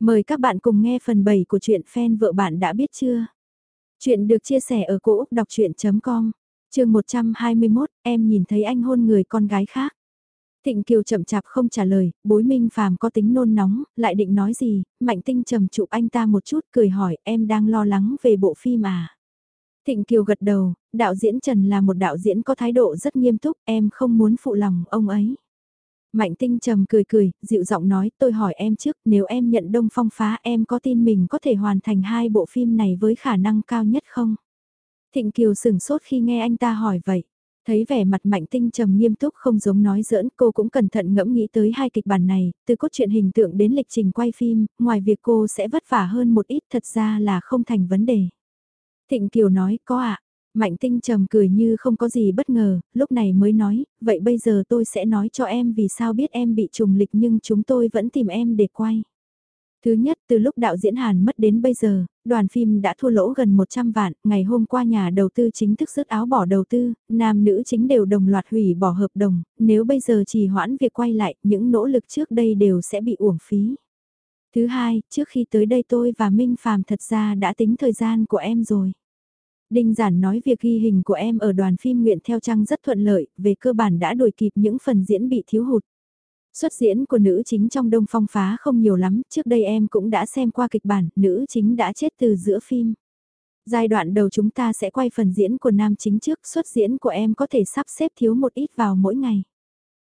Mời các bạn cùng nghe phần 7 của truyện fan vợ bạn đã biết chưa? Chuyện được chia sẻ ở cỗ đọc chuyện.com, trường 121, em nhìn thấy anh hôn người con gái khác. Thịnh Kiều chậm chạp không trả lời, bối minh phàm có tính nôn nóng, lại định nói gì, mạnh tinh trầm chụp anh ta một chút cười hỏi em đang lo lắng về bộ phim à. Thịnh Kiều gật đầu, đạo diễn Trần là một đạo diễn có thái độ rất nghiêm túc, em không muốn phụ lòng ông ấy. Mạnh tinh trầm cười cười, dịu giọng nói tôi hỏi em trước nếu em nhận đông phong phá em có tin mình có thể hoàn thành hai bộ phim này với khả năng cao nhất không? Thịnh Kiều sửng sốt khi nghe anh ta hỏi vậy. Thấy vẻ mặt mạnh tinh trầm nghiêm túc không giống nói giỡn cô cũng cẩn thận ngẫm nghĩ tới hai kịch bản này, từ cốt truyện hình tượng đến lịch trình quay phim, ngoài việc cô sẽ vất vả hơn một ít thật ra là không thành vấn đề. Thịnh Kiều nói có ạ, Mạnh tinh trầm cười như không có gì bất ngờ, lúc này mới nói, vậy bây giờ tôi sẽ nói cho em vì sao biết em bị trùng lịch nhưng chúng tôi vẫn tìm em để quay. Thứ nhất, từ lúc đạo diễn Hàn mất đến bây giờ, đoàn phim đã thua lỗ gần 100 vạn, ngày hôm qua nhà đầu tư chính thức rớt áo bỏ đầu tư, nam nữ chính đều đồng loạt hủy bỏ hợp đồng, nếu bây giờ trì hoãn việc quay lại, những nỗ lực trước đây đều sẽ bị uổng phí. Thứ hai, trước khi tới đây tôi và Minh Phạm thật ra đã tính thời gian của em rồi. Đinh giản nói việc ghi hình của em ở đoàn phim nguyện theo trăng rất thuận lợi, về cơ bản đã đổi kịp những phần diễn bị thiếu hụt. Xuất diễn của nữ chính trong Đông Phong Phá không nhiều lắm, trước đây em cũng đã xem qua kịch bản, nữ chính đã chết từ giữa phim. Giai đoạn đầu chúng ta sẽ quay phần diễn của nam chính trước, xuất diễn của em có thể sắp xếp thiếu một ít vào mỗi ngày.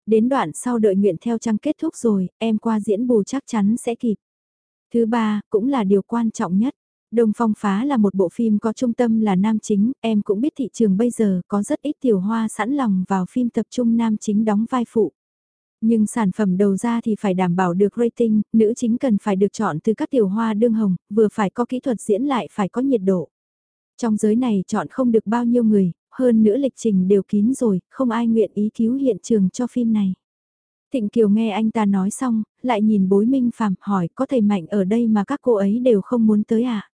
Đến đoạn sau đợi nguyện theo trăng kết thúc rồi, em qua diễn bù chắc chắn sẽ kịp. Thứ ba, cũng là điều quan trọng nhất. Đông Phong Phá là một bộ phim có trung tâm là nam chính, em cũng biết thị trường bây giờ có rất ít tiểu hoa sẵn lòng vào phim tập trung nam chính đóng vai phụ. Nhưng sản phẩm đầu ra thì phải đảm bảo được rating, nữ chính cần phải được chọn từ các tiểu hoa đương hồng, vừa phải có kỹ thuật diễn lại phải có nhiệt độ. Trong giới này chọn không được bao nhiêu người, hơn nữa lịch trình đều kín rồi, không ai nguyện ý cứu hiện trường cho phim này. Thịnh Kiều nghe anh ta nói xong, lại nhìn bối minh phàm hỏi có thầy mạnh ở đây mà các cô ấy đều không muốn tới à?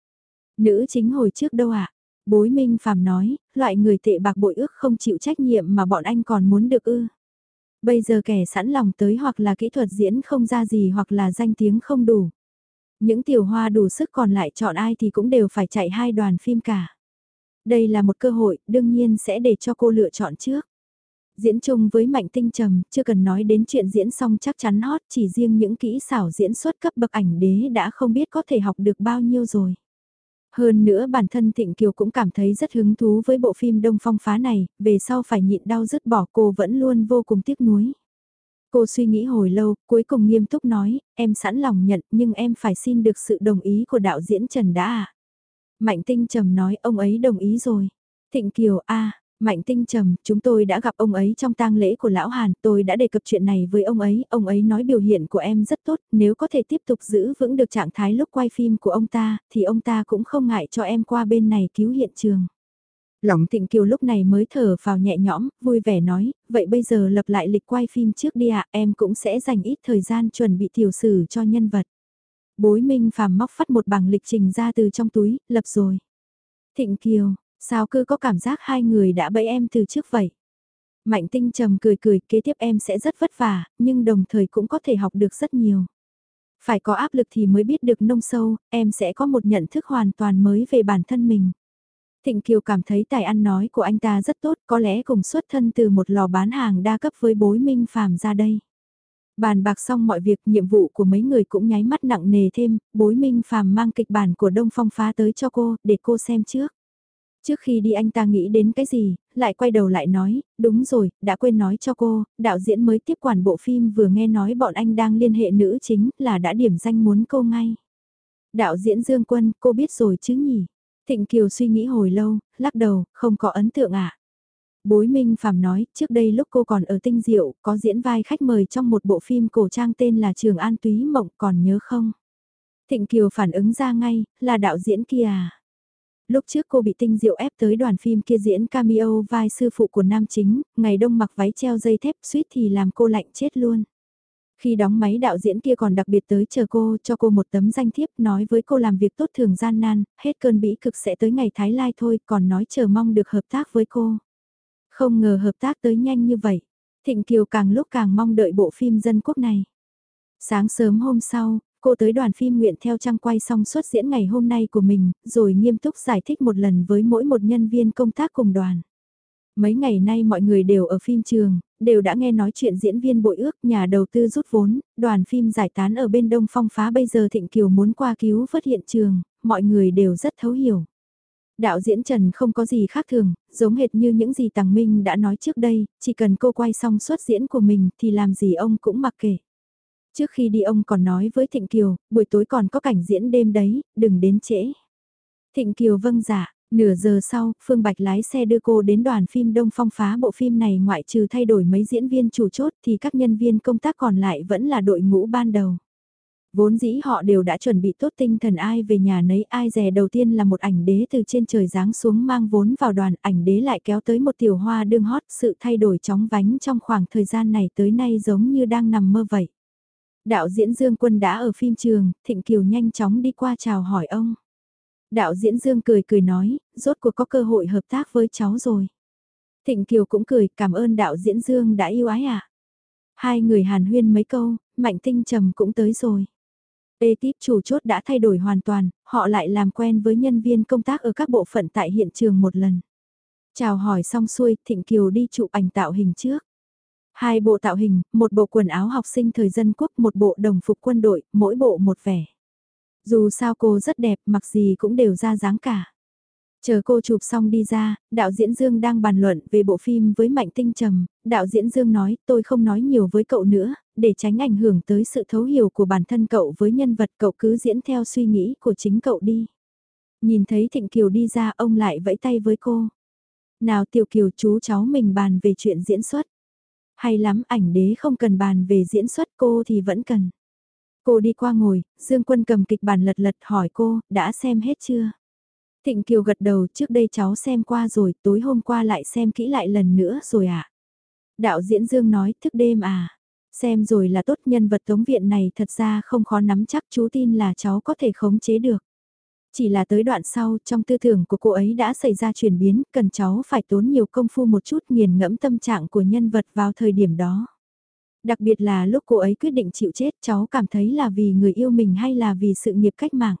Nữ chính hồi trước đâu ạ? À? Bối Minh Phạm nói, loại người tệ bạc bội ước không chịu trách nhiệm mà bọn anh còn muốn được ư. Bây giờ kẻ sẵn lòng tới hoặc là kỹ thuật diễn không ra gì hoặc là danh tiếng không đủ. Những tiểu hoa đủ sức còn lại chọn ai thì cũng đều phải chạy hai đoàn phim cả. Đây là một cơ hội, đương nhiên sẽ để cho cô lựa chọn trước. Diễn chung với Mạnh Tinh Trầm, chưa cần nói đến chuyện diễn xong chắc chắn hot, chỉ riêng những kỹ xảo diễn xuất cấp bậc ảnh đế đã không biết có thể học được bao nhiêu rồi. Hơn nữa bản thân Thịnh Kiều cũng cảm thấy rất hứng thú với bộ phim Đông Phong Phá này, về sau phải nhịn đau dứt bỏ cô vẫn luôn vô cùng tiếc nuối. Cô suy nghĩ hồi lâu, cuối cùng nghiêm túc nói, em sẵn lòng nhận nhưng em phải xin được sự đồng ý của đạo diễn Trần đã à. Mạnh Tinh Trầm nói ông ấy đồng ý rồi. Thịnh Kiều a Mạnh tinh trầm, chúng tôi đã gặp ông ấy trong tang lễ của lão Hàn, tôi đã đề cập chuyện này với ông ấy, ông ấy nói biểu hiện của em rất tốt, nếu có thể tiếp tục giữ vững được trạng thái lúc quay phim của ông ta, thì ông ta cũng không ngại cho em qua bên này cứu hiện trường. Lòng Thịnh Kiều lúc này mới thở vào nhẹ nhõm, vui vẻ nói, vậy bây giờ lập lại lịch quay phim trước đi ạ, em cũng sẽ dành ít thời gian chuẩn bị tiểu sử cho nhân vật. Bối Minh phàm móc phát một bảng lịch trình ra từ trong túi, lập rồi. Thịnh Kiều, Sao cứ có cảm giác hai người đã bẫy em từ trước vậy? Mạnh tinh trầm cười cười, kế tiếp em sẽ rất vất vả, nhưng đồng thời cũng có thể học được rất nhiều. Phải có áp lực thì mới biết được nông sâu, em sẽ có một nhận thức hoàn toàn mới về bản thân mình. Thịnh Kiều cảm thấy tài ăn nói của anh ta rất tốt, có lẽ cùng xuất thân từ một lò bán hàng đa cấp với bối minh phàm ra đây. Bàn bạc xong mọi việc, nhiệm vụ của mấy người cũng nháy mắt nặng nề thêm, bối minh phàm mang kịch bản của Đông Phong phá tới cho cô, để cô xem trước. Trước khi đi anh ta nghĩ đến cái gì, lại quay đầu lại nói, đúng rồi, đã quên nói cho cô, đạo diễn mới tiếp quản bộ phim vừa nghe nói bọn anh đang liên hệ nữ chính là đã điểm danh muốn cô ngay. Đạo diễn Dương Quân, cô biết rồi chứ nhỉ? Thịnh Kiều suy nghĩ hồi lâu, lắc đầu, không có ấn tượng ạ. À? Bối Minh Phạm nói, trước đây lúc cô còn ở Tinh Diệu, có diễn vai khách mời trong một bộ phim cổ trang tên là Trường An Túy Mộng, còn nhớ không? Thịnh Kiều phản ứng ra ngay, là đạo diễn kia à? Lúc trước cô bị tinh diệu ép tới đoàn phim kia diễn cameo vai sư phụ của nam chính, ngày đông mặc váy treo dây thép suýt thì làm cô lạnh chết luôn. Khi đóng máy đạo diễn kia còn đặc biệt tới chờ cô cho cô một tấm danh thiếp nói với cô làm việc tốt thường gian nan, hết cơn bĩ cực sẽ tới ngày Thái Lai thôi còn nói chờ mong được hợp tác với cô. Không ngờ hợp tác tới nhanh như vậy. Thịnh Kiều càng lúc càng mong đợi bộ phim dân quốc này. Sáng sớm hôm sau, cô tới đoàn phim nguyện theo trang quay xong suốt diễn ngày hôm nay của mình, rồi nghiêm túc giải thích một lần với mỗi một nhân viên công tác cùng đoàn. Mấy ngày nay mọi người đều ở phim trường, đều đã nghe nói chuyện diễn viên bội ước nhà đầu tư rút vốn, đoàn phim giải tán ở bên Đông Phong phá bây giờ Thịnh Kiều muốn qua cứu vớt hiện trường, mọi người đều rất thấu hiểu. Đạo diễn Trần không có gì khác thường, giống hệt như những gì Tằng Minh đã nói trước đây, chỉ cần cô quay xong suất diễn của mình thì làm gì ông cũng mặc kệ. Trước khi đi ông còn nói với Thịnh Kiều, buổi tối còn có cảnh diễn đêm đấy, đừng đến trễ. Thịnh Kiều vâng dạ, nửa giờ sau, Phương Bạch lái xe đưa cô đến đoàn phim Đông Phong phá bộ phim này ngoại trừ thay đổi mấy diễn viên chủ chốt thì các nhân viên công tác còn lại vẫn là đội ngũ ban đầu. Vốn dĩ họ đều đã chuẩn bị tốt tinh thần ai về nhà nấy ai dè đầu tiên là một ảnh đế từ trên trời giáng xuống mang vốn vào đoàn ảnh đế lại kéo tới một tiểu hoa đương hót sự thay đổi chóng vánh trong khoảng thời gian này tới nay giống như đang nằm mơ vậy. Đạo diễn Dương Quân đã ở phim trường, Thịnh Kiều nhanh chóng đi qua chào hỏi ông. Đạo diễn Dương cười cười nói, rốt cuộc có cơ hội hợp tác với cháu rồi. Thịnh Kiều cũng cười cảm ơn đạo diễn Dương đã yêu ái ạ. À. Hai người hàn huyên mấy câu, Mạnh Tinh Trầm cũng tới rồi. ê tiếp chủ chốt đã thay đổi hoàn toàn, họ lại làm quen với nhân viên công tác ở các bộ phận tại hiện trường một lần. Chào hỏi xong xuôi, Thịnh Kiều đi chụp ảnh tạo hình trước. Hai bộ tạo hình, một bộ quần áo học sinh thời dân quốc, một bộ đồng phục quân đội, mỗi bộ một vẻ. Dù sao cô rất đẹp, mặc gì cũng đều ra dáng cả. Chờ cô chụp xong đi ra, đạo diễn Dương đang bàn luận về bộ phim với Mạnh Tinh Trầm, đạo diễn Dương nói tôi không nói nhiều với cậu nữa, để tránh ảnh hưởng tới sự thấu hiểu của bản thân cậu với nhân vật cậu cứ diễn theo suy nghĩ của chính cậu đi. Nhìn thấy Thịnh Kiều đi ra ông lại vẫy tay với cô. Nào Tiểu Kiều chú cháu mình bàn về chuyện diễn xuất. Hay lắm ảnh đế không cần bàn về diễn xuất cô thì vẫn cần. Cô đi qua ngồi, Dương Quân cầm kịch bản lật lật hỏi cô, đã xem hết chưa? Thịnh Kiều gật đầu trước đây cháu xem qua rồi, tối hôm qua lại xem kỹ lại lần nữa rồi ạ. À? Đạo diễn Dương nói, thức đêm à? Xem rồi là tốt nhân vật tống viện này thật ra không khó nắm chắc chú tin là cháu có thể khống chế được. Chỉ là tới đoạn sau trong tư tưởng của cô ấy đã xảy ra chuyển biến, cần cháu phải tốn nhiều công phu một chút nghiền ngẫm tâm trạng của nhân vật vào thời điểm đó. Đặc biệt là lúc cô ấy quyết định chịu chết cháu cảm thấy là vì người yêu mình hay là vì sự nghiệp cách mạng.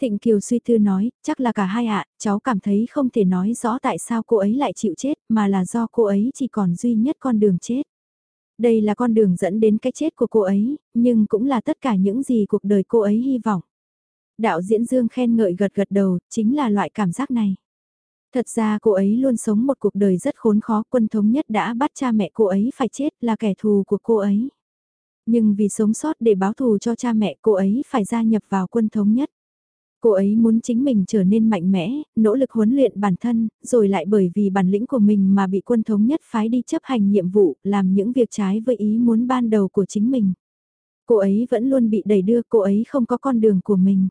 Thịnh Kiều suy tư nói, chắc là cả hai ạ, cháu cảm thấy không thể nói rõ tại sao cô ấy lại chịu chết mà là do cô ấy chỉ còn duy nhất con đường chết. Đây là con đường dẫn đến cái chết của cô ấy, nhưng cũng là tất cả những gì cuộc đời cô ấy hy vọng. Đạo diễn Dương khen ngợi gật gật đầu, chính là loại cảm giác này. Thật ra cô ấy luôn sống một cuộc đời rất khốn khó, quân thống nhất đã bắt cha mẹ cô ấy phải chết là kẻ thù của cô ấy. Nhưng vì sống sót để báo thù cho cha mẹ cô ấy phải gia nhập vào quân thống nhất. Cô ấy muốn chính mình trở nên mạnh mẽ, nỗ lực huấn luyện bản thân, rồi lại bởi vì bản lĩnh của mình mà bị quân thống nhất phái đi chấp hành nhiệm vụ, làm những việc trái với ý muốn ban đầu của chính mình. Cô ấy vẫn luôn bị đẩy đưa, cô ấy không có con đường của mình.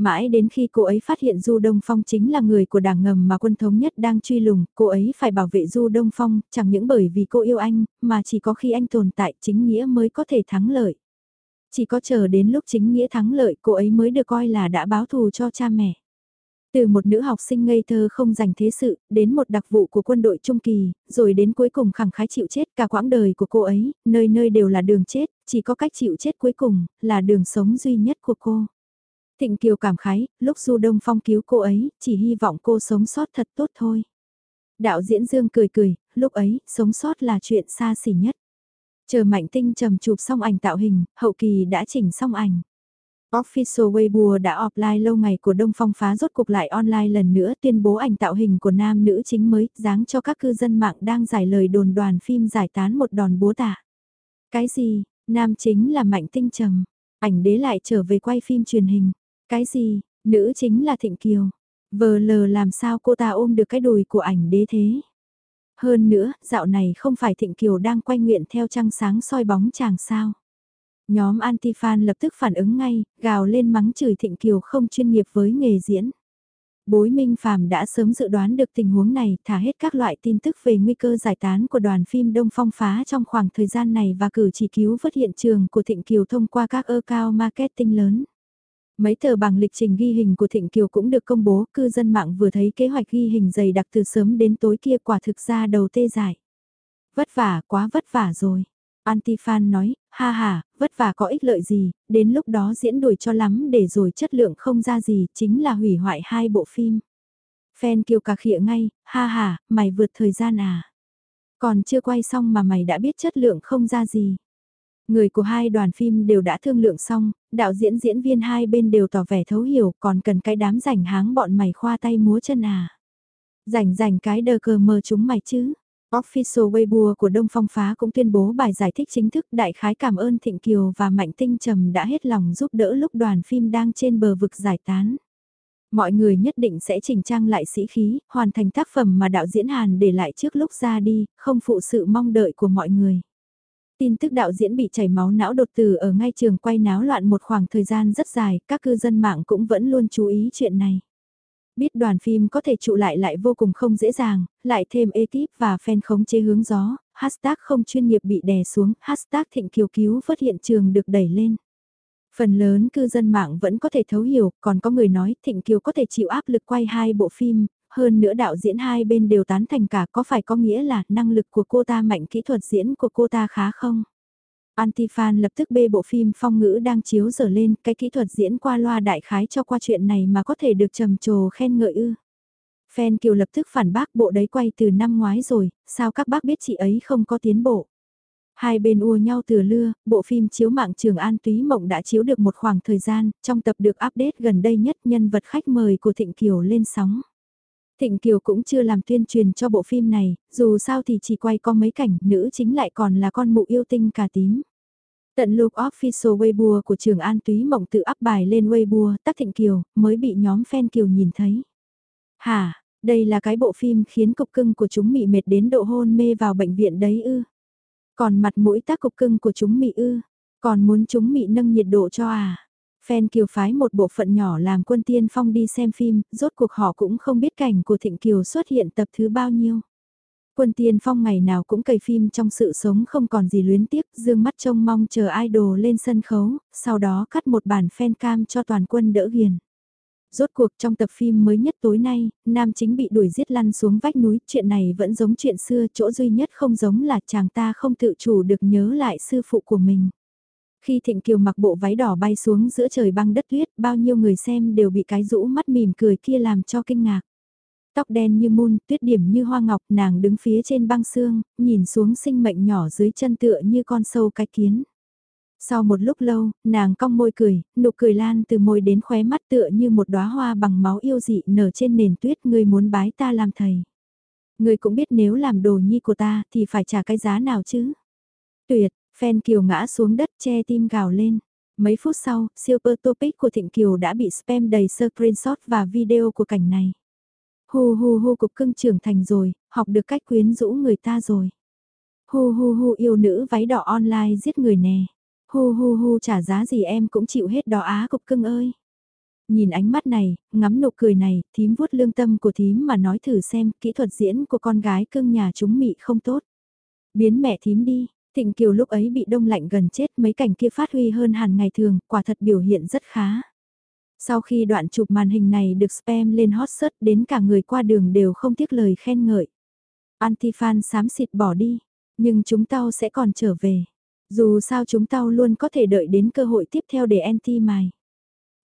Mãi đến khi cô ấy phát hiện Du Đông Phong chính là người của đảng ngầm mà quân thống nhất đang truy lùng, cô ấy phải bảo vệ Du Đông Phong, chẳng những bởi vì cô yêu anh, mà chỉ có khi anh tồn tại chính nghĩa mới có thể thắng lợi. Chỉ có chờ đến lúc chính nghĩa thắng lợi cô ấy mới được coi là đã báo thù cho cha mẹ. Từ một nữ học sinh ngây thơ không dành thế sự, đến một đặc vụ của quân đội trung kỳ, rồi đến cuối cùng khẳng khái chịu chết cả quãng đời của cô ấy, nơi nơi đều là đường chết, chỉ có cách chịu chết cuối cùng, là đường sống duy nhất của cô. Thịnh Kiều cảm khái, lúc Du Đông Phong cứu cô ấy, chỉ hy vọng cô sống sót thật tốt thôi. Đạo diễn Dương cười cười, lúc ấy, sống sót là chuyện xa xỉ nhất. Chờ Mạnh Tinh trầm chụp xong ảnh tạo hình, hậu kỳ đã chỉnh xong ảnh. Official Weibo đã offline lâu ngày của Đông Phong phá rốt cuộc lại online lần nữa tuyên bố ảnh tạo hình của nam nữ chính mới, dáng cho các cư dân mạng đang giải lời đồn đoàn phim giải tán một đòn búa tạ. Cái gì, nam chính là Mạnh Tinh Trầm, ảnh đế lại trở về quay phim truyền hình. Cái gì, nữ chính là Thịnh Kiều. Vờ lờ làm sao cô ta ôm được cái đùi của ảnh đế thế. Hơn nữa, dạo này không phải Thịnh Kiều đang quay nguyện theo trăng sáng soi bóng chàng sao. Nhóm anti-fan lập tức phản ứng ngay, gào lên mắng chửi Thịnh Kiều không chuyên nghiệp với nghề diễn. Bối Minh Phạm đã sớm dự đoán được tình huống này, thả hết các loại tin tức về nguy cơ giải tán của đoàn phim Đông Phong phá trong khoảng thời gian này và cử chỉ cứu vớt hiện trường của Thịnh Kiều thông qua các ơ cao marketing lớn. Mấy tờ bằng lịch trình ghi hình của Thịnh Kiều cũng được công bố, cư dân mạng vừa thấy kế hoạch ghi hình dày đặc từ sớm đến tối kia quả thực ra đầu tê dại. Vất vả, quá vất vả rồi. Antifan nói, ha ha, vất vả có ích lợi gì, đến lúc đó diễn đuổi cho lắm để rồi chất lượng không ra gì, chính là hủy hoại hai bộ phim. Fan kiều cà khịa ngay, ha ha, mày vượt thời gian à. Còn chưa quay xong mà mày đã biết chất lượng không ra gì. Người của hai đoàn phim đều đã thương lượng xong, đạo diễn diễn viên hai bên đều tỏ vẻ thấu hiểu, còn cần cái đám rảnh háng bọn mày khoa tay múa chân à. Rảnh rảnh cái đờ cờ mờ chúng mày chứ. Official Weibo của Đông Phong Phá cũng tuyên bố bài giải thích chính thức đại khái cảm ơn Thịnh Kiều và Mạnh Tinh Trầm đã hết lòng giúp đỡ lúc đoàn phim đang trên bờ vực giải tán. Mọi người nhất định sẽ chỉnh trang lại sĩ khí, hoàn thành tác phẩm mà đạo diễn Hàn để lại trước lúc ra đi, không phụ sự mong đợi của mọi người. Tin tức đạo diễn bị chảy máu não đột tử ở ngay trường quay náo loạn một khoảng thời gian rất dài, các cư dân mạng cũng vẫn luôn chú ý chuyện này. Biết đoàn phim có thể trụ lại lại vô cùng không dễ dàng, lại thêm ekip và fan khống chế hướng gió, hashtag không chuyên nghiệp bị đè xuống, hashtag thịnh kiều cứu vớt hiện trường được đẩy lên. Phần lớn cư dân mạng vẫn có thể thấu hiểu, còn có người nói Thịnh Kiều có thể chịu áp lực quay hai bộ phim, hơn nữa đạo diễn hai bên đều tán thành cả có phải có nghĩa là năng lực của cô ta mạnh kỹ thuật diễn của cô ta khá không? Antifan lập tức bê bộ phim phong ngữ đang chiếu dở lên cái kỹ thuật diễn qua loa đại khái cho qua chuyện này mà có thể được trầm trồ khen ngợi ư. Fan Kiều lập tức phản bác bộ đấy quay từ năm ngoái rồi, sao các bác biết chị ấy không có tiến bộ. Hai bên ua nhau từ lưa, bộ phim chiếu mạng Trường An Túy Mộng đã chiếu được một khoảng thời gian, trong tập được update gần đây nhất nhân vật khách mời của Thịnh Kiều lên sóng. Thịnh Kiều cũng chưa làm tuyên truyền cho bộ phim này, dù sao thì chỉ quay có mấy cảnh, nữ chính lại còn là con mụ yêu tinh cà tím. Tận lúc official Weibo của Trường An Túy Mộng tự up bài lên Weibo, tắc Thịnh Kiều, mới bị nhóm fan Kiều nhìn thấy. Hả, đây là cái bộ phim khiến cục cưng của chúng mị mệt đến độ hôn mê vào bệnh viện đấy ư. Còn mặt mũi tác cục cưng của chúng mị ư, còn muốn chúng mị nâng nhiệt độ cho à. Phen Kiều phái một bộ phận nhỏ làm quân tiên phong đi xem phim, rốt cuộc họ cũng không biết cảnh của Thịnh Kiều xuất hiện tập thứ bao nhiêu. Quân tiên phong ngày nào cũng cày phim trong sự sống không còn gì luyến tiếc, dương mắt trông mong chờ idol lên sân khấu, sau đó cắt một bản fan cam cho toàn quân đỡ ghiền. Rốt cuộc trong tập phim mới nhất tối nay, nam chính bị đuổi giết lăn xuống vách núi, chuyện này vẫn giống chuyện xưa, chỗ duy nhất không giống là chàng ta không tự chủ được nhớ lại sư phụ của mình. Khi Thịnh Kiều mặc bộ váy đỏ bay xuống giữa trời băng đất tuyết, bao nhiêu người xem đều bị cái rũ mắt mỉm cười kia làm cho kinh ngạc. Tóc đen như mun, tuyết điểm như hoa ngọc, nàng đứng phía trên băng xương, nhìn xuống sinh mệnh nhỏ dưới chân tựa như con sâu cái kiến. Sau một lúc lâu, nàng cong môi cười, nụ cười lan từ môi đến khóe mắt tựa như một đóa hoa bằng máu yêu dị nở trên nền tuyết người muốn bái ta làm thầy. Người cũng biết nếu làm đồ nhi của ta thì phải trả cái giá nào chứ. Tuyệt, Phen Kiều ngã xuống đất che tim gào lên. Mấy phút sau, super topic của Thịnh Kiều đã bị spam đầy screenshot và video của cảnh này. Hu hu hu cục cưng trưởng thành rồi, học được cách quyến rũ người ta rồi. Hu hu hu yêu nữ váy đỏ online giết người nè. Hu hu hu trả giá gì em cũng chịu hết đó á cục cưng ơi. Nhìn ánh mắt này, ngắm nụ cười này, thím vuốt lương tâm của thím mà nói thử xem kỹ thuật diễn của con gái cưng nhà chúng mị không tốt. Biến mẹ thím đi, Thịnh Kiều lúc ấy bị đông lạnh gần chết mấy cảnh kia phát huy hơn hẳn ngày thường, quả thật biểu hiện rất khá. Sau khi đoạn chụp màn hình này được spam lên hot search đến cả người qua đường đều không tiếc lời khen ngợi. Antifan xám xịt bỏ đi, nhưng chúng tao sẽ còn trở về. Dù sao chúng tao luôn có thể đợi đến cơ hội tiếp theo để anti mài.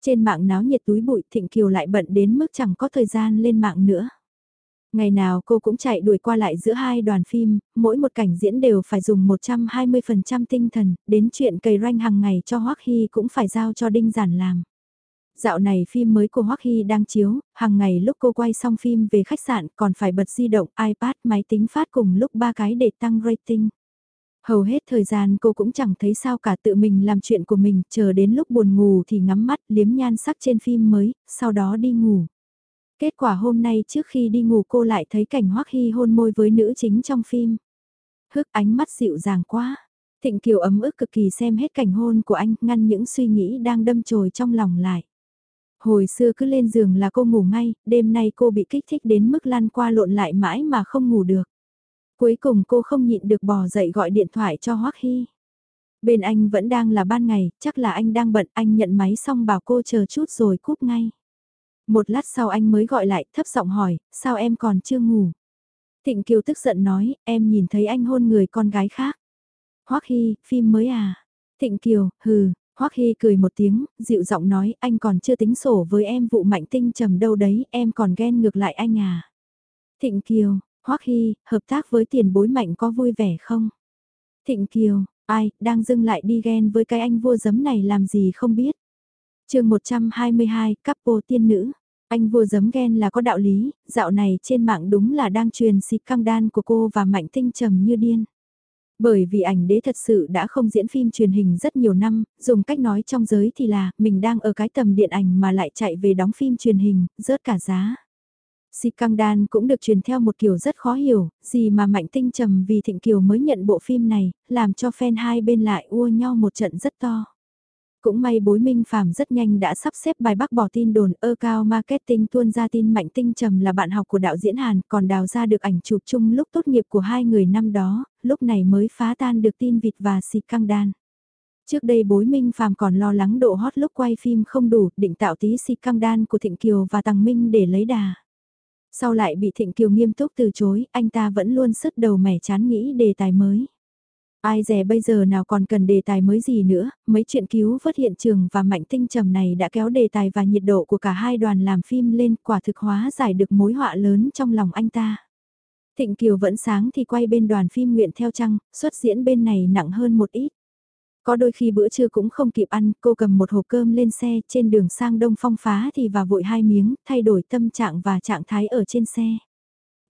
Trên mạng náo nhiệt túi bụi Thịnh Kiều lại bận đến mức chẳng có thời gian lên mạng nữa. Ngày nào cô cũng chạy đuổi qua lại giữa hai đoàn phim, mỗi một cảnh diễn đều phải dùng 120% tinh thần, đến chuyện cày ranh hàng ngày cho Hoắc Hy cũng phải giao cho Đinh Giản làm. Dạo này phim mới của Hoắc Hy đang chiếu, hàng ngày lúc cô quay xong phim về khách sạn còn phải bật di động, iPad, máy tính phát cùng lúc ba cái để tăng rating. Hầu hết thời gian cô cũng chẳng thấy sao cả tự mình làm chuyện của mình, chờ đến lúc buồn ngủ thì ngắm mắt liếm nhan sắc trên phim mới, sau đó đi ngủ. Kết quả hôm nay trước khi đi ngủ cô lại thấy cảnh Hoắc Hy hôn môi với nữ chính trong phim. Hức ánh mắt dịu dàng quá. Thịnh Kiều ấm ức cực kỳ xem hết cảnh hôn của anh, ngăn những suy nghĩ đang đâm chồi trong lòng lại. Hồi xưa cứ lên giường là cô ngủ ngay, đêm nay cô bị kích thích đến mức lăn qua lộn lại mãi mà không ngủ được. Cuối cùng cô không nhịn được bò dậy gọi điện thoại cho Hoắc Hy. Bên anh vẫn đang là ban ngày, chắc là anh đang bận, anh nhận máy xong bảo cô chờ chút rồi cúp ngay. Một lát sau anh mới gọi lại, thấp giọng hỏi, sao em còn chưa ngủ? Thịnh Kiều tức giận nói, em nhìn thấy anh hôn người con gái khác. Hoắc Hy, phim mới à? Thịnh Kiều, hừ, Hoắc Hy cười một tiếng, dịu giọng nói anh còn chưa tính sổ với em vụ mạnh tinh trầm đâu đấy, em còn ghen ngược lại anh à. Thịnh Kiều, Hoắc Hy, hợp tác với tiền bối mạnh có vui vẻ không? Thịnh Kiều, ai, đang dưng lại đi ghen với cái anh vua giấm này làm gì không biết chương 122, capo tiên nữ. Anh vua giấm ghen là có đạo lý, dạo này trên mạng đúng là đang truyền xịt căng đan của cô và mạnh tinh trầm như điên. Bởi vì ảnh đế thật sự đã không diễn phim truyền hình rất nhiều năm, dùng cách nói trong giới thì là, mình đang ở cái tầm điện ảnh mà lại chạy về đóng phim truyền hình, rớt cả giá. Xịt căng đan cũng được truyền theo một kiểu rất khó hiểu, gì mà mạnh tinh trầm vì Thịnh Kiều mới nhận bộ phim này, làm cho fan hai bên lại ua nhau một trận rất to. Cũng may bối minh phàm rất nhanh đã sắp xếp bài bác bỏ tin đồn ơ cao marketing tuôn ra tin mạnh tinh trầm là bạn học của đạo diễn Hàn còn đào ra được ảnh chụp chung lúc tốt nghiệp của hai người năm đó, lúc này mới phá tan được tin vịt và xịt căng đan. Trước đây bối minh phàm còn lo lắng độ hot lúc quay phim không đủ, định tạo tí xịt căng đan của Thịnh Kiều và Tằng Minh để lấy đà. Sau lại bị Thịnh Kiều nghiêm túc từ chối, anh ta vẫn luôn sứt đầu mẻ chán nghĩ đề tài mới. Ai dè bây giờ nào còn cần đề tài mới gì nữa, mấy chuyện cứu vớt hiện trường và mạnh tinh trầm này đã kéo đề tài và nhiệt độ của cả hai đoàn làm phim lên quả thực hóa giải được mối họa lớn trong lòng anh ta. Thịnh Kiều vẫn sáng thì quay bên đoàn phim nguyện theo trăng, xuất diễn bên này nặng hơn một ít. Có đôi khi bữa trưa cũng không kịp ăn, cô cầm một hộp cơm lên xe trên đường sang Đông Phong phá thì và vội hai miếng, thay đổi tâm trạng và trạng thái ở trên xe.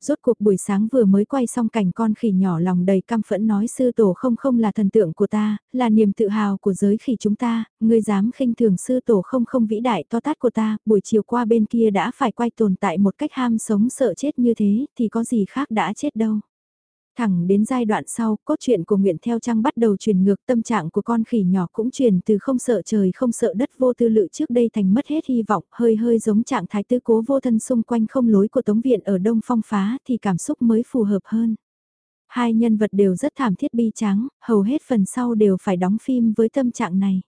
Rốt cuộc buổi sáng vừa mới quay xong cảnh con khỉ nhỏ lòng đầy căm phẫn nói sư tổ không không là thần tượng của ta, là niềm tự hào của giới khỉ chúng ta, ngươi dám khinh thường sư tổ không không vĩ đại to tát của ta, buổi chiều qua bên kia đã phải quay tồn tại một cách ham sống sợ chết như thế, thì có gì khác đã chết đâu. Thẳng đến giai đoạn sau, cốt truyện của Nguyễn Theo Trăng bắt đầu truyền ngược tâm trạng của con khỉ nhỏ cũng truyền từ không sợ trời không sợ đất vô tư lự trước đây thành mất hết hy vọng, hơi hơi giống trạng thái tư cố vô thân xung quanh không lối của Tống Viện ở Đông Phong Phá thì cảm xúc mới phù hợp hơn. Hai nhân vật đều rất thảm thiết bi tráng, hầu hết phần sau đều phải đóng phim với tâm trạng này.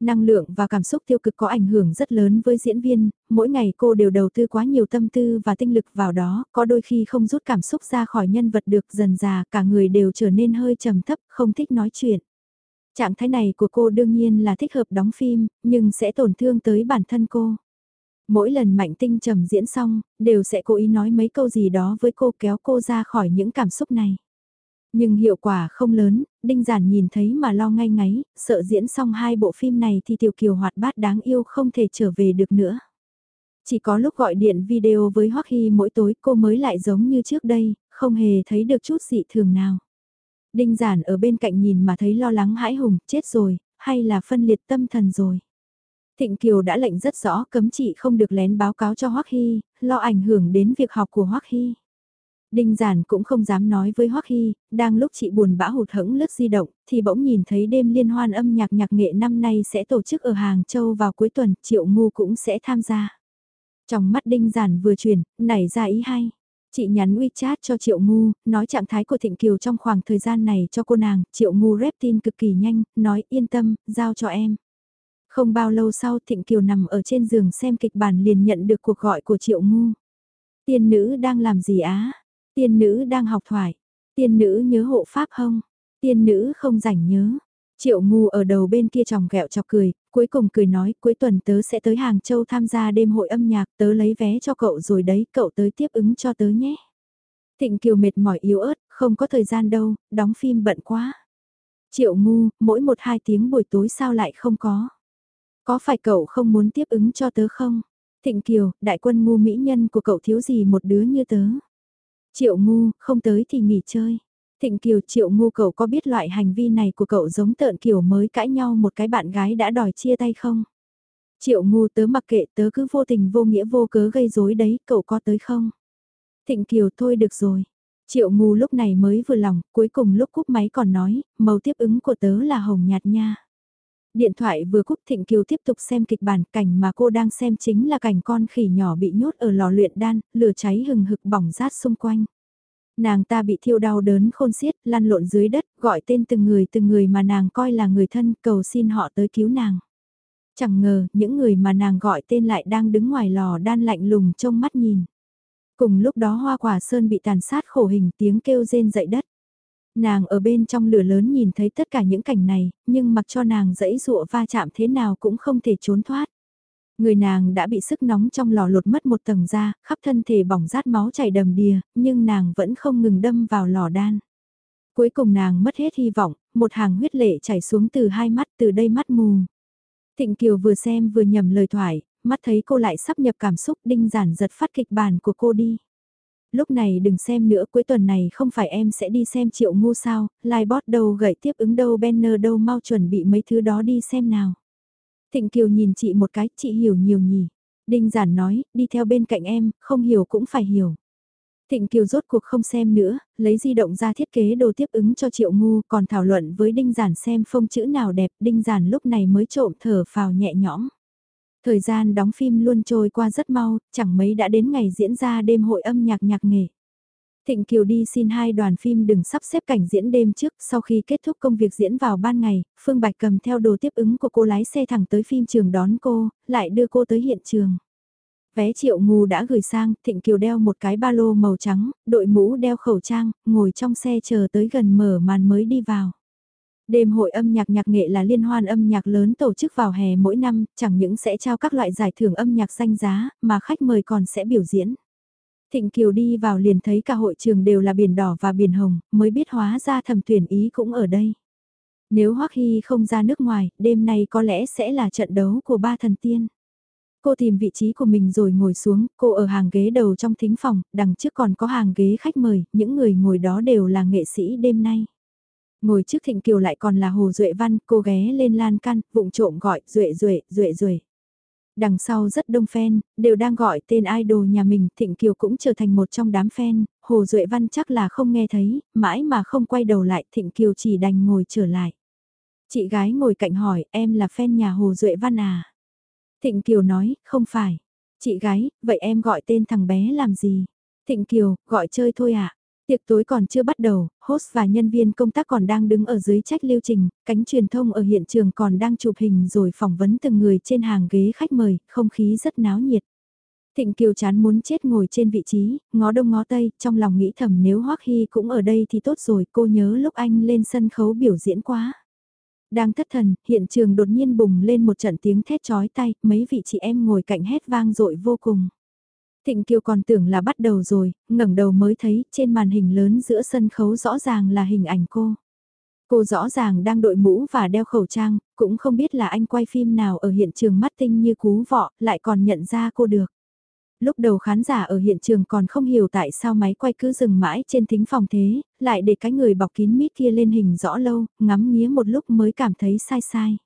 Năng lượng và cảm xúc tiêu cực có ảnh hưởng rất lớn với diễn viên, mỗi ngày cô đều đầu tư quá nhiều tâm tư và tinh lực vào đó, có đôi khi không rút cảm xúc ra khỏi nhân vật được dần già cả người đều trở nên hơi trầm thấp, không thích nói chuyện. Trạng thái này của cô đương nhiên là thích hợp đóng phim, nhưng sẽ tổn thương tới bản thân cô. Mỗi lần mạnh tinh trầm diễn xong, đều sẽ cố ý nói mấy câu gì đó với cô kéo cô ra khỏi những cảm xúc này. Nhưng hiệu quả không lớn, Đinh Giản nhìn thấy mà lo ngay ngáy, sợ diễn xong hai bộ phim này thì Tiểu Kiều hoạt bát đáng yêu không thể trở về được nữa. Chỉ có lúc gọi điện video với Hoắc Hy mỗi tối cô mới lại giống như trước đây, không hề thấy được chút dị thường nào. Đinh Giản ở bên cạnh nhìn mà thấy lo lắng hãi hùng, chết rồi, hay là phân liệt tâm thần rồi. Thịnh Kiều đã lệnh rất rõ cấm chị không được lén báo cáo cho Hoắc Hy, lo ảnh hưởng đến việc học của Hoắc Hy. Đinh giản cũng không dám nói với Hoắc Hy, đang lúc chị buồn bã hụt hẫng lướt di động, thì bỗng nhìn thấy đêm liên hoan âm nhạc nhạc nghệ năm nay sẽ tổ chức ở Hàng Châu vào cuối tuần, Triệu Ngu cũng sẽ tham gia. Trong mắt Đinh giản vừa chuyển, nảy ra ý hay. Chị nhắn WeChat cho Triệu Ngu, nói trạng thái của Thịnh Kiều trong khoảng thời gian này cho cô nàng, Triệu Ngu rep tin cực kỳ nhanh, nói yên tâm, giao cho em. Không bao lâu sau Thịnh Kiều nằm ở trên giường xem kịch bản liền nhận được cuộc gọi của Triệu Ngu. Tiên nữ đang làm gì á? Tiên nữ đang học thoại. Tiên nữ nhớ hộ pháp không? Tiên nữ không rảnh nhớ. Triệu ngu ở đầu bên kia tròng gẹo chọc cười, cuối cùng cười nói cuối tuần tớ sẽ tới Hàng Châu tham gia đêm hội âm nhạc tớ lấy vé cho cậu rồi đấy cậu tới tiếp ứng cho tớ nhé. Thịnh Kiều mệt mỏi yếu ớt, không có thời gian đâu, đóng phim bận quá. Triệu ngu, mỗi một hai tiếng buổi tối sao lại không có. Có phải cậu không muốn tiếp ứng cho tớ không? Thịnh Kiều, đại quân ngu mỹ nhân của cậu thiếu gì một đứa như tớ. Triệu ngu, không tới thì nghỉ chơi. Thịnh Kiều triệu ngu cậu có biết loại hành vi này của cậu giống tợn kiểu mới cãi nhau một cái bạn gái đã đòi chia tay không? Triệu ngu tớ mặc kệ tớ cứ vô tình vô nghĩa vô cớ gây rối đấy, cậu có tới không? Thịnh Kiều thôi được rồi. Triệu ngu lúc này mới vừa lòng, cuối cùng lúc cúp máy còn nói, màu tiếp ứng của tớ là hồng nhạt nha. Điện thoại vừa cúp Thịnh Kiều tiếp tục xem kịch bản cảnh mà cô đang xem chính là cảnh con khỉ nhỏ bị nhốt ở lò luyện đan, lửa cháy hừng hực bỏng rát xung quanh. Nàng ta bị thiêu đau đớn khôn xiết, lăn lộn dưới đất, gọi tên từng người từng người mà nàng coi là người thân cầu xin họ tới cứu nàng. Chẳng ngờ, những người mà nàng gọi tên lại đang đứng ngoài lò đan lạnh lùng trông mắt nhìn. Cùng lúc đó hoa quả sơn bị tàn sát khổ hình tiếng kêu rên dậy đất. Nàng ở bên trong lửa lớn nhìn thấy tất cả những cảnh này, nhưng mặc cho nàng dẫy dụa va chạm thế nào cũng không thể trốn thoát. Người nàng đã bị sức nóng trong lò lột mất một tầng da, khắp thân thể bỏng rát máu chảy đầm đìa, nhưng nàng vẫn không ngừng đâm vào lò đan. Cuối cùng nàng mất hết hy vọng, một hàng huyết lệ chảy xuống từ hai mắt từ đây mắt mù. Thịnh Kiều vừa xem vừa nhầm lời thoại, mắt thấy cô lại sắp nhập cảm xúc đinh giản giật phát kịch bản của cô đi. Lúc này đừng xem nữa cuối tuần này không phải em sẽ đi xem triệu ngu sao, livebot đâu gậy tiếp ứng đâu banner đâu mau chuẩn bị mấy thứ đó đi xem nào. Thịnh Kiều nhìn chị một cái, chị hiểu nhiều nhỉ. Đinh giản nói, đi theo bên cạnh em, không hiểu cũng phải hiểu. Thịnh Kiều rốt cuộc không xem nữa, lấy di động ra thiết kế đồ tiếp ứng cho Triệu Ngu, còn thảo luận với Đinh Giản xem phông chữ nào đẹp, Đinh Giản lúc này mới trộm thở phào nhẹ nhõm. Thời gian đóng phim luôn trôi qua rất mau, chẳng mấy đã đến ngày diễn ra đêm hội âm nhạc nhạc nghệ. Thịnh Kiều đi xin hai đoàn phim đừng sắp xếp cảnh diễn đêm trước, sau khi kết thúc công việc diễn vào ban ngày, Phương Bạch cầm theo đồ tiếp ứng của cô lái xe thẳng tới phim trường đón cô, lại đưa cô tới hiện trường. Vé triệu ngu đã gửi sang, Thịnh Kiều đeo một cái ba lô màu trắng, đội mũ đeo khẩu trang, ngồi trong xe chờ tới gần mở màn mới đi vào. Đêm hội âm nhạc nhạc nghệ là liên hoan âm nhạc lớn tổ chức vào hè mỗi năm, chẳng những sẽ trao các loại giải thưởng âm nhạc danh giá, mà khách mời còn sẽ biểu diễn. Thịnh Kiều đi vào liền thấy cả hội trường đều là biển đỏ và biển hồng, mới biết hóa ra thầm tuyển ý cũng ở đây. Nếu Hoắc Hy không ra nước ngoài, đêm nay có lẽ sẽ là trận đấu của ba thần tiên. Cô tìm vị trí của mình rồi ngồi xuống, cô ở hàng ghế đầu trong thính phòng, đằng trước còn có hàng ghế khách mời, những người ngồi đó đều là nghệ sĩ đêm nay. Ngồi trước Thịnh Kiều lại còn là Hồ Duệ Văn, cô ghé lên lan can, vụng trộm gọi, Duệ Duệ, Duệ Duệ. Đằng sau rất đông fan, đều đang gọi tên idol nhà mình, Thịnh Kiều cũng trở thành một trong đám fan, Hồ Duệ Văn chắc là không nghe thấy, mãi mà không quay đầu lại, Thịnh Kiều chỉ đành ngồi trở lại. Chị gái ngồi cạnh hỏi, em là fan nhà Hồ Duệ Văn à? Thịnh Kiều nói, không phải. Chị gái, vậy em gọi tên thằng bé làm gì? Thịnh Kiều, gọi chơi thôi ạ. À? Tiệc tối còn chưa bắt đầu, host và nhân viên công tác còn đang đứng ở dưới trách lưu trình, cánh truyền thông ở hiện trường còn đang chụp hình rồi phỏng vấn từng người trên hàng ghế khách mời, không khí rất náo nhiệt. Thịnh Kiều chán muốn chết ngồi trên vị trí, ngó đông ngó tây, trong lòng nghĩ thầm nếu Hoắc Hy cũng ở đây thì tốt rồi, cô nhớ lúc anh lên sân khấu biểu diễn quá. Đang thất thần, hiện trường đột nhiên bùng lên một trận tiếng thét chói tay, mấy vị chị em ngồi cạnh hét vang dội vô cùng. Thịnh Kiều còn tưởng là bắt đầu rồi, ngẩng đầu mới thấy trên màn hình lớn giữa sân khấu rõ ràng là hình ảnh cô. Cô rõ ràng đang đội mũ và đeo khẩu trang, cũng không biết là anh quay phim nào ở hiện trường mắt tinh như cú vọ, lại còn nhận ra cô được lúc đầu khán giả ở hiện trường còn không hiểu tại sao máy quay cứ dừng mãi trên thính phòng thế, lại để cái người bọc kín mít kia lên hình rõ lâu, ngắm nghía một lúc mới cảm thấy sai sai.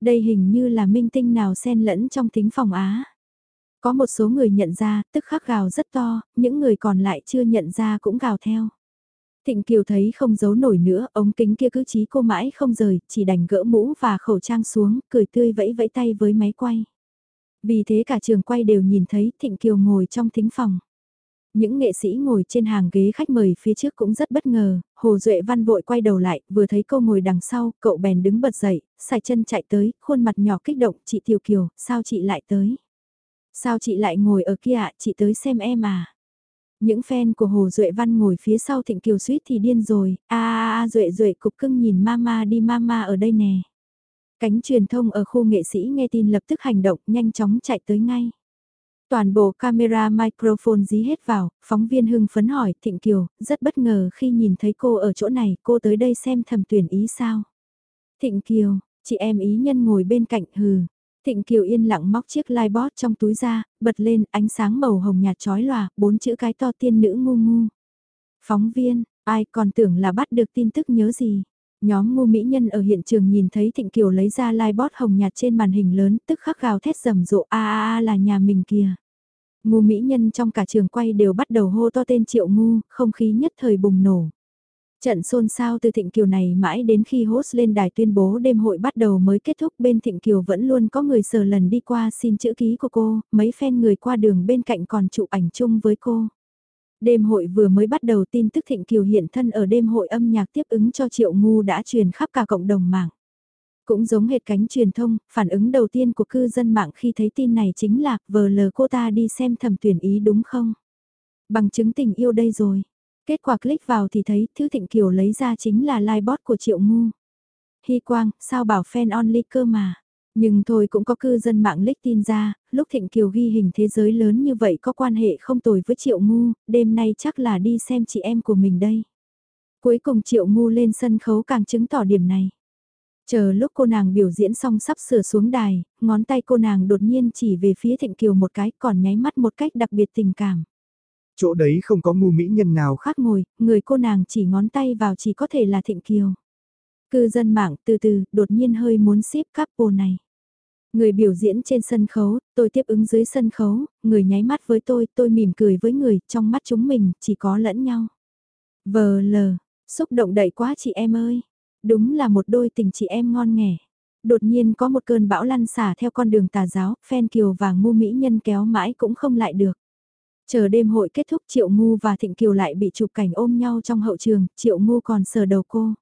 Đây hình như là minh tinh nào xen lẫn trong thính phòng Á. Có một số người nhận ra, tức khắc gào rất to, những người còn lại chưa nhận ra cũng gào theo. Thịnh Kiều thấy không giấu nổi nữa, ống kính kia cứ chí cô mãi không rời, chỉ đành gỡ mũ và khẩu trang xuống, cười tươi vẫy vẫy tay với máy quay. Vì thế cả trường quay đều nhìn thấy Thịnh Kiều ngồi trong thính phòng. Những nghệ sĩ ngồi trên hàng ghế khách mời phía trước cũng rất bất ngờ, Hồ Duệ Văn vội quay đầu lại, vừa thấy cô ngồi đằng sau, cậu bèn đứng bật dậy, xài chân chạy tới, khuôn mặt nhỏ kích động, chị Tiểu Kiều, sao chị lại tới? Sao chị lại ngồi ở kia ạ, chị tới xem em à? Những fan của Hồ Duệ Văn ngồi phía sau Thịnh Kiều suýt thì điên rồi, a a a Duệ Duệ cục cưng nhìn mama đi mama ở đây nè. Cánh truyền thông ở khu nghệ sĩ nghe tin lập tức hành động nhanh chóng chạy tới ngay. Toàn bộ camera microphone dí hết vào, phóng viên hưng phấn hỏi Thịnh Kiều, rất bất ngờ khi nhìn thấy cô ở chỗ này, cô tới đây xem thầm tuyển ý sao. Thịnh Kiều, chị em ý nhân ngồi bên cạnh hừ. Thịnh Kiều yên lặng móc chiếc livebot trong túi ra, bật lên ánh sáng màu hồng nhạt chói lòa, bốn chữ cái to tiên nữ ngu ngu. Phóng viên, ai còn tưởng là bắt được tin tức nhớ gì. Nhóm ngu mỹ nhân ở hiện trường nhìn thấy Thịnh Kiều lấy ra livebot hồng nhạt trên màn hình lớn tức khắc gào thét rầm rộ a a a là nhà mình kìa. Ngu mỹ nhân trong cả trường quay đều bắt đầu hô to tên triệu ngu, không khí nhất thời bùng nổ. Trận xôn xao từ Thịnh Kiều này mãi đến khi host lên đài tuyên bố đêm hội bắt đầu mới kết thúc bên Thịnh Kiều vẫn luôn có người sờ lần đi qua xin chữ ký của cô, mấy fan người qua đường bên cạnh còn chụp ảnh chung với cô. Đêm hội vừa mới bắt đầu tin tức Thịnh Kiều hiện thân ở đêm hội âm nhạc tiếp ứng cho Triệu Ngu đã truyền khắp cả cộng đồng mạng. Cũng giống hệt cánh truyền thông, phản ứng đầu tiên của cư dân mạng khi thấy tin này chính là vờ lờ cô ta đi xem thầm tuyển ý đúng không? Bằng chứng tình yêu đây rồi. Kết quả click vào thì thấy Thư Thịnh Kiều lấy ra chính là livebot của Triệu Ngu. Hy Quang, sao bảo fan only cơ mà. Nhưng thôi cũng có cư dân mạng lích tin ra, lúc Thịnh Kiều ghi hình thế giới lớn như vậy có quan hệ không tồi với Triệu Ngu, đêm nay chắc là đi xem chị em của mình đây. Cuối cùng Triệu Ngu lên sân khấu càng chứng tỏ điểm này. Chờ lúc cô nàng biểu diễn xong sắp sửa xuống đài, ngón tay cô nàng đột nhiên chỉ về phía Thịnh Kiều một cái còn nháy mắt một cách đặc biệt tình cảm. Chỗ đấy không có ngu mỹ nhân nào khác ngồi, người cô nàng chỉ ngón tay vào chỉ có thể là Thịnh Kiều. Cư dân mạng từ từ, đột nhiên hơi muốn xếp couple này. Người biểu diễn trên sân khấu, tôi tiếp ứng dưới sân khấu, người nháy mắt với tôi, tôi mỉm cười với người, trong mắt chúng mình chỉ có lẫn nhau. Vờ lờ, xúc động đậy quá chị em ơi. Đúng là một đôi tình chị em ngon nghẻ. Đột nhiên có một cơn bão lăn xả theo con đường tà giáo, phen kiều và ngu mỹ nhân kéo mãi cũng không lại được. Chờ đêm hội kết thúc Triệu Ngu và Thịnh Kiều lại bị chụp cảnh ôm nhau trong hậu trường, Triệu Ngu còn sờ đầu cô.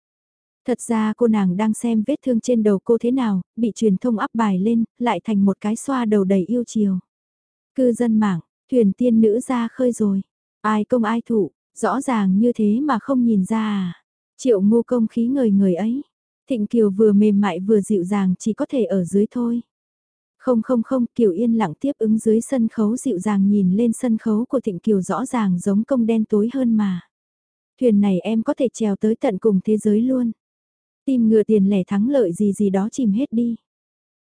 Thật ra cô nàng đang xem vết thương trên đầu cô thế nào, bị truyền thông áp bài lên, lại thành một cái xoa đầu đầy yêu chiều. Cư dân mạng, thuyền tiên nữ ra khơi rồi. Ai công ai thủ, rõ ràng như thế mà không nhìn ra à. Triệu ngu công khí người người ấy. Thịnh Kiều vừa mềm mại vừa dịu dàng chỉ có thể ở dưới thôi. Không không không, Kiều yên lặng tiếp ứng dưới sân khấu dịu dàng nhìn lên sân khấu của Thịnh Kiều rõ ràng giống công đen tối hơn mà. Thuyền này em có thể trèo tới tận cùng thế giới luôn. Tìm ngựa tiền lẻ thắng lợi gì gì đó chìm hết đi.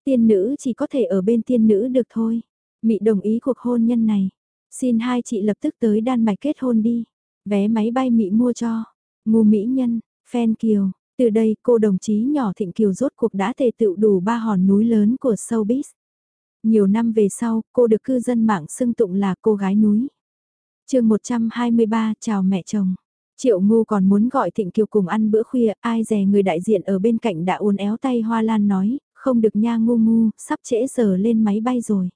Tiên nữ chỉ có thể ở bên tiên nữ được thôi. Mị đồng ý cuộc hôn nhân này. Xin hai chị lập tức tới Đan Mạch kết hôn đi. Vé máy bay Mị mua cho. Ngu Mỹ Nhân, Phen Kiều. Từ đây cô đồng chí nhỏ Thịnh Kiều rốt cuộc đã tề tựu đủ ba hòn núi lớn của showbiz. Nhiều năm về sau, cô được cư dân mạng xưng tụng là cô gái núi. chương 123 chào mẹ chồng. Triệu ngu còn muốn gọi Thịnh Kiều cùng ăn bữa khuya, ai dè người đại diện ở bên cạnh đã uốn éo tay Hoa Lan nói, không được nha ngu ngu, sắp trễ giờ lên máy bay rồi.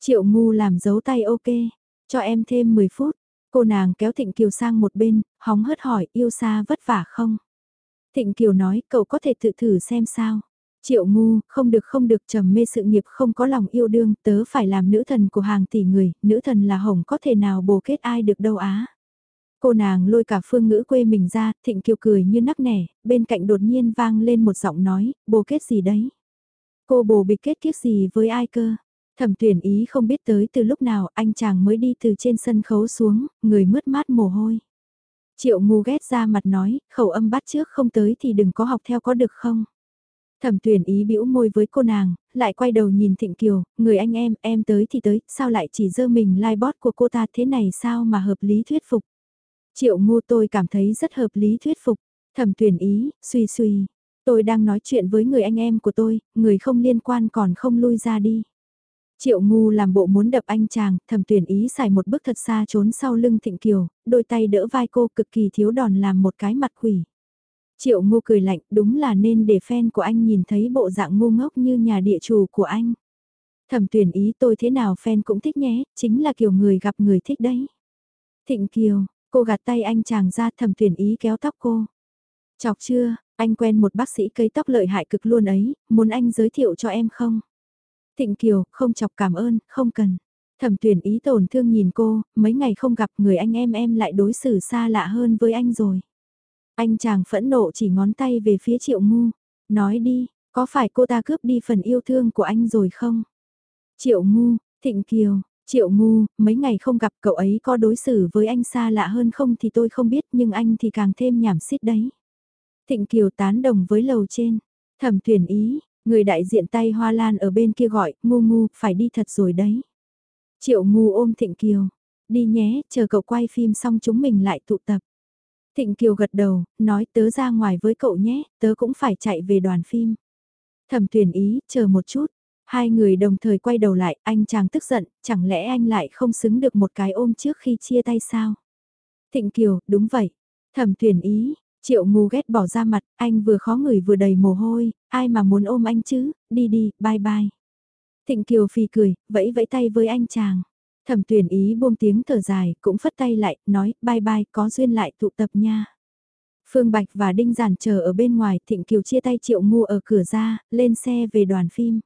Triệu ngu làm dấu tay ok, cho em thêm 10 phút. Cô nàng kéo Thịnh Kiều sang một bên, hóng hớt hỏi yêu xa vất vả không? Thịnh Kiều nói cậu có thể tự thử xem sao. Triệu ngu, không được không được trầm mê sự nghiệp không có lòng yêu đương, tớ phải làm nữ thần của hàng tỷ người, nữ thần là hồng có thể nào bồ kết ai được đâu á. Cô nàng lôi cả phương ngữ quê mình ra, thịnh kiều cười như nắc nẻ, bên cạnh đột nhiên vang lên một giọng nói, bồ kết gì đấy? Cô bồ bị kết kiếp gì với ai cơ? Thẩm tuyển ý không biết tới từ lúc nào anh chàng mới đi từ trên sân khấu xuống, người mướt mát mồ hôi. Triệu ngu ghét ra mặt nói, khẩu âm bắt trước không tới thì đừng có học theo có được không? Thẩm tuyển ý bĩu môi với cô nàng, lại quay đầu nhìn Thịnh Kiều, người anh em, em tới thì tới, sao lại chỉ dơ mình like bot của cô ta thế này sao mà hợp lý thuyết phục. Triệu ngu tôi cảm thấy rất hợp lý thuyết phục, thẩm tuyển ý, suy suy, tôi đang nói chuyện với người anh em của tôi, người không liên quan còn không lui ra đi. Triệu ngu làm bộ muốn đập anh chàng, thẩm tuyển ý xài một bước thật xa trốn sau lưng Thịnh Kiều, đôi tay đỡ vai cô cực kỳ thiếu đòn làm một cái mặt quỷ. Triệu ngu cười lạnh, đúng là nên để fan của anh nhìn thấy bộ dạng ngu ngốc như nhà địa chủ của anh. Thẩm tuyển ý tôi thế nào fan cũng thích nhé, chính là kiểu người gặp người thích đấy. Thịnh Kiều, cô gạt tay anh chàng ra thẩm tuyển ý kéo tóc cô. Chọc chưa, anh quen một bác sĩ cây tóc lợi hại cực luôn ấy, muốn anh giới thiệu cho em không? Thịnh Kiều, không chọc cảm ơn, không cần. Thẩm tuyển ý tổn thương nhìn cô, mấy ngày không gặp người anh em em lại đối xử xa lạ hơn với anh rồi. Anh chàng phẫn nộ chỉ ngón tay về phía triệu ngu. Nói đi, có phải cô ta cướp đi phần yêu thương của anh rồi không? Triệu ngu, thịnh kiều, triệu ngu, mấy ngày không gặp cậu ấy có đối xử với anh xa lạ hơn không thì tôi không biết nhưng anh thì càng thêm nhảm xít đấy. Thịnh kiều tán đồng với lầu trên. Thẩm tuyển ý, người đại diện tay hoa lan ở bên kia gọi, ngu ngu, phải đi thật rồi đấy. Triệu ngu ôm thịnh kiều. Đi nhé, chờ cậu quay phim xong chúng mình lại tụ tập. Thịnh Kiều gật đầu, nói tớ ra ngoài với cậu nhé, tớ cũng phải chạy về đoàn phim. Thẩm tuyển ý, chờ một chút. Hai người đồng thời quay đầu lại, anh chàng tức giận, chẳng lẽ anh lại không xứng được một cái ôm trước khi chia tay sao? Thịnh Kiều, đúng vậy. Thẩm tuyển ý, triệu ngu ghét bỏ ra mặt, anh vừa khó ngửi vừa đầy mồ hôi, ai mà muốn ôm anh chứ, đi đi, bye bye. Thịnh Kiều phì cười, vẫy vẫy tay với anh chàng. Thẩm tuyển ý buông tiếng thở dài, cũng phất tay lại, nói, bye bye, có duyên lại tụ tập nha. Phương Bạch và Đinh Giản chờ ở bên ngoài, Thịnh Kiều chia tay Triệu Ngu ở cửa ra, lên xe về đoàn phim.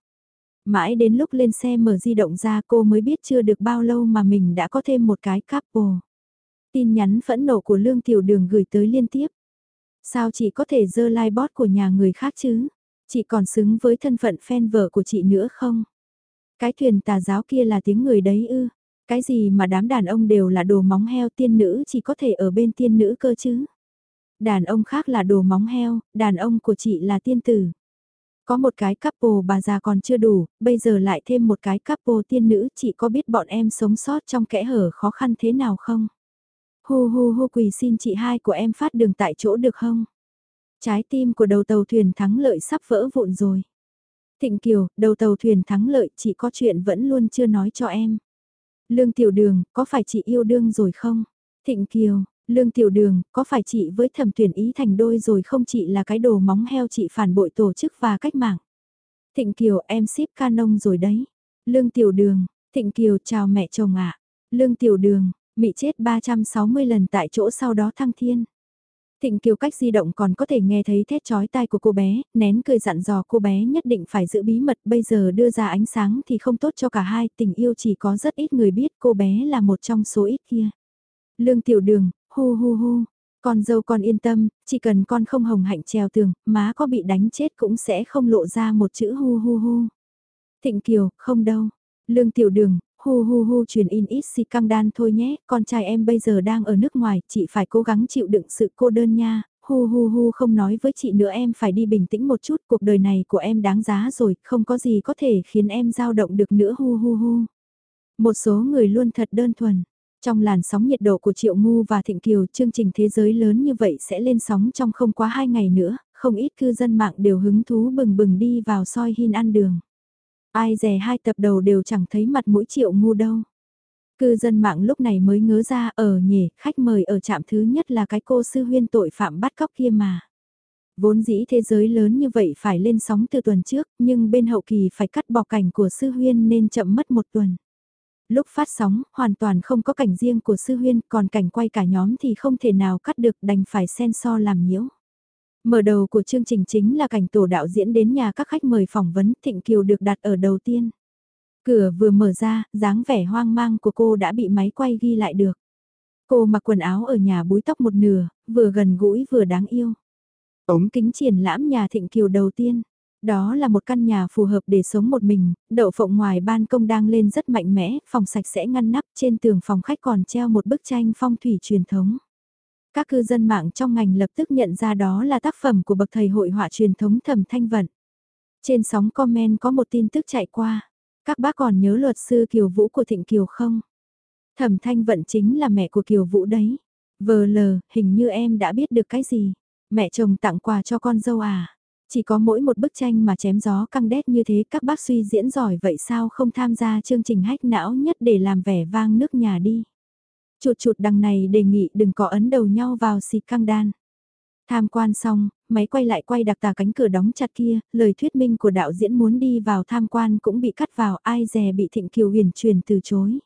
Mãi đến lúc lên xe mở di động ra cô mới biết chưa được bao lâu mà mình đã có thêm một cái couple. Tin nhắn phẫn nộ của Lương Tiểu Đường gửi tới liên tiếp. Sao chị có thể dơ like bot của nhà người khác chứ? Chị còn xứng với thân phận fan vợ của chị nữa không? Cái thuyền tà giáo kia là tiếng người đấy ư? Cái gì mà đám đàn ông đều là đồ móng heo tiên nữ chỉ có thể ở bên tiên nữ cơ chứ? Đàn ông khác là đồ móng heo, đàn ông của chị là tiên tử. Có một cái couple bà già còn chưa đủ, bây giờ lại thêm một cái couple tiên nữ, chị có biết bọn em sống sót trong kẽ hở khó khăn thế nào không? Hu hu hu quỳ xin chị hai của em phát đường tại chỗ được không? Trái tim của đầu tàu thuyền thắng lợi sắp vỡ vụn rồi. Thịnh Kiều, đầu tàu thuyền thắng lợi chị có chuyện vẫn luôn chưa nói cho em. Lương Tiểu Đường, có phải chị yêu đương rồi không? Thịnh Kiều, Lương Tiểu Đường, có phải chị với thẩm tuyển ý thành đôi rồi không chị là cái đồ móng heo chị phản bội tổ chức và cách mạng? Thịnh Kiều, em ship canon rồi đấy. Lương Tiểu Đường, Thịnh Kiều chào mẹ chồng ạ. Lương Tiểu Đường, Mị chết 360 lần tại chỗ sau đó thăng thiên. Thịnh Kiều cách di động còn có thể nghe thấy thét chói tai của cô bé, nén cười dặn dò cô bé nhất định phải giữ bí mật bây giờ đưa ra ánh sáng thì không tốt cho cả hai, tình yêu chỉ có rất ít người biết cô bé là một trong số ít kia. Lương Tiểu Đường, hu hu hu, con dâu con yên tâm, chỉ cần con không hồng hạnh treo tường, má có bị đánh chết cũng sẽ không lộ ra một chữ hu hu hu. Thịnh Kiều, không đâu. Lương Tiểu Đường, hu hu hu truyền in ít si căng đan thôi nhé, con trai em bây giờ đang ở nước ngoài, chị phải cố gắng chịu đựng sự cô đơn nha, hu hu hu không nói với chị nữa em phải đi bình tĩnh một chút, cuộc đời này của em đáng giá rồi, không có gì có thể khiến em dao động được nữa hu hu hu. Một số người luôn thật đơn thuần. Trong làn sóng nhiệt độ của Triệu Ngu và Thịnh Kiều, chương trình thế giới lớn như vậy sẽ lên sóng trong không quá hai ngày nữa, không ít cư dân mạng đều hứng thú bừng bừng đi vào soi hin ăn đường. Ai dè hai tập đầu đều chẳng thấy mặt mũi triệu ngu đâu. Cư dân mạng lúc này mới ngớ ra ở nhỉ, khách mời ở trạm thứ nhất là cái cô sư huyên tội phạm bắt cóc kia mà. Vốn dĩ thế giới lớn như vậy phải lên sóng từ tuần trước, nhưng bên hậu kỳ phải cắt bỏ cảnh của sư huyên nên chậm mất một tuần. Lúc phát sóng, hoàn toàn không có cảnh riêng của sư huyên, còn cảnh quay cả nhóm thì không thể nào cắt được đành phải sen so làm nhiễu. Mở đầu của chương trình chính là cảnh tổ đạo diễn đến nhà các khách mời phỏng vấn Thịnh Kiều được đặt ở đầu tiên. Cửa vừa mở ra, dáng vẻ hoang mang của cô đã bị máy quay ghi lại được. Cô mặc quần áo ở nhà búi tóc một nửa, vừa gần gũi vừa đáng yêu. Ống kính triển lãm nhà Thịnh Kiều đầu tiên. Đó là một căn nhà phù hợp để sống một mình, đậu phộng ngoài ban công đang lên rất mạnh mẽ, phòng sạch sẽ ngăn nắp trên tường phòng khách còn treo một bức tranh phong thủy truyền thống. Các cư dân mạng trong ngành lập tức nhận ra đó là tác phẩm của bậc thầy hội họa truyền thống thẩm thanh vận. Trên sóng comment có một tin tức chạy qua. Các bác còn nhớ luật sư Kiều Vũ của Thịnh Kiều không? Thẩm thanh vận chính là mẹ của Kiều Vũ đấy. Vờ lờ, hình như em đã biết được cái gì. Mẹ chồng tặng quà cho con dâu à? Chỉ có mỗi một bức tranh mà chém gió căng đét như thế các bác suy diễn giỏi vậy sao không tham gia chương trình hách não nhất để làm vẻ vang nước nhà đi. Chuột chuột đằng này đề nghị đừng có ấn đầu nhau vào xịt căng đan. Tham quan xong, máy quay lại quay đặc tà cánh cửa đóng chặt kia, lời thuyết minh của đạo diễn muốn đi vào tham quan cũng bị cắt vào ai dè bị Thịnh Kiều huyền truyền từ chối.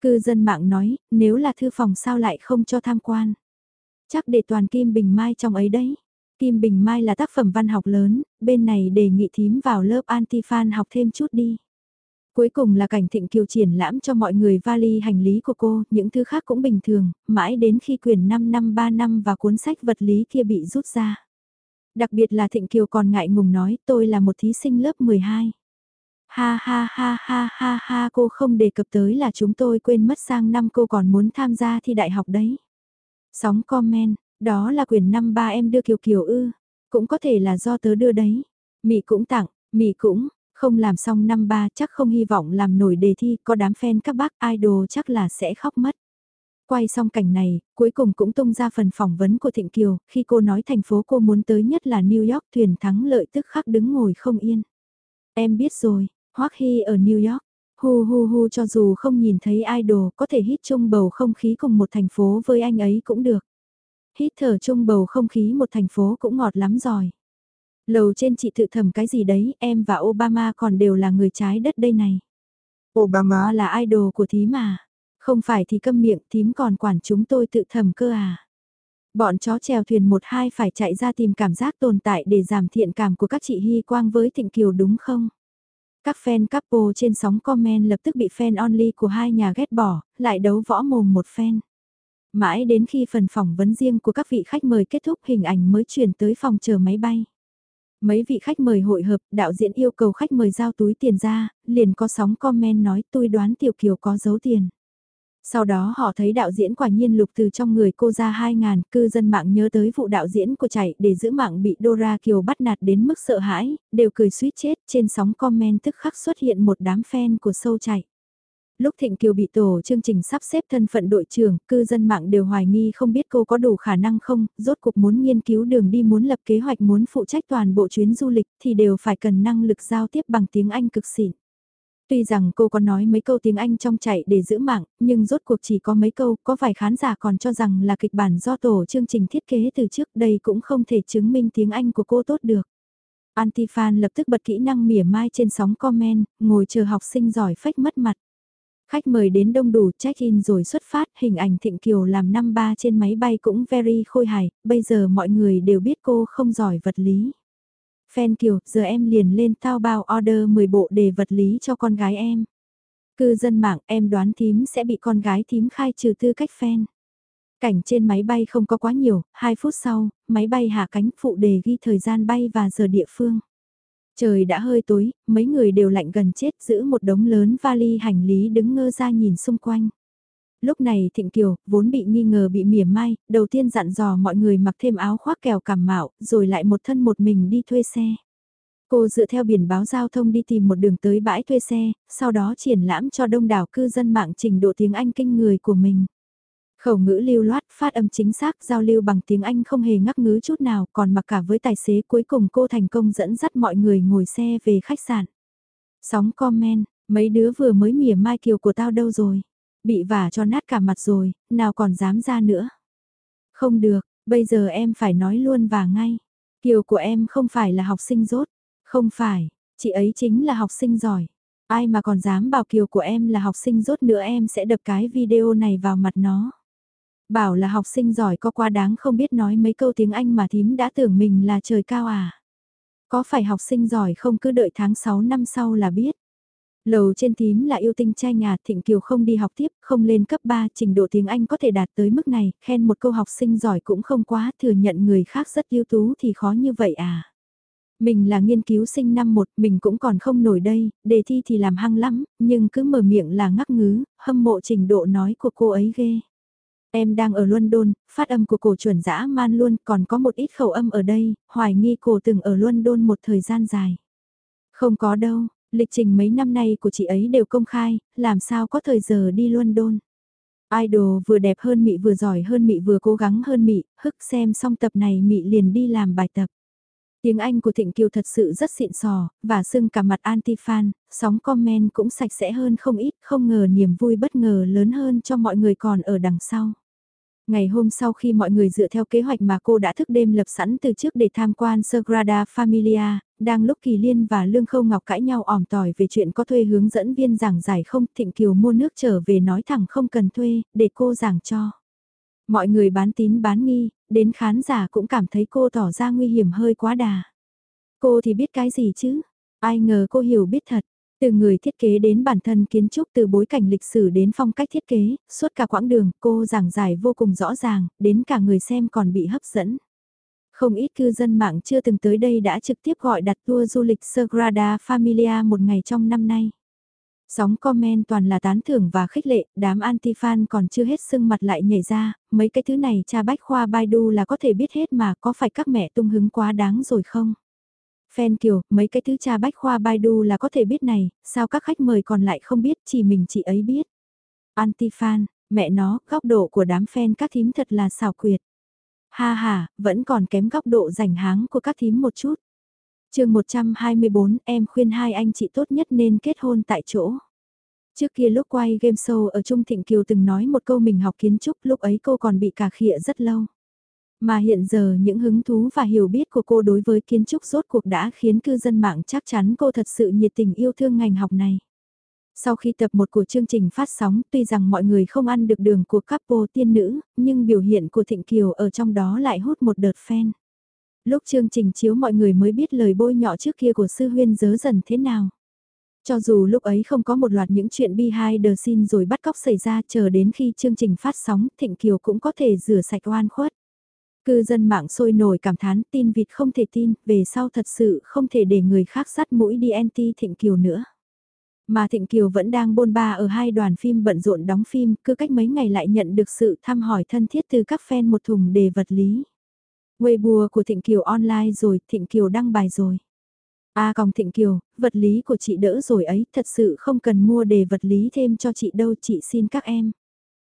Cư dân mạng nói, nếu là thư phòng sao lại không cho tham quan. Chắc để toàn Kim Bình Mai trong ấy đấy. Kim Bình Mai là tác phẩm văn học lớn, bên này đề nghị thím vào lớp anti-fan học thêm chút đi. Cuối cùng là cảnh thịnh kiều triển lãm cho mọi người vali hành lý của cô, những thứ khác cũng bình thường, mãi đến khi quyển 5 năm 3 năm và cuốn sách vật lý kia bị rút ra. Đặc biệt là Thịnh Kiều còn ngại ngùng nói tôi là một thí sinh lớp 12. Ha ha ha ha ha ha cô không đề cập tới là chúng tôi quên mất sang năm cô còn muốn tham gia thi đại học đấy. Sóng comment, đó là quyển năm ba em đưa Kiều Kiều ư, cũng có thể là do tớ đưa đấy. Mị cũng tặng, Mị cũng, không làm xong năm ba chắc không hy vọng làm nổi đề thi, có đám fan các bác idol chắc là sẽ khóc mất. Quay xong cảnh này, cuối cùng cũng tung ra phần phỏng vấn của Thịnh Kiều, khi cô nói thành phố cô muốn tới nhất là New York thuyền thắng lợi tức khắc đứng ngồi không yên. Em biết rồi, Hoắc Hy ở New York, hu hu hu cho dù không nhìn thấy idol có thể hít chung bầu không khí cùng một thành phố với anh ấy cũng được. Hít thở chung bầu không khí một thành phố cũng ngọt lắm rồi. Lầu trên chị tự thầm cái gì đấy, em và Obama còn đều là người trái đất đây này. Obama là idol của thím mà. Không phải thì câm miệng thím còn quản chúng tôi tự thầm cơ à. Bọn chó chèo thuyền một hai phải chạy ra tìm cảm giác tồn tại để giảm thiện cảm của các chị Hy Quang với Thịnh Kiều đúng không? Các fan couple trên sóng comment lập tức bị fan only của hai nhà ghét bỏ, lại đấu võ mồm một fan. Mãi đến khi phần phỏng vấn riêng của các vị khách mời kết thúc hình ảnh mới chuyển tới phòng chờ máy bay. Mấy vị khách mời hội hợp, đạo diễn yêu cầu khách mời giao túi tiền ra, liền có sóng comment nói tôi đoán Tiểu Kiều có giấu tiền. Sau đó họ thấy đạo diễn quả nhiên lục từ trong người cô ra 2.000, cư dân mạng nhớ tới vụ đạo diễn của chạy để giữ mạng bị Dora Kiều bắt nạt đến mức sợ hãi, đều cười suýt chết trên sóng comment tức khắc xuất hiện một đám fan của sâu chạy. Lúc Thịnh Kiều bị tổ chương trình sắp xếp thân phận đội trưởng, cư dân mạng đều hoài nghi không biết cô có đủ khả năng không, rốt cuộc muốn nghiên cứu đường đi muốn lập kế hoạch muốn phụ trách toàn bộ chuyến du lịch thì đều phải cần năng lực giao tiếp bằng tiếng Anh cực xịn. Tuy rằng cô có nói mấy câu tiếng Anh trong chạy để giữ mạng, nhưng rốt cuộc chỉ có mấy câu, có vài khán giả còn cho rằng là kịch bản do tổ chương trình thiết kế từ trước đây cũng không thể chứng minh tiếng Anh của cô tốt được. Antifan lập tức bật kỹ năng mỉa mai trên sóng comment, ngồi chờ học sinh giỏi phách mất mặt. Khách mời đến đông đủ check-in rồi xuất phát, hình ảnh Thịnh Kiều làm năm ba trên máy bay cũng very khôi hài, bây giờ mọi người đều biết cô không giỏi vật lý. Fan Kiều, giờ em liền lên tao bao order 10 bộ đề vật lý cho con gái em. Cư dân mạng em đoán thím sẽ bị con gái thím khai trừ tư cách fan. Cảnh trên máy bay không có quá nhiều, 2 phút sau, máy bay hạ cánh phụ đề ghi thời gian bay và giờ địa phương. Trời đã hơi tối, mấy người đều lạnh gần chết giữ một đống lớn vali hành lý đứng ngơ ra nhìn xung quanh. Lúc này Thịnh Kiều, vốn bị nghi ngờ bị mỉa mai, đầu tiên dặn dò mọi người mặc thêm áo khoác kèo cảm mạo, rồi lại một thân một mình đi thuê xe. Cô dựa theo biển báo giao thông đi tìm một đường tới bãi thuê xe, sau đó triển lãm cho đông đảo cư dân mạng trình độ tiếng Anh kinh người của mình. Khẩu ngữ lưu loát, phát âm chính xác, giao lưu bằng tiếng Anh không hề ngắc ngứ chút nào, còn mặc cả với tài xế cuối cùng cô thành công dẫn dắt mọi người ngồi xe về khách sạn. Sóng comment, mấy đứa vừa mới mỉa mai kiều của tao đâu rồi? Bị vả cho nát cả mặt rồi, nào còn dám ra nữa? Không được, bây giờ em phải nói luôn và ngay. Kiều của em không phải là học sinh rốt, không phải, chị ấy chính là học sinh giỏi. Ai mà còn dám bảo kiều của em là học sinh rốt nữa em sẽ đập cái video này vào mặt nó. Bảo là học sinh giỏi có quá đáng không biết nói mấy câu tiếng Anh mà thím đã tưởng mình là trời cao à. Có phải học sinh giỏi không cứ đợi tháng 6 năm sau là biết. Lầu trên tím là yêu tinh trai nhà Thịnh Kiều không đi học tiếp, không lên cấp 3, trình độ tiếng Anh có thể đạt tới mức này, khen một câu học sinh giỏi cũng không quá, thừa nhận người khác rất ưu tú thì khó như vậy à. Mình là nghiên cứu sinh năm một, mình cũng còn không nổi đây, đề thi thì làm hăng lắm, nhưng cứ mở miệng là ngắc ngứ, hâm mộ trình độ nói của cô ấy ghê. Em đang ở London, phát âm của cổ chuẩn dã man luôn, còn có một ít khẩu âm ở đây, hoài nghi cổ từng ở London một thời gian dài. Không có đâu, lịch trình mấy năm nay của chị ấy đều công khai, làm sao có thời giờ đi London. Idol vừa đẹp hơn mị vừa giỏi hơn mị vừa cố gắng hơn mị, hức xem xong tập này mị liền đi làm bài tập. Tiếng Anh của Thịnh Kiều thật sự rất xịn sò, và sưng cả mặt anti-fan, sóng comment cũng sạch sẽ hơn không ít, không ngờ niềm vui bất ngờ lớn hơn cho mọi người còn ở đằng sau. Ngày hôm sau khi mọi người dựa theo kế hoạch mà cô đã thức đêm lập sẵn từ trước để tham quan Sagrada Familia, đang lúc Kỳ Liên và Lương Khâu Ngọc cãi nhau ỏm tỏi về chuyện có thuê hướng dẫn viên giảng giải không, Thịnh Kiều mua nước trở về nói thẳng không cần thuê, để cô giảng cho. Mọi người bán tín bán nghi, đến khán giả cũng cảm thấy cô tỏ ra nguy hiểm hơi quá đà. Cô thì biết cái gì chứ? Ai ngờ cô hiểu biết thật. Từ người thiết kế đến bản thân kiến trúc từ bối cảnh lịch sử đến phong cách thiết kế, suốt cả quãng đường cô giảng giải vô cùng rõ ràng, đến cả người xem còn bị hấp dẫn. Không ít cư dân mạng chưa từng tới đây đã trực tiếp gọi đặt tour du lịch Sagrada Familia một ngày trong năm nay. Sóng comment toàn là tán thưởng và khích lệ, đám anti-fan còn chưa hết sưng mặt lại nhảy ra, mấy cái thứ này cha bách khoa Baidu là có thể biết hết mà có phải các mẹ tung hứng quá đáng rồi không? Phen Kiều, mấy cái thứ cha bách khoa Baidu là có thể biết này, sao các khách mời còn lại không biết, chỉ mình chị ấy biết. Anti-fan, mẹ nó, góc độ của đám fan các thím thật là xào quyệt. Ha ha, vẫn còn kém góc độ rảnh háng của các thím một chút. chương 124, em khuyên hai anh chị tốt nhất nên kết hôn tại chỗ. Trước kia lúc quay game show ở Trung Thịnh Kiều từng nói một câu mình học kiến trúc, lúc ấy cô còn bị cà khịa rất lâu. Mà hiện giờ những hứng thú và hiểu biết của cô đối với kiến trúc rốt cuộc đã khiến cư dân mạng chắc chắn cô thật sự nhiệt tình yêu thương ngành học này. Sau khi tập một của chương trình phát sóng, tuy rằng mọi người không ăn được đường của couple tiên nữ, nhưng biểu hiện của Thịnh Kiều ở trong đó lại hút một đợt fan. Lúc chương trình chiếu mọi người mới biết lời bôi nhọ trước kia của sư huyên dớ dần thế nào. Cho dù lúc ấy không có một loạt những chuyện behind the scene rồi bắt cóc xảy ra chờ đến khi chương trình phát sóng Thịnh Kiều cũng có thể rửa sạch oan khuất. Cư dân mạng sôi nổi cảm thán tin vịt không thể tin, về sau thật sự không thể để người khác sắt mũi đi anti Thịnh Kiều nữa. Mà Thịnh Kiều vẫn đang bôn ba ở hai đoàn phim bận rộn đóng phim, cứ cách mấy ngày lại nhận được sự thăm hỏi thân thiết từ các fan một thùng đề vật lý. Weibo của Thịnh Kiều online rồi, Thịnh Kiều đăng bài rồi. A à, còng Thịnh Kiều, vật lý của chị đỡ rồi ấy, thật sự không cần mua đề vật lý thêm cho chị đâu, chị xin các em.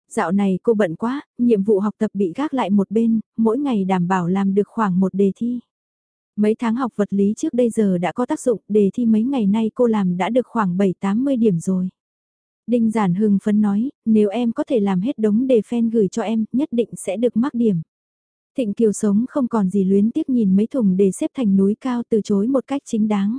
Dạo này cô bận quá, nhiệm vụ học tập bị gác lại một bên, mỗi ngày đảm bảo làm được khoảng một đề thi. Mấy tháng học vật lý trước đây giờ đã có tác dụng, đề thi mấy ngày nay cô làm đã được khoảng 7-80 điểm rồi. Đinh Giản hưng phấn nói, nếu em có thể làm hết đống đề fan gửi cho em, nhất định sẽ được mắc điểm. Thịnh Kiều sống không còn gì luyến tiếc nhìn mấy thùng đề xếp thành núi cao từ chối một cách chính đáng.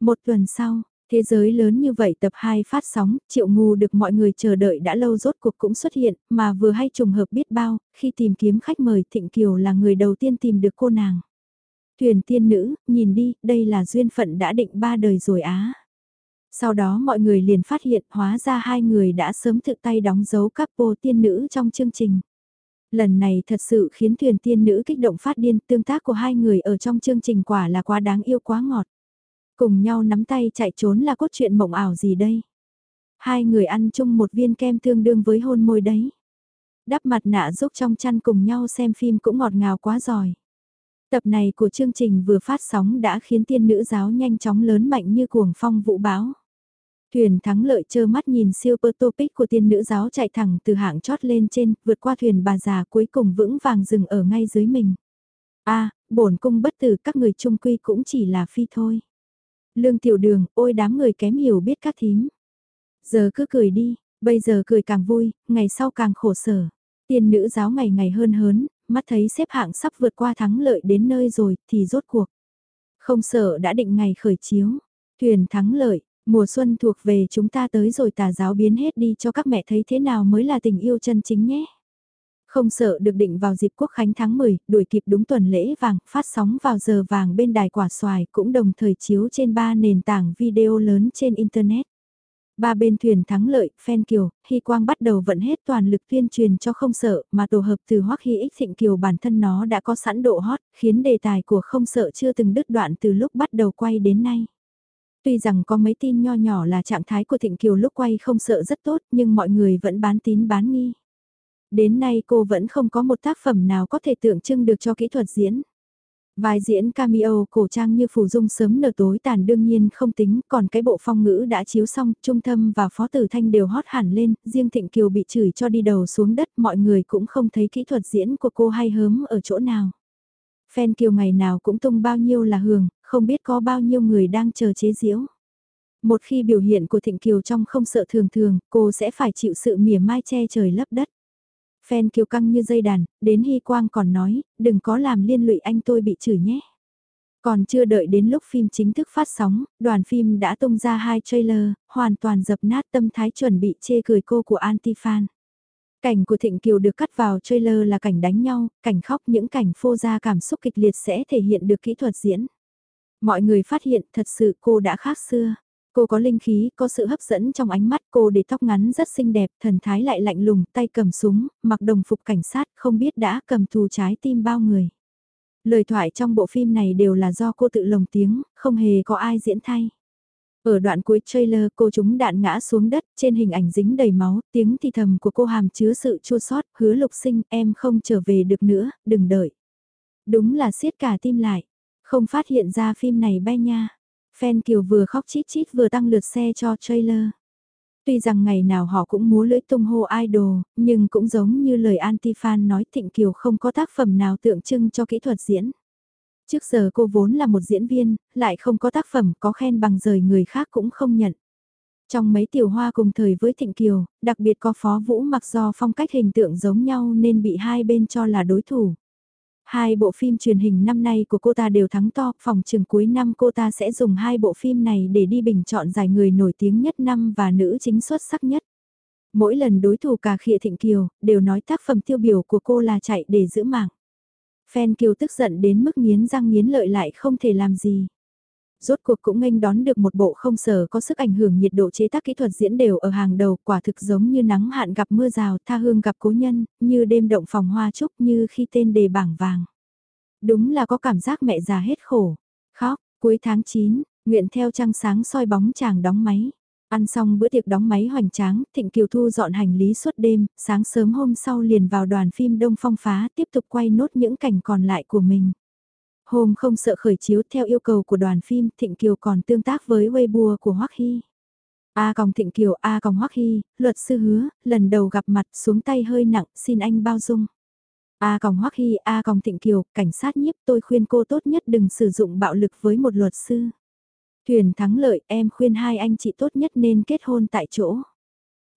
Một tuần sau, thế giới lớn như vậy tập 2 phát sóng, triệu ngu được mọi người chờ đợi đã lâu rốt cuộc cũng xuất hiện, mà vừa hay trùng hợp biết bao, khi tìm kiếm khách mời Thịnh Kiều là người đầu tiên tìm được cô nàng. Thuyền tiên nữ, nhìn đi, đây là duyên phận đã định ba đời rồi á. Sau đó mọi người liền phát hiện hóa ra hai người đã sớm thực tay đóng dấu couple tiên nữ trong chương trình. Lần này thật sự khiến thuyền tiên nữ kích động phát điên tương tác của hai người ở trong chương trình quả là quá đáng yêu quá ngọt. Cùng nhau nắm tay chạy trốn là cốt truyện mộng ảo gì đây? Hai người ăn chung một viên kem tương đương với hôn môi đấy. Đắp mặt nạ giúp trong chăn cùng nhau xem phim cũng ngọt ngào quá giỏi. Tập này của chương trình vừa phát sóng đã khiến tiên nữ giáo nhanh chóng lớn mạnh như cuồng phong vũ bão. Thuyền thắng lợi chơ mắt nhìn siêu topic của tiên nữ giáo chạy thẳng từ hạng chót lên trên, vượt qua thuyền bà già cuối cùng vững vàng dừng ở ngay dưới mình. a bổn cung bất tử các người trung quy cũng chỉ là phi thôi. Lương tiểu đường, ôi đám người kém hiểu biết các thím. Giờ cứ cười đi, bây giờ cười càng vui, ngày sau càng khổ sở. tiền nữ giáo ngày ngày hơn hớn, mắt thấy xếp hạng sắp vượt qua thắng lợi đến nơi rồi thì rốt cuộc. Không sợ đã định ngày khởi chiếu. Thuyền thắng lợi, mùa xuân thuộc về chúng ta tới rồi tà giáo biến hết đi cho các mẹ thấy thế nào mới là tình yêu chân chính nhé. Không sợ được định vào dịp quốc khánh tháng 10, đuổi kịp đúng tuần lễ vàng, phát sóng vào giờ vàng bên đài quả xoài cũng đồng thời chiếu trên ba nền tảng video lớn trên Internet. Ba bên thuyền thắng lợi, Phen Kiều, Hy Quang bắt đầu vận hết toàn lực tuyên truyền cho không sợ, mà tổ hợp từ Hoắc Hy Ích Thịnh Kiều bản thân nó đã có sẵn độ hot, khiến đề tài của không sợ chưa từng đứt đoạn từ lúc bắt đầu quay đến nay. Tuy rằng có mấy tin nho nhỏ là trạng thái của Thịnh Kiều lúc quay không sợ rất tốt, nhưng mọi người vẫn bán tín bán nghi. Đến nay cô vẫn không có một tác phẩm nào có thể tượng trưng được cho kỹ thuật diễn. Vai diễn cameo cổ trang như phù dung sớm nở tối tàn đương nhiên không tính, còn cái bộ phong ngữ đã chiếu xong, Trung Thâm và Phó Tử Thanh đều hót hẳn lên, riêng Thịnh Kiều bị chửi cho đi đầu xuống đất, mọi người cũng không thấy kỹ thuật diễn của cô hay hớm ở chỗ nào. Fan Kiều ngày nào cũng tung bao nhiêu là hường, không biết có bao nhiêu người đang chờ chế diễu. Một khi biểu hiện của Thịnh Kiều trong không sợ thường thường, cô sẽ phải chịu sự mỉa mai che trời lấp đất. Phen kiều căng như dây đàn, đến Hy Quang còn nói, đừng có làm liên lụy anh tôi bị chửi nhé. Còn chưa đợi đến lúc phim chính thức phát sóng, đoàn phim đã tung ra hai trailer, hoàn toàn dập nát tâm thái chuẩn bị chê cười cô của Antifan. Cảnh của Thịnh Kiều được cắt vào trailer là cảnh đánh nhau, cảnh khóc những cảnh phô ra cảm xúc kịch liệt sẽ thể hiện được kỹ thuật diễn. Mọi người phát hiện thật sự cô đã khác xưa. Cô có linh khí, có sự hấp dẫn trong ánh mắt cô để tóc ngắn rất xinh đẹp, thần thái lại lạnh lùng, tay cầm súng, mặc đồng phục cảnh sát, không biết đã cầm thù trái tim bao người. Lời thoại trong bộ phim này đều là do cô tự lồng tiếng, không hề có ai diễn thay. Ở đoạn cuối trailer cô chúng đạn ngã xuống đất, trên hình ảnh dính đầy máu, tiếng thì thầm của cô hàm chứa sự chua xót hứa lục sinh, em không trở về được nữa, đừng đợi. Đúng là siết cả tim lại, không phát hiện ra phim này bay nha. Fan Kiều vừa khóc chít chít vừa tăng lượt xe cho trailer. Tuy rằng ngày nào họ cũng múa lưỡi tung hô idol, nhưng cũng giống như lời anti-fan nói Thịnh Kiều không có tác phẩm nào tượng trưng cho kỹ thuật diễn. Trước giờ cô vốn là một diễn viên, lại không có tác phẩm có khen bằng rời người khác cũng không nhận. Trong mấy tiểu hoa cùng thời với Thịnh Kiều, đặc biệt có Phó Vũ mặc do phong cách hình tượng giống nhau nên bị hai bên cho là đối thủ. Hai bộ phim truyền hình năm nay của cô ta đều thắng to, phòng trường cuối năm cô ta sẽ dùng hai bộ phim này để đi bình chọn giải người nổi tiếng nhất năm và nữ chính xuất sắc nhất. Mỗi lần đối thủ cà khịa Thịnh Kiều, đều nói tác phẩm tiêu biểu của cô là chạy để giữ mạng. Phen Kiều tức giận đến mức nghiến răng nghiến lợi lại không thể làm gì. Rốt cuộc cũng nghênh đón được một bộ không sở có sức ảnh hưởng nhiệt độ chế tác kỹ thuật diễn đều ở hàng đầu quả thực giống như nắng hạn gặp mưa rào tha hương gặp cố nhân, như đêm động phòng hoa trúc như khi tên đề bảng vàng. Đúng là có cảm giác mẹ già hết khổ. Khóc, cuối tháng 9, nguyện theo trăng sáng soi bóng chàng đóng máy. Ăn xong bữa tiệc đóng máy hoành tráng, Thịnh Kiều Thu dọn hành lý suốt đêm, sáng sớm hôm sau liền vào đoàn phim Đông Phong Phá tiếp tục quay nốt những cảnh còn lại của mình. Hôm không sợ khởi chiếu theo yêu cầu của đoàn phim Thịnh Kiều còn tương tác với Weibo của Hoắc Hy. A còng Thịnh Kiều A còng Hoắc Hy, luật sư hứa, lần đầu gặp mặt xuống tay hơi nặng, xin anh bao dung. A còng Hoắc Hy, A còng Thịnh Kiều, cảnh sát nhiếp tôi khuyên cô tốt nhất đừng sử dụng bạo lực với một luật sư. Thuyền thắng lợi, em khuyên hai anh chị tốt nhất nên kết hôn tại chỗ.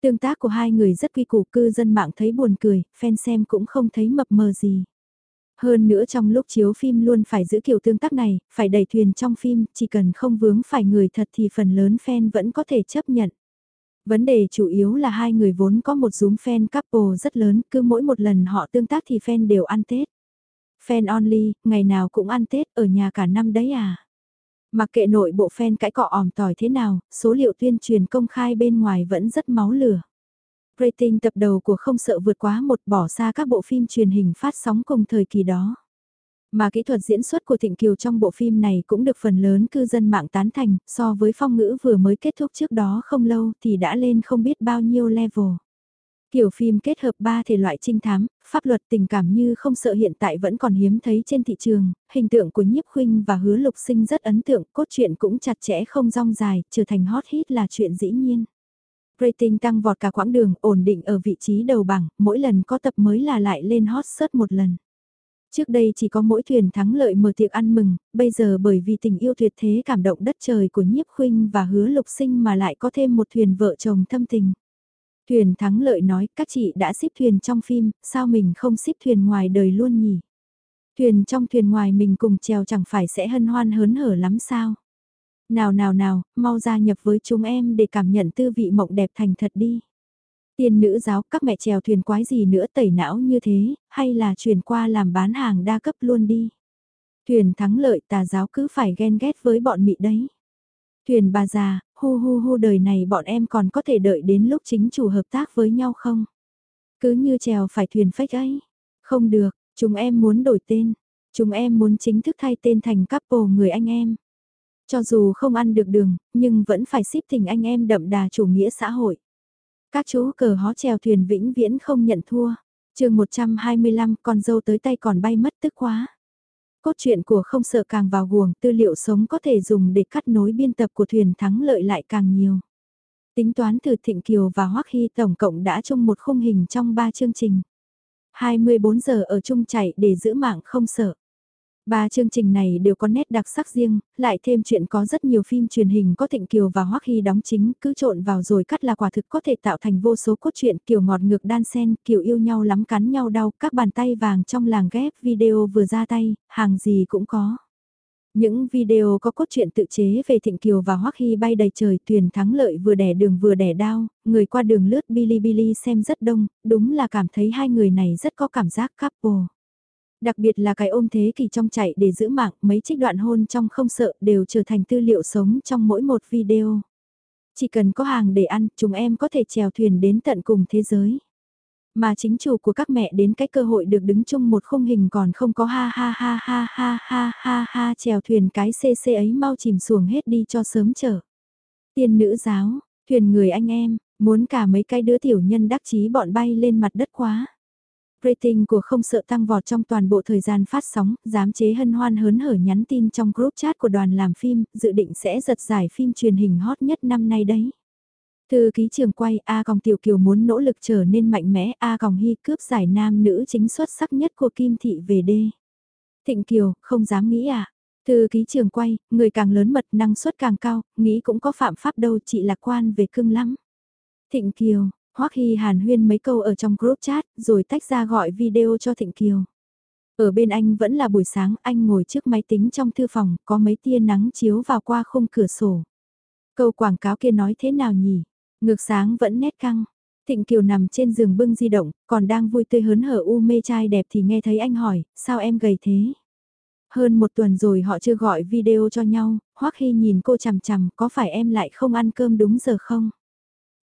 Tương tác của hai người rất quy củ cư dân mạng thấy buồn cười, fan xem cũng không thấy mập mờ gì. Hơn nữa trong lúc chiếu phim luôn phải giữ kiểu tương tác này, phải đẩy thuyền trong phim, chỉ cần không vướng phải người thật thì phần lớn fan vẫn có thể chấp nhận. Vấn đề chủ yếu là hai người vốn có một dúm fan couple rất lớn, cứ mỗi một lần họ tương tác thì fan đều ăn Tết. Fan only, ngày nào cũng ăn Tết ở nhà cả năm đấy à. Mặc kệ nội bộ fan cãi cọ ỏm tỏi thế nào, số liệu tuyên truyền công khai bên ngoài vẫn rất máu lửa. Rating tập đầu của không sợ vượt quá một bỏ xa các bộ phim truyền hình phát sóng cùng thời kỳ đó. Mà kỹ thuật diễn xuất của Thịnh Kiều trong bộ phim này cũng được phần lớn cư dân mạng tán thành, so với phong ngữ vừa mới kết thúc trước đó không lâu thì đã lên không biết bao nhiêu level. Kiểu phim kết hợp ba thể loại trinh thám, pháp luật tình cảm như không sợ hiện tại vẫn còn hiếm thấy trên thị trường, hình tượng của nhiếp khuynh và hứa lục sinh rất ấn tượng, cốt truyện cũng chặt chẽ không rong dài, trở thành hot hit là chuyện dĩ nhiên. Rating tăng vọt cả quãng đường, ổn định ở vị trí đầu bảng, mỗi lần có tập mới là lại lên hot search một lần. Trước đây chỉ có mỗi thuyền thắng lợi mở tiệc ăn mừng, bây giờ bởi vì tình yêu tuyệt thế cảm động đất trời của nhiếp khuynh và hứa lục sinh mà lại có thêm một thuyền vợ chồng thâm tình. Thuyền thắng lợi nói các chị đã ship thuyền trong phim, sao mình không ship thuyền ngoài đời luôn nhỉ? Thuyền trong thuyền ngoài mình cùng trèo chẳng phải sẽ hân hoan hớn hở lắm sao? Nào nào nào, mau gia nhập với chúng em để cảm nhận tư vị mộng đẹp thành thật đi. Tiên nữ giáo các mẹ trèo thuyền quái gì nữa tẩy não như thế, hay là chuyển qua làm bán hàng đa cấp luôn đi. Thuyền thắng lợi tà giáo cứ phải ghen ghét với bọn mị đấy. Thuyền bà già, hu hu hu đời này bọn em còn có thể đợi đến lúc chính chủ hợp tác với nhau không? Cứ như trèo phải thuyền phách ấy. Không được, chúng em muốn đổi tên. Chúng em muốn chính thức thay tên thành couple người anh em. Cho dù không ăn được đường, nhưng vẫn phải xếp tình anh em đậm đà chủ nghĩa xã hội. Các chú cờ hó treo thuyền vĩnh viễn không nhận thua. chương 125 con dâu tới tay còn bay mất tức quá. Cốt truyện của không sợ càng vào guồng, tư liệu sống có thể dùng để cắt nối biên tập của thuyền thắng lợi lại càng nhiều. Tính toán từ Thịnh Kiều và Hoắc Hy tổng cộng đã chung một khung hình trong 3 chương trình. 24 giờ ở chung chạy để giữ mạng không sợ. Ba chương trình này đều có nét đặc sắc riêng, lại thêm chuyện có rất nhiều phim truyền hình có Thịnh Kiều và Hoắc Hy đóng chính, cứ trộn vào rồi cắt là quả thực có thể tạo thành vô số cốt truyện kiểu ngọt ngược đan sen, kiểu yêu nhau lắm cắn nhau đau, các bàn tay vàng trong làng ghép video vừa ra tay, hàng gì cũng có. Những video có cốt truyện tự chế về Thịnh Kiều và Hoắc Hy bay đầy trời tuyển thắng lợi vừa đẻ đường vừa đẻ đao, người qua đường lướt Bilibili xem rất đông, đúng là cảm thấy hai người này rất có cảm giác couple. Đặc biệt là cái ôm thế kỷ trong chạy để giữ mạng, mấy trích đoạn hôn trong không sợ đều trở thành tư liệu sống trong mỗi một video. Chỉ cần có hàng để ăn, chúng em có thể chèo thuyền đến tận cùng thế giới. Mà chính chủ của các mẹ đến cái cơ hội được đứng chung một khung hình còn không có ha ha ha ha ha ha ha ha chèo thuyền cái CC ấy mau chìm xuồng hết đi cho sớm trở Tiên nữ giáo, thuyền người anh em, muốn cả mấy cái đứa tiểu nhân đắc chí bọn bay lên mặt đất quá. Rating của không sợ tăng vọt trong toàn bộ thời gian phát sóng, giám chế hân hoan hớn hở nhắn tin trong group chat của đoàn làm phim, dự định sẽ giật giải phim truyền hình hot nhất năm nay đấy. Thư ký trường quay A Còng Tiểu Kiều muốn nỗ lực trở nên mạnh mẽ A Còng Hy cướp giải nam nữ chính xuất sắc nhất của Kim Thị về đê. Thịnh Kiều, không dám nghĩ à. Thư ký trường quay, người càng lớn mật năng suất càng cao, nghĩ cũng có phạm pháp đâu chị lạc quan về cưng lắm. Thịnh Kiều, Hoắc Hy hàn huyên mấy câu ở trong group chat, rồi tách ra gọi video cho Thịnh Kiều. Ở bên anh vẫn là buổi sáng, anh ngồi trước máy tính trong thư phòng, có mấy tia nắng chiếu vào qua khung cửa sổ. Câu quảng cáo kia nói thế nào nhỉ? Ngược sáng vẫn nét căng. Thịnh Kiều nằm trên giường bưng di động, còn đang vui tươi hớn hở u mê trai đẹp thì nghe thấy anh hỏi, sao em gầy thế? Hơn một tuần rồi họ chưa gọi video cho nhau, Hoắc Hy nhìn cô chằm chằm, có phải em lại không ăn cơm đúng giờ không?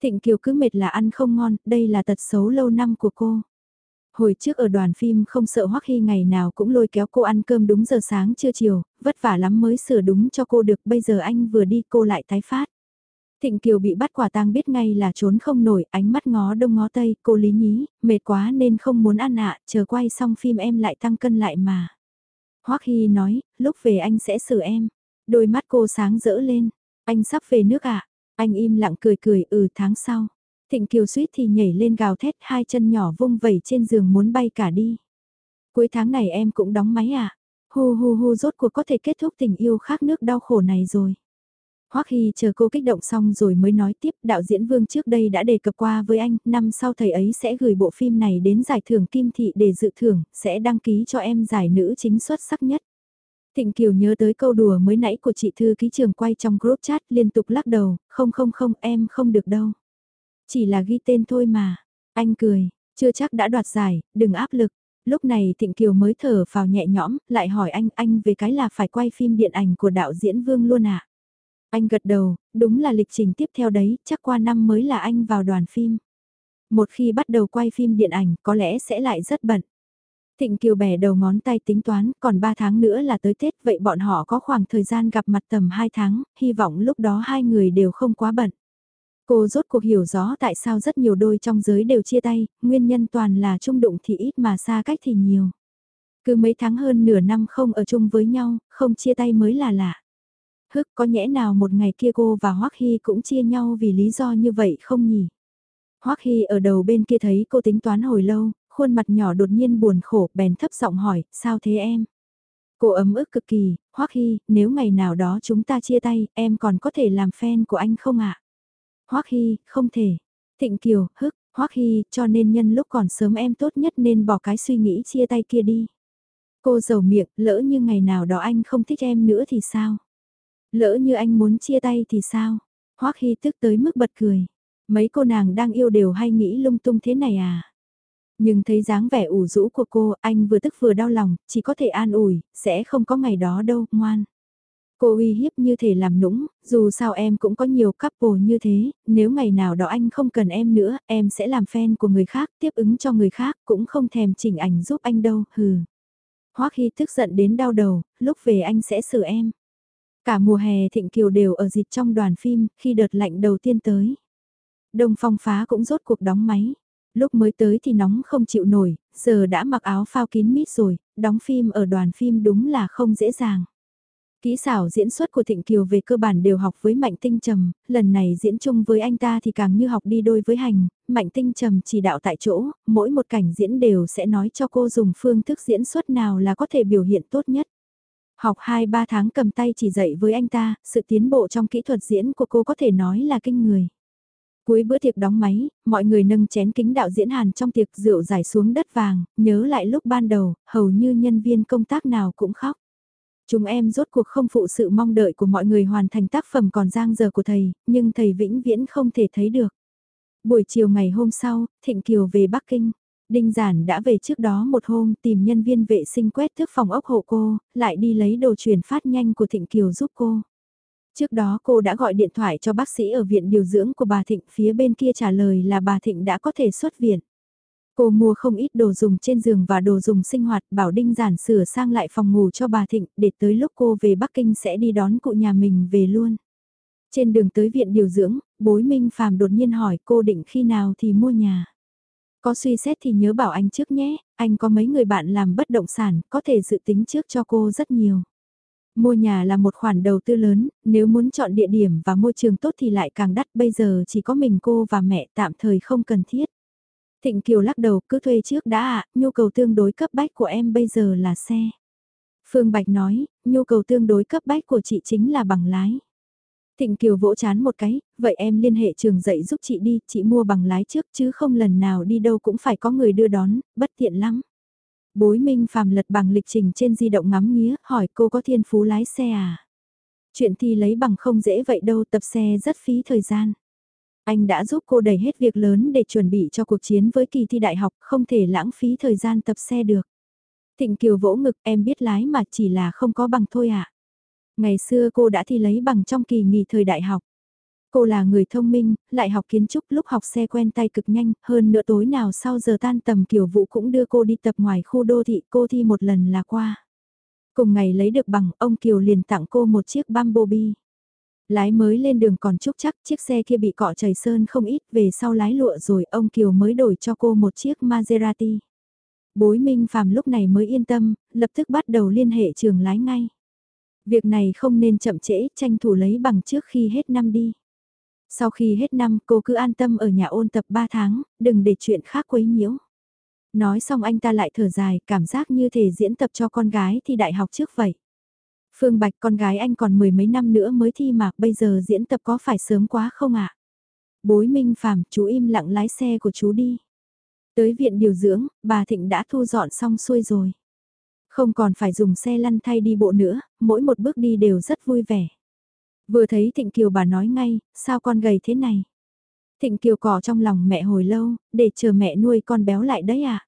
Thịnh Kiều cứ mệt là ăn không ngon, đây là tật xấu lâu năm của cô. Hồi trước ở đoàn phim không sợ Hoắc Hy ngày nào cũng lôi kéo cô ăn cơm đúng giờ sáng trưa chiều, vất vả lắm mới sửa đúng cho cô được, bây giờ anh vừa đi cô lại tái phát. Thịnh Kiều bị bắt quả tang biết ngay là trốn không nổi, ánh mắt ngó đông ngó tây, cô lý nhí, mệt quá nên không muốn ăn ạ, chờ quay xong phim em lại tăng cân lại mà. Hoắc Hy nói, lúc về anh sẽ xử em. Đôi mắt cô sáng rỡ lên, anh sắp về nước ạ. Anh im lặng cười cười, ừ tháng sau. Thịnh Kiều suýt thì nhảy lên gào thét hai chân nhỏ vung vẩy trên giường muốn bay cả đi. Cuối tháng này em cũng đóng máy à? Hu hu hu rốt cuộc có thể kết thúc tình yêu khác nước đau khổ này rồi. Hoắc Hy chờ cô kích động xong rồi mới nói tiếp đạo diễn Vương trước đây đã đề cập qua với anh, năm sau thầy ấy sẽ gửi bộ phim này đến giải thưởng Kim Thị để dự thưởng, sẽ đăng ký cho em giải nữ chính xuất sắc nhất. Thịnh Kiều nhớ tới câu đùa mới nãy của chị thư ký trường quay trong group chat liên tục lắc đầu, không không không em không được đâu. Chỉ là ghi tên thôi mà. Anh cười, chưa chắc đã đoạt giải, đừng áp lực. Lúc này Thịnh Kiều mới thở vào nhẹ nhõm, lại hỏi anh, anh về cái là phải quay phim điện ảnh của đạo diễn Vương luôn à? Anh gật đầu, đúng là lịch trình tiếp theo đấy, chắc qua năm mới là anh vào đoàn phim. Một khi bắt đầu quay phim điện ảnh, có lẽ sẽ lại rất bận. Thịnh Kiều bẻ đầu ngón tay tính toán, còn 3 tháng nữa là tới Tết, vậy bọn họ có khoảng thời gian gặp mặt tầm 2 tháng, hy vọng lúc đó hai người đều không quá bận. Cô rốt cuộc hiểu rõ tại sao rất nhiều đôi trong giới đều chia tay, nguyên nhân toàn là chung đụng thì ít mà xa cách thì nhiều. Cứ mấy tháng hơn nửa năm không ở chung với nhau, không chia tay mới là lạ. Hức có nhẽ nào một ngày kia cô và Hoắc Hy cũng chia nhau vì lý do như vậy không nhỉ? Hoắc Hy ở đầu bên kia thấy cô tính toán hồi lâu, khuôn mặt nhỏ đột nhiên buồn khổ, bèn thấp giọng hỏi, sao thế em? Cô ấm ức cực kỳ, Hoắc Hy, nếu ngày nào đó chúng ta chia tay, em còn có thể làm fan của anh không ạ? À? Hoắc Hy, không thể. Thịnh Kiều, hức, Hoắc Hy, cho nên nhân lúc còn sớm em tốt nhất nên bỏ cái suy nghĩ chia tay kia đi. Cô giàu miệng, lỡ như ngày nào đó anh không thích em nữa thì sao? Lỡ như anh muốn chia tay thì sao? Hoắc Hy tức tới mức bật cười. Mấy cô nàng đang yêu đều hay nghĩ lung tung thế này à? Nhưng thấy dáng vẻ ủ rũ của cô, anh vừa tức vừa đau lòng, chỉ có thể an ủi, sẽ không có ngày đó đâu, ngoan. Cô uy hiếp như thể làm nũng, dù sao em cũng có nhiều couple như thế, nếu ngày nào đó anh không cần em nữa, em sẽ làm fan của người khác, tiếp ứng cho người khác, cũng không thèm chỉnh ảnh giúp anh đâu, hừ. Hoắc Hy tức giận đến đau đầu, lúc về anh sẽ xử em. Cả mùa hè Thịnh Kiều đều ở dịp trong đoàn phim, khi đợt lạnh đầu tiên tới. Đông Phong Phá cũng rốt cuộc đóng máy. Lúc mới tới thì nóng không chịu nổi, giờ đã mặc áo phao kín mít rồi, đóng phim ở đoàn phim đúng là không dễ dàng. Kỹ xảo diễn xuất của Thịnh Kiều về cơ bản đều học với Mạnh Tinh Trầm, lần này diễn chung với anh ta thì càng như học đi đôi với hành, Mạnh Tinh Trầm chỉ đạo tại chỗ, mỗi một cảnh diễn đều sẽ nói cho cô dùng phương thức diễn xuất nào là có thể biểu hiện tốt nhất. Học 2-3 tháng cầm tay chỉ dạy với anh ta, sự tiến bộ trong kỹ thuật diễn của cô có thể nói là kinh người. Cuối bữa tiệc đóng máy, mọi người nâng chén kính đạo diễn hàn trong tiệc rượu giải xuống đất vàng, nhớ lại lúc ban đầu, hầu như nhân viên công tác nào cũng khóc. Chúng em rốt cuộc không phụ sự mong đợi của mọi người hoàn thành tác phẩm còn giang giờ của thầy, nhưng thầy vĩnh viễn không thể thấy được. Buổi chiều ngày hôm sau, Thịnh Kiều về Bắc Kinh. Đinh Giản đã về trước đó một hôm tìm nhân viên vệ sinh quét thước phòng ốc hộ cô, lại đi lấy đồ truyền phát nhanh của Thịnh Kiều giúp cô. Trước đó cô đã gọi điện thoại cho bác sĩ ở viện điều dưỡng của bà Thịnh, phía bên kia trả lời là bà Thịnh đã có thể xuất viện. Cô mua không ít đồ dùng trên giường và đồ dùng sinh hoạt, bảo Đinh Giản sửa sang lại phòng ngủ cho bà Thịnh, để tới lúc cô về Bắc Kinh sẽ đi đón cụ nhà mình về luôn. Trên đường tới viện điều dưỡng, bối Minh Phàm đột nhiên hỏi cô định khi nào thì mua nhà. Có suy xét thì nhớ bảo anh trước nhé, anh có mấy người bạn làm bất động sản, có thể dự tính trước cho cô rất nhiều. Mua nhà là một khoản đầu tư lớn, nếu muốn chọn địa điểm và môi trường tốt thì lại càng đắt, bây giờ chỉ có mình cô và mẹ tạm thời không cần thiết. Thịnh Kiều lắc đầu cứ thuê trước đã ạ, nhu cầu tương đối cấp bách của em bây giờ là xe. Phương Bạch nói, nhu cầu tương đối cấp bách của chị chính là bằng lái. Thịnh Kiều vỗ chán một cái, vậy em liên hệ trường dạy giúp chị đi, chị mua bằng lái trước chứ không lần nào đi đâu cũng phải có người đưa đón, bất tiện lắm. Bối Minh Phạm lật bằng lịch trình trên di động ngắm nghía, hỏi cô có thiên phú lái xe à? Chuyện thi lấy bằng không dễ vậy đâu, tập xe rất phí thời gian. Anh đã giúp cô đẩy hết việc lớn để chuẩn bị cho cuộc chiến với kỳ thi đại học, không thể lãng phí thời gian tập xe được. Thịnh Kiều vỗ ngực em biết lái mà chỉ là không có bằng thôi ạ. Ngày xưa cô đã thi lấy bằng trong kỳ nghỉ thời đại học. Cô là người thông minh, lại học kiến trúc lúc học xe quen tay cực nhanh, hơn nữa tối nào sau giờ tan tầm Kiều Vũ cũng đưa cô đi tập ngoài khu đô thị cô thi một lần là qua. Cùng ngày lấy được bằng, ông Kiều liền tặng cô một chiếc Bumblebee. Lái mới lên đường còn chúc chắc chiếc xe kia bị cọ chảy sơn không ít về sau lái lụa rồi ông Kiều mới đổi cho cô một chiếc Maserati. Bối Minh Phạm lúc này mới yên tâm, lập tức bắt đầu liên hệ trường lái ngay. Việc này không nên chậm trễ, tranh thủ lấy bằng trước khi hết năm đi. Sau khi hết năm cô cứ an tâm ở nhà ôn tập 3 tháng, đừng để chuyện khác quấy nhiễu. Nói xong anh ta lại thở dài, cảm giác như thể diễn tập cho con gái thi đại học trước vậy. Phương Bạch con gái anh còn mười mấy năm nữa mới thi mà, bây giờ diễn tập có phải sớm quá không ạ? Bối Minh Phạm, chú im lặng lái xe của chú đi. Tới viện điều dưỡng, bà Thịnh đã thu dọn xong xuôi rồi. Không còn phải dùng xe lăn thay đi bộ nữa, mỗi một bước đi đều rất vui vẻ. Vừa thấy Thịnh Kiều bà nói ngay, sao con gầy thế này? Thịnh Kiều cỏ trong lòng mẹ hồi lâu, để chờ mẹ nuôi con béo lại đấy à?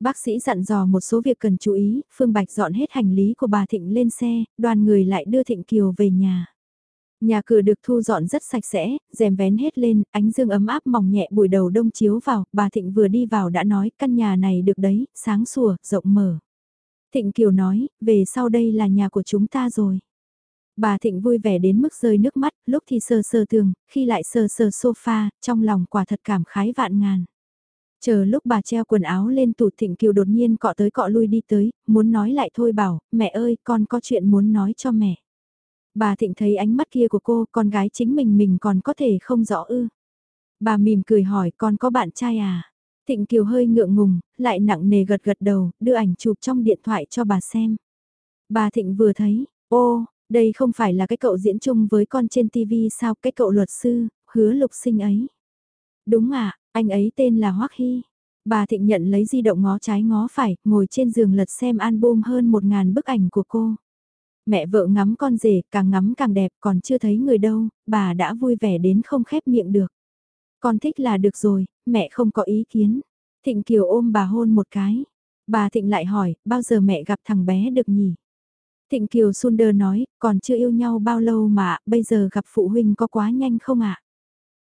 Bác sĩ dặn dò một số việc cần chú ý, Phương Bạch dọn hết hành lý của bà Thịnh lên xe, đoàn người lại đưa Thịnh Kiều về nhà. Nhà cửa được thu dọn rất sạch sẽ, rèm vén hết lên, ánh dương ấm áp mỏng nhẹ buổi đầu đông chiếu vào, bà Thịnh vừa đi vào đã nói căn nhà này được đấy, sáng sủa, rộng mở. Thịnh Kiều nói, về sau đây là nhà của chúng ta rồi. Bà Thịnh vui vẻ đến mức rơi nước mắt, lúc thì sờ sờ tường, khi lại sờ sờ sofa, trong lòng quả thật cảm khái vạn ngàn. Chờ lúc bà treo quần áo lên tủ Thịnh Kiều đột nhiên cọ tới cọ lui đi tới, muốn nói lại thôi bảo, mẹ ơi con có chuyện muốn nói cho mẹ. Bà Thịnh thấy ánh mắt kia của cô, con gái chính mình mình còn có thể không rõ ư. Bà mỉm cười hỏi con có bạn trai à? Thịnh Kiều hơi ngượng ngùng, lại nặng nề gật gật đầu, đưa ảnh chụp trong điện thoại cho bà xem. Bà Thịnh vừa thấy, ô, đây không phải là cái cậu diễn chung với con trên TV sao, cái cậu luật sư, hứa lục sinh ấy. Đúng à, anh ấy tên là Hoắc Hy. Bà Thịnh nhận lấy di động ngó trái ngó phải, ngồi trên giường lật xem album hơn một ngàn bức ảnh của cô. Mẹ vợ ngắm con rể, càng ngắm càng đẹp, còn chưa thấy người đâu, bà đã vui vẻ đến không khép miệng được. Con thích là được rồi, mẹ không có ý kiến. Thịnh Kiều ôm bà hôn một cái. Bà Thịnh lại hỏi, bao giờ mẹ gặp thằng bé được nhỉ? Thịnh Kiều Sunder nói, còn chưa yêu nhau bao lâu mà, bây giờ gặp phụ huynh có quá nhanh không ạ?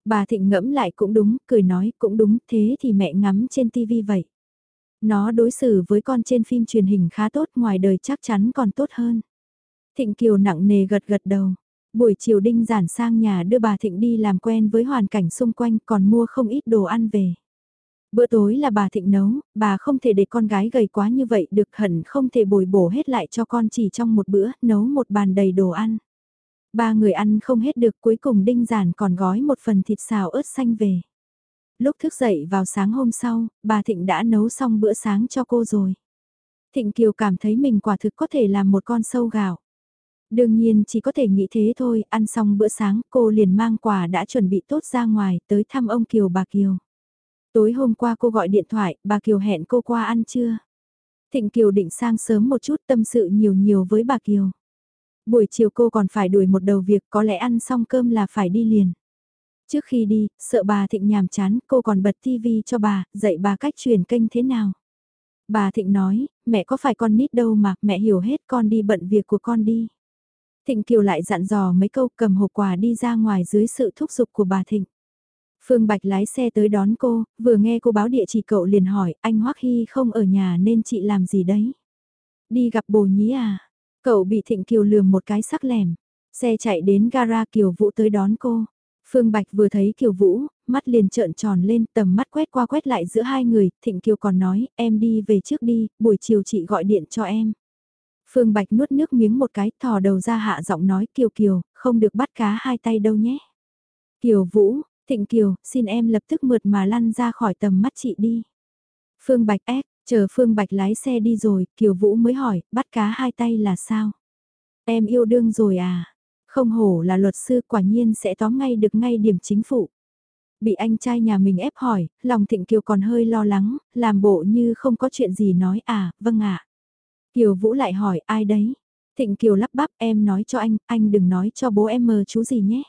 Bà Thịnh ngẫm lại cũng đúng, cười nói cũng đúng, thế thì mẹ ngắm trên tivi vậy. Nó đối xử với con trên phim truyền hình khá tốt, ngoài đời chắc chắn còn tốt hơn. Thịnh Kiều nặng nề gật gật đầu. Buổi chiều đinh giản sang nhà đưa bà Thịnh đi làm quen với hoàn cảnh xung quanh còn mua không ít đồ ăn về. Bữa tối là bà Thịnh nấu, bà không thể để con gái gầy quá như vậy được hẳn không thể bồi bổ hết lại cho con chỉ trong một bữa, nấu một bàn đầy đồ ăn. Ba người ăn không hết được cuối cùng đinh giản còn gói một phần thịt xào ớt xanh về. Lúc thức dậy vào sáng hôm sau, bà Thịnh đã nấu xong bữa sáng cho cô rồi. Thịnh Kiều cảm thấy mình quả thực có thể làm một con sâu gạo. Đương nhiên chỉ có thể nghĩ thế thôi, ăn xong bữa sáng cô liền mang quà đã chuẩn bị tốt ra ngoài tới thăm ông Kiều bà Kiều. Tối hôm qua cô gọi điện thoại, bà Kiều hẹn cô qua ăn trưa. Thịnh Kiều định sang sớm một chút tâm sự nhiều nhiều với bà Kiều. Buổi chiều cô còn phải đuổi một đầu việc có lẽ ăn xong cơm là phải đi liền. Trước khi đi, sợ bà Thịnh nhàm chán, cô còn bật tivi cho bà, dạy bà cách truyền kênh thế nào. Bà Thịnh nói, mẹ có phải con nít đâu mà, mẹ hiểu hết con đi bận việc của con đi. Thịnh Kiều lại dặn dò mấy câu cầm hộp quà đi ra ngoài dưới sự thúc giục của bà Thịnh. Phương Bạch lái xe tới đón cô, vừa nghe cô báo địa chỉ cậu liền hỏi, anh Hoắc Hy không ở nhà nên chị làm gì đấy? Đi gặp bồ nhí à? Cậu bị Thịnh Kiều lườm một cái sắc lẻm. Xe chạy đến gara Kiều Vũ tới đón cô. Phương Bạch vừa thấy Kiều Vũ, mắt liền trợn tròn lên tầm mắt quét qua quét lại giữa hai người, Thịnh Kiều còn nói, em đi về trước đi, buổi chiều chị gọi điện cho em. Phương Bạch nuốt nước miếng một cái, thò đầu ra hạ giọng nói Kiều Kiều, không được bắt cá hai tay đâu nhé. Kiều Vũ, Thịnh Kiều, xin em lập tức mượt mà lăn ra khỏi tầm mắt chị đi. Phương Bạch ép, chờ Phương Bạch lái xe đi rồi, Kiều Vũ mới hỏi, bắt cá hai tay là sao? Em yêu đương rồi à? Không hổ là luật sư quả nhiên sẽ tóm ngay được ngay điểm chính phủ. Bị anh trai nhà mình ép hỏi, lòng Thịnh Kiều còn hơi lo lắng, làm bộ như không có chuyện gì nói à, vâng ạ. Kiều Vũ lại hỏi ai đấy? Thịnh Kiều lắp bắp em nói cho anh, anh đừng nói cho bố em mờ chú gì nhé.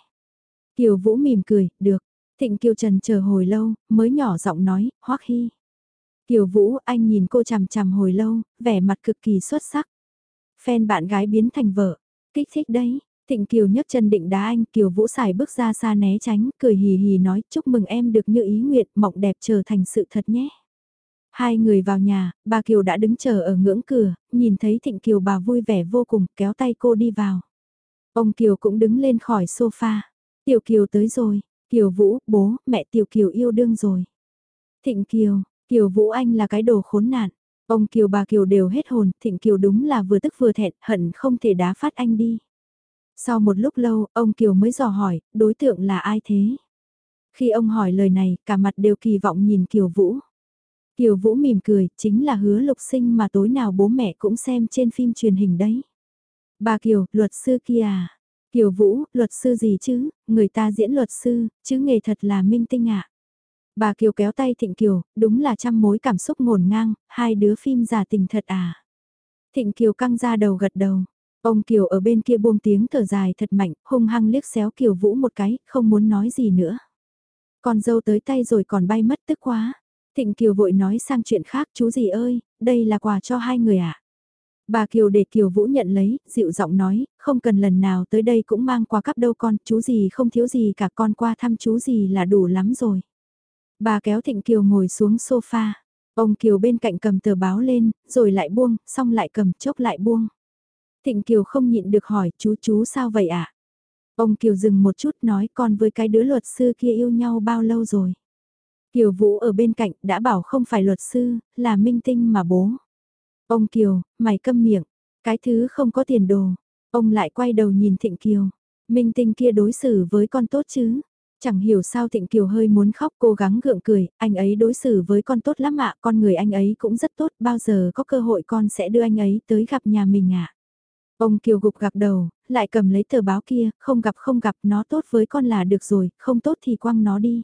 Kiều Vũ mỉm cười, được. Thịnh Kiều Trần chờ hồi lâu, mới nhỏ giọng nói, Hoắc Hy. Kiều Vũ, anh nhìn cô chằm chằm hồi lâu, vẻ mặt cực kỳ xuất sắc. Phen bạn gái biến thành vợ, kích thích đấy. Thịnh Kiều nhấc chân định đá anh, Kiều Vũ xài bước ra xa né tránh, cười hì hì nói chúc mừng em được như ý nguyện, mộng đẹp trở thành sự thật nhé. Hai người vào nhà, bà Kiều đã đứng chờ ở ngưỡng cửa, nhìn thấy Thịnh Kiều bà vui vẻ vô cùng, kéo tay cô đi vào. Ông Kiều cũng đứng lên khỏi sofa. Tiểu Kiều tới rồi, Kiều Vũ, bố, mẹ Tiểu Kiều yêu đương rồi. Thịnh Kiều, Kiều Vũ Anh là cái đồ khốn nạn. Ông Kiều bà Kiều đều hết hồn, Thịnh Kiều đúng là vừa tức vừa thẹn, hận không thể đá phát anh đi. Sau một lúc lâu, ông Kiều mới dò hỏi, đối tượng là ai thế? Khi ông hỏi lời này, cả mặt đều kỳ vọng nhìn Kiều Vũ. Kiều Vũ mỉm cười, chính là hứa lục sinh mà tối nào bố mẹ cũng xem trên phim truyền hình đấy. Bà Kiều, luật sư kia à? Kiều Vũ, luật sư gì chứ, người ta diễn luật sư, chứ nghề thật là minh tinh ạ. Bà Kiều kéo tay Thịnh Kiều, đúng là trăm mối cảm xúc ngổn ngang, hai đứa phim giả tình thật à. Thịnh Kiều căng ra đầu gật đầu. Ông Kiều ở bên kia buông tiếng thở dài thật mạnh, hung hăng liếc xéo Kiều Vũ một cái, không muốn nói gì nữa. Con dâu tới tay rồi còn bay mất tức quá. Thịnh Kiều vội nói sang chuyện khác, chú gì ơi, đây là quà cho hai người ạ. À? Bà Kiều để Kiều Vũ nhận lấy, dịu giọng nói, không cần lần nào tới đây cũng mang quà cắp đâu con, chú gì không thiếu gì cả con qua thăm chú gì là đủ lắm rồi. Bà kéo Thịnh Kiều ngồi xuống sofa, ông Kiều bên cạnh cầm tờ báo lên, rồi lại buông, xong lại cầm chốc lại buông. Thịnh Kiều không nhịn được hỏi, chú chú sao vậy ạ? À? Ông Kiều dừng một chút nói con với cái đứa luật sư kia yêu nhau bao lâu rồi? Kiều Vũ ở bên cạnh đã bảo không phải luật sư, là minh tinh mà bố. Ông Kiều, mày câm miệng, cái thứ không có tiền đồ. Ông lại quay đầu nhìn Thịnh Kiều. Minh tinh kia đối xử với con tốt chứ? Chẳng hiểu sao Thịnh Kiều hơi muốn khóc cố gắng gượng cười, anh ấy đối xử với con tốt lắm ạ, con người anh ấy cũng rất tốt, bao giờ có cơ hội con sẽ đưa anh ấy tới gặp nhà mình ạ. Ông Kiều gục gạc đầu, lại cầm lấy tờ báo kia, không gặp không gặp nó tốt với con là được rồi, không tốt thì quăng nó đi.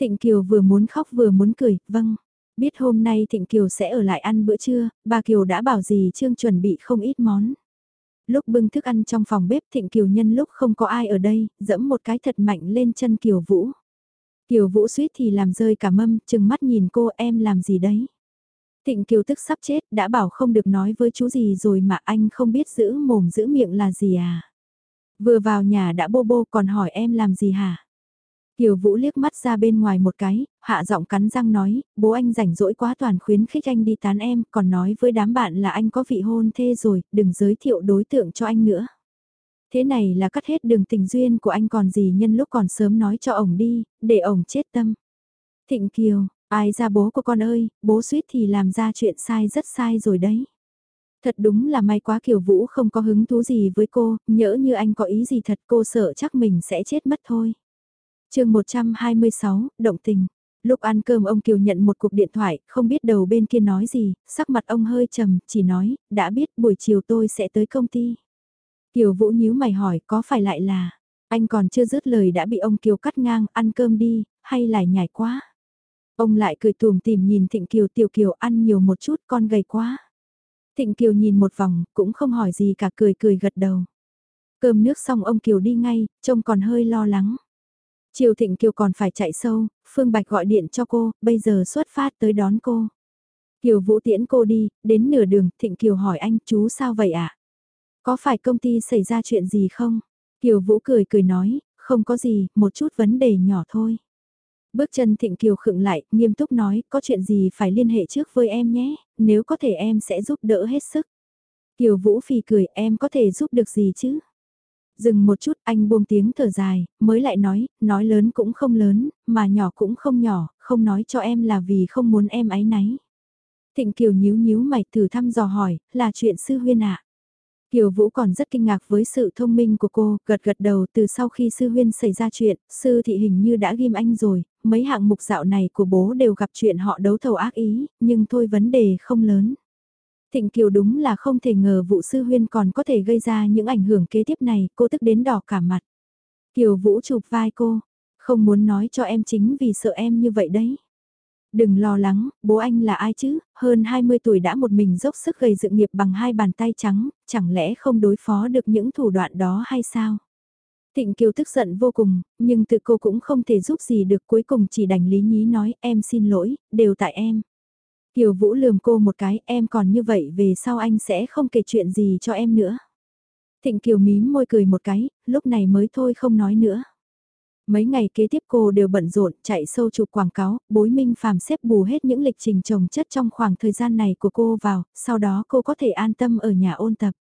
Thịnh Kiều vừa muốn khóc vừa muốn cười, vâng. Biết hôm nay Thịnh Kiều sẽ ở lại ăn bữa trưa, bà Kiều đã bảo gì Trương chuẩn bị không ít món. Lúc bưng thức ăn trong phòng bếp Thịnh Kiều nhân lúc không có ai ở đây, dẫm một cái thật mạnh lên chân Kiều Vũ. Kiều Vũ suýt thì làm rơi cả mâm, chừng mắt nhìn cô em làm gì đấy. Thịnh Kiều tức sắp chết, đã bảo không được nói với chú gì rồi mà anh không biết giữ mồm giữ miệng là gì à. Vừa vào nhà đã bô bô còn hỏi em làm gì hả? Kiều Vũ liếc mắt ra bên ngoài một cái, hạ giọng cắn răng nói, bố anh rảnh rỗi quá toàn khuyến khích anh đi tán em, còn nói với đám bạn là anh có vị hôn thê rồi, đừng giới thiệu đối tượng cho anh nữa. Thế này là cắt hết đường tình duyên của anh còn gì nhân lúc còn sớm nói cho ổng đi, để ổng chết tâm. Thịnh Kiều, ai ra bố của con ơi, bố suýt thì làm ra chuyện sai rất sai rồi đấy. Thật đúng là may quá Kiều Vũ không có hứng thú gì với cô, nhỡ như anh có ý gì thật cô sợ chắc mình sẽ chết mất thôi chương 126, động tình. Lúc ăn cơm ông Kiều nhận một cuộc điện thoại, không biết đầu bên kia nói gì, sắc mặt ông hơi trầm, chỉ nói, đã biết buổi chiều tôi sẽ tới công ty. Kiều Vũ nhíu mày hỏi có phải lại là, anh còn chưa dứt lời đã bị ông Kiều cắt ngang, ăn cơm đi, hay lại nhảy quá. Ông lại cười tùm tìm nhìn Thịnh Kiều Tiểu Kiều ăn nhiều một chút con gầy quá. Thịnh Kiều nhìn một vòng, cũng không hỏi gì cả cười cười gật đầu. Cơm nước xong ông Kiều đi ngay, trông còn hơi lo lắng. Triều Thịnh Kiều còn phải chạy sâu, Phương Bạch gọi điện cho cô, bây giờ xuất phát tới đón cô. Kiều Vũ tiễn cô đi, đến nửa đường, Thịnh Kiều hỏi anh, chú sao vậy ạ? À? Có phải công ty xảy ra chuyện gì không? Kiều Vũ cười cười nói, không có gì, một chút vấn đề nhỏ thôi. Bước chân Thịnh Kiều khựng lại, nghiêm túc nói, có chuyện gì phải liên hệ trước với em nhé, nếu có thể em sẽ giúp đỡ hết sức. Kiều Vũ phì cười, em có thể giúp được gì chứ? Dừng một chút anh buông tiếng thở dài, mới lại nói, nói lớn cũng không lớn, mà nhỏ cũng không nhỏ, không nói cho em là vì không muốn em ái náy. Thịnh Kiều nhíu nhíu mày thử thăm dò hỏi, là chuyện sư huyên ạ. Kiều Vũ còn rất kinh ngạc với sự thông minh của cô, gật gật đầu từ sau khi sư huyên xảy ra chuyện, sư thị hình như đã ghim anh rồi, mấy hạng mục dạo này của bố đều gặp chuyện họ đấu thầu ác ý, nhưng thôi vấn đề không lớn. Thịnh Kiều đúng là không thể ngờ vụ sư huyên còn có thể gây ra những ảnh hưởng kế tiếp này, cô tức đến đỏ cả mặt. Kiều Vũ chụp vai cô, không muốn nói cho em chính vì sợ em như vậy đấy. Đừng lo lắng, bố anh là ai chứ, hơn 20 tuổi đã một mình dốc sức gây dựng nghiệp bằng hai bàn tay trắng, chẳng lẽ không đối phó được những thủ đoạn đó hay sao? Thịnh Kiều tức giận vô cùng, nhưng tự cô cũng không thể giúp gì được cuối cùng chỉ đành lý nhí nói em xin lỗi, đều tại em. Kiều Vũ lườm cô một cái, em còn như vậy về sau anh sẽ không kể chuyện gì cho em nữa. Thịnh Kiều mím môi cười một cái, lúc này mới thôi không nói nữa. Mấy ngày kế tiếp cô đều bận rộn, chạy sâu chụp quảng cáo, bối minh phàm xếp bù hết những lịch trình trồng chất trong khoảng thời gian này của cô vào, sau đó cô có thể an tâm ở nhà ôn tập.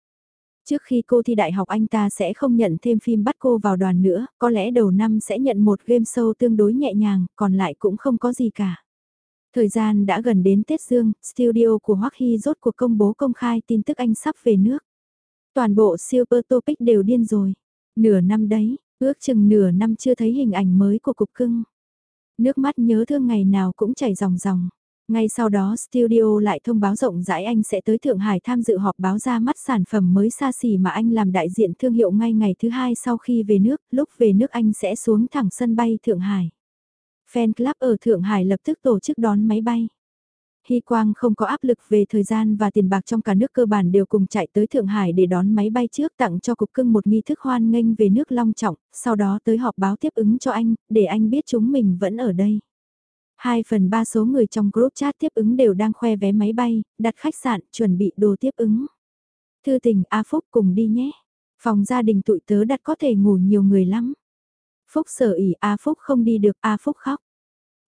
Trước khi cô thi đại học anh ta sẽ không nhận thêm phim bắt cô vào đoàn nữa, có lẽ đầu năm sẽ nhận một game show tương đối nhẹ nhàng, còn lại cũng không có gì cả. Thời gian đã gần đến Tết Dương, studio của Hoắc Hy rốt cuộc công bố công khai tin tức anh sắp về nước. Toàn bộ Super Topic đều điên rồi. Nửa năm đấy, ước chừng nửa năm chưa thấy hình ảnh mới của cục cưng. Nước mắt nhớ thương ngày nào cũng chảy ròng ròng. Ngay sau đó studio lại thông báo rộng rãi anh sẽ tới Thượng Hải tham dự họp báo ra mắt sản phẩm mới xa xỉ mà anh làm đại diện thương hiệu ngay ngày thứ hai sau khi về nước, lúc về nước anh sẽ xuống thẳng sân bay Thượng Hải. Fan club ở Thượng Hải lập tức tổ chức đón máy bay. Hy Quang không có áp lực về thời gian và tiền bạc trong cả nước cơ bản đều cùng chạy tới Thượng Hải để đón máy bay trước tặng cho cục cưng một nghi thức hoan nghênh về nước long trọng, sau đó tới họp báo tiếp ứng cho anh, để anh biết chúng mình vẫn ở đây. 2 phần 3 số người trong group chat tiếp ứng đều đang khoe vé máy bay, đặt khách sạn, chuẩn bị đồ tiếp ứng. Thư tình A Phúc cùng đi nhé. Phòng gia đình tụi tớ đặt có thể ngủ nhiều người lắm. Phúc sở ỉ A Phúc không đi được A Phúc khóc.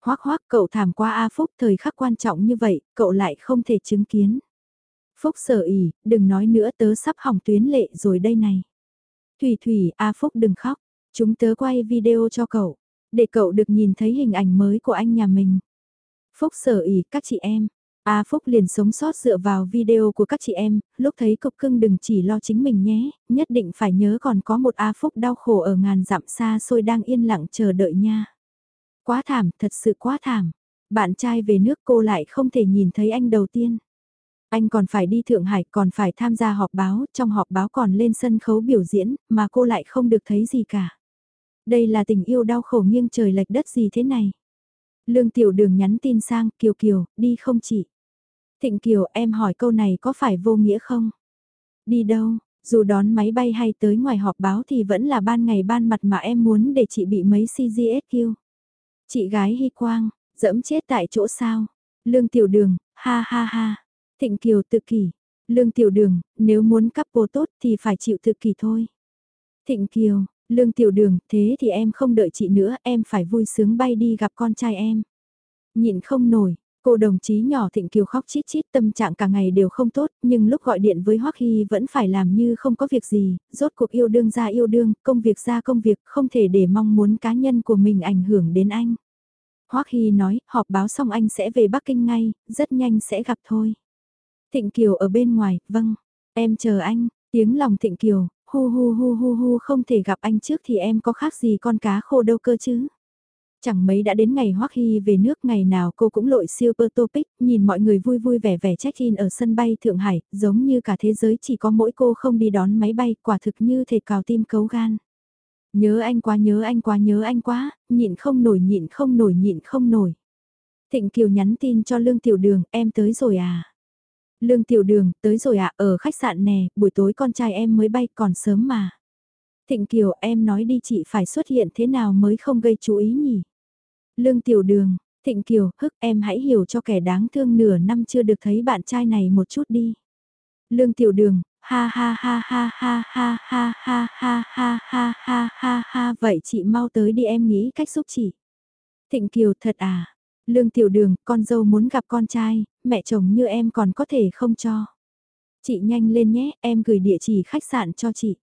Hoác hoác cậu thảm qua A Phúc thời khắc quan trọng như vậy, cậu lại không thể chứng kiến. Phúc sở ỉ, đừng nói nữa tớ sắp hỏng tuyến lệ rồi đây này. Thủy Thủy, A Phúc đừng khóc, chúng tớ quay video cho cậu để cậu được nhìn thấy hình ảnh mới của anh nhà mình. Phúc sở ỉ các chị em. A Phúc liền sống sót dựa vào video của các chị em, lúc thấy cục cưng đừng chỉ lo chính mình nhé, nhất định phải nhớ còn có một A Phúc đau khổ ở ngàn dặm xa xôi đang yên lặng chờ đợi nha. Quá thảm, thật sự quá thảm. Bạn trai về nước cô lại không thể nhìn thấy anh đầu tiên. Anh còn phải đi Thượng Hải, còn phải tham gia họp báo, trong họp báo còn lên sân khấu biểu diễn, mà cô lại không được thấy gì cả. Đây là tình yêu đau khổ nghiêng trời lệch đất gì thế này? Lương Tiểu Đường nhắn tin sang, Kiều Kiều, đi không chị? Thịnh Kiều, em hỏi câu này có phải vô nghĩa không? Đi đâu, dù đón máy bay hay tới ngoài họp báo thì vẫn là ban ngày ban mặt mà em muốn để chị bị mấy CGSQ. Chị gái Hy Quang, dẫm chết tại chỗ sao? Lương Tiểu Đường, ha ha ha. Thịnh Kiều tự kỷ. Lương Tiểu Đường, nếu muốn couple tốt thì phải chịu tự kỷ thôi. Thịnh Kiều, Lương tiểu đường, thế thì em không đợi chị nữa, em phải vui sướng bay đi gặp con trai em. Nhịn không nổi, cô đồng chí nhỏ Thịnh Kiều khóc chít chít tâm trạng cả ngày đều không tốt, nhưng lúc gọi điện với Hoắc Hy vẫn phải làm như không có việc gì, rốt cuộc yêu đương ra yêu đương, công việc ra công việc, không thể để mong muốn cá nhân của mình ảnh hưởng đến anh. Hoắc Hy nói, họp báo xong anh sẽ về Bắc Kinh ngay, rất nhanh sẽ gặp thôi. Thịnh Kiều ở bên ngoài, vâng, em chờ anh, tiếng lòng Thịnh Kiều, hu hu hu hu hu không thể gặp anh trước thì em có khác gì con cá khô đâu cơ chứ. Chẳng mấy đã đến ngày Hoắc Hy về nước ngày nào cô cũng lội super topic, nhìn mọi người vui vui vẻ vẻ check-in ở sân bay Thượng Hải, giống như cả thế giới chỉ có mỗi cô không đi đón máy bay, quả thực như thể cào tim cấu gan. Nhớ anh quá nhớ anh quá nhớ anh quá, nhịn không nổi nhịn không nổi nhịn không nổi. Thịnh Kiều nhắn tin cho Lương Tiểu Đường, em tới rồi à? Lương tiểu đường, tới rồi ạ, ở khách sạn nè, buổi tối con trai em mới bay còn sớm mà. Thịnh Kiều em nói đi chị phải xuất hiện thế nào mới không gây chú ý nhỉ? Lương tiểu đường, Thịnh Kiều, hức em hãy hiểu cho kẻ đáng thương nửa năm chưa được thấy bạn trai này một chút đi. Lương tiểu đường, ha ha ha ha ha ha ha ha ha ha ha ha ha ha vậy chị mau tới đi em nghĩ cách giúp chị. Thịnh Kiều thật à? Lương tiểu đường, con dâu muốn gặp con trai, mẹ chồng như em còn có thể không cho. Chị nhanh lên nhé, em gửi địa chỉ khách sạn cho chị.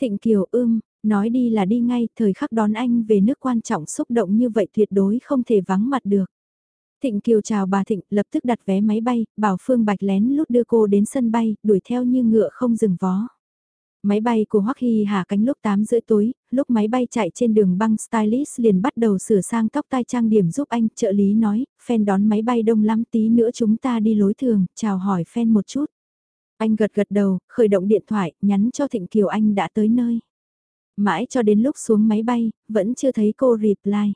Thịnh Kiều ưm, nói đi là đi ngay, thời khắc đón anh về nước quan trọng xúc động như vậy tuyệt đối không thể vắng mặt được. Thịnh Kiều chào bà Thịnh, lập tức đặt vé máy bay, bảo Phương Bạch lén lút đưa cô đến sân bay, đuổi theo như ngựa không dừng vó. Máy bay của Hoắc Hy hạ cánh lúc 8 rưỡi tối, lúc máy bay chạy trên đường băng stylist liền bắt đầu sửa sang tóc tai trang điểm giúp anh, trợ lý nói, fan đón máy bay đông lắm tí nữa chúng ta đi lối thường, chào hỏi fan một chút. Anh gật gật đầu, khởi động điện thoại, nhắn cho Thịnh Kiều anh đã tới nơi. Mãi cho đến lúc xuống máy bay, vẫn chưa thấy cô reply.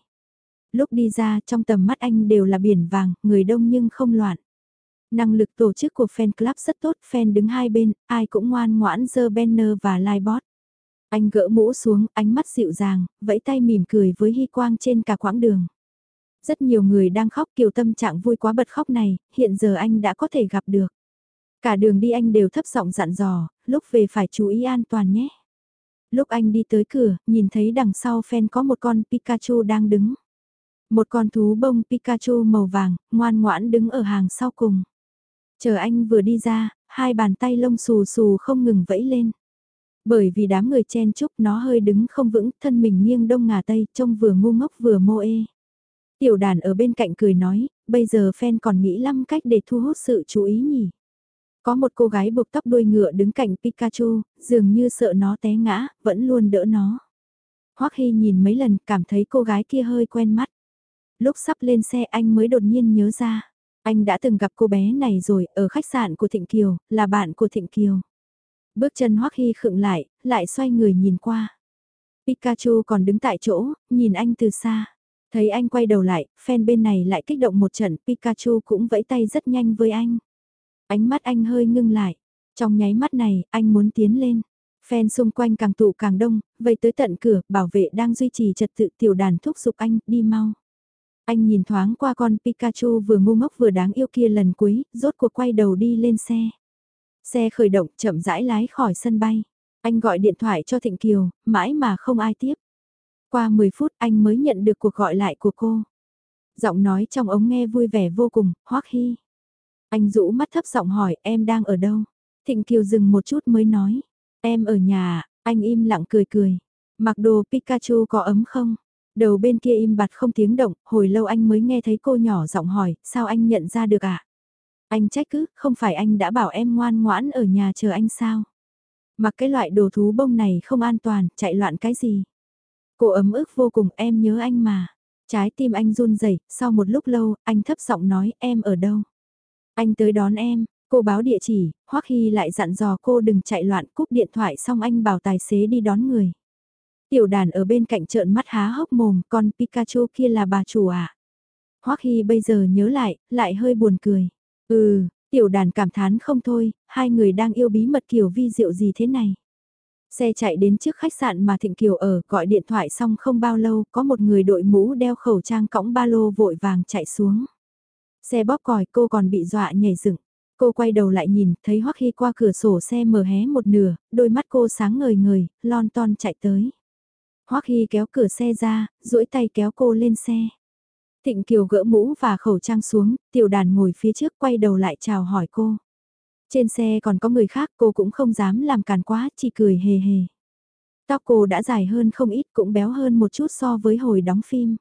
Lúc đi ra trong tầm mắt anh đều là biển vàng, người đông nhưng không loạn. Năng lực tổ chức của fan club rất tốt, fan đứng hai bên, ai cũng ngoan ngoãn dơ banner và livebot. Anh gỡ mũ xuống, ánh mắt dịu dàng, vẫy tay mỉm cười với Hy Quang trên cả quãng đường. Rất nhiều người đang khóc kiều tâm trạng vui quá bật khóc này, hiện giờ anh đã có thể gặp được. Cả đường đi anh đều thấp giọng dặn dò, lúc về phải chú ý an toàn nhé. Lúc anh đi tới cửa, nhìn thấy đằng sau phen có một con Pikachu đang đứng. Một con thú bông Pikachu màu vàng, ngoan ngoãn đứng ở hàng sau cùng. Chờ anh vừa đi ra, hai bàn tay lông xù xù không ngừng vẫy lên. Bởi vì đám người chen chúc nó hơi đứng không vững, thân mình nghiêng đông ngả tây, trông vừa ngu ngốc vừa mô ê. Tiểu đàn ở bên cạnh cười nói, bây giờ fan còn nghĩ lắm cách để thu hút sự chú ý nhỉ. Có một cô gái buộc tóc đuôi ngựa đứng cạnh Pikachu, dường như sợ nó té ngã, vẫn luôn đỡ nó. Hoắc Hy nhìn mấy lần cảm thấy cô gái kia hơi quen mắt. Lúc sắp lên xe anh mới đột nhiên nhớ ra. Anh đã từng gặp cô bé này rồi, ở khách sạn của Thịnh Kiều, là bạn của Thịnh Kiều. Bước chân Hoắc Hy khựng lại, lại xoay người nhìn qua. Pikachu còn đứng tại chỗ, nhìn anh từ xa. Thấy anh quay đầu lại, fan bên này lại kích động một trận, Pikachu cũng vẫy tay rất nhanh với anh. Ánh mắt anh hơi ngưng lại. Trong nháy mắt này, anh muốn tiến lên. Fan xung quanh càng tụ càng đông, vây tới tận cửa, bảo vệ đang duy trì trật tự tiểu đàn thúc giục anh, đi mau. Anh nhìn thoáng qua con Pikachu vừa ngu ngốc vừa đáng yêu kia lần cuối, rốt cuộc quay đầu đi lên xe. Xe khởi động chậm rãi lái khỏi sân bay. Anh gọi điện thoại cho Thịnh Kiều, mãi mà không ai tiếp. Qua 10 phút anh mới nhận được cuộc gọi lại của cô. Giọng nói trong ống nghe vui vẻ vô cùng, hoắc hy. Anh rũ mắt thấp giọng hỏi em đang ở đâu? Thịnh Kiều dừng một chút mới nói. Em ở nhà, à? anh im lặng cười cười. Mặc đồ Pikachu có ấm không? Đầu bên kia im bặt không tiếng động, hồi lâu anh mới nghe thấy cô nhỏ giọng hỏi, sao anh nhận ra được ạ? À? Anh trách cứ, không phải anh đã bảo em ngoan ngoãn ở nhà chờ anh sao? Mặc cái loại đồ thú bông này không an toàn, chạy loạn cái gì? Cô ấm ức vô cùng, em nhớ anh mà. Trái tim anh run rẩy sau một lúc lâu, anh thấp giọng nói, em ở đâu? Anh tới đón em, cô báo địa chỉ, Hoắc Hy lại dặn dò cô đừng chạy loạn cúp điện thoại xong anh bảo tài xế đi đón người. Tiểu đàn ở bên cạnh trợn mắt há hốc mồm, con Pikachu kia là bà chủ à? Hoắc Hy bây giờ nhớ lại, lại hơi buồn cười. Ừ, tiểu đàn cảm thán không thôi, hai người đang yêu bí mật kiểu vi diệu gì thế này. Xe chạy đến trước khách sạn mà Thịnh Kiều ở, gọi điện thoại xong không bao lâu, có một người đội mũ đeo khẩu trang cõng ba lô vội vàng chạy xuống. Xe bóp còi cô còn bị dọa nhảy dựng. Cô quay đầu lại nhìn, thấy Hoắc Hy qua cửa sổ xe mở hé một nửa, đôi mắt cô sáng ngời ngời, lon ton chạy tới. Hoắc Hy kéo cửa xe ra, duỗi tay kéo cô lên xe. Thịnh Kiều gỡ mũ và khẩu trang xuống, tiểu đàn ngồi phía trước quay đầu lại chào hỏi cô. Trên xe còn có người khác cô cũng không dám làm càn quá, chỉ cười hề hề. Tóc cô đã dài hơn không ít cũng béo hơn một chút so với hồi đóng phim.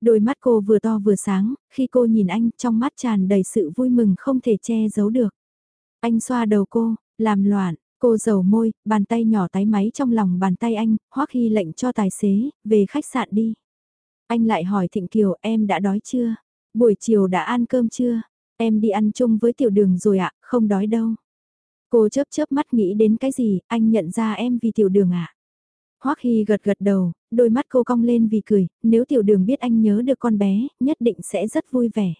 Đôi mắt cô vừa to vừa sáng, khi cô nhìn anh trong mắt tràn đầy sự vui mừng không thể che giấu được. Anh xoa đầu cô, làm loạn, cô dầu môi, bàn tay nhỏ tái máy trong lòng bàn tay anh, hoắc hy lệnh cho tài xế, về khách sạn đi. Anh lại hỏi Thịnh Kiều em đã đói chưa? Buổi chiều đã ăn cơm chưa? Em đi ăn chung với tiểu đường rồi ạ, không đói đâu. Cô chớp chớp mắt nghĩ đến cái gì, anh nhận ra em vì tiểu đường ạ. À? Hoắc Hy gật gật đầu, đôi mắt cô cong lên vì cười, nếu tiểu đường biết anh nhớ được con bé, nhất định sẽ rất vui vẻ.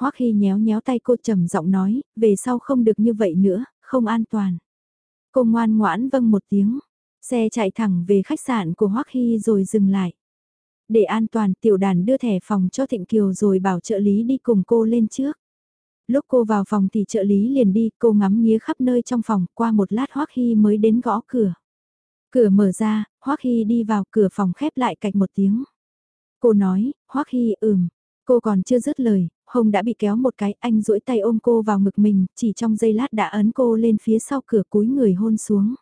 Hoắc Hy nhéo nhéo tay cô trầm giọng nói, về sau không được như vậy nữa, không an toàn. Cô ngoan ngoãn vâng một tiếng, xe chạy thẳng về khách sạn của Hoắc Hy rồi dừng lại. Để an toàn tiểu đàn đưa thẻ phòng cho Thịnh Kiều rồi bảo trợ lý đi cùng cô lên trước. Lúc cô vào phòng thì trợ lý liền đi, cô ngắm nghía khắp nơi trong phòng, qua một lát Hoắc Hy mới đến gõ cửa. Cửa mở ra, Hoắc Hy đi vào cửa phòng khép lại cạch một tiếng. Cô nói, Hoắc Hy ừm, cô còn chưa dứt lời, Hồng đã bị kéo một cái, anh duỗi tay ôm cô vào ngực mình, chỉ trong giây lát đã ấn cô lên phía sau cửa cúi người hôn xuống.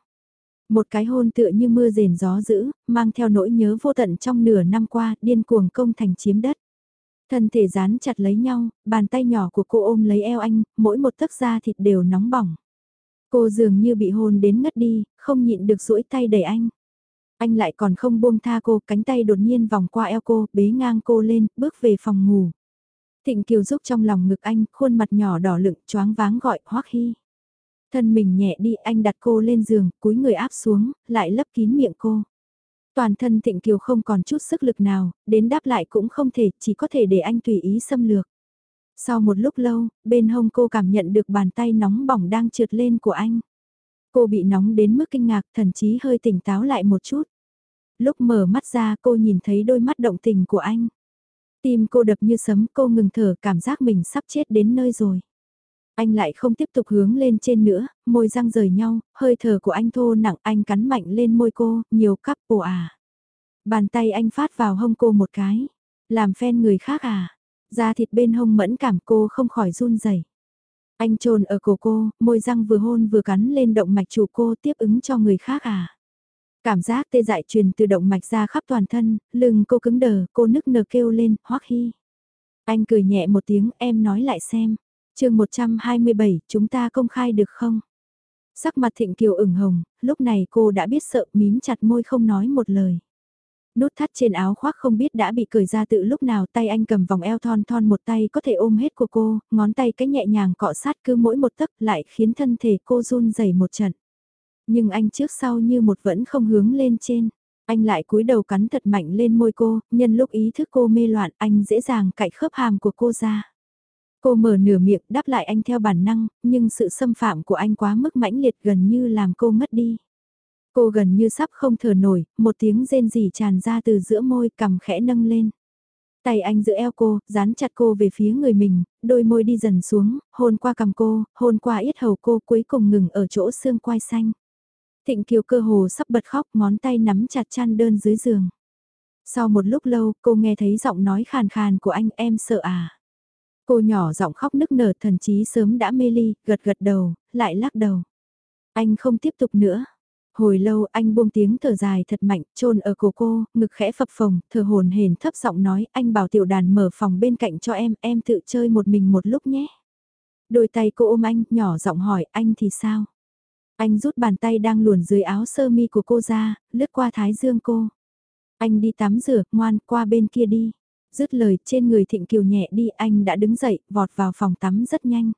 Một cái hôn tựa như mưa rền gió dữ, mang theo nỗi nhớ vô tận trong nửa năm qua, điên cuồng công thành chiếm đất. Thân thể dán chặt lấy nhau, bàn tay nhỏ của cô ôm lấy eo anh, mỗi một tấc da thịt đều nóng bỏng. Cô dường như bị hôn đến ngất đi, không nhịn được duỗi tay đẩy anh. Anh lại còn không buông tha cô, cánh tay đột nhiên vòng qua eo cô, bế ngang cô lên, bước về phòng ngủ. Thịnh Kiều giúp trong lòng ngực anh, khuôn mặt nhỏ đỏ lựng, choáng váng gọi, Hoắc Hy. Thân mình nhẹ đi, anh đặt cô lên giường, cúi người áp xuống, lại lấp kín miệng cô. Toàn thân Thịnh Kiều không còn chút sức lực nào, đến đáp lại cũng không thể, chỉ có thể để anh tùy ý xâm lược. Sau một lúc lâu, bên hông cô cảm nhận được bàn tay nóng bỏng đang trượt lên của anh. Cô bị nóng đến mức kinh ngạc, thậm chí hơi tỉnh táo lại một chút. Lúc mở mắt ra cô nhìn thấy đôi mắt động tình của anh. Tim cô đập như sấm, cô ngừng thở, cảm giác mình sắp chết đến nơi rồi. Anh lại không tiếp tục hướng lên trên nữa, môi răng rời nhau, hơi thở của anh thô nặng, anh cắn mạnh lên môi cô, nhiều cắp ồ à. Bàn tay anh phát vào hông cô một cái. Làm phen người khác à? Da thịt bên hông mẫn cảm cô không khỏi run rẩy. Anh trồn ở cổ cô, môi răng vừa hôn vừa cắn lên động mạch chủ cô tiếp ứng cho người khác à? Cảm giác tê dại truyền từ động mạch ra khắp toàn thân, lưng cô cứng đờ, cô nức nở kêu lên, hoắc hy. Anh cười nhẹ một tiếng, em nói lại xem. chương 127, chúng ta công khai được không? Sắc mặt thịnh kiều ửng hồng, lúc này cô đã biết sợ mím chặt môi không nói một lời. Nút thắt trên áo khoác không biết đã bị cởi ra từ lúc nào tay anh cầm vòng eo thon thon một tay có thể ôm hết của cô, ngón tay cái nhẹ nhàng cọ sát cứ mỗi một tấc lại khiến thân thể cô run rẩy một trận. Nhưng anh trước sau như một vẫn không hướng lên trên. Anh lại cúi đầu cắn thật mạnh lên môi cô, nhân lúc ý thức cô mê loạn anh dễ dàng cạy khớp hàm của cô ra. Cô mở nửa miệng đáp lại anh theo bản năng, nhưng sự xâm phạm của anh quá mức mãnh liệt gần như làm cô ngất đi. Cô gần như sắp không thở nổi, một tiếng rên rỉ tràn ra từ giữa môi cầm khẽ nâng lên. Tay anh giữ eo cô, dán chặt cô về phía người mình, đôi môi đi dần xuống, hôn qua cầm cô, hôn qua yết hầu cô cuối cùng ngừng ở chỗ xương quai xanh. Thịnh Kiều cơ hồ sắp bật khóc ngón tay nắm chặt chăn đơn dưới giường. Sau một lúc lâu cô nghe thấy giọng nói khàn khàn của anh em sợ à. Cô nhỏ giọng khóc nức nở thần chí sớm đã mê ly, gật gật đầu, lại lắc đầu. Anh không tiếp tục nữa. Hồi lâu anh buông tiếng thở dài thật mạnh, trôn ở cổ cô, ngực khẽ phập phồng, thở hồn hển thấp giọng nói, anh bảo tiểu đàn mở phòng bên cạnh cho em, em tự chơi một mình một lúc nhé. Đôi tay cô ôm anh, nhỏ giọng hỏi, anh thì sao? Anh rút bàn tay đang luồn dưới áo sơ mi của cô ra, lướt qua thái dương cô. Anh đi tắm rửa, ngoan, qua bên kia đi. Dứt lời trên người thịnh kiều nhẹ đi, anh đã đứng dậy, vọt vào phòng tắm rất nhanh.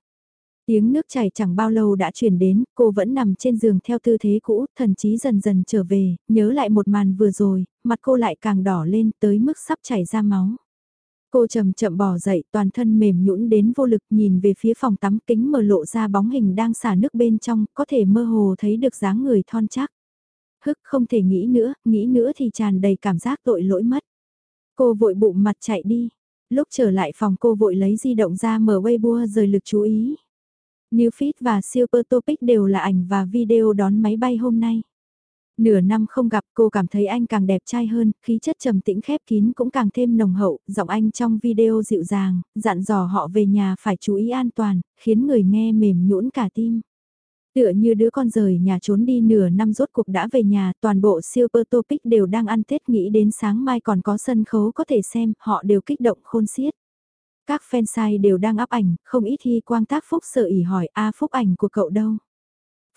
Tiếng nước chảy chẳng bao lâu đã chuyển đến, cô vẫn nằm trên giường theo tư thế cũ, thần chí dần dần trở về, nhớ lại một màn vừa rồi, mặt cô lại càng đỏ lên tới mức sắp chảy ra máu. Cô chậm chậm bò dậy, toàn thân mềm nhũn đến vô lực nhìn về phía phòng tắm kính mở lộ ra bóng hình đang xả nước bên trong, có thể mơ hồ thấy được dáng người thon chắc. Hức không thể nghĩ nữa, nghĩ nữa thì tràn đầy cảm giác tội lỗi mất. Cô vội bụng mặt chạy đi. Lúc trở lại phòng cô vội lấy di động ra mở Weibo rời lực chú ý. Newfeed và Super Topic đều là ảnh và video đón máy bay hôm nay. Nửa năm không gặp cô cảm thấy anh càng đẹp trai hơn, khí chất trầm tĩnh khép kín cũng càng thêm nồng hậu, giọng anh trong video dịu dàng, dặn dò họ về nhà phải chú ý an toàn, khiến người nghe mềm nhũn cả tim. Tựa như đứa con rời nhà trốn đi nửa năm rốt cuộc đã về nhà, toàn bộ Super Topic đều đang ăn Tết nghĩ đến sáng mai còn có sân khấu có thể xem, họ đều kích động khôn xiết. Các fan sai đều đang áp ảnh, không ít khi quang tác Phúc sở ỉ hỏi A Phúc ảnh của cậu đâu.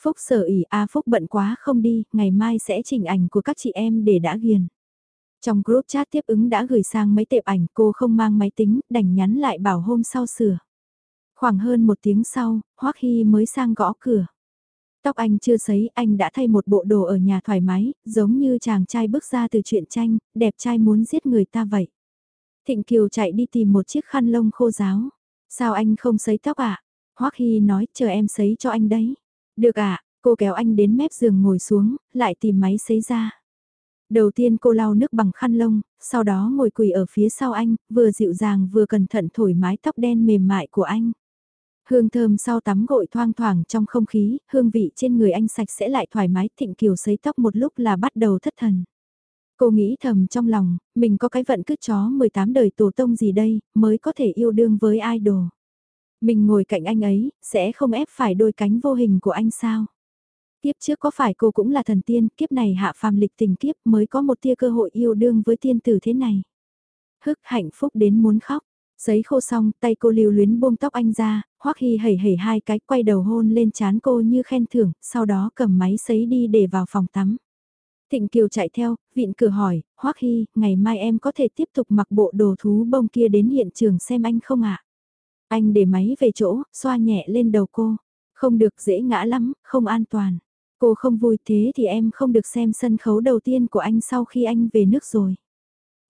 Phúc sở ỉ A Phúc bận quá không đi, ngày mai sẽ chỉnh ảnh của các chị em để đã ghiền. Trong group chat tiếp ứng đã gửi sang mấy tệp ảnh cô không mang máy tính, đành nhắn lại bảo hôm sau sửa. Khoảng hơn một tiếng sau, Hoắc Hy mới sang gõ cửa. Tóc anh chưa sấy, anh đã thay một bộ đồ ở nhà thoải mái, giống như chàng trai bước ra từ truyện tranh, đẹp trai muốn giết người ta vậy. Thịnh Kiều chạy đi tìm một chiếc khăn lông khô giáo. Sao anh không sấy tóc ạ? À? Hoắc Hy nói, chờ em sấy cho anh đấy. Được ạ, à, cô kéo anh đến mép giường ngồi xuống, lại tìm máy sấy ra. Đầu tiên cô lau nước bằng khăn lông, sau đó ngồi quỳ ở phía sau anh, vừa dịu dàng vừa cẩn thận thổi mái tóc đen mềm mại của anh. Hương thơm sau tắm gội thoang thoảng trong không khí, hương vị trên người anh sạch sẽ lại thoải mái thịnh kiều sấy tóc một lúc là bắt đầu thất thần. Cô nghĩ thầm trong lòng, mình có cái vận cứt chó 18 đời tổ tông gì đây, mới có thể yêu đương với idol. Mình ngồi cạnh anh ấy, sẽ không ép phải đôi cánh vô hình của anh sao? Kiếp trước có phải cô cũng là thần tiên, kiếp này hạ phàm lịch tình kiếp mới có một tia cơ hội yêu đương với tiên tử thế này. Hức hạnh phúc đến muốn khóc. Giấy khô xong, tay cô lưu luyến buông tóc anh ra, hoắc hy hẩy hẩy hai cái quay đầu hôn lên chán cô như khen thưởng, sau đó cầm máy sấy đi để vào phòng tắm. Thịnh Kiều chạy theo, vịn cửa hỏi, hoắc hy, ngày mai em có thể tiếp tục mặc bộ đồ thú bông kia đến hiện trường xem anh không ạ? Anh để máy về chỗ, xoa nhẹ lên đầu cô. Không được dễ ngã lắm, không an toàn. Cô không vui thế thì em không được xem sân khấu đầu tiên của anh sau khi anh về nước rồi.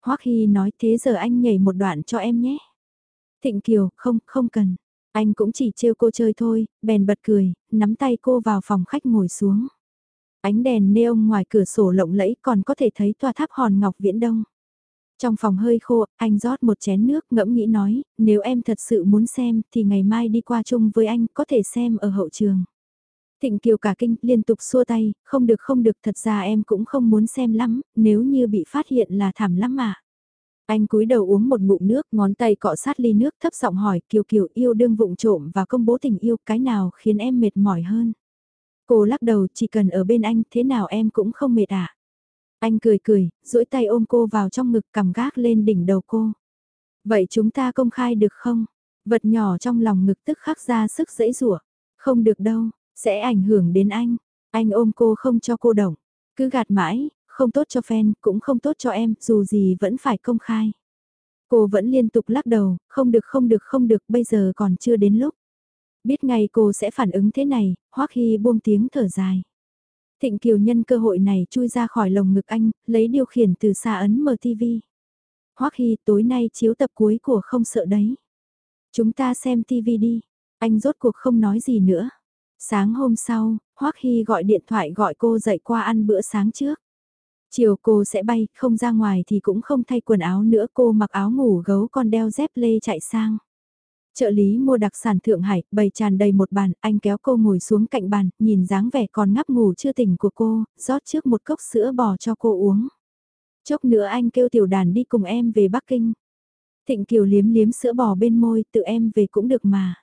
Hoắc Hy nói thế giờ anh nhảy một đoạn cho em nhé. Thịnh Kiều, không, không cần. Anh cũng chỉ trêu cô chơi thôi, bèn bật cười, nắm tay cô vào phòng khách ngồi xuống. Ánh đèn neon ngoài cửa sổ lộng lẫy còn có thể thấy tòa tháp hòn ngọc viễn đông. Trong phòng hơi khô, anh rót một chén nước ngẫm nghĩ nói, nếu em thật sự muốn xem thì ngày mai đi qua chung với anh có thể xem ở hậu trường. Thịnh Kiều cả kinh liên tục xua tay, không được không được thật ra em cũng không muốn xem lắm, nếu như bị phát hiện là thảm lắm mà. Anh cúi đầu uống một ngụm nước, ngón tay cọ sát ly nước thấp giọng hỏi Kiều Kiều yêu đương vụng trộm và công bố tình yêu cái nào khiến em mệt mỏi hơn. Cô lắc đầu chỉ cần ở bên anh thế nào em cũng không mệt ạ. À. Anh cười cười, duỗi tay ôm cô vào trong ngực cầm gác lên đỉnh đầu cô. Vậy chúng ta công khai được không? Vật nhỏ trong lòng ngực tức khắc ra sức dễ rủa Không được đâu, sẽ ảnh hưởng đến anh. Anh ôm cô không cho cô động. Cứ gạt mãi, không tốt cho fan, cũng không tốt cho em, dù gì vẫn phải công khai. Cô vẫn liên tục lắc đầu, không được không được không được, bây giờ còn chưa đến lúc. Biết ngay cô sẽ phản ứng thế này, Hoắc Hy buông tiếng thở dài. Thịnh Kiều nhân cơ hội này chui ra khỏi lồng ngực anh, lấy điều khiển từ xa ấn mở TV. Hoắc Hy tối nay chiếu tập cuối của không sợ đấy. Chúng ta xem TV đi. Anh rốt cuộc không nói gì nữa. Sáng hôm sau, Hoắc Hy gọi điện thoại gọi cô dậy qua ăn bữa sáng trước. Chiều cô sẽ bay, không ra ngoài thì cũng không thay quần áo nữa cô mặc áo ngủ gấu con đeo dép lê chạy sang. Trợ lý mua đặc sản Thượng Hải, bày tràn đầy một bàn, anh kéo cô ngồi xuống cạnh bàn, nhìn dáng vẻ còn ngắp ngủ chưa tỉnh của cô, rót trước một cốc sữa bò cho cô uống. Chốc nữa anh kêu tiểu đàn đi cùng em về Bắc Kinh. Thịnh Kiều liếm liếm sữa bò bên môi, tự em về cũng được mà.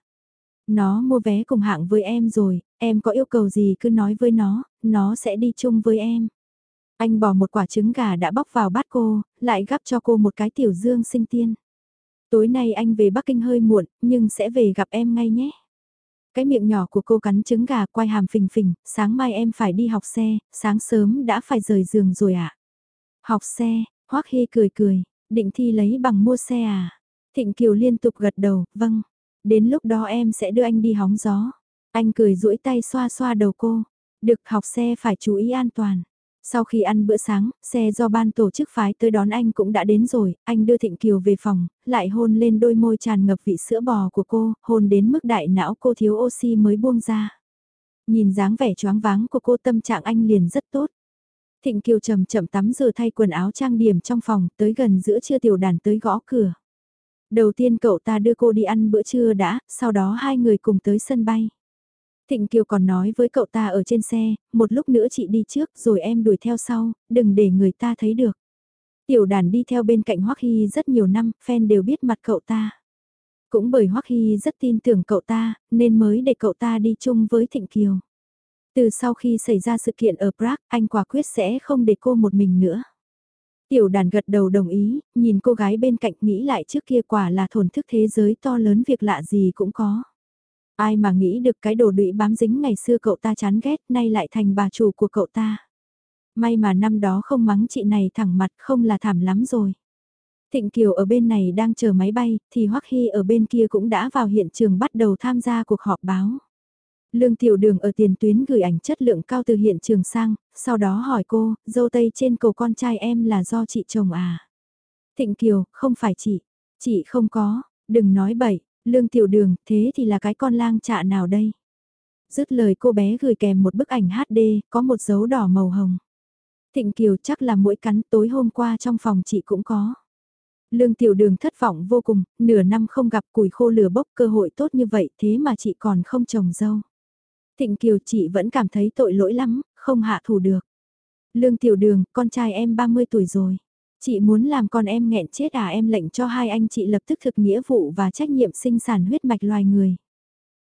Nó mua vé cùng hạng với em rồi, em có yêu cầu gì cứ nói với nó, nó sẽ đi chung với em. Anh bỏ một quả trứng gà đã bóc vào bát cô, lại gắp cho cô một cái tiểu dương sinh tiên. Tối nay anh về Bắc Kinh hơi muộn, nhưng sẽ về gặp em ngay nhé. Cái miệng nhỏ của cô cắn trứng gà quay hàm phình phình, sáng mai em phải đi học xe, sáng sớm đã phải rời giường rồi ạ. À? Học xe, Hoắc Hy cười cười, định thi lấy bằng mua xe à? Thịnh Kiều liên tục gật đầu, vâng. Đến lúc đó em sẽ đưa anh đi hóng gió. Anh cười duỗi tay xoa xoa đầu cô. Được học xe phải chú ý an toàn. Sau khi ăn bữa sáng, xe do ban tổ chức phái tới đón anh cũng đã đến rồi, anh đưa Thịnh Kiều về phòng, lại hôn lên đôi môi tràn ngập vị sữa bò của cô, hôn đến mức đại não cô thiếu oxy mới buông ra. Nhìn dáng vẻ choáng váng của cô tâm trạng anh liền rất tốt. Thịnh Kiều chậm chậm tắm rửa thay quần áo trang điểm trong phòng, tới gần giữa trưa tiểu đàn tới gõ cửa. Đầu tiên cậu ta đưa cô đi ăn bữa trưa đã, sau đó hai người cùng tới sân bay. Thịnh Kiều còn nói với cậu ta ở trên xe, một lúc nữa chị đi trước rồi em đuổi theo sau, đừng để người ta thấy được. Tiểu đàn đi theo bên cạnh Hoắc Hy rất nhiều năm, fan đều biết mặt cậu ta. Cũng bởi Hoắc Hy rất tin tưởng cậu ta, nên mới để cậu ta đi chung với Thịnh Kiều. Từ sau khi xảy ra sự kiện ở Prague, anh quả quyết sẽ không để cô một mình nữa. Tiểu đàn gật đầu đồng ý, nhìn cô gái bên cạnh nghĩ lại trước kia quả là thổn thức thế giới to lớn việc lạ gì cũng có. Ai mà nghĩ được cái đồ đụy bám dính ngày xưa cậu ta chán ghét nay lại thành bà chủ của cậu ta. May mà năm đó không mắng chị này thẳng mặt không là thảm lắm rồi. Thịnh Kiều ở bên này đang chờ máy bay, thì Hoắc Hy ở bên kia cũng đã vào hiện trường bắt đầu tham gia cuộc họp báo. Lương Tiểu Đường ở tiền tuyến gửi ảnh chất lượng cao từ hiện trường sang, sau đó hỏi cô, dâu tây trên cầu con trai em là do chị chồng à? Thịnh Kiều, không phải chị, chị không có, đừng nói bậy, Lương Tiểu Đường, thế thì là cái con lang trạ nào đây? Dứt lời cô bé gửi kèm một bức ảnh HD, có một dấu đỏ màu hồng. Thịnh Kiều chắc là mũi cắn tối hôm qua trong phòng chị cũng có. Lương Tiểu Đường thất vọng vô cùng, nửa năm không gặp củi khô lửa bốc cơ hội tốt như vậy thế mà chị còn không trồng dâu. Thịnh Kiều chị vẫn cảm thấy tội lỗi lắm, không hạ thủ được. Lương Tiểu Đường, con trai em 30 tuổi rồi. Chị muốn làm con em nghẹn chết à em lệnh cho hai anh chị lập tức thực nghĩa vụ và trách nhiệm sinh sản huyết mạch loài người.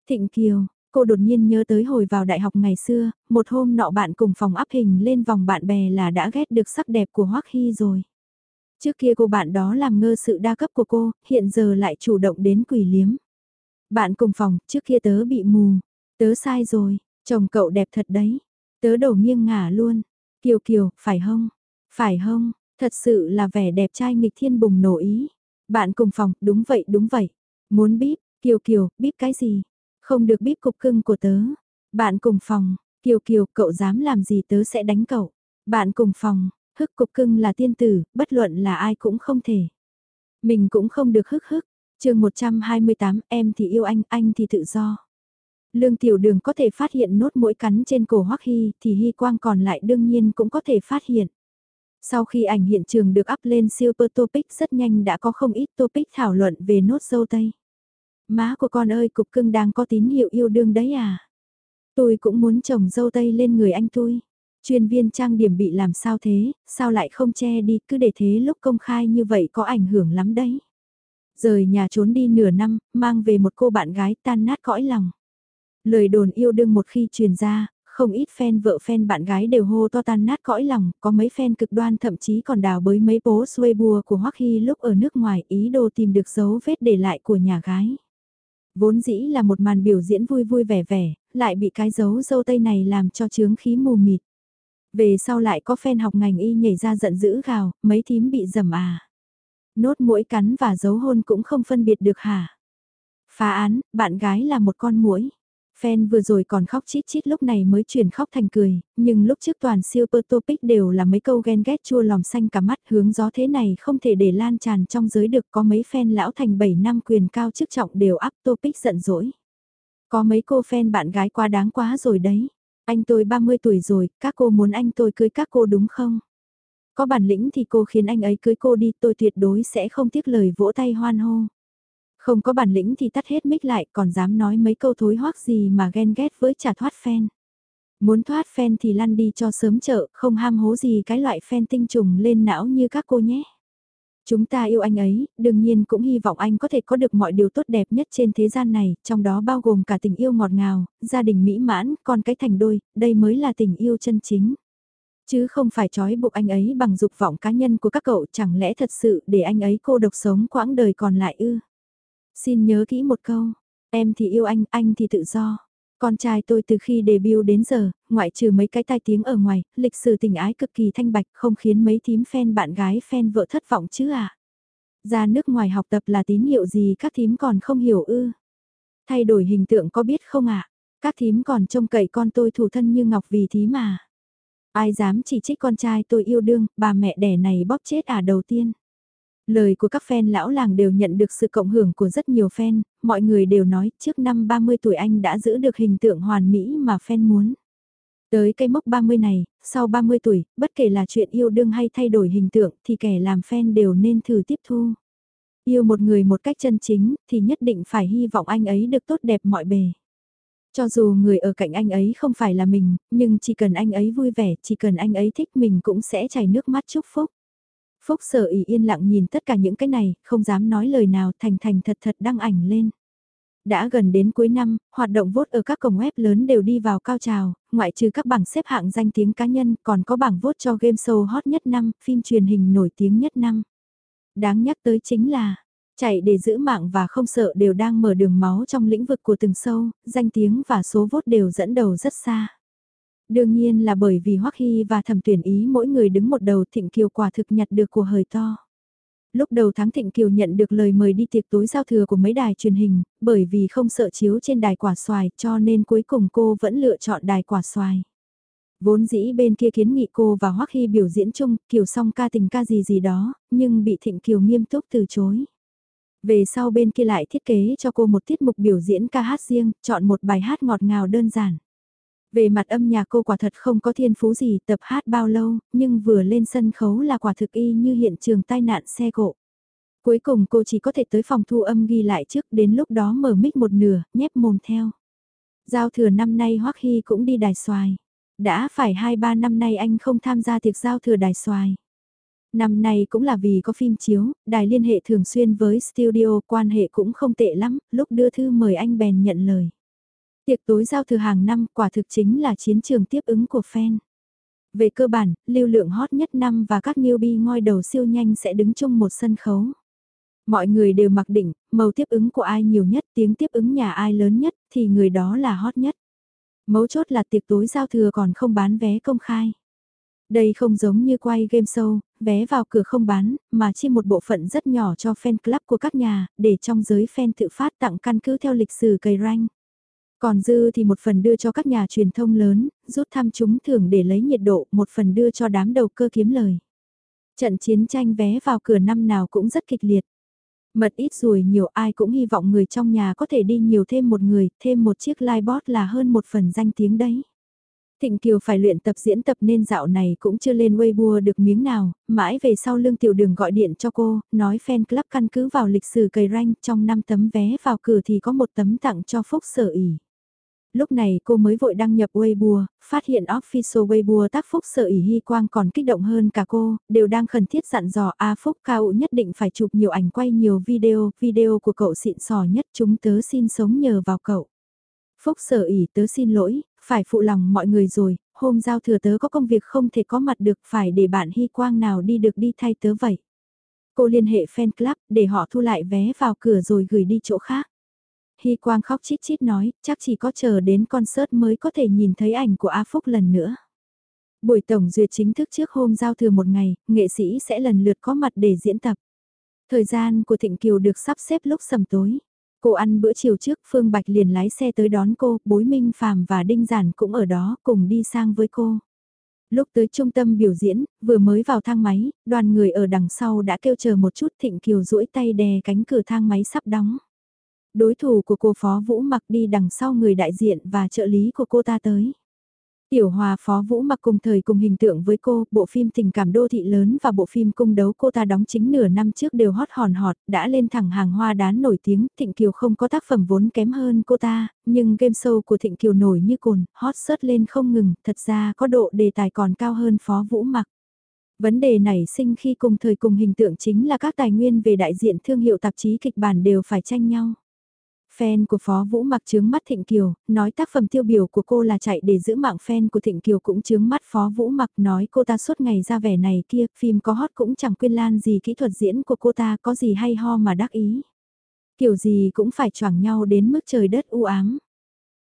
Thịnh Kiều, cô đột nhiên nhớ tới hồi vào đại học ngày xưa, một hôm nọ bạn cùng phòng áp hình lên vòng bạn bè là đã ghét được sắc đẹp của Hoắc Hy rồi. Trước kia cô bạn đó làm ngơ sự đa cấp của cô, hiện giờ lại chủ động đến quỷ liếm. Bạn cùng phòng, trước kia tớ bị mù, tớ sai rồi, chồng cậu đẹp thật đấy, tớ đổ nghiêng ngả luôn. Kiều Kiều, phải không? Phải không? Thật sự là vẻ đẹp trai nghịch thiên bùng nổ ý. Bạn cùng phòng, đúng vậy đúng vậy. Muốn bíp, Kiều Kiều, bíp cái gì? Không được bíp cục cưng của tớ. Bạn cùng phòng, Kiều Kiều, cậu dám làm gì tớ sẽ đánh cậu. Bạn cùng phòng, hức cục cưng là tiên tử, bất luận là ai cũng không thể. Mình cũng không được hức hức. chương 128, em thì yêu anh, anh thì tự do. Lương tiểu đường có thể phát hiện nốt mũi cắn trên cổ Hoắc Hy thì Hy Quang còn lại đương nhiên cũng có thể phát hiện. Sau khi ảnh hiện trường được up lên Super Topic rất nhanh đã có không ít topic thảo luận về nốt dâu tây. Má của con ơi cục cưng đang có tín hiệu yêu đương đấy à? Tôi cũng muốn trồng dâu tây lên người anh tôi. Chuyên viên trang điểm bị làm sao thế, sao lại không che đi, cứ để thế lúc công khai như vậy có ảnh hưởng lắm đấy. Rời nhà trốn đi nửa năm, mang về một cô bạn gái tan nát cõi lòng. Lời đồn yêu đương một khi truyền ra, không ít fan vợ fan bạn gái đều hô to tan nát cõi lòng, có mấy fan cực đoan thậm chí còn đào bới mấy bố xuê bùa của Hoắc Hy lúc ở nước ngoài ý đồ tìm được dấu vết để lại của nhà gái. Vốn dĩ là một màn biểu diễn vui vui vẻ vẻ, lại bị cái dấu dâu tây này làm cho chướng khí mù mịt. Về sau lại có fan học ngành y nhảy ra giận dữ gào, mấy thím bị dầm à. Nốt mũi cắn và dấu hôn cũng không phân biệt được hả? Phá án, bạn gái là một con muỗi. Fan vừa rồi còn khóc chít chít lúc này mới chuyển khóc thành cười, nhưng lúc trước toàn super topic đều là mấy câu ghen ghét chua lòng xanh cả mắt hướng gió thế này không thể để lan tràn trong giới được có mấy fan lão thành 7 năm quyền cao chức trọng đều up topic giận dỗi. Có mấy cô fan bạn gái quá đáng quá rồi đấy. Anh tôi 30 tuổi rồi, các cô muốn anh tôi cưới các cô đúng không? Có bản lĩnh thì cô khiến anh ấy cưới cô đi, tôi tuyệt đối sẽ không tiếc lời vỗ tay hoan hô. Không có bản lĩnh thì tắt hết mic lại, còn dám nói mấy câu thối hoắc gì mà ghen ghét với trả thoát fan. Muốn thoát fan thì lăn đi cho sớm chợ, không ham hố gì cái loại fan tinh trùng lên não như các cô nhé. Chúng ta yêu anh ấy, đương nhiên cũng hy vọng anh có thể có được mọi điều tốt đẹp nhất trên thế gian này, trong đó bao gồm cả tình yêu ngọt ngào, gia đình mỹ mãn, con cái thành đôi, đây mới là tình yêu chân chính. Chứ không phải trói buộc anh ấy bằng dục vọng cá nhân của các cậu chẳng lẽ thật sự để anh ấy cô độc sống quãng đời còn lại ư. Xin nhớ kỹ một câu, em thì yêu anh, anh thì tự do. Con trai tôi từ khi debut đến giờ, ngoại trừ mấy cái tai tiếng ở ngoài, lịch sử tình ái cực kỳ thanh bạch không khiến mấy thím fan bạn gái fan vợ thất vọng chứ à. Ra nước ngoài học tập là tín hiệu gì các thím còn không hiểu ư. Thay đổi hình tượng có biết không ạ? À? Các thím còn trông cậy con tôi thủ thân như ngọc vì thím mà. Ai dám chỉ trích con trai tôi yêu đương, bà mẹ đẻ này bóp chết à đầu tiên. Lời của các fan lão làng đều nhận được sự cộng hưởng của rất nhiều fan, mọi người đều nói trước năm 30 tuổi anh đã giữ được hình tượng hoàn mỹ mà fan muốn. Tới cây mốc 30 này, sau 30 tuổi, bất kể là chuyện yêu đương hay thay đổi hình tượng thì kẻ làm fan đều nên thử tiếp thu. Yêu một người một cách chân chính thì nhất định phải hy vọng anh ấy được tốt đẹp mọi bề. Cho dù người ở cạnh anh ấy không phải là mình, nhưng chỉ cần anh ấy vui vẻ, chỉ cần anh ấy thích mình cũng sẽ chảy nước mắt chúc phúc. Phúc sở ý yên lặng nhìn tất cả những cái này, không dám nói lời nào thành thành thật thật đăng ảnh lên. Đã gần đến cuối năm, hoạt động vote ở các cổng web lớn đều đi vào cao trào, ngoại trừ các bảng xếp hạng danh tiếng cá nhân còn có bảng vote cho game show hot nhất năm, phim truyền hình nổi tiếng nhất năm. Đáng nhắc tới chính là, chạy để giữ mạng và không sợ đều đang mở đường máu trong lĩnh vực của từng show, danh tiếng và số vote đều dẫn đầu rất xa. Đương nhiên là bởi vì Hoắc Hy và thẩm tuyển ý mỗi người đứng một đầu Thịnh Kiều quả thực nhặt được của hời to. Lúc đầu tháng Thịnh Kiều nhận được lời mời đi tiệc tối giao thừa của mấy đài truyền hình, bởi vì không sợ chiếu trên đài quả xoài cho nên cuối cùng cô vẫn lựa chọn đài quả xoài. Vốn dĩ bên kia kiến nghị cô và Hoắc Hy biểu diễn chung, Kiều song ca tình ca gì gì đó, nhưng bị Thịnh Kiều nghiêm túc từ chối. Về sau bên kia lại thiết kế cho cô một tiết mục biểu diễn ca hát riêng, chọn một bài hát ngọt ngào đơn giản. Về mặt âm nhạc cô quả thật không có thiên phú gì tập hát bao lâu, nhưng vừa lên sân khấu là quả thực y như hiện trường tai nạn xe cộ. Cuối cùng cô chỉ có thể tới phòng thu âm ghi lại trước đến lúc đó mở mic một nửa, nhép mồm theo. Giao thừa năm nay Hoắc Hy cũng đi đài xoài. Đã phải 2-3 năm nay anh không tham gia tiệc giao thừa đài xoài. Năm nay cũng là vì có phim chiếu, đài liên hệ thường xuyên với studio quan hệ cũng không tệ lắm, lúc đưa thư mời anh bèn nhận lời. Tiệc tối giao thừa hàng năm quả thực chính là chiến trường tiếp ứng của fan. Về cơ bản, lưu lượng hot nhất năm và các newbie ngôi đầu siêu nhanh sẽ đứng chung một sân khấu. Mọi người đều mặc định, màu tiếp ứng của ai nhiều nhất, tiếng tiếp ứng nhà ai lớn nhất, thì người đó là hot nhất. Mấu chốt là tiệc tối giao thừa còn không bán vé công khai. Đây không giống như quay game show, vé vào cửa không bán, mà chi một bộ phận rất nhỏ cho fan club của các nhà, để trong giới fan tự phát tặng căn cứ theo lịch sử cầy ranh. Còn dư thì một phần đưa cho các nhà truyền thông lớn, rút thăm chúng thưởng để lấy nhiệt độ, một phần đưa cho đám đầu cơ kiếm lời. Trận chiến tranh vé vào cửa năm nào cũng rất kịch liệt. Mật ít rồi nhiều ai cũng hy vọng người trong nhà có thể đi nhiều thêm một người, thêm một chiếc livebot là hơn một phần danh tiếng đấy. Thịnh Kiều phải luyện tập diễn tập nên dạo này cũng chưa lên Weibo được miếng nào, mãi về sau lương tiểu đường gọi điện cho cô, nói fan club căn cứ vào lịch sử cầy ranh trong 5 tấm vé vào cửa thì có một tấm tặng cho Phúc Sở ỉ. Lúc này cô mới vội đăng nhập Weibo, phát hiện official Weibo tác Phúc Sở ỉ Hy Quang còn kích động hơn cả cô, đều đang khẩn thiết dặn dò A Phúc cao nhất định phải chụp nhiều ảnh quay nhiều video, video của cậu xịn sò nhất chúng tớ xin sống nhờ vào cậu. Phúc sở ỉ tớ xin lỗi, phải phụ lòng mọi người rồi, hôm giao thừa tớ có công việc không thể có mặt được phải để bạn Hy Quang nào đi được đi thay tớ vậy. Cô liên hệ fan club để họ thu lại vé vào cửa rồi gửi đi chỗ khác. Hy Quang khóc chít chít nói, chắc chỉ có chờ đến concert mới có thể nhìn thấy ảnh của A Phúc lần nữa. Buổi tổng duyệt chính thức trước hôm giao thừa một ngày, nghệ sĩ sẽ lần lượt có mặt để diễn tập. Thời gian của Thịnh Kiều được sắp xếp lúc sầm tối. Cô ăn bữa chiều trước, Phương Bạch liền lái xe tới đón cô, Bối Minh Phạm và Đinh Giản cũng ở đó, cùng đi sang với cô. Lúc tới trung tâm biểu diễn, vừa mới vào thang máy, đoàn người ở đằng sau đã kêu chờ một chút Thịnh Kiều duỗi tay đè cánh cửa thang máy sắp đóng. Đối thủ của cô Phó Vũ mặc đi đằng sau người đại diện và trợ lý của cô ta tới. Tiểu Hòa Phó Vũ mặc cùng thời cùng hình tượng với cô, bộ phim tình cảm đô thị lớn và bộ phim cung đấu cô ta đóng chính nửa năm trước đều hot hòn hot, đã lên thẳng hàng hoa đán nổi tiếng, Thịnh Kiều không có tác phẩm vốn kém hơn cô ta, nhưng game show của Thịnh Kiều nổi như cồn, hot search lên không ngừng, thật ra có độ đề tài còn cao hơn Phó Vũ mặc. Vấn đề nảy sinh khi cùng thời cùng hình tượng chính là các tài nguyên về đại diện thương hiệu tạp chí kịch bản đều phải tranh nhau. Fan của Phó Vũ mặc chướng mắt Thịnh Kiều, nói tác phẩm tiêu biểu của cô là chạy để giữ mạng fan của Thịnh Kiều cũng chướng mắt Phó Vũ mặc nói cô ta suốt ngày ra vẻ này kia, phim có hot cũng chẳng quên lan gì kỹ thuật diễn của cô ta có gì hay ho mà đắc ý. Kiểu gì cũng phải choảng nhau đến mức trời đất u ám.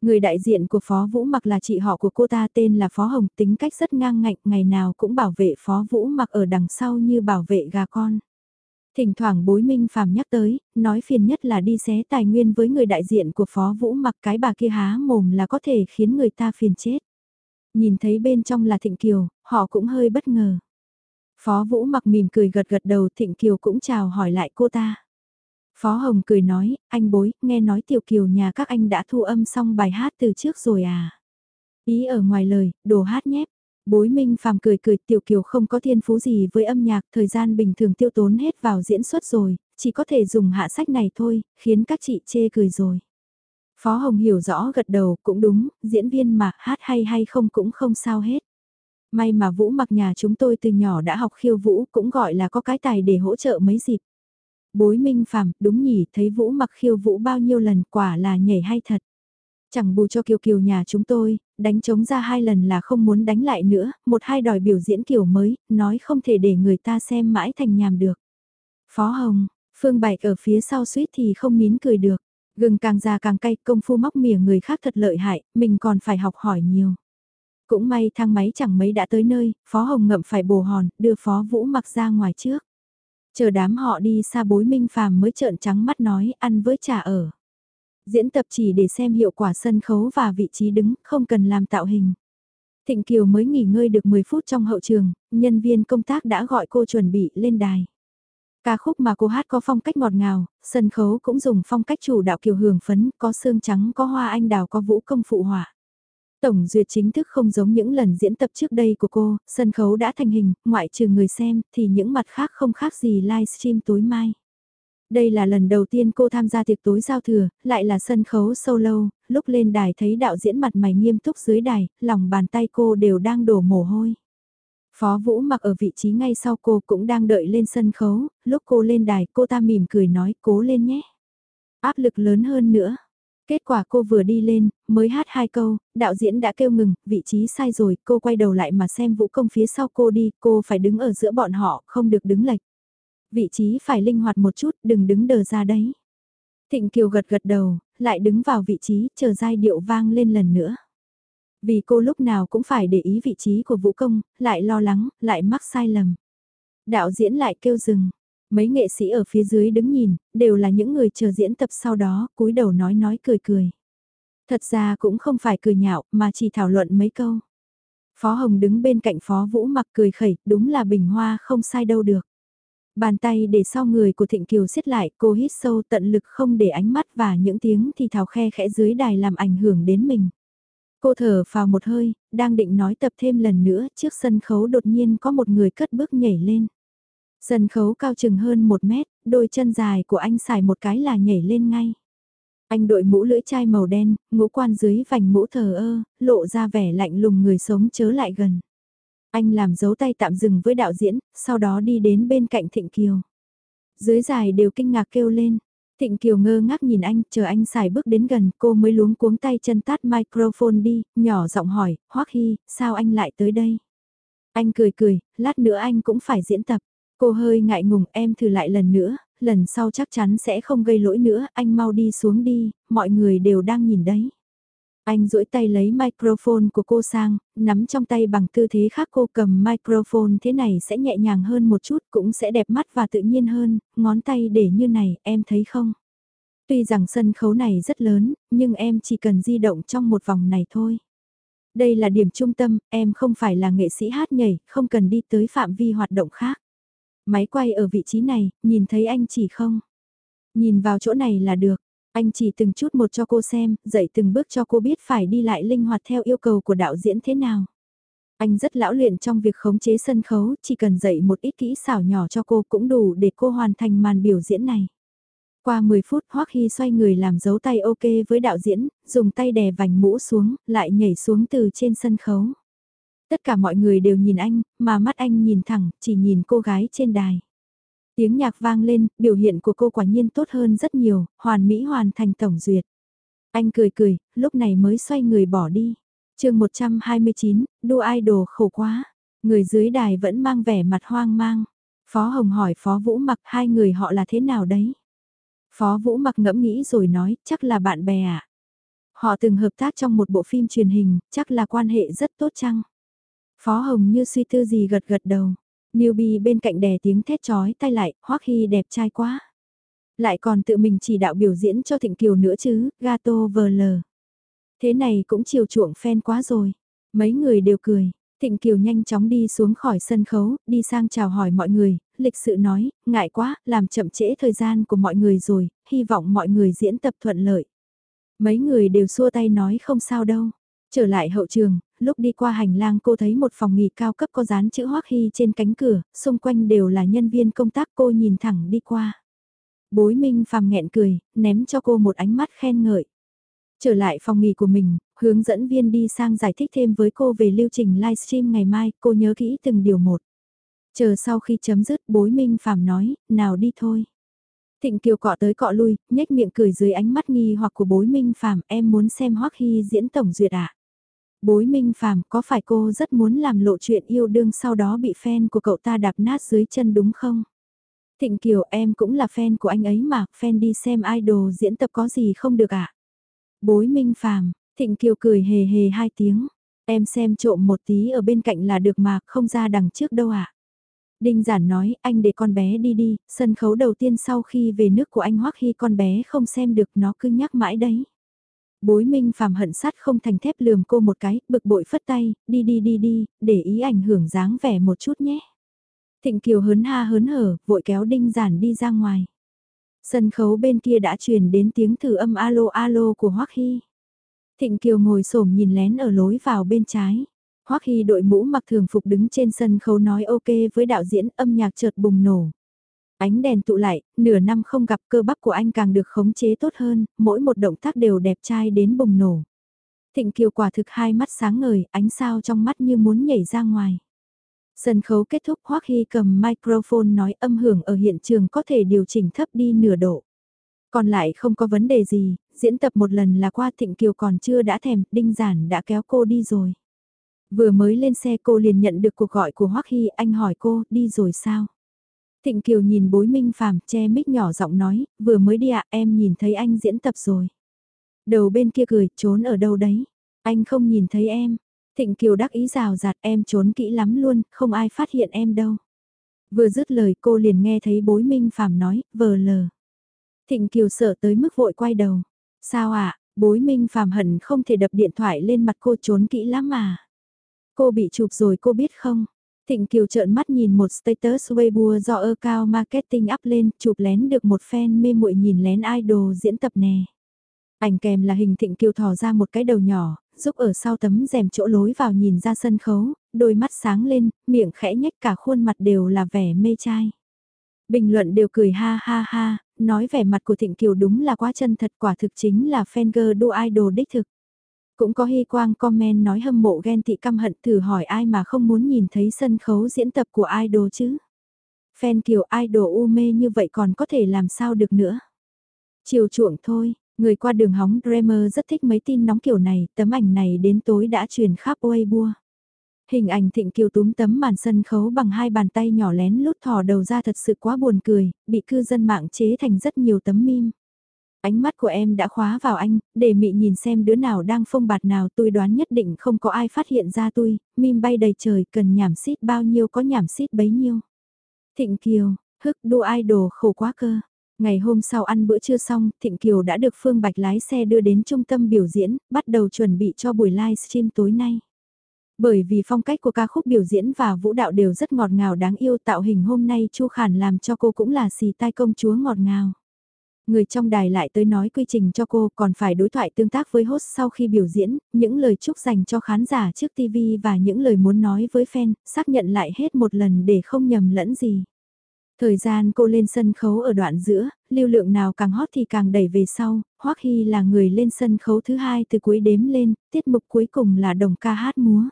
Người đại diện của Phó Vũ mặc là chị họ của cô ta tên là Phó Hồng tính cách rất ngang ngạnh ngày nào cũng bảo vệ Phó Vũ mặc ở đằng sau như bảo vệ gà con. Thỉnh thoảng bối minh phàm nhắc tới, nói phiền nhất là đi xé tài nguyên với người đại diện của Phó Vũ mặc cái bà kia há mồm là có thể khiến người ta phiền chết. Nhìn thấy bên trong là Thịnh Kiều, họ cũng hơi bất ngờ. Phó Vũ mặc mỉm cười gật gật đầu Thịnh Kiều cũng chào hỏi lại cô ta. Phó Hồng cười nói, anh bối, nghe nói Tiểu Kiều nhà các anh đã thu âm xong bài hát từ trước rồi à. Ý ở ngoài lời, đồ hát nhép. Bối Minh Phàm cười cười Tiểu Kiều không có thiên phú gì với âm nhạc, thời gian bình thường tiêu tốn hết vào diễn xuất rồi, chỉ có thể dùng hạ sách này thôi, khiến các chị chê cười rồi. Phó Hồng hiểu rõ gật đầu, cũng đúng, diễn viên mà hát hay hay không cũng không sao hết. May mà Vũ mặc nhà chúng tôi từ nhỏ đã học khiêu vũ cũng gọi là có cái tài để hỗ trợ mấy dịp. Bối Minh Phàm đúng nhỉ, thấy Vũ mặc khiêu vũ bao nhiêu lần quả là nhảy hay thật. Chẳng bù cho Kiều Kiều nhà chúng tôi, đánh trống ra hai lần là không muốn đánh lại nữa, một hai đòi biểu diễn kiểu mới, nói không thể để người ta xem mãi thành nhàm được. Phó Hồng, Phương Bạch ở phía sau suýt thì không nín cười được. Gừng càng già càng cay, công phu móc mỉa người khác thật lợi hại, mình còn phải học hỏi nhiều. Cũng may thang máy chẳng mấy đã tới nơi, Phó Hồng ngậm phải bồ hòn, đưa Phó Vũ mặc ra ngoài trước. Chờ đám họ đi xa bối minh phàm mới trợn trắng mắt nói ăn với trà ở. Diễn tập chỉ để xem hiệu quả sân khấu và vị trí đứng, không cần làm tạo hình. Thịnh Kiều mới nghỉ ngơi được 10 phút trong hậu trường, nhân viên công tác đã gọi cô chuẩn bị lên đài. Ca khúc mà cô hát có phong cách ngọt ngào, sân khấu cũng dùng phong cách chủ đạo kiều hưởng phấn, có xương trắng, có hoa anh đào, có vũ công phụ họa. Tổng duyệt chính thức không giống những lần diễn tập trước đây của cô, sân khấu đã thành hình, ngoại trừ người xem, thì những mặt khác không khác gì livestream tối mai. Đây là lần đầu tiên cô tham gia tiệc tối giao thừa, lại là sân khấu solo, lúc lên đài thấy đạo diễn mặt mày nghiêm túc dưới đài, lòng bàn tay cô đều đang đổ mồ hôi. Phó Vũ mặc ở vị trí ngay sau cô cũng đang đợi lên sân khấu, lúc cô lên đài cô ta mỉm cười nói cố lên nhé. Áp lực lớn hơn nữa. Kết quả cô vừa đi lên, mới hát hai câu, đạo diễn đã kêu ngừng, vị trí sai rồi, cô quay đầu lại mà xem vũ công phía sau cô đi, cô phải đứng ở giữa bọn họ, không được đứng lệch. Vị trí phải linh hoạt một chút, đừng đứng đờ ra đấy. Thịnh Kiều gật gật đầu, lại đứng vào vị trí, chờ giai điệu vang lên lần nữa. Vì cô lúc nào cũng phải để ý vị trí của vũ công, lại lo lắng, lại mắc sai lầm. Đạo diễn lại kêu dừng. Mấy nghệ sĩ ở phía dưới đứng nhìn, đều là những người chờ diễn tập sau đó, cúi đầu nói nói cười cười. Thật ra cũng không phải cười nhạo, mà chỉ thảo luận mấy câu. Phó Hồng đứng bên cạnh Phó Vũ mặc cười khẩy, đúng là bình hoa không sai đâu được. Bàn tay để sau người của Thịnh Kiều siết lại, cô hít sâu tận lực không để ánh mắt và những tiếng thì thào khe khẽ dưới đài làm ảnh hưởng đến mình. Cô thở vào một hơi, đang định nói tập thêm lần nữa, trước sân khấu đột nhiên có một người cất bước nhảy lên. Sân khấu cao chừng hơn một mét, đôi chân dài của anh xài một cái là nhảy lên ngay. Anh đội mũ lưỡi chai màu đen, ngũ quan dưới vành mũ thờ ơ, lộ ra vẻ lạnh lùng người sống chớ lại gần. Anh làm dấu tay tạm dừng với đạo diễn, sau đó đi đến bên cạnh Thịnh Kiều. Dưới dài đều kinh ngạc kêu lên. Thịnh Kiều ngơ ngác nhìn anh, chờ anh xài bước đến gần, cô mới luống cuống tay chân tát microphone đi, nhỏ giọng hỏi, Hoắc Hy, sao anh lại tới đây? Anh cười cười, lát nữa anh cũng phải diễn tập. Cô hơi ngại ngùng, em thử lại lần nữa, lần sau chắc chắn sẽ không gây lỗi nữa, anh mau đi xuống đi, mọi người đều đang nhìn đấy. Anh duỗi tay lấy microphone của cô sang, nắm trong tay bằng tư thế khác cô cầm microphone thế này sẽ nhẹ nhàng hơn một chút cũng sẽ đẹp mắt và tự nhiên hơn, ngón tay để như này, em thấy không? Tuy rằng sân khấu này rất lớn, nhưng em chỉ cần di động trong một vòng này thôi. Đây là điểm trung tâm, em không phải là nghệ sĩ hát nhảy, không cần đi tới phạm vi hoạt động khác. Máy quay ở vị trí này, nhìn thấy anh chỉ không? Nhìn vào chỗ này là được. Anh chỉ từng chút một cho cô xem, dạy từng bước cho cô biết phải đi lại linh hoạt theo yêu cầu của đạo diễn thế nào. Anh rất lão luyện trong việc khống chế sân khấu, chỉ cần dạy một ít kỹ xảo nhỏ cho cô cũng đủ để cô hoàn thành màn biểu diễn này. Qua 10 phút Hoắc Hy xoay người làm dấu tay ok với đạo diễn, dùng tay đè vành mũ xuống, lại nhảy xuống từ trên sân khấu. Tất cả mọi người đều nhìn anh, mà mắt anh nhìn thẳng, chỉ nhìn cô gái trên đài. Tiếng nhạc vang lên, biểu hiện của cô quả nhiên tốt hơn rất nhiều, hoàn mỹ hoàn thành tổng duyệt. Anh cười cười, lúc này mới xoay người bỏ đi. chương 129, đua idol khổ quá. Người dưới đài vẫn mang vẻ mặt hoang mang. Phó Hồng hỏi Phó Vũ mặc hai người họ là thế nào đấy? Phó Vũ mặc ngẫm nghĩ rồi nói, chắc là bạn bè à? Họ từng hợp tác trong một bộ phim truyền hình, chắc là quan hệ rất tốt chăng? Phó Hồng như suy tư gì gật gật đầu. Newbie bên cạnh đè tiếng thét chói tay lại, Hoắc Hy đẹp trai quá. Lại còn tự mình chỉ đạo biểu diễn cho Thịnh Kiều nữa chứ, gato vờ lờ. Thế này cũng chiều chuộng fan quá rồi. Mấy người đều cười. Thịnh Kiều nhanh chóng đi xuống khỏi sân khấu, đi sang chào hỏi mọi người, lịch sự nói, ngại quá, làm chậm trễ thời gian của mọi người rồi, hy vọng mọi người diễn tập thuận lợi. Mấy người đều xua tay nói không sao đâu. Trở lại hậu trường, lúc đi qua hành lang cô thấy một phòng nghỉ cao cấp có dán chữ Hoắc Hy trên cánh cửa, xung quanh đều là nhân viên công tác cô nhìn thẳng đi qua. Bối Minh phàm nghẹn cười, ném cho cô một ánh mắt khen ngợi. Trở lại phòng nghỉ của mình, hướng dẫn viên đi sang giải thích thêm với cô về lưu trình livestream ngày mai, cô nhớ kỹ từng điều một. Chờ sau khi chấm dứt bối Minh phàm nói, nào đi thôi. Thịnh Kiều cọ tới cọ lui, nhếch miệng cười dưới ánh mắt nghi hoặc của bối Minh phàm em muốn xem Hoắc Hy diễn tổng duyệt ạ. À? Bối minh phàm có phải cô rất muốn làm lộ chuyện yêu đương sau đó bị fan của cậu ta đạp nát dưới chân đúng không? Thịnh Kiều em cũng là fan của anh ấy mà, fan đi xem idol diễn tập có gì không được ạ? À? Bối minh phàm, Thịnh Kiều cười hề hề hai tiếng, em xem trộm một tí ở bên cạnh là được mà, không ra đằng trước đâu ạ. À? Đinh giản nói, anh để con bé đi đi, sân khấu đầu tiên sau khi về nước của anh Hoắc Hy con bé không xem được nó cứ nhắc mãi đấy. Bối minh phàm hận sát không thành thép lườm cô một cái, bực bội phất tay, đi đi đi đi, để ý ảnh hưởng dáng vẻ một chút nhé. Thịnh Kiều hớn ha hớn hở, vội kéo đinh giản đi ra ngoài. Sân khấu bên kia đã truyền đến tiếng thử âm alo alo của Hoắc Hy. Thịnh Kiều ngồi xổm nhìn lén ở lối vào bên trái. Hoắc Hy đội mũ mặc thường phục đứng trên sân khấu nói ok với đạo diễn âm nhạc chợt bùng nổ. Ánh đèn tụ lại, nửa năm không gặp cơ bắp của anh càng được khống chế tốt hơn, mỗi một động tác đều đẹp trai đến bùng nổ. Thịnh Kiều quả thực hai mắt sáng ngời, ánh sao trong mắt như muốn nhảy ra ngoài. Sân khấu kết thúc Hoắc Hy cầm microphone nói âm hưởng ở hiện trường có thể điều chỉnh thấp đi nửa độ. Còn lại không có vấn đề gì, diễn tập một lần là qua Thịnh Kiều còn chưa đã thèm, Đinh Giản đã kéo cô đi rồi. Vừa mới lên xe cô liền nhận được cuộc gọi của Hoắc Hy, anh hỏi cô, đi rồi sao? Thịnh Kiều nhìn bối minh phàm che mít nhỏ giọng nói, vừa mới đi ạ em nhìn thấy anh diễn tập rồi. Đầu bên kia cười, trốn ở đâu đấy? Anh không nhìn thấy em. Thịnh Kiều đắc ý rào rạt em trốn kỹ lắm luôn, không ai phát hiện em đâu. Vừa dứt lời cô liền nghe thấy bối minh phàm nói, vờ lờ. Thịnh Kiều sợ tới mức vội quay đầu. Sao ạ, bối minh phàm hận không thể đập điện thoại lên mặt cô trốn kỹ lắm mà. Cô bị chụp rồi cô biết không? Thịnh Kiều trợn mắt nhìn một status Weibo do ơ cao marketing up lên, chụp lén được một fan mê muội nhìn lén idol diễn tập nè. Ảnh kèm là hình thịnh kiều thò ra một cái đầu nhỏ, giúp ở sau tấm rèm chỗ lối vào nhìn ra sân khấu, đôi mắt sáng lên, miệng khẽ nhếch cả khuôn mặt đều là vẻ mê trai. Bình luận đều cười ha ha ha, nói vẻ mặt của Thịnh Kiều đúng là quá chân thật quả thực chính là fan girl đô idol đích thực. Cũng có hy quang comment nói hâm mộ ghen tị căm hận thử hỏi ai mà không muốn nhìn thấy sân khấu diễn tập của idol chứ. Fan Kiều idol u mê như vậy còn có thể làm sao được nữa. Chiều chuộng thôi, người qua đường hóng Dreamer rất thích mấy tin nóng kiểu này, tấm ảnh này đến tối đã truyền khắp Weibo. Hình ảnh thịnh kiều túm tấm màn sân khấu bằng hai bàn tay nhỏ lén lút thò đầu ra thật sự quá buồn cười, bị cư dân mạng chế thành rất nhiều tấm meme. Ánh mắt của em đã khóa vào anh, để mị nhìn xem đứa nào đang phông bạt nào tôi đoán nhất định không có ai phát hiện ra tôi, Mim bay đầy trời cần nhảm xít bao nhiêu có nhảm xít bấy nhiêu. Thịnh Kiều, hức đua idol khổ quá cơ. Ngày hôm sau ăn bữa trưa xong, Thịnh Kiều đã được Phương Bạch lái xe đưa đến trung tâm biểu diễn, bắt đầu chuẩn bị cho buổi livestream tối nay. Bởi vì phong cách của ca khúc biểu diễn và vũ đạo đều rất ngọt ngào đáng yêu tạo hình hôm nay Chu Khản làm cho cô cũng là xì tai công chúa ngọt ngào. Người trong đài lại tới nói quy trình cho cô còn phải đối thoại tương tác với host sau khi biểu diễn, những lời chúc dành cho khán giả trước TV và những lời muốn nói với fan, xác nhận lại hết một lần để không nhầm lẫn gì. Thời gian cô lên sân khấu ở đoạn giữa, lưu lượng nào càng hot thì càng đẩy về sau, Hoắc Hy là người lên sân khấu thứ hai từ cuối đếm lên, tiết mục cuối cùng là đồng ca hát múa.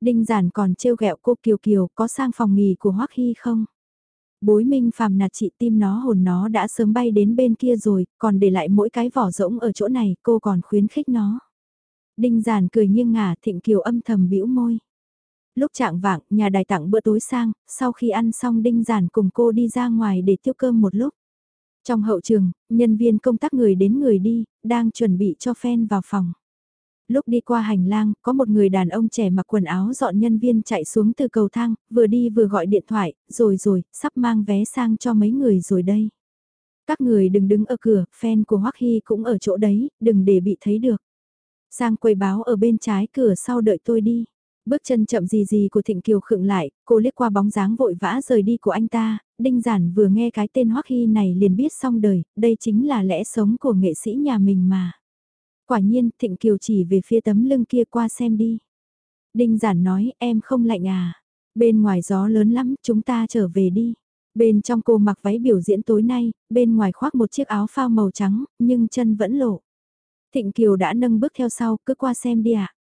Đinh giản còn trêu ghẹo cô Kiều Kiều có sang phòng nghỉ của Hoắc Hy không? Bối minh phàm nạt chị tim nó hồn nó đã sớm bay đến bên kia rồi, còn để lại mỗi cái vỏ rỗng ở chỗ này cô còn khuyến khích nó. Đinh giản cười nghiêng ngả thịnh kiều âm thầm bĩu môi. Lúc trạng vạng, nhà đài tặng bữa tối sang, sau khi ăn xong đinh giản cùng cô đi ra ngoài để tiêu cơm một lúc. Trong hậu trường, nhân viên công tác người đến người đi, đang chuẩn bị cho fan vào phòng. Lúc đi qua hành lang, có một người đàn ông trẻ mặc quần áo dọn nhân viên chạy xuống từ cầu thang, vừa đi vừa gọi điện thoại, rồi rồi, sắp mang vé sang cho mấy người rồi đây. Các người đừng đứng ở cửa, fan của Hoắc Hy cũng ở chỗ đấy, đừng để bị thấy được. Sang quầy báo ở bên trái cửa sau đợi tôi đi. Bước chân chậm gì gì của Thịnh Kiều khựng lại, cô liếc qua bóng dáng vội vã rời đi của anh ta, Đinh Giản vừa nghe cái tên Hoắc Hy này liền biết xong đời, đây chính là lẽ sống của nghệ sĩ nhà mình mà. Quả nhiên, Thịnh Kiều chỉ về phía tấm lưng kia qua xem đi. Đinh giản nói, em không lạnh à. Bên ngoài gió lớn lắm, chúng ta trở về đi. Bên trong cô mặc váy biểu diễn tối nay, bên ngoài khoác một chiếc áo phao màu trắng, nhưng chân vẫn lộ. Thịnh Kiều đã nâng bước theo sau, cứ qua xem đi ạ.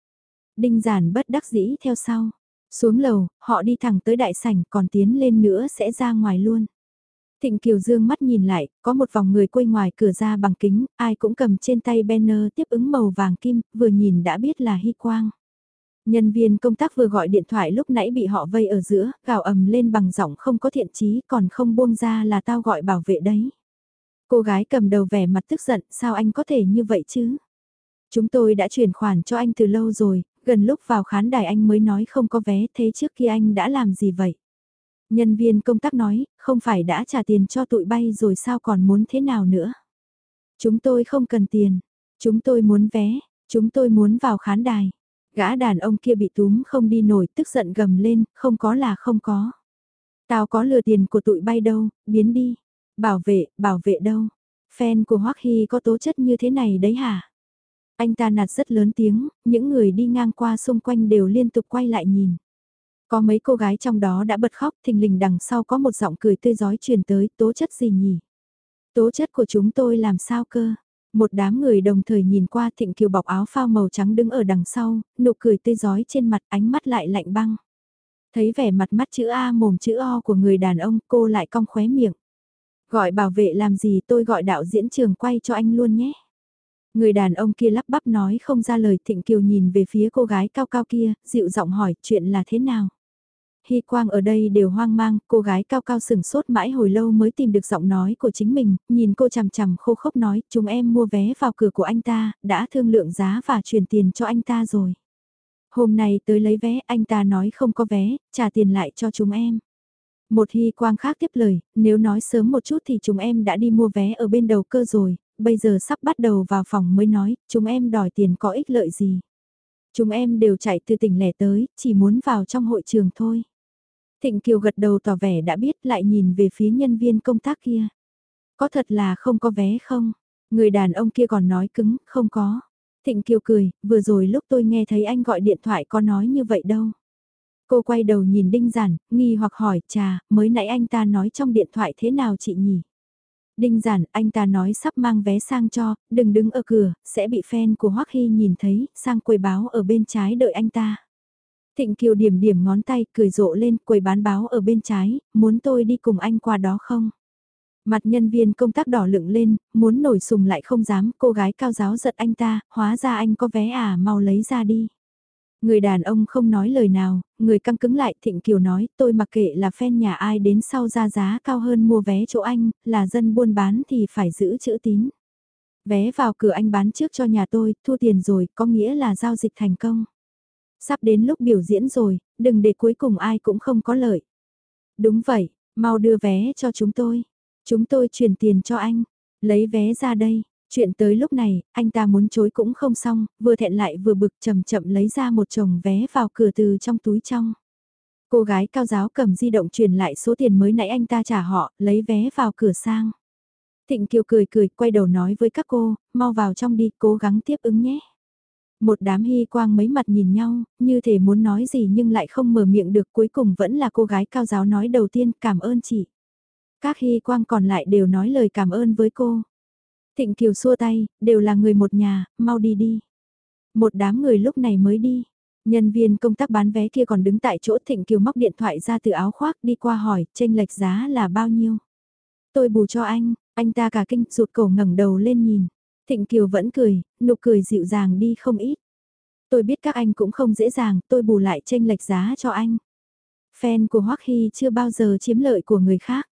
Đinh giản bất đắc dĩ theo sau. Xuống lầu, họ đi thẳng tới đại sảnh, còn tiến lên nữa sẽ ra ngoài luôn. Thịnh Kiều Dương mắt nhìn lại, có một vòng người quay ngoài cửa ra bằng kính, ai cũng cầm trên tay banner tiếp ứng màu vàng kim, vừa nhìn đã biết là Hy Quang. Nhân viên công tác vừa gọi điện thoại lúc nãy bị họ vây ở giữa, gào ầm lên bằng giọng không có thiện chí còn không buông ra là tao gọi bảo vệ đấy. Cô gái cầm đầu vẻ mặt tức giận, sao anh có thể như vậy chứ? Chúng tôi đã chuyển khoản cho anh từ lâu rồi, gần lúc vào khán đài anh mới nói không có vé, thế trước kia anh đã làm gì vậy? Nhân viên công tác nói, không phải đã trả tiền cho tụi bay rồi sao còn muốn thế nào nữa. Chúng tôi không cần tiền, chúng tôi muốn vé, chúng tôi muốn vào khán đài. Gã đàn ông kia bị túm không đi nổi tức giận gầm lên, không có là không có. Tao có lừa tiền của tụi bay đâu, biến đi. Bảo vệ, bảo vệ đâu. Fan của Hoắc Hy có tố chất như thế này đấy hả? Anh ta nạt rất lớn tiếng, những người đi ngang qua xung quanh đều liên tục quay lại nhìn. Có mấy cô gái trong đó đã bật khóc thình lình đằng sau có một giọng cười tươi giói truyền tới tố chất gì nhỉ? Tố chất của chúng tôi làm sao cơ? Một đám người đồng thời nhìn qua thịnh kiều bọc áo phao màu trắng đứng ở đằng sau, nụ cười tươi giói trên mặt ánh mắt lại lạnh băng. Thấy vẻ mặt mắt chữ A mồm chữ O của người đàn ông cô lại cong khóe miệng. Gọi bảo vệ làm gì tôi gọi đạo diễn trường quay cho anh luôn nhé. Người đàn ông kia lắp bắp nói không ra lời thịnh kiều nhìn về phía cô gái cao cao kia, dịu giọng hỏi chuyện là thế nào. Hy Quang ở đây đều hoang mang, cô gái cao cao sừng sốt mãi hồi lâu mới tìm được giọng nói của chính mình, nhìn cô chằm chằm khô khốc nói, chúng em mua vé vào cửa của anh ta, đã thương lượng giá và chuyển tiền cho anh ta rồi. Hôm nay tới lấy vé, anh ta nói không có vé, trả tiền lại cho chúng em. Một Hy Quang khác tiếp lời, nếu nói sớm một chút thì chúng em đã đi mua vé ở bên đầu cơ rồi, bây giờ sắp bắt đầu vào phòng mới nói, chúng em đòi tiền có ích lợi gì. Chúng em đều chạy từ tỉnh lẻ tới, chỉ muốn vào trong hội trường thôi. Thịnh Kiều gật đầu tỏ vẻ đã biết lại nhìn về phía nhân viên công tác kia. Có thật là không có vé không? Người đàn ông kia còn nói cứng, không có. Thịnh Kiều cười, vừa rồi lúc tôi nghe thấy anh gọi điện thoại có nói như vậy đâu. Cô quay đầu nhìn Đinh Giản, nghi hoặc hỏi, chà, mới nãy anh ta nói trong điện thoại thế nào chị nhỉ? Đinh Giản, anh ta nói sắp mang vé sang cho, đừng đứng ở cửa, sẽ bị fan của Hoắc Hy nhìn thấy, sang quầy báo ở bên trái đợi anh ta. Thịnh Kiều điểm điểm ngón tay, cười rộ lên, quầy bán báo ở bên trái, muốn tôi đi cùng anh qua đó không? Mặt nhân viên công tác đỏ lựng lên, muốn nổi sùng lại không dám, cô gái cao giáo giật anh ta, hóa ra anh có vé à, mau lấy ra đi. Người đàn ông không nói lời nào, người căng cứng lại Thịnh Kiều nói tôi mặc kệ là fan nhà ai đến sau ra giá cao hơn mua vé chỗ anh, là dân buôn bán thì phải giữ chữ tín. Vé vào cửa anh bán trước cho nhà tôi, thu tiền rồi, có nghĩa là giao dịch thành công. Sắp đến lúc biểu diễn rồi, đừng để cuối cùng ai cũng không có lợi. Đúng vậy, mau đưa vé cho chúng tôi. Chúng tôi chuyển tiền cho anh. Lấy vé ra đây. Chuyện tới lúc này, anh ta muốn chối cũng không xong, vừa thẹn lại vừa bực chậm chậm lấy ra một chồng vé vào cửa từ trong túi trong. Cô gái cao giáo cầm di động truyền lại số tiền mới nãy anh ta trả họ, lấy vé vào cửa sang. Thịnh Kiều cười cười, quay đầu nói với các cô, mau vào trong đi, cố gắng tiếp ứng nhé. Một đám hy quang mấy mặt nhìn nhau, như thể muốn nói gì nhưng lại không mở miệng được cuối cùng vẫn là cô gái cao giáo nói đầu tiên cảm ơn chị. Các hy quang còn lại đều nói lời cảm ơn với cô. Thịnh Kiều xua tay, đều là người một nhà, mau đi đi. Một đám người lúc này mới đi. Nhân viên công tác bán vé kia còn đứng tại chỗ Thịnh Kiều móc điện thoại ra từ áo khoác đi qua hỏi, tranh lệch giá là bao nhiêu. Tôi bù cho anh, anh ta cả kinh rụt cổ ngẩng đầu lên nhìn. Thịnh Kiều vẫn cười, nụ cười dịu dàng đi không ít. Tôi biết các anh cũng không dễ dàng, tôi bù lại tranh lệch giá cho anh. Fan của Hoắc Hy chưa bao giờ chiếm lợi của người khác.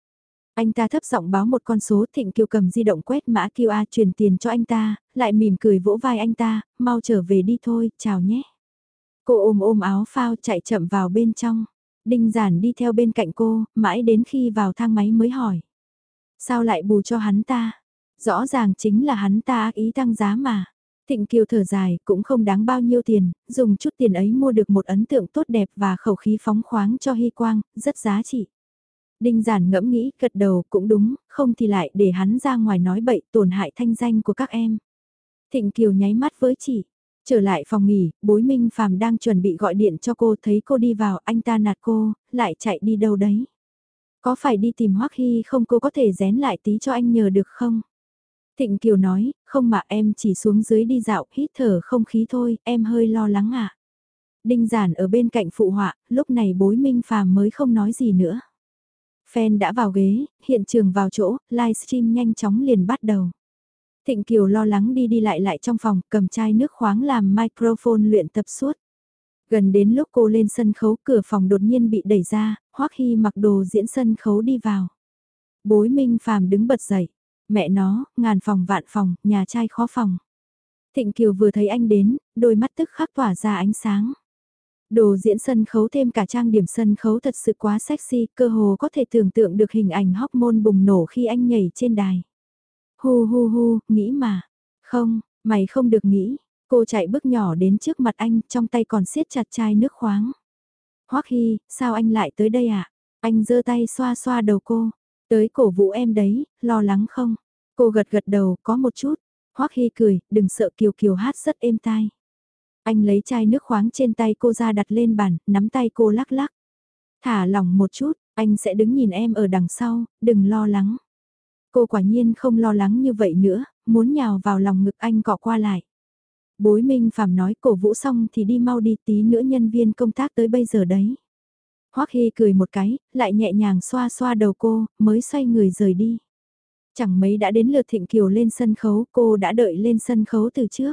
Anh ta thấp giọng báo một con số Thịnh Kiều cầm di động quét mã QR truyền tiền cho anh ta, lại mỉm cười vỗ vai anh ta, mau trở về đi thôi, chào nhé. Cô ôm ôm áo phao chạy chậm vào bên trong. Đinh giản đi theo bên cạnh cô, mãi đến khi vào thang máy mới hỏi. Sao lại bù cho hắn ta? Rõ ràng chính là hắn ta ác ý tăng giá mà. Thịnh Kiều thở dài, cũng không đáng bao nhiêu tiền, dùng chút tiền ấy mua được một ấn tượng tốt đẹp và khẩu khí phóng khoáng cho Hy Quang, rất giá trị. Đinh giản ngẫm nghĩ, gật đầu cũng đúng, không thì lại để hắn ra ngoài nói bậy tổn hại thanh danh của các em. Thịnh Kiều nháy mắt với chị. Trở lại phòng nghỉ, bối Minh Phạm đang chuẩn bị gọi điện cho cô thấy cô đi vào, anh ta nạt cô, lại chạy đi đâu đấy. Có phải đi tìm Hoắc Hy không cô có thể rén lại tí cho anh nhờ được không? Thịnh Kiều nói, không mà em chỉ xuống dưới đi dạo, hít thở không khí thôi, em hơi lo lắng ạ. À. Đinh giản ở bên cạnh phụ họa, lúc này bối Minh Phạm mới không nói gì nữa. Fan đã vào ghế, hiện trường vào chỗ, livestream nhanh chóng liền bắt đầu. Thịnh Kiều lo lắng đi đi lại lại trong phòng, cầm chai nước khoáng làm microphone luyện tập suốt. Gần đến lúc cô lên sân khấu cửa phòng đột nhiên bị đẩy ra, Hoắc Hy mặc đồ diễn sân khấu đi vào. Bối Minh Phàm đứng bật dậy. Mẹ nó, ngàn phòng vạn phòng, nhà trai khó phòng. Thịnh Kiều vừa thấy anh đến, đôi mắt tức khắc tỏa ra ánh sáng. Đồ diễn sân khấu thêm cả trang điểm sân khấu thật sự quá sexy, cơ hồ có thể tưởng tượng được hình ảnh hormone bùng nổ khi anh nhảy trên đài. Hu hu hu, nghĩ mà. Không, mày không được nghĩ. Cô chạy bước nhỏ đến trước mặt anh, trong tay còn siết chặt chai nước khoáng. Hoắc Hy, sao anh lại tới đây ạ? À? Anh giơ tay xoa xoa đầu cô. Tới cổ vũ em đấy, lo lắng không? Cô gật gật đầu, có một chút. Hoắc Hy cười, đừng sợ Kiều Kiều hát rất êm tai. Anh lấy chai nước khoáng trên tay cô ra đặt lên bàn, nắm tay cô lắc lắc. Thả lỏng một chút, anh sẽ đứng nhìn em ở đằng sau, đừng lo lắng. Cô quả nhiên không lo lắng như vậy nữa, muốn nhào vào lòng ngực anh cọ qua lại. Bối Minh Phạm nói cổ vũ xong thì đi mau đi tí nữa nhân viên công tác tới bây giờ đấy. Hoắc Hy cười một cái, lại nhẹ nhàng xoa xoa đầu cô, mới xoay người rời đi. Chẳng mấy đã đến lượt Thịnh Kiều lên sân khấu, cô đã đợi lên sân khấu từ trước.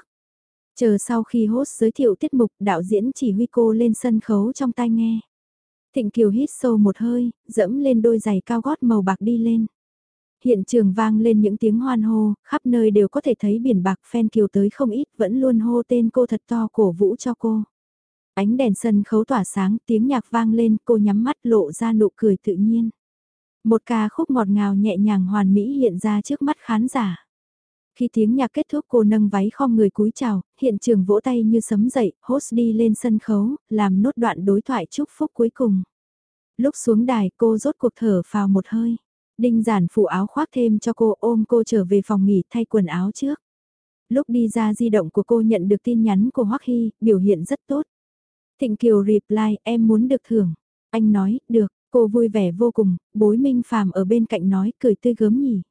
Chờ sau khi host giới thiệu tiết mục, đạo diễn chỉ huy cô lên sân khấu trong tai nghe. Thịnh Kiều hít sâu một hơi, dẫm lên đôi giày cao gót màu bạc đi lên. Hiện trường vang lên những tiếng hoan hô, khắp nơi đều có thể thấy biển bạc fan Kiều tới không ít vẫn luôn hô tên cô thật to cổ vũ cho cô. Ánh đèn sân khấu tỏa sáng, tiếng nhạc vang lên, cô nhắm mắt lộ ra nụ cười tự nhiên. Một ca khúc ngọt ngào nhẹ nhàng hoàn mỹ hiện ra trước mắt khán giả. Khi tiếng nhạc kết thúc cô nâng váy khom người cúi chào, hiện trường vỗ tay như sấm dậy, host đi lên sân khấu, làm nốt đoạn đối thoại chúc phúc cuối cùng. Lúc xuống đài cô rốt cuộc thở phào một hơi. Đinh giản phủ áo khoác thêm cho cô ôm cô trở về phòng nghỉ thay quần áo trước. Lúc đi ra di động của cô nhận được tin nhắn của Hoắc Hy, biểu hiện rất tốt. Thịnh Kiều reply, em muốn được thưởng. Anh nói, được, cô vui vẻ vô cùng, bối minh phàm ở bên cạnh nói, cười tươi gớm nhỉ.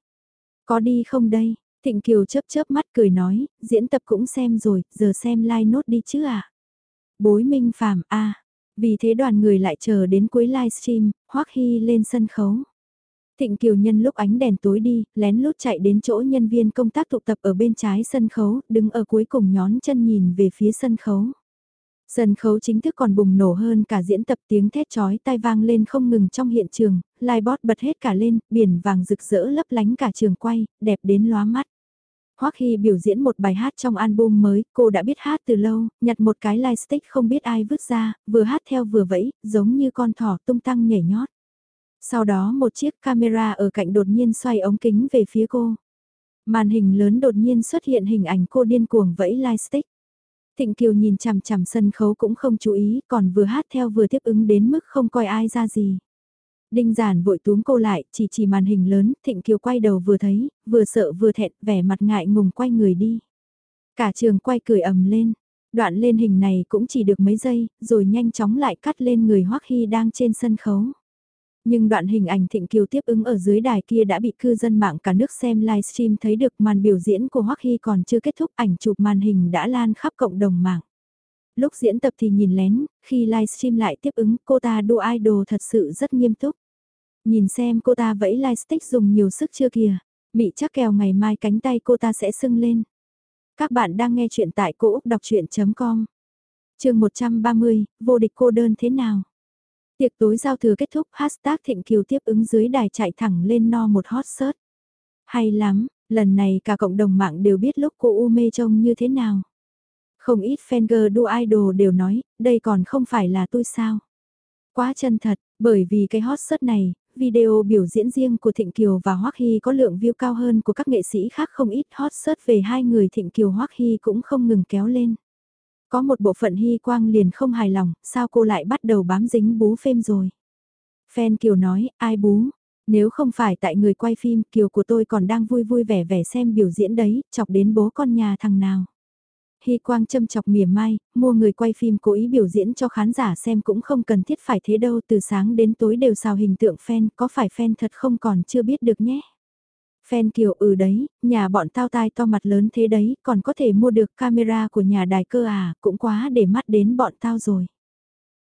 Có đi không đây? Thịnh Kiều chớp chớp mắt cười nói, diễn tập cũng xem rồi, giờ xem like nốt đi chứ à? Bối minh phàm a vì thế đoàn người lại chờ đến cuối livestream, Hoắc Hy lên sân khấu. Thịnh Kiều Nhân lúc ánh đèn tối đi, lén lút chạy đến chỗ nhân viên công tác tụ tập ở bên trái sân khấu, đứng ở cuối cùng nhón chân nhìn về phía sân khấu. Sân khấu chính thức còn bùng nổ hơn cả diễn tập tiếng thét chói tai vang lên không ngừng trong hiện trường, livebot bật hết cả lên, biển vàng rực rỡ lấp lánh cả trường quay, đẹp đến lóa mắt. Hoắc Hy biểu diễn một bài hát trong album mới, cô đã biết hát từ lâu, nhặt một cái lightstick không biết ai vứt ra, vừa hát theo vừa vẫy, giống như con thỏ tung tăng nhảy nhót. Sau đó một chiếc camera ở cạnh đột nhiên xoay ống kính về phía cô. Màn hình lớn đột nhiên xuất hiện hình ảnh cô điên cuồng vẫy lightstick. Thịnh Kiều nhìn chằm chằm sân khấu cũng không chú ý, còn vừa hát theo vừa tiếp ứng đến mức không coi ai ra gì. Đinh giản vội túm cô lại, chỉ chỉ màn hình lớn, Thịnh Kiều quay đầu vừa thấy, vừa sợ vừa thẹn, vẻ mặt ngại ngùng quay người đi. Cả trường quay cười ầm lên, đoạn lên hình này cũng chỉ được mấy giây, rồi nhanh chóng lại cắt lên người Hoắc Hy đang trên sân khấu. Nhưng đoạn hình ảnh Thịnh Kiều tiếp ứng ở dưới đài kia đã bị cư dân mạng cả nước xem livestream thấy được màn biểu diễn của Hoắc Hy còn chưa kết thúc ảnh chụp màn hình đã lan khắp cộng đồng mạng. Lúc diễn tập thì nhìn lén, khi livestream lại tiếp ứng cô ta đua idol thật sự rất nghiêm túc. Nhìn xem cô ta vẫy lightstick dùng nhiều sức chưa kìa, mị chắc kèo ngày mai cánh tay cô ta sẽ sưng lên. Các bạn đang nghe chuyện tại cỗ Đọc Chuyện.com Trường 130, vô địch cô đơn thế nào? Tiệc tối giao thừa kết thúc, hashtag Thịnh Kiều tiếp ứng dưới đài chạy thẳng lên no một hot search. Hay lắm, lần này cả cộng đồng mạng đều biết lúc cô U mê trông như thế nào. Không ít fan girl đu idol đều nói, đây còn không phải là tôi sao. Quá chân thật, bởi vì cái hot search này, video biểu diễn riêng của Thịnh Kiều và Hoắc Hy có lượng view cao hơn của các nghệ sĩ khác không ít hot search về hai người Thịnh Kiều Hoắc Hy cũng không ngừng kéo lên. Có một bộ phận Hy Quang liền không hài lòng, sao cô lại bắt đầu bám dính bú phim rồi. Fan Kiều nói, ai bú? Nếu không phải tại người quay phim, Kiều của tôi còn đang vui vui vẻ vẻ xem biểu diễn đấy, chọc đến bố con nhà thằng nào. Hy Quang châm chọc mỉa mai, mua người quay phim cố ý biểu diễn cho khán giả xem cũng không cần thiết phải thế đâu, từ sáng đến tối đều xào hình tượng fan, có phải fan thật không còn chưa biết được nhé. Fan Kiều ừ đấy, nhà bọn tao tai to mặt lớn thế đấy, còn có thể mua được camera của nhà đài cơ à, cũng quá để mắt đến bọn tao rồi.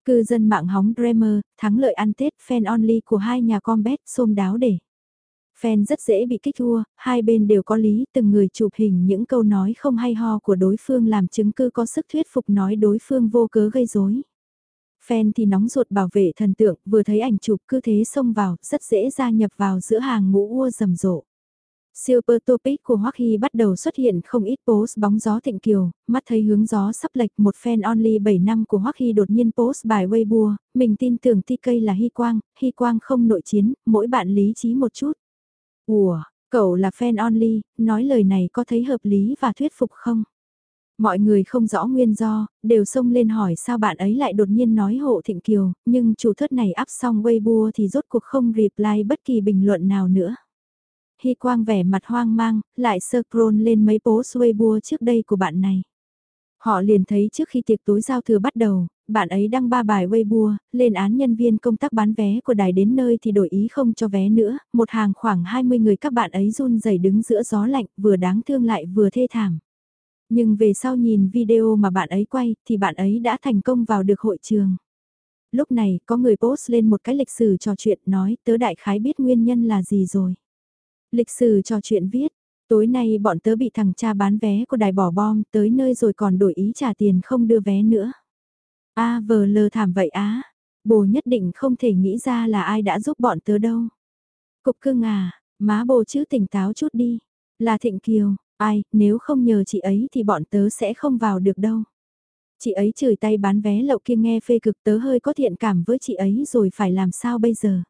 Cư dân mạng hóng Dreamer, thắng lợi ăn Tết fan only của hai nhà combat xôm đáo để. Fan rất dễ bị kích thua, hai bên đều có lý, từng người chụp hình những câu nói không hay ho của đối phương làm chứng cứ có sức thuyết phục nói đối phương vô cớ gây rối. Fan thì nóng ruột bảo vệ thần tượng, vừa thấy ảnh chụp cứ thế xông vào, rất dễ gia nhập vào giữa hàng ngũ ua rầm rộ. Super topic của Hoắc Hy bắt đầu xuất hiện không ít post bóng gió thịnh kiều, mắt thấy hướng gió sắp lệch một fan only 7 năm của Hoắc Hy đột nhiên post bài Weibo, mình tin tưởng TK là Hy Quang, Hy Quang không nội chiến, mỗi bạn lý trí một chút. Ủa, cậu là fan only, nói lời này có thấy hợp lý và thuyết phục không? Mọi người không rõ nguyên do, đều xông lên hỏi sao bạn ấy lại đột nhiên nói hộ Thịnh Kiều, nhưng chủ thất này up xong Weibo thì rốt cuộc không reply bất kỳ bình luận nào nữa. Hy Quang vẻ mặt hoang mang, lại scroll lên mấy post Weibo trước đây của bạn này. Họ liền thấy trước khi tiệc tối giao thừa bắt đầu, bạn ấy đăng ba bài Weibo, lên án nhân viên công tác bán vé của đài đến nơi thì đổi ý không cho vé nữa, một hàng khoảng 20 người các bạn ấy run rẩy đứng giữa gió lạnh vừa đáng thương lại vừa thê thảm. Nhưng về sau nhìn video mà bạn ấy quay thì bạn ấy đã thành công vào được hội trường. Lúc này có người post lên một cái lịch sử trò chuyện nói tớ đại khái biết nguyên nhân là gì rồi. Lịch sử trò chuyện viết, tối nay bọn tớ bị thằng cha bán vé của đài bỏ bom tới nơi rồi còn đổi ý trả tiền không đưa vé nữa. A vờ lờ thảm vậy á, bồ nhất định không thể nghĩ ra là ai đã giúp bọn tớ đâu. Cục cưng à, má bồ chứ tỉnh táo chút đi. Là Thịnh Kiều, ai, nếu không nhờ chị ấy thì bọn tớ sẽ không vào được đâu. Chị ấy chửi tay bán vé lậu kia nghe phê cực tớ hơi có thiện cảm với chị ấy rồi phải làm sao bây giờ.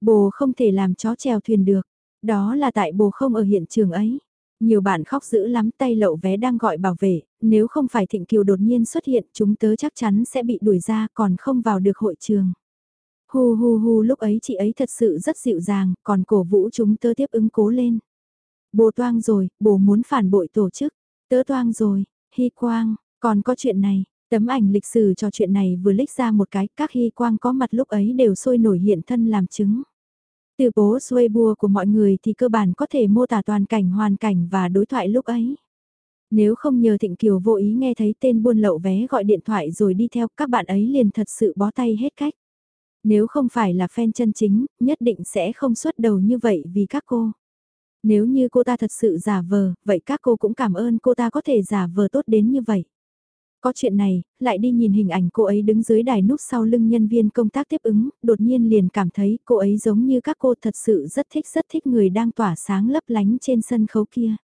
Bồ không thể làm chó chèo thuyền được, đó là tại bồ không ở hiện trường ấy. Nhiều bạn khóc dữ lắm tay lậu vé đang gọi bảo vệ, nếu không phải Thịnh Kiều đột nhiên xuất hiện chúng tớ chắc chắn sẽ bị đuổi ra còn không vào được hội trường. Hu hu hu lúc ấy chị ấy thật sự rất dịu dàng, còn cổ vũ chúng tớ tiếp ứng cố lên. Bồ toang rồi, bồ muốn phản bội tổ chức. Tớ toang rồi, hy quang, còn có chuyện này. Tấm ảnh lịch sử cho chuyện này vừa lích ra một cái, các hy quang có mặt lúc ấy đều sôi nổi hiện thân làm chứng. Từ bố Weibo của mọi người thì cơ bản có thể mô tả toàn cảnh hoàn cảnh và đối thoại lúc ấy. Nếu không nhờ Thịnh Kiều vô ý nghe thấy tên buôn lậu vé gọi điện thoại rồi đi theo các bạn ấy liền thật sự bó tay hết cách. Nếu không phải là fan chân chính, nhất định sẽ không xuất đầu như vậy vì các cô. Nếu như cô ta thật sự giả vờ, vậy các cô cũng cảm ơn cô ta có thể giả vờ tốt đến như vậy. Có chuyện này, lại đi nhìn hình ảnh cô ấy đứng dưới đài núp sau lưng nhân viên công tác tiếp ứng, đột nhiên liền cảm thấy cô ấy giống như các cô thật sự rất thích rất thích người đang tỏa sáng lấp lánh trên sân khấu kia.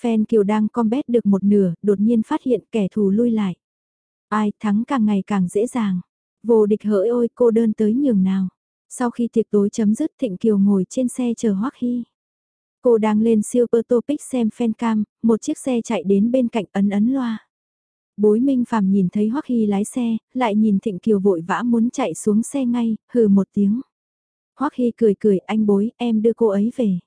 Fan Kiều đang combat được một nửa, đột nhiên phát hiện kẻ thù lui lại. Ai thắng càng ngày càng dễ dàng. Vô địch hỡi ôi cô đơn tới nhường nào. Sau khi tiệc tối chấm dứt Thịnh Kiều ngồi trên xe chờ Hoắc Hy. Cô đang lên siêu Topic xem fan cam, một chiếc xe chạy đến bên cạnh ấn ấn loa. Bối Minh Phạm nhìn thấy Hoắc Hy lái xe, lại nhìn Thịnh Kiều vội vã muốn chạy xuống xe ngay, hừ một tiếng. Hoắc Hy cười cười, anh bối, em đưa cô ấy về.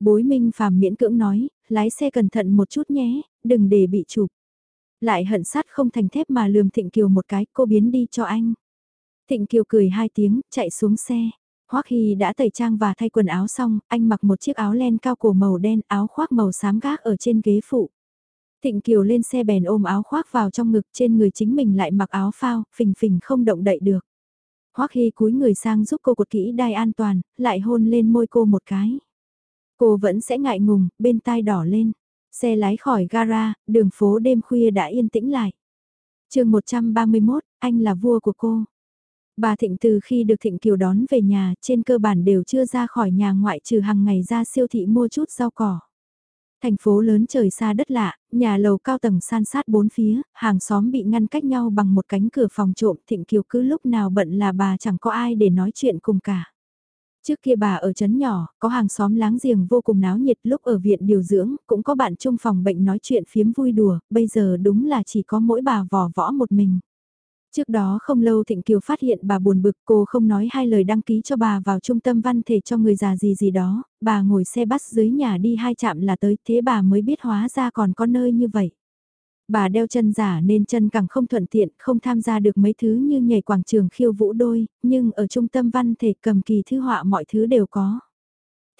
Bối Minh Phạm miễn cưỡng nói, lái xe cẩn thận một chút nhé, đừng để bị chụp. Lại hận sát không thành thép mà lườm Thịnh Kiều một cái, cô biến đi cho anh. Thịnh Kiều cười hai tiếng, chạy xuống xe. Hoắc Hy đã tẩy trang và thay quần áo xong, anh mặc một chiếc áo len cao cổ màu đen, áo khoác màu xám gác ở trên ghế phụ. Thịnh Kiều lên xe bèn ôm áo khoác vào trong ngực trên người chính mình lại mặc áo phao, phình phình không động đậy được. Hoắc Hy cúi người sang giúp cô cột kỹ đai an toàn, lại hôn lên môi cô một cái. Cô vẫn sẽ ngại ngùng, bên tai đỏ lên. Xe lái khỏi gara, đường phố đêm khuya đã yên tĩnh lại. chương 131, anh là vua của cô. Bà Thịnh từ khi được Thịnh Kiều đón về nhà, trên cơ bản đều chưa ra khỏi nhà ngoại trừ hàng ngày ra siêu thị mua chút rau cỏ. Thành phố lớn trời xa đất lạ, nhà lầu cao tầng san sát bốn phía, hàng xóm bị ngăn cách nhau bằng một cánh cửa phòng trộm Thịnh Kiều cứ lúc nào bận là bà chẳng có ai để nói chuyện cùng cả. Trước kia bà ở trấn nhỏ, có hàng xóm láng giềng vô cùng náo nhiệt lúc ở viện điều dưỡng, cũng có bạn chung phòng bệnh nói chuyện phiếm vui đùa, bây giờ đúng là chỉ có mỗi bà vò võ một mình. Trước đó không lâu Thịnh Kiều phát hiện bà buồn bực cô không nói hai lời đăng ký cho bà vào trung tâm văn thể cho người già gì gì đó, bà ngồi xe bus dưới nhà đi hai chạm là tới thế bà mới biết hóa ra còn có nơi như vậy. Bà đeo chân giả nên chân càng không thuận tiện, không tham gia được mấy thứ như nhảy quảng trường khiêu vũ đôi, nhưng ở trung tâm văn thể cầm kỳ thư họa mọi thứ đều có.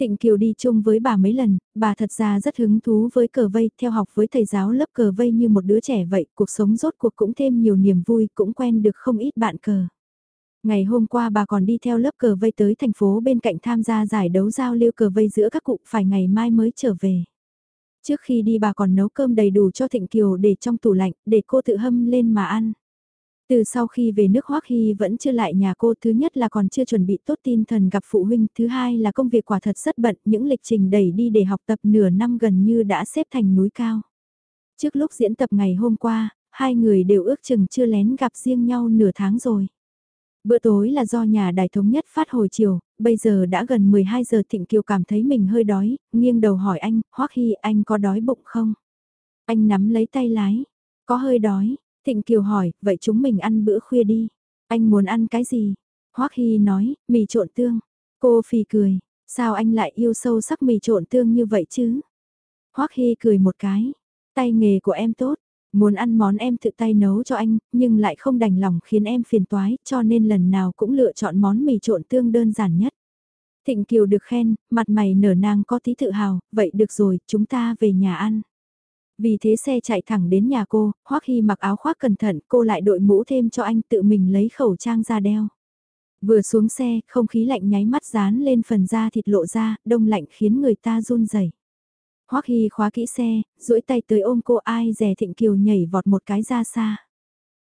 Thịnh Kiều đi chung với bà mấy lần, bà thật ra rất hứng thú với cờ vây, theo học với thầy giáo lớp cờ vây như một đứa trẻ vậy, cuộc sống rốt cuộc cũng thêm nhiều niềm vui, cũng quen được không ít bạn cờ. Ngày hôm qua bà còn đi theo lớp cờ vây tới thành phố bên cạnh tham gia giải đấu giao lưu cờ vây giữa các cụ phải ngày mai mới trở về. Trước khi đi bà còn nấu cơm đầy đủ cho Thịnh Kiều để trong tủ lạnh, để cô tự hâm lên mà ăn. Từ sau khi về nước Hoắc Hy vẫn chưa lại nhà cô, thứ nhất là còn chưa chuẩn bị tốt tin thần gặp phụ huynh, thứ hai là công việc quả thật rất bận, những lịch trình đẩy đi để học tập nửa năm gần như đã xếp thành núi cao. Trước lúc diễn tập ngày hôm qua, hai người đều ước chừng chưa lén gặp riêng nhau nửa tháng rồi. Bữa tối là do nhà đài thống nhất phát hồi chiều, bây giờ đã gần 12 giờ Thịnh Kiều cảm thấy mình hơi đói, nghiêng đầu hỏi anh, Hoắc Hy anh có đói bụng không? Anh nắm lấy tay lái, có hơi đói, Thịnh Kiều hỏi, vậy chúng mình ăn bữa khuya đi. Anh muốn ăn cái gì? Hoắc Hy nói, mì trộn tương. Cô phì cười, sao anh lại yêu sâu sắc mì trộn tương như vậy chứ? Hoắc Hy cười một cái, tay nghề của em tốt, muốn ăn món em tự tay nấu cho anh, nhưng lại không đành lòng khiến em phiền toái, cho nên lần nào cũng lựa chọn món mì trộn tương đơn giản nhất. Thịnh Kiều được khen, mặt mày nở nang có tí tự hào, vậy được rồi, chúng ta về nhà ăn. Vì thế xe chạy thẳng đến nhà cô, Hoắc Hy mặc áo khoác cẩn thận, cô lại đội mũ thêm cho anh tự mình lấy khẩu trang ra đeo. Vừa xuống xe, không khí lạnh nháy mắt dán lên phần da thịt lộ ra, đông lạnh khiến người ta run rẩy. Hoắc Hy khóa kỹ xe, duỗi tay tới ôm cô ai dè Thịnh Kiều nhảy vọt một cái ra xa.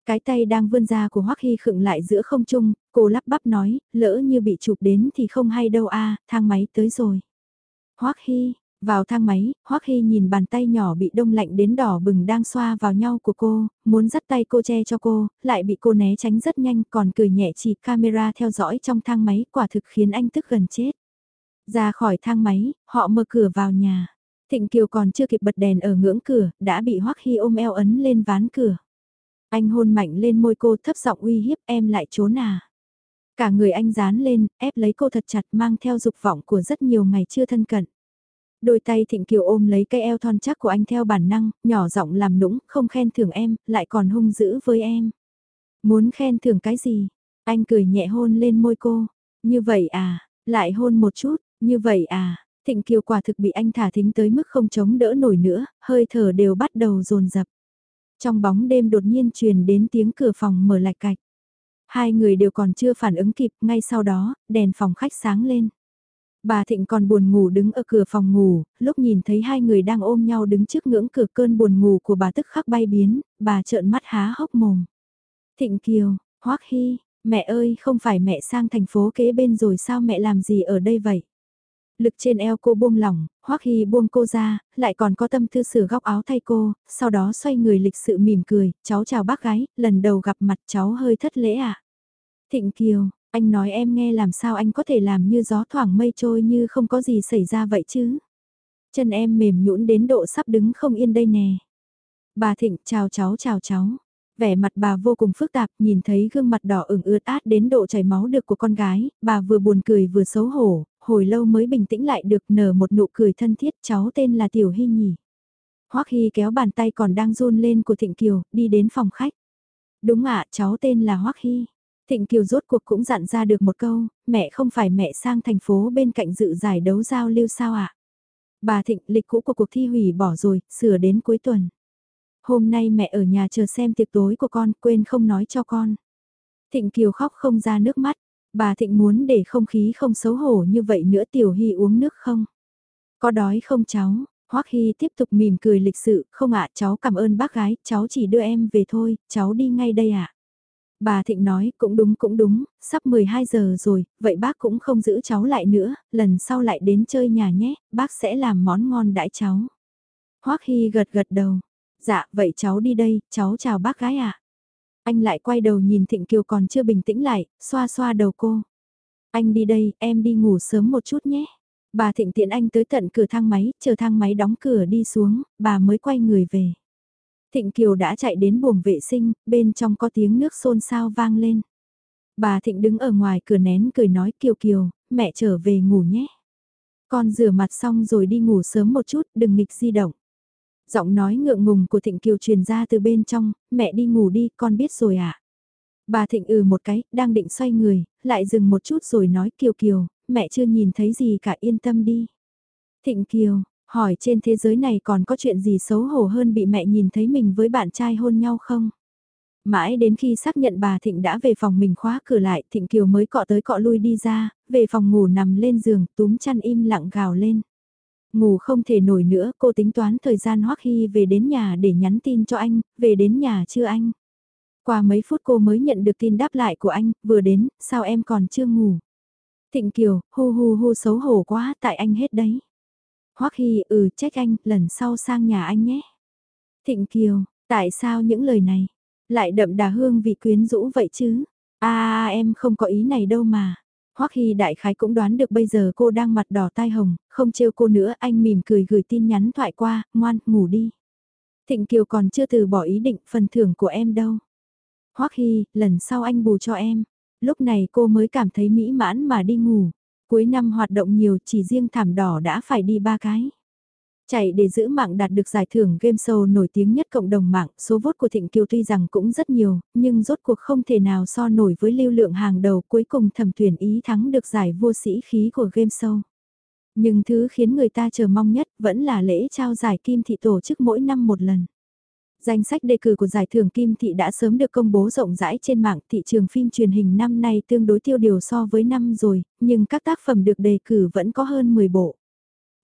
Cái tay đang vươn ra của Hoắc Hy khựng lại giữa không trung, cô lắp bắp nói, lỡ như bị chụp đến thì không hay đâu a, thang máy tới rồi. Hoắc Hy, vào thang máy, Hoắc Hy nhìn bàn tay nhỏ bị đông lạnh đến đỏ bừng đang xoa vào nhau của cô, muốn dắt tay cô che cho cô, lại bị cô né tránh rất nhanh còn cười nhẹ chỉ camera theo dõi trong thang máy quả thực khiến anh tức gần chết. Ra khỏi thang máy, họ mở cửa vào nhà. Thịnh Kiều còn chưa kịp bật đèn ở ngưỡng cửa, đã bị Hoắc Hy ôm eo ấn lên ván cửa. Anh hôn mạnh lên môi cô thấp giọng uy hiếp em lại trốn à. Cả người anh dán lên, ép lấy cô thật chặt mang theo dục vọng của rất nhiều ngày chưa thân cận. Đôi tay Thịnh Kiều ôm lấy cây eo thon chắc của anh theo bản năng, nhỏ giọng làm nũng, không khen thưởng em, lại còn hung dữ với em. Muốn khen thưởng cái gì? Anh cười nhẹ hôn lên môi cô. Như vậy à, lại hôn một chút, như vậy à. Thịnh Kiều quả thực bị anh thả thính tới mức không chống đỡ nổi nữa, hơi thở đều bắt đầu dồn dập. Trong bóng đêm đột nhiên truyền đến tiếng cửa phòng mở lạch cạch. Hai người đều còn chưa phản ứng kịp, ngay sau đó, đèn phòng khách sáng lên. Bà Thịnh còn buồn ngủ đứng ở cửa phòng ngủ, lúc nhìn thấy hai người đang ôm nhau đứng trước ngưỡng cửa cơn buồn ngủ của bà tức khắc bay biến, bà trợn mắt há hốc mồm. Thịnh Kiều, Hoắc Hy, mẹ ơi không phải mẹ sang thành phố kế bên rồi sao mẹ làm gì ở đây vậy? Lực trên eo cô buông lỏng, Hoắc Hy buông cô ra, lại còn có tâm tư sửa góc áo thay cô, sau đó xoay người lịch sự mỉm cười, cháu chào bác gái, lần đầu gặp mặt cháu hơi thất lễ ạ. À? Thịnh Kiều, anh nói em nghe làm sao anh có thể làm như gió thoảng mây trôi như không có gì xảy ra vậy chứ. Chân em mềm nhũn đến độ sắp đứng không yên đây nè. Bà Thịnh chào cháu chào cháu. Vẻ mặt bà vô cùng phức tạp, nhìn thấy gương mặt đỏ ửng ướt át đến độ chảy máu được của con gái, bà vừa buồn cười vừa xấu hổ, hồi lâu mới bình tĩnh lại được nở một nụ cười thân thiết cháu tên là Tiểu Hy nhỉ. Hoắc Hy kéo bàn tay còn đang run lên của Thịnh Kiều, đi đến phòng khách. Đúng ạ, cháu tên là Hoắc Hy. Thịnh Kiều rốt cuộc cũng dặn ra được một câu, mẹ không phải mẹ sang thành phố bên cạnh dự giải đấu giao lưu sao ạ? Bà Thịnh, lịch cũ của cuộc thi hủy bỏ rồi, sửa đến cuối tuần. Hôm nay mẹ ở nhà chờ xem tiệc tối của con, quên không nói cho con. Thịnh Kiều khóc không ra nước mắt, bà Thịnh muốn để không khí không xấu hổ như vậy nữa Tiểu Hy uống nước không? Có đói không cháu? Hoắc Hy tiếp tục mỉm cười lịch sự, không ạ cháu cảm ơn bác gái, cháu chỉ đưa em về thôi, cháu đi ngay đây ạ. Bà Thịnh nói, cũng đúng cũng đúng, sắp 12 giờ rồi, vậy bác cũng không giữ cháu lại nữa, lần sau lại đến chơi nhà nhé, bác sẽ làm món ngon đãi cháu. Hoắc Hy gật gật đầu, dạ vậy cháu đi đây, cháu chào bác gái ạ. Anh lại quay đầu nhìn Thịnh Kiều còn chưa bình tĩnh lại, xoa xoa đầu cô. Anh đi đây, em đi ngủ sớm một chút nhé. Bà Thịnh tiện anh tới tận cửa thang máy, chờ thang máy đóng cửa đi xuống, bà mới quay người về. Thịnh Kiều đã chạy đến buồng vệ sinh, bên trong có tiếng nước xôn xao vang lên. Bà Thịnh đứng ở ngoài cửa nén cười nói Kiều Kiều, mẹ trở về ngủ nhé. Con rửa mặt xong rồi đi ngủ sớm một chút, đừng nghịch di động. Giọng nói ngượng ngùng của Thịnh Kiều truyền ra từ bên trong, mẹ đi ngủ đi, con biết rồi ạ. À? Bà Thịnh ừ một cái, đang định xoay người, lại dừng một chút rồi nói Kiều Kiều, mẹ chưa nhìn thấy gì cả yên tâm đi. Thịnh Kiều, Hỏi trên thế giới này còn có chuyện gì xấu hổ hơn bị mẹ nhìn thấy mình với bạn trai hôn nhau không? Mãi đến khi xác nhận bà Thịnh đã về phòng mình khóa cửa lại, Thịnh Kiều mới cọ tới cọ lui đi ra, về phòng ngủ nằm lên giường, túm chăn im lặng gào lên. Ngủ không thể nổi nữa, cô tính toán thời gian Hoắc Hy về đến nhà để nhắn tin cho anh, về đến nhà chưa anh? Qua mấy phút cô mới nhận được tin đáp lại của anh, vừa đến, sao em còn chưa ngủ? Thịnh Kiều, hu hu hu xấu hổ quá, tại anh hết đấy. Hoắc Hy ừ trách anh, lần sau sang nhà anh nhé. Thịnh Kiều, tại sao những lời này lại đậm đà hương vị quyến rũ vậy chứ? À em không có ý này đâu mà. Hoắc Hy đại khái cũng đoán được bây giờ cô đang mặt đỏ tai hồng, không trêu cô nữa, anh mỉm cười gửi tin nhắn thoại qua, ngoan, ngủ đi. Thịnh Kiều còn chưa từ bỏ ý định phần thưởng của em đâu. Hoắc Hy, lần sau anh bù cho em. Lúc này cô mới cảm thấy mỹ mãn mà đi ngủ. Cuối năm hoạt động nhiều chỉ riêng thảm đỏ đã phải đi ba cái. Chạy để giữ mạng đạt được giải thưởng game show nổi tiếng nhất cộng đồng mạng, số vốt của Thịnh Kiều tuy rằng cũng rất nhiều, nhưng rốt cuộc không thể nào so nổi với lưu lượng hàng đầu cuối cùng thẩm tuyển ý thắng được giải vô sĩ khí của game show. Nhưng thứ khiến người ta chờ mong nhất vẫn là lễ trao giải kim thị tổ chức mỗi năm một lần. Danh sách đề cử của giải thưởng Kim Thị đã sớm được công bố rộng rãi trên mạng thị trường phim truyền hình năm nay tương đối tiêu điều so với năm rồi, nhưng các tác phẩm được đề cử vẫn có hơn 10 bộ.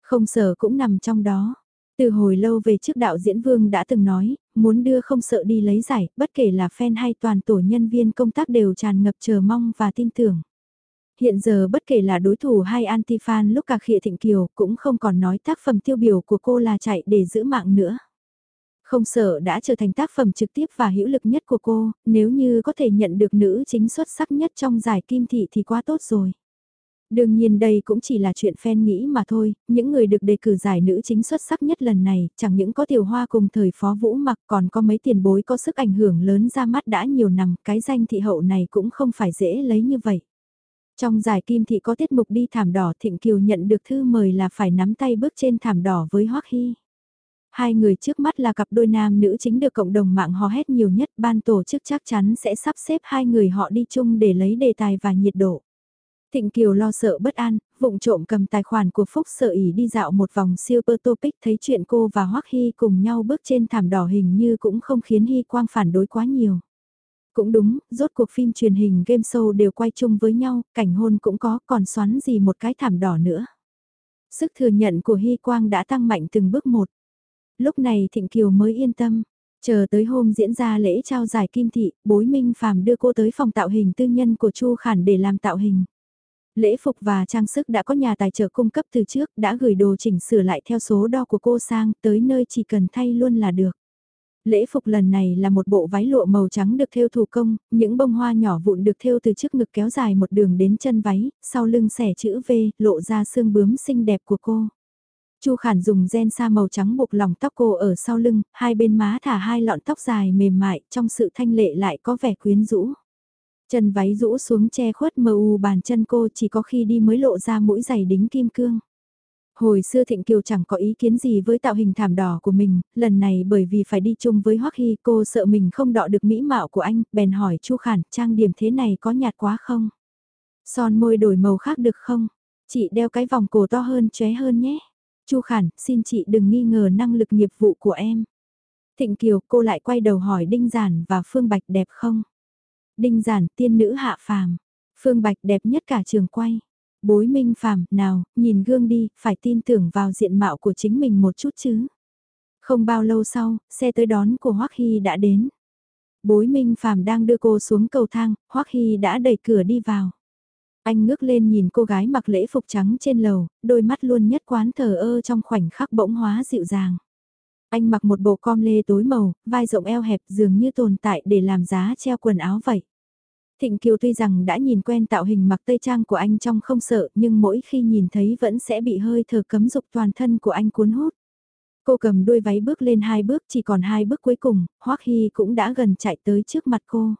Không Sợ cũng nằm trong đó. Từ hồi lâu về trước đạo diễn Vương đã từng nói, muốn đưa không sợ đi lấy giải, bất kể là fan hay toàn tổ nhân viên công tác đều tràn ngập chờ mong và tin tưởng. Hiện giờ bất kể là đối thủ hay anti-fan lúc cả khịa thịnh kiều cũng không còn nói tác phẩm tiêu biểu của cô là chạy để giữ mạng nữa. Không sợ đã trở thành tác phẩm trực tiếp và hữu lực nhất của cô, nếu như có thể nhận được nữ chính xuất sắc nhất trong giải kim thị thì quá tốt rồi. Đương nhiên đây cũng chỉ là chuyện fan nghĩ mà thôi, những người được đề cử giải nữ chính xuất sắc nhất lần này, chẳng những có tiểu hoa cùng thời phó vũ mặc còn có mấy tiền bối có sức ảnh hưởng lớn ra mắt đã nhiều năm, cái danh thị hậu này cũng không phải dễ lấy như vậy. Trong giải kim thị có tiết mục đi thảm đỏ Thịnh Kiều nhận được thư mời là phải nắm tay bước trên thảm đỏ với Hoắc Hy. Hai người trước mắt là cặp đôi nam nữ chính được cộng đồng mạng hò hét nhiều nhất ban tổ chức chắc chắn sẽ sắp xếp hai người họ đi chung để lấy đề tài và nhiệt độ. Thịnh Kiều lo sợ bất an, vụng trộm cầm tài khoản của Phúc sợ ỉ đi dạo một vòng Super Topic thấy chuyện cô và Hoắc Hy cùng nhau bước trên thảm đỏ hình như cũng không khiến Hy Quang phản đối quá nhiều. Cũng đúng, rốt cuộc phim truyền hình game show đều quay chung với nhau, cảnh hôn cũng có, còn xoắn gì một cái thảm đỏ nữa. Sức thừa nhận của Hy Quang đã tăng mạnh từng bước một. Lúc này Thịnh Kiều mới yên tâm. Chờ tới hôm diễn ra lễ trao giải kim thị, bối minh phàm đưa cô tới phòng tạo hình tư nhân của Chu Khản để làm tạo hình. Lễ phục và trang sức đã có nhà tài trợ cung cấp từ trước, đã gửi đồ chỉnh sửa lại theo số đo của cô sang, tới nơi chỉ cần thay luôn là được. Lễ phục lần này là một bộ váy lụa màu trắng được thêu thủ công, những bông hoa nhỏ vụn được thêu từ trước ngực kéo dài một đường đến chân váy, sau lưng xẻ chữ V, lộ ra xương bướm xinh đẹp của cô. Chu Khản dùng gen sa màu trắng buộc lòng tóc cô ở sau lưng, hai bên má thả hai lọn tóc dài mềm mại, trong sự thanh lệ lại có vẻ quyến rũ. Chân váy rũ xuống che khuất mờ u bàn chân cô chỉ có khi đi mới lộ ra mũi giày đính kim cương. Hồi xưa Thịnh Kiều chẳng có ý kiến gì với tạo hình thảm đỏ của mình, lần này bởi vì phải đi chung với Hoắc Hy cô sợ mình không đọ được mỹ mạo của anh, bèn hỏi Chu Khản trang điểm thế này có nhạt quá không? Son môi đổi màu khác được không? Chị đeo cái vòng cổ to hơn chóe hơn nhé. Chu Khản, xin chị đừng nghi ngờ năng lực nghiệp vụ của em. Thịnh Kiều, cô lại quay đầu hỏi Đinh Giản và Phương Bạch đẹp không? Đinh Giản, tiên nữ hạ phàm. Phương Bạch đẹp nhất cả trường quay. Bối minh phàm, nào, nhìn gương đi, phải tin tưởng vào diện mạo của chính mình một chút chứ. Không bao lâu sau, xe tới đón của Hoắc Hy đã đến. Bối minh phàm đang đưa cô xuống cầu thang, Hoắc Hy đã đẩy cửa đi vào. Anh ngước lên nhìn cô gái mặc lễ phục trắng trên lầu, đôi mắt luôn nhất quán thờ ơ trong khoảnh khắc bỗng hóa dịu dàng. Anh mặc một bộ com lê tối màu, vai rộng eo hẹp dường như tồn tại để làm giá treo quần áo vậy. Thịnh Kiều tuy rằng đã nhìn quen tạo hình mặc tây trang của anh trong không sợ nhưng mỗi khi nhìn thấy vẫn sẽ bị hơi thở cấm dục toàn thân của anh cuốn hút. Cô cầm đuôi váy bước lên hai bước chỉ còn hai bước cuối cùng, Hoắc Hy cũng đã gần chạy tới trước mặt cô.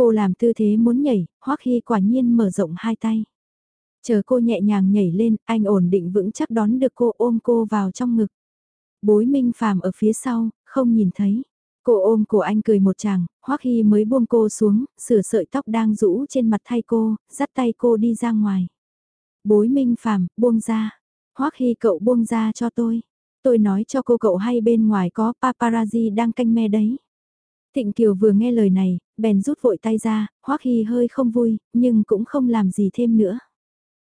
Cô làm tư thế muốn nhảy, Hoắc Hy quả nhiên mở rộng hai tay. Chờ cô nhẹ nhàng nhảy lên, anh ổn định vững chắc đón được cô ôm cô vào trong ngực. Bối Minh Phàm ở phía sau, không nhìn thấy. Cô ôm cổ anh cười một chàng, Hoắc Hy mới buông cô xuống, sửa sợi tóc đang rũ trên mặt thay cô, dắt tay cô đi ra ngoài. Bối Minh Phàm, buông ra. Hoắc Hy cậu buông ra cho tôi. Tôi nói cho cô cậu hay bên ngoài có paparazzi đang canh me đấy. Thịnh Kiều vừa nghe lời này, bèn rút vội tay ra, Hoắc Hy hơi không vui, nhưng cũng không làm gì thêm nữa.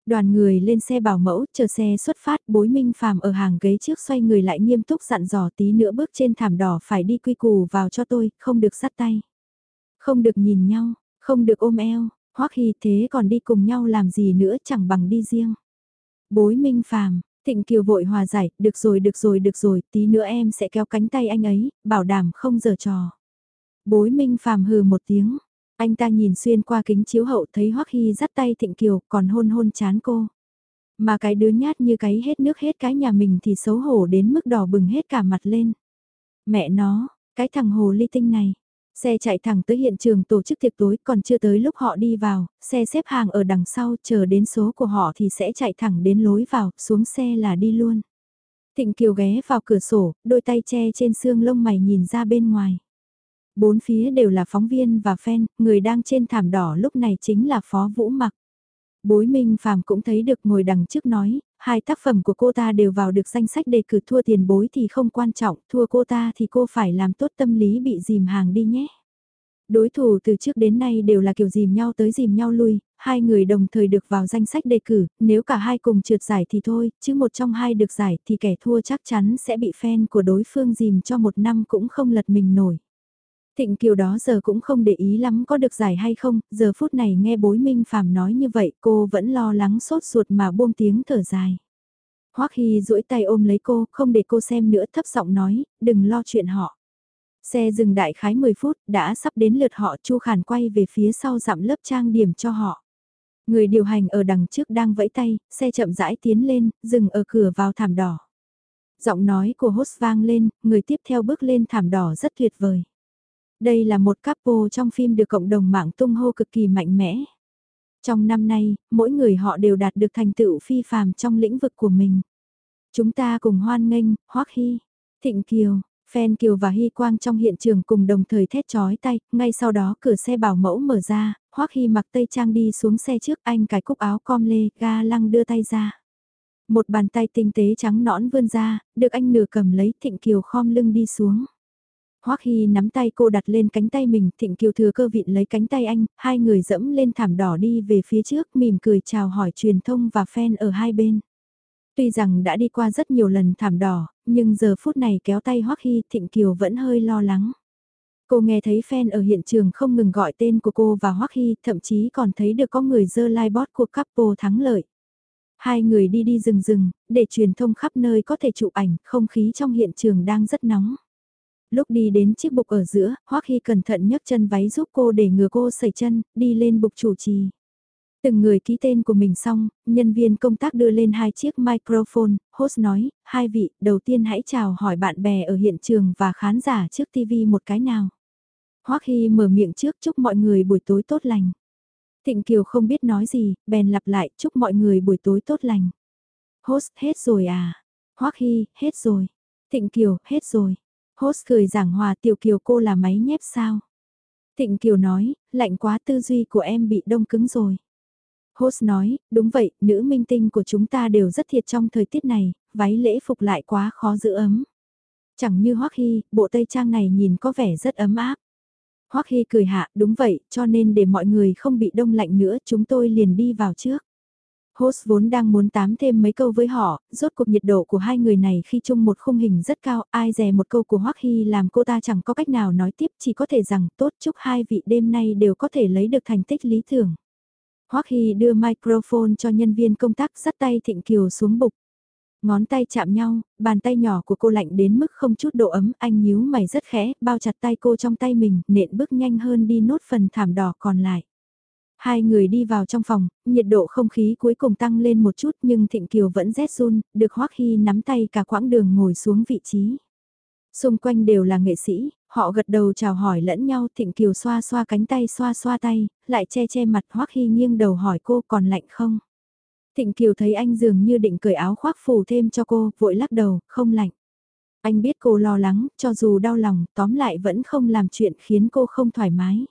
Đoàn người lên xe bảo mẫu, chờ xe xuất phát, bối minh phàm ở hàng ghế trước xoay người lại nghiêm túc dặn dò tí nữa bước trên thảm đỏ phải đi quy củ vào cho tôi, không được sắt tay. Không được nhìn nhau, không được ôm eo, hoắc hy thế còn đi cùng nhau làm gì nữa chẳng bằng đi riêng. Bối minh phàm, thịnh kiều vội hòa giải, được rồi được rồi được rồi, tí nữa em sẽ kéo cánh tay anh ấy, bảo đảm không giờ trò. Bối minh phàm hừ một tiếng, anh ta nhìn xuyên qua kính chiếu hậu thấy Hoắc Hy dắt tay Thịnh Kiều còn hôn hôn chán cô. Mà cái đứa nhát như cái hết nước hết cái nhà mình thì xấu hổ đến mức đỏ bừng hết cả mặt lên. Mẹ nó, cái thằng hồ ly tinh này. Xe chạy thẳng tới hiện trường tổ chức tiệc tối còn chưa tới lúc họ đi vào, xe xếp hàng ở đằng sau chờ đến số của họ thì sẽ chạy thẳng đến lối vào, xuống xe là đi luôn. Thịnh Kiều ghé vào cửa sổ, đôi tay che trên xương lông mày nhìn ra bên ngoài. Bốn phía đều là phóng viên và fan, người đang trên thảm đỏ lúc này chính là Phó Vũ Mặc. Bối Minh Phạm cũng thấy được ngồi đằng trước nói, hai tác phẩm của cô ta đều vào được danh sách đề cử thua tiền bối thì không quan trọng, thua cô ta thì cô phải làm tốt tâm lý bị dìm hàng đi nhé. Đối thủ từ trước đến nay đều là kiểu dìm nhau tới dìm nhau lui, hai người đồng thời được vào danh sách đề cử, nếu cả hai cùng trượt giải thì thôi, chứ một trong hai được giải thì kẻ thua chắc chắn sẽ bị fan của đối phương dìm cho một năm cũng không lật mình nổi. Thịnh Kiều đó giờ cũng không để ý lắm có được giải hay không, giờ phút này nghe bối minh phàm nói như vậy cô vẫn lo lắng sốt ruột mà buông tiếng thở dài. Hoắc Hy duỗi tay ôm lấy cô, không để cô xem nữa thấp giọng nói, đừng lo chuyện họ. Xe dừng đại khái 10 phút, đã sắp đến lượt họ Chu Khản quay về phía sau dặm lớp trang điểm cho họ. Người điều hành ở đằng trước đang vẫy tay, xe chậm rãi tiến lên, dừng ở cửa vào thảm đỏ. Giọng nói của host vang lên, người tiếp theo bước lên thảm đỏ rất tuyệt vời. Đây là một couple trong phim được cộng đồng mạng tung hô cực kỳ mạnh mẽ. Trong năm nay, mỗi người họ đều đạt được thành tựu phi phàm trong lĩnh vực của mình. Chúng ta cùng hoan nghênh, Hoắc Hy, Thịnh Kiều, Phen Kiều và Hy Quang trong hiện trường cùng đồng thời thét chói tay, ngay sau đó cửa xe bảo mẫu mở ra, Hoắc Hy mặc tây trang đi xuống xe trước anh cài cúc áo com lê, ga lăng đưa tay ra. Một bàn tay tinh tế trắng nõn vươn ra, được anh nửa cầm lấy Thịnh Kiều khom lưng đi xuống. Hoắc Hy nắm tay cô đặt lên cánh tay mình, Thịnh Kiều thừa cơ vịn lấy cánh tay anh, hai người dẫm lên thảm đỏ đi về phía trước, mỉm cười chào hỏi truyền thông và fan ở hai bên. Tuy rằng đã đi qua rất nhiều lần thảm đỏ, nhưng giờ phút này kéo tay Hoắc Hy, Thịnh Kiều vẫn hơi lo lắng. Cô nghe thấy fan ở hiện trường không ngừng gọi tên của cô và Hoắc Hy, thậm chí còn thấy được có người dơ live bot của couple thắng lợi. Hai người đi đi rừng rừng, để truyền thông khắp nơi có thể chụp ảnh, không khí trong hiện trường đang rất nóng. Lúc đi đến chiếc bục ở giữa, Hoắc Hy cẩn thận nhấc chân váy giúp cô để ngừa cô sẩy chân, đi lên bục chủ trì. Từng người ký tên của mình xong, nhân viên công tác đưa lên hai chiếc microphone, host nói, hai vị, đầu tiên hãy chào hỏi bạn bè ở hiện trường và khán giả trước TV một cái nào. Hoắc Hy mở miệng trước chúc mọi người buổi tối tốt lành. Thịnh Kiều không biết nói gì, bèn lặp lại chúc mọi người buổi tối tốt lành. Host hết rồi à? Hoắc Hy, hết rồi. Thịnh Kiều, hết rồi. Host cười giảng hòa tiểu kiều cô là máy nhép sao? Thịnh Kiều nói, lạnh quá tư duy của em bị đông cứng rồi. Host nói, đúng vậy, nữ minh tinh của chúng ta đều rất thiệt trong thời tiết này, váy lễ phục lại quá khó giữ ấm. Chẳng như Hoắc Hy, bộ tây trang này nhìn có vẻ rất ấm áp. Hoắc Hy cười hạ, đúng vậy, cho nên để mọi người không bị đông lạnh nữa chúng tôi liền đi vào trước. Host vốn đang muốn tám thêm mấy câu với họ, rốt cuộc nhiệt độ của hai người này khi chung một khung hình rất cao, ai dè một câu của Hoắc Hy làm cô ta chẳng có cách nào nói tiếp, chỉ có thể rằng tốt chúc hai vị đêm nay đều có thể lấy được thành tích lý tưởng. Hoắc Hy đưa microphone cho nhân viên công tác dắt tay Thịnh Kiều xuống bục. Ngón tay chạm nhau, bàn tay nhỏ của cô lạnh đến mức không chút độ ấm, anh nhíu mày rất khẽ, bao chặt tay cô trong tay mình, nện bước nhanh hơn đi nốt phần thảm đỏ còn lại. Hai người đi vào trong phòng, nhiệt độ không khí cuối cùng tăng lên một chút nhưng Thịnh Kiều vẫn rét run, được Hoắc Hy nắm tay cả quãng đường ngồi xuống vị trí. Xung quanh đều là nghệ sĩ, họ gật đầu chào hỏi lẫn nhau Thịnh Kiều xoa xoa cánh tay xoa xoa tay, lại che che mặt Hoắc Hy nghiêng đầu hỏi cô còn lạnh không? Thịnh Kiều thấy anh dường như định cởi áo khoác phủ thêm cho cô, vội lắc đầu, không lạnh. Anh biết cô lo lắng, cho dù đau lòng, tóm lại vẫn không làm chuyện khiến cô không thoải mái.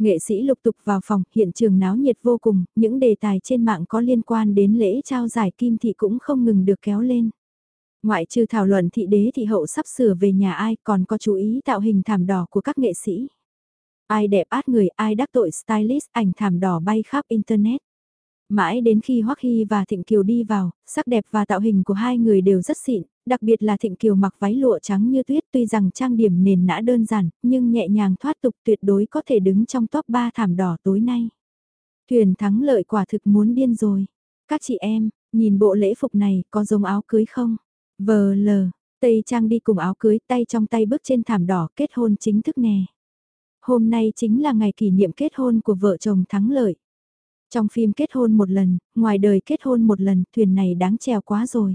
Nghệ sĩ lục tục vào phòng, hiện trường náo nhiệt vô cùng, những đề tài trên mạng có liên quan đến lễ trao giải kim thị cũng không ngừng được kéo lên. Ngoại trừ thảo luận thị đế thị hậu sắp sửa về nhà ai còn có chú ý tạo hình thảm đỏ của các nghệ sĩ. Ai đẹp át người, ai đắc tội stylist, ảnh thảm đỏ bay khắp Internet. Mãi đến khi Hoắc Hy và Thịnh Kiều đi vào, sắc đẹp và tạo hình của hai người đều rất xịn, đặc biệt là Thịnh Kiều mặc váy lụa trắng như tuyết tuy rằng trang điểm nền nã đơn giản, nhưng nhẹ nhàng thoát tục tuyệt đối có thể đứng trong top 3 thảm đỏ tối nay. Thuyền thắng lợi quả thực muốn điên rồi. Các chị em, nhìn bộ lễ phục này có giống áo cưới không? Vờ lờ, Tây Trang đi cùng áo cưới tay trong tay bước trên thảm đỏ kết hôn chính thức nè. Hôm nay chính là ngày kỷ niệm kết hôn của vợ chồng thắng lợi. Trong phim kết hôn một lần, ngoài đời kết hôn một lần, thuyền này đáng trèo quá rồi.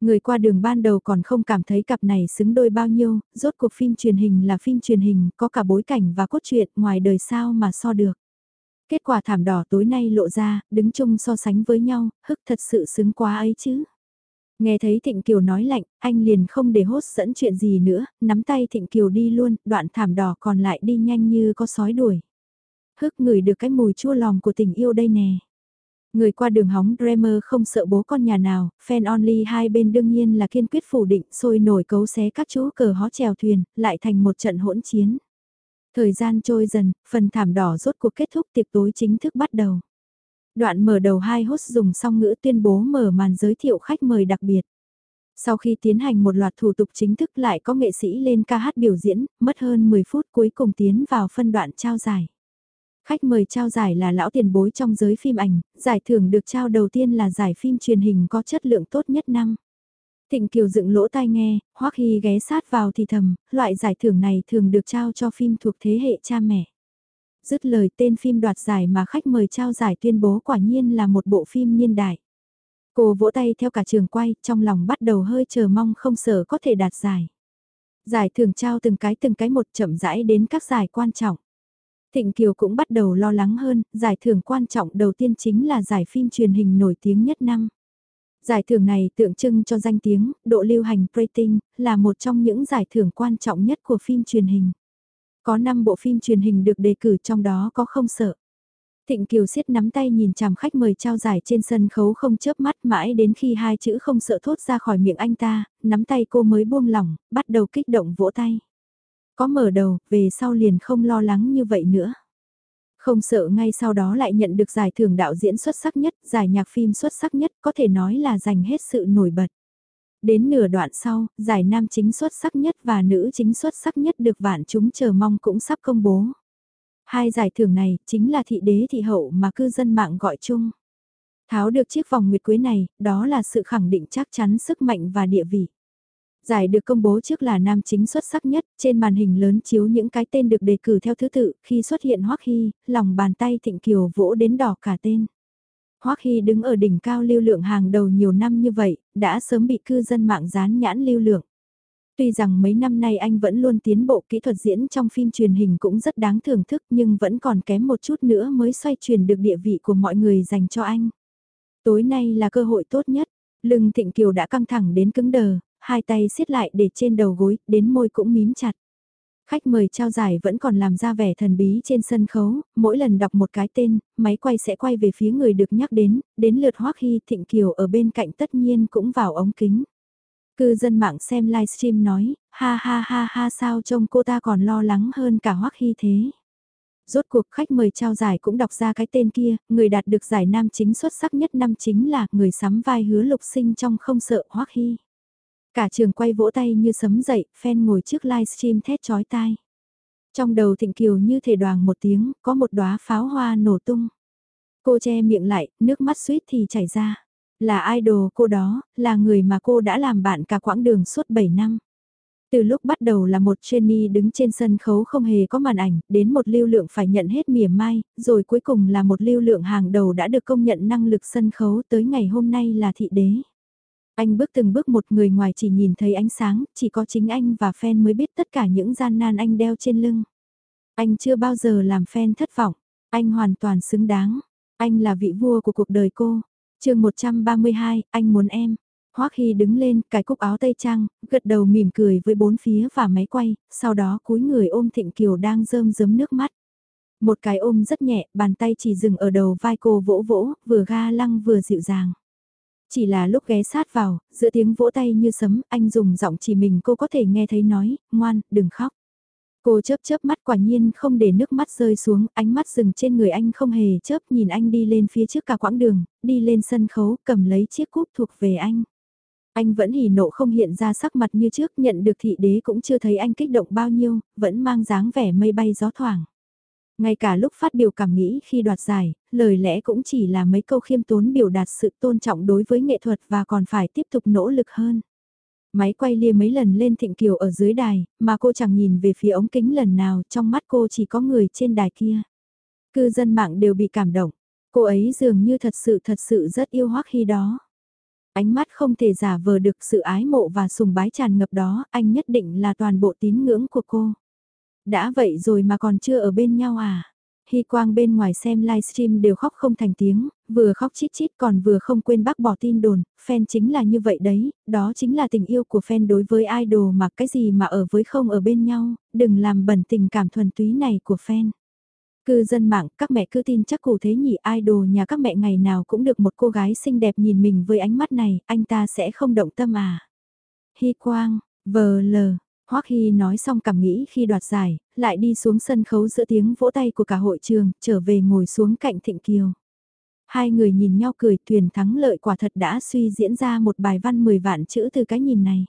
Người qua đường ban đầu còn không cảm thấy cặp này xứng đôi bao nhiêu, rốt cuộc phim truyền hình là phim truyền hình, có cả bối cảnh và cốt truyện ngoài đời sao mà so được. Kết quả thảm đỏ tối nay lộ ra, đứng chung so sánh với nhau, hức thật sự xứng quá ấy chứ. Nghe thấy Thịnh Kiều nói lạnh, anh liền không để hốt dẫn chuyện gì nữa, nắm tay Thịnh Kiều đi luôn, đoạn thảm đỏ còn lại đi nhanh như có sói đuổi. Hức ngửi được cái mùi chua lòng của tình yêu đây nè. Người qua đường hóng Dreamer không sợ bố con nhà nào, fan only hai bên đương nhiên là kiên quyết phủ định sôi nổi cấu xé các chú cờ hó chèo thuyền, lại thành một trận hỗn chiến. Thời gian trôi dần, phần thảm đỏ rốt cuộc kết thúc tiệc tối chính thức bắt đầu. Đoạn mở đầu hai host dùng song ngữ tuyên bố mở màn giới thiệu khách mời đặc biệt. Sau khi tiến hành một loạt thủ tục chính thức lại có nghệ sĩ lên ca hát biểu diễn, mất hơn 10 phút cuối cùng tiến vào phân đoạn trao giải. Khách mời trao giải là lão tiền bối trong giới phim ảnh, giải thưởng được trao đầu tiên là giải phim truyền hình có chất lượng tốt nhất năm. Thịnh Kiều dựng lỗ tai nghe, Hoắc Hy ghé sát vào thì thầm, loại giải thưởng này thường được trao cho phim thuộc thế hệ cha mẹ. Dứt lời tên phim đoạt giải mà khách mời trao giải tuyên bố quả nhiên là một bộ phim niên đại. Cô vỗ tay theo cả trường quay, trong lòng bắt đầu hơi chờ mong không sở có thể đạt giải. Giải thưởng trao từng cái từng cái một chậm rãi đến các giải quan trọng. Thịnh Kiều cũng bắt đầu lo lắng hơn, giải thưởng quan trọng đầu tiên chính là giải phim truyền hình nổi tiếng nhất năm. Giải thưởng này tượng trưng cho danh tiếng, độ lưu hành rating, là một trong những giải thưởng quan trọng nhất của phim truyền hình. Có 5 bộ phim truyền hình được đề cử trong đó có không sợ. Thịnh Kiều siết nắm tay nhìn chằm khách mời trao giải trên sân khấu không chớp mắt mãi đến khi hai chữ không sợ thốt ra khỏi miệng anh ta, nắm tay cô mới buông lỏng, bắt đầu kích động vỗ tay. Có mở đầu, về sau liền không lo lắng như vậy nữa. Không sợ ngay sau đó lại nhận được giải thưởng đạo diễn xuất sắc nhất, giải nhạc phim xuất sắc nhất, có thể nói là giành hết sự nổi bật. Đến nửa đoạn sau, giải nam chính xuất sắc nhất và nữ chính xuất sắc nhất được vạn chúng chờ mong cũng sắp công bố. Hai giải thưởng này chính là thị đế thị hậu mà cư dân mạng gọi chung. Tháo được chiếc vòng nguyệt quế này, đó là sự khẳng định chắc chắn sức mạnh và địa vị. Giải được công bố trước là nam chính xuất sắc nhất, trên màn hình lớn chiếu những cái tên được đề cử theo thứ tự, khi xuất hiện Hoắc Hy, lòng bàn tay Thịnh Kiều vỗ đến đỏ cả tên. Hoắc Hy đứng ở đỉnh cao lưu lượng hàng đầu nhiều năm như vậy, đã sớm bị cư dân mạng dán nhãn lưu lượng. Tuy rằng mấy năm nay anh vẫn luôn tiến bộ kỹ thuật diễn trong phim truyền hình cũng rất đáng thưởng thức nhưng vẫn còn kém một chút nữa mới xoay chuyển được địa vị của mọi người dành cho anh. Tối nay là cơ hội tốt nhất, lưng Thịnh Kiều đã căng thẳng đến cứng đờ, hai tay siết lại để trên đầu gối, đến môi cũng mím chặt. Khách mời trao giải vẫn còn làm ra vẻ thần bí trên sân khấu, mỗi lần đọc một cái tên, máy quay sẽ quay về phía người được nhắc đến, đến lượt Hoắc Hy Thịnh Kiều ở bên cạnh tất nhiên cũng vào ống kính. Cư dân mạng xem livestream nói, ha ha ha ha sao trông cô ta còn lo lắng hơn cả Hoắc Hy thế. Rốt cuộc khách mời trao giải cũng đọc ra cái tên kia, người đạt được giải nam chính xuất sắc nhất năm chính là người sắm vai hứa lục sinh trong không sợ Hoắc Hy. Cả trường quay vỗ tay như sấm dậy, fan ngồi trước livestream thét chói tai. Trong đầu Thịnh Kiều như thể đoàn một tiếng, có một đóa pháo hoa nổ tung. Cô che miệng lại, nước mắt suýt thì chảy ra. Là idol cô đó, là người mà cô đã làm bạn cả quãng đường suốt 7 năm. Từ lúc bắt đầu là một trainee đứng trên sân khấu không hề có màn ảnh, đến một lưu lượng phải nhận hết mỉa mai, rồi cuối cùng là một lưu lượng hàng đầu đã được công nhận năng lực sân khấu tới ngày hôm nay là thị đế. Anh bước từng bước một người ngoài chỉ nhìn thấy ánh sáng, chỉ có chính anh và fan mới biết tất cả những gian nan anh đeo trên lưng. Anh chưa bao giờ làm fan thất vọng, anh hoàn toàn xứng đáng. Anh là vị vua của cuộc đời cô. chương 132, anh muốn em. Hoắc Hy đứng lên, cài cúc áo tây trang, gật đầu mỉm cười với bốn phía và máy quay, sau đó cúi người ôm Thịnh Kiều đang rơm rớm nước mắt. Một cái ôm rất nhẹ, bàn tay chỉ dừng ở đầu vai cô vỗ vỗ, vừa ga lăng vừa dịu dàng. Chỉ là lúc ghé sát vào, giữa tiếng vỗ tay như sấm, anh dùng giọng chỉ mình cô có thể nghe thấy nói, ngoan, đừng khóc. Cô chớp chớp mắt quả nhiên không để nước mắt rơi xuống, ánh mắt dừng trên người anh không hề chớp nhìn anh đi lên phía trước cả quãng đường, đi lên sân khấu, cầm lấy chiếc cúp thuộc về anh. Anh vẫn hỉ nộ không hiện ra sắc mặt như trước, nhận được thị đế cũng chưa thấy anh kích động bao nhiêu, vẫn mang dáng vẻ mây bay gió thoảng. Ngay cả lúc phát biểu cảm nghĩ khi đoạt giải, lời lẽ cũng chỉ là mấy câu khiêm tốn biểu đạt sự tôn trọng đối với nghệ thuật và còn phải tiếp tục nỗ lực hơn. Máy quay lia mấy lần lên thịnh kiều ở dưới đài, mà cô chẳng nhìn về phía ống kính lần nào, trong mắt cô chỉ có người trên đài kia. Cư dân mạng đều bị cảm động, cô ấy dường như thật sự thật sự rất yêu hoắc khi đó. Ánh mắt không thể giả vờ được sự ái mộ và sùng bái tràn ngập đó, anh nhất định là toàn bộ tín ngưỡng của cô. Đã vậy rồi mà còn chưa ở bên nhau à? Hy Quang bên ngoài xem livestream đều khóc không thành tiếng, vừa khóc chít chít còn vừa không quên bác bỏ tin đồn, fan chính là như vậy đấy, đó chính là tình yêu của fan đối với idol mà cái gì mà ở với không ở bên nhau, đừng làm bẩn tình cảm thuần túy này của fan. Cư dân mạng, các mẹ cứ tin chắc cụ thế nhỉ idol nhà các mẹ ngày nào cũng được một cô gái xinh đẹp nhìn mình với ánh mắt này, anh ta sẽ không động tâm à. Hy Quang, vờ lờ, Hoắc Hy nói xong cảm nghĩ khi đoạt giải, lại đi xuống sân khấu giữa tiếng vỗ tay của cả hội trường, trở về ngồi xuống cạnh Thịnh Kiều. Hai người nhìn nhau cười thuyền thắng lợi quả thật đã suy diễn ra một bài văn 10 vạn chữ từ cái nhìn này.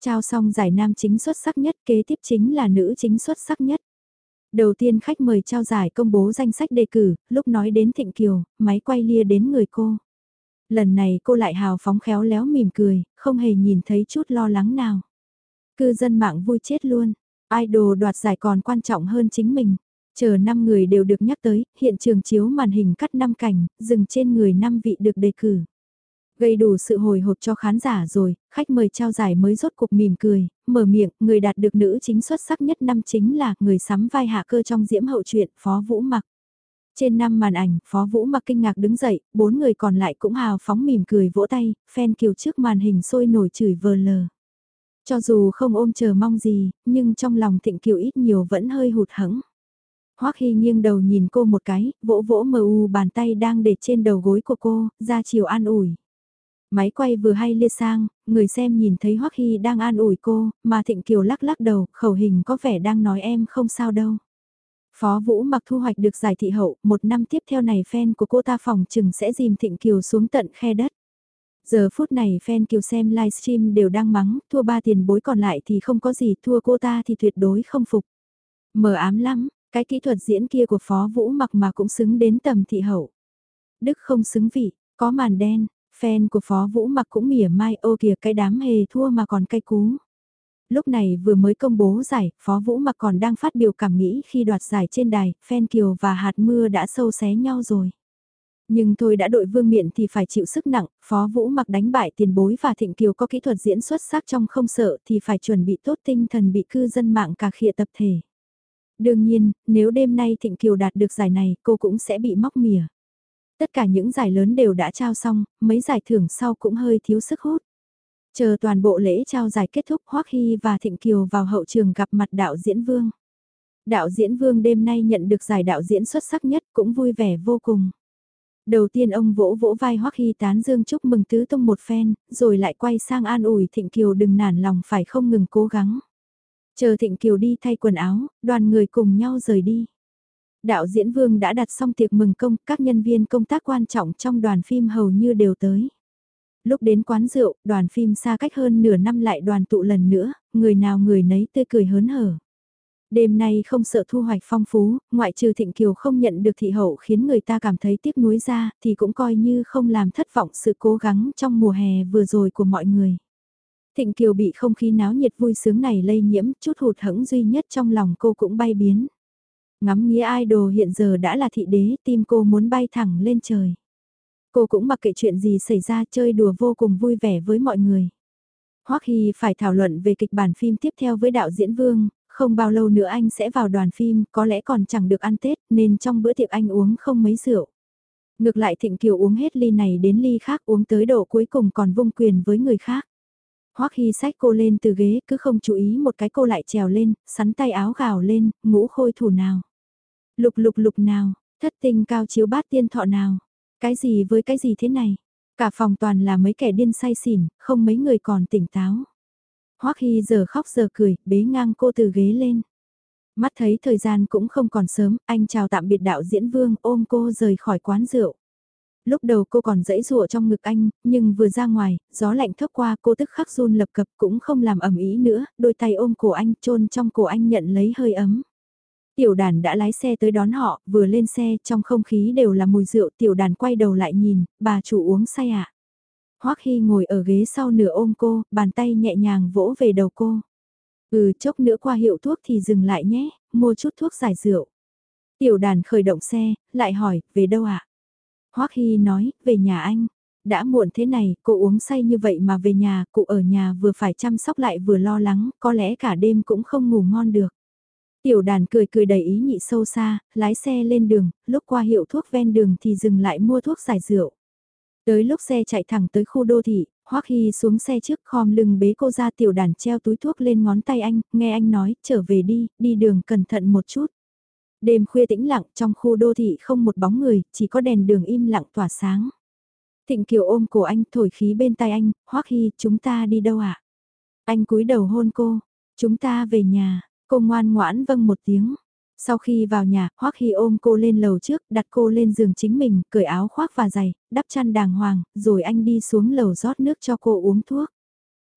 Trao xong giải nam chính xuất sắc nhất kế tiếp chính là nữ chính xuất sắc nhất. Đầu tiên khách mời trao giải công bố danh sách đề cử, lúc nói đến Thịnh Kiều, máy quay lia đến người cô. Lần này cô lại hào phóng khéo léo mỉm cười, không hề nhìn thấy chút lo lắng nào. Cư dân mạng vui chết luôn, idol đoạt giải còn quan trọng hơn chính mình. Chờ 5 người đều được nhắc tới, hiện trường chiếu màn hình cắt 5 cảnh, dừng trên người 5 vị được đề cử. Gây đủ sự hồi hộp cho khán giả rồi, khách mời trao giải mới rốt cuộc mỉm cười, mở miệng, người đạt được nữ chính xuất sắc nhất năm chính là người sắm vai hạ cơ trong diễm hậu truyện Phó Vũ Mặc. Trên năm màn ảnh, Phó Vũ Mặc kinh ngạc đứng dậy, bốn người còn lại cũng hào phóng mỉm cười vỗ tay, fan kiều trước màn hình sôi nổi chửi vờ lờ. Cho dù không ôm chờ mong gì, nhưng trong lòng Thịnh Kiều ít nhiều vẫn hơi hụt hẫng. Hoắc Hy nghiêng đầu nhìn cô một cái, vỗ vỗ mờ u bàn tay đang để trên đầu gối của cô, ra chiều an ủi. Máy quay vừa hay lia sang, người xem nhìn thấy Hoắc Hy đang an ủi cô, mà Thịnh Kiều lắc lắc đầu, khẩu hình có vẻ đang nói em không sao đâu. Phó Vũ mặc thu hoạch được giải thị hậu, một năm tiếp theo này fan của cô ta phòng chừng sẽ dìm Thịnh Kiều xuống tận khe đất. Giờ phút này fan Kiều xem livestream đều đang mắng, thua ba tiền bối còn lại thì không có gì, thua cô ta thì tuyệt đối không phục. Mờ ám lắm, cái kỹ thuật diễn kia của Phó Vũ mặc mà cũng xứng đến tầm thị hậu. Đức không xứng vị, có màn đen, fan của Phó Vũ mặc cũng mỉa mai ô kìa cái đám hề thua mà còn cay cú. Lúc này vừa mới công bố giải, Phó Vũ mặc còn đang phát biểu cảm nghĩ khi đoạt giải trên đài, fan Kiều và hạt mưa đã sâu xé nhau rồi. Nhưng thôi đã đội vương miện thì phải chịu sức nặng, Phó Vũ mặc đánh bại tiền bối và Thịnh Kiều có kỹ thuật diễn xuất sắc trong không sợ thì phải chuẩn bị tốt tinh thần bị cư dân mạng cả khịa tập thể. Đương nhiên, nếu đêm nay Thịnh Kiều đạt được giải này cô cũng sẽ bị móc mỉa. Tất cả những giải lớn đều đã trao xong, mấy giải thưởng sau cũng hơi thiếu sức hút. Chờ toàn bộ lễ trao giải kết thúc Hoắc Hy và Thịnh Kiều vào hậu trường gặp mặt đạo diễn Vương. Đạo diễn Vương đêm nay nhận được giải đạo diễn xuất sắc nhất cũng vui vẻ vô cùng. Đầu tiên ông vỗ vỗ vai Hoắc Hy tán dương chúc mừng tứ tông một phen, rồi lại quay sang an ủi Thịnh Kiều đừng nản lòng phải không ngừng cố gắng. Chờ Thịnh Kiều đi thay quần áo, đoàn người cùng nhau rời đi. Đạo diễn Vương đã đặt xong tiệc mừng công, các nhân viên công tác quan trọng trong đoàn phim hầu như đều tới. Lúc đến quán rượu, đoàn phim xa cách hơn nửa năm lại đoàn tụ lần nữa, người nào người nấy tươi cười hớn hở. Đêm nay không sợ thu hoạch phong phú, ngoại trừ Thịnh Kiều không nhận được thị hậu khiến người ta cảm thấy tiếc nuối ra, thì cũng coi như không làm thất vọng sự cố gắng trong mùa hè vừa rồi của mọi người. Thịnh Kiều bị không khí náo nhiệt vui sướng này lây nhiễm, chút hụt hẫng duy nhất trong lòng cô cũng bay biến. Ngắm nghĩa idol hiện giờ đã là thị đế, tim cô muốn bay thẳng lên trời. Cô cũng mặc kệ chuyện gì xảy ra chơi đùa vô cùng vui vẻ với mọi người. Hoắc Hy phải thảo luận về kịch bản phim tiếp theo với đạo diễn Vương, không bao lâu nữa anh sẽ vào đoàn phim, có lẽ còn chẳng được ăn Tết nên trong bữa tiệc anh uống không mấy rượu. Ngược lại Thịnh Kiều uống hết ly này đến ly khác uống tới độ cuối cùng còn vung quyền với người khác. Hoắc Hy sách cô lên từ ghế cứ không chú ý một cái cô lại trèo lên, sắn tay áo gào lên, ngũ khôi thủ nào. Lục lục lục nào, thất tinh cao chiếu bát tiên thọ nào. Cái gì với cái gì thế này? Cả phòng toàn là mấy kẻ điên say xỉn, không mấy người còn tỉnh táo. Hoắc Hy giờ khóc giờ cười, bế ngang cô từ ghế lên. Mắt thấy thời gian cũng không còn sớm, anh chào tạm biệt đạo diễn vương ôm cô rời khỏi quán rượu. Lúc đầu cô còn dãy rụa trong ngực anh, nhưng vừa ra ngoài, gió lạnh thấp qua cô tức khắc run lập cập cũng không làm ẩm ý nữa, đôi tay ôm cổ anh chôn trong cổ anh nhận lấy hơi ấm. Tiểu đàn đã lái xe tới đón họ, vừa lên xe trong không khí đều là mùi rượu. Tiểu đàn quay đầu lại nhìn, bà chủ uống say ạ. À? Hoắc Hy ngồi ở ghế sau nửa ôm cô, bàn tay nhẹ nhàng vỗ về đầu cô. Ừ chốc nữa qua hiệu thuốc thì dừng lại nhé, mua chút thuốc giải rượu. Tiểu đàn khởi động xe, lại hỏi, về đâu ạ? À? Hoắc Hy nói, về nhà anh. Đã muộn thế này, cô uống say như vậy mà về nhà, cụ ở nhà vừa phải chăm sóc lại vừa lo lắng, có lẽ cả đêm cũng không ngủ ngon được. Tiểu đàn cười cười đầy ý nhị sâu xa, lái xe lên đường, lúc qua hiệu thuốc ven đường thì dừng lại mua thuốc giải rượu. Tới lúc xe chạy thẳng tới khu đô thị, Hoắc Hy xuống xe trước khom lưng bế cô ra tiểu đàn treo túi thuốc lên ngón tay anh, nghe anh nói, trở về đi, đi đường cẩn thận một chút. Đêm khuya tĩnh lặng trong khu đô thị không một bóng người, chỉ có đèn đường im lặng tỏa sáng. Thịnh Kiều ôm cổ anh thổi khí bên tai anh, Hoắc Hy, chúng ta đi đâu ạ? À? Anh cúi đầu hôn cô, chúng ta về nhà, Cô ngoan ngoãn vâng một tiếng. Sau khi vào nhà, Hoắc Hy ôm cô lên lầu trước, đặt cô lên giường chính mình, cởi áo khoác và giày, đắp chăn đàng hoàng, rồi anh đi xuống lầu rót nước cho cô uống thuốc.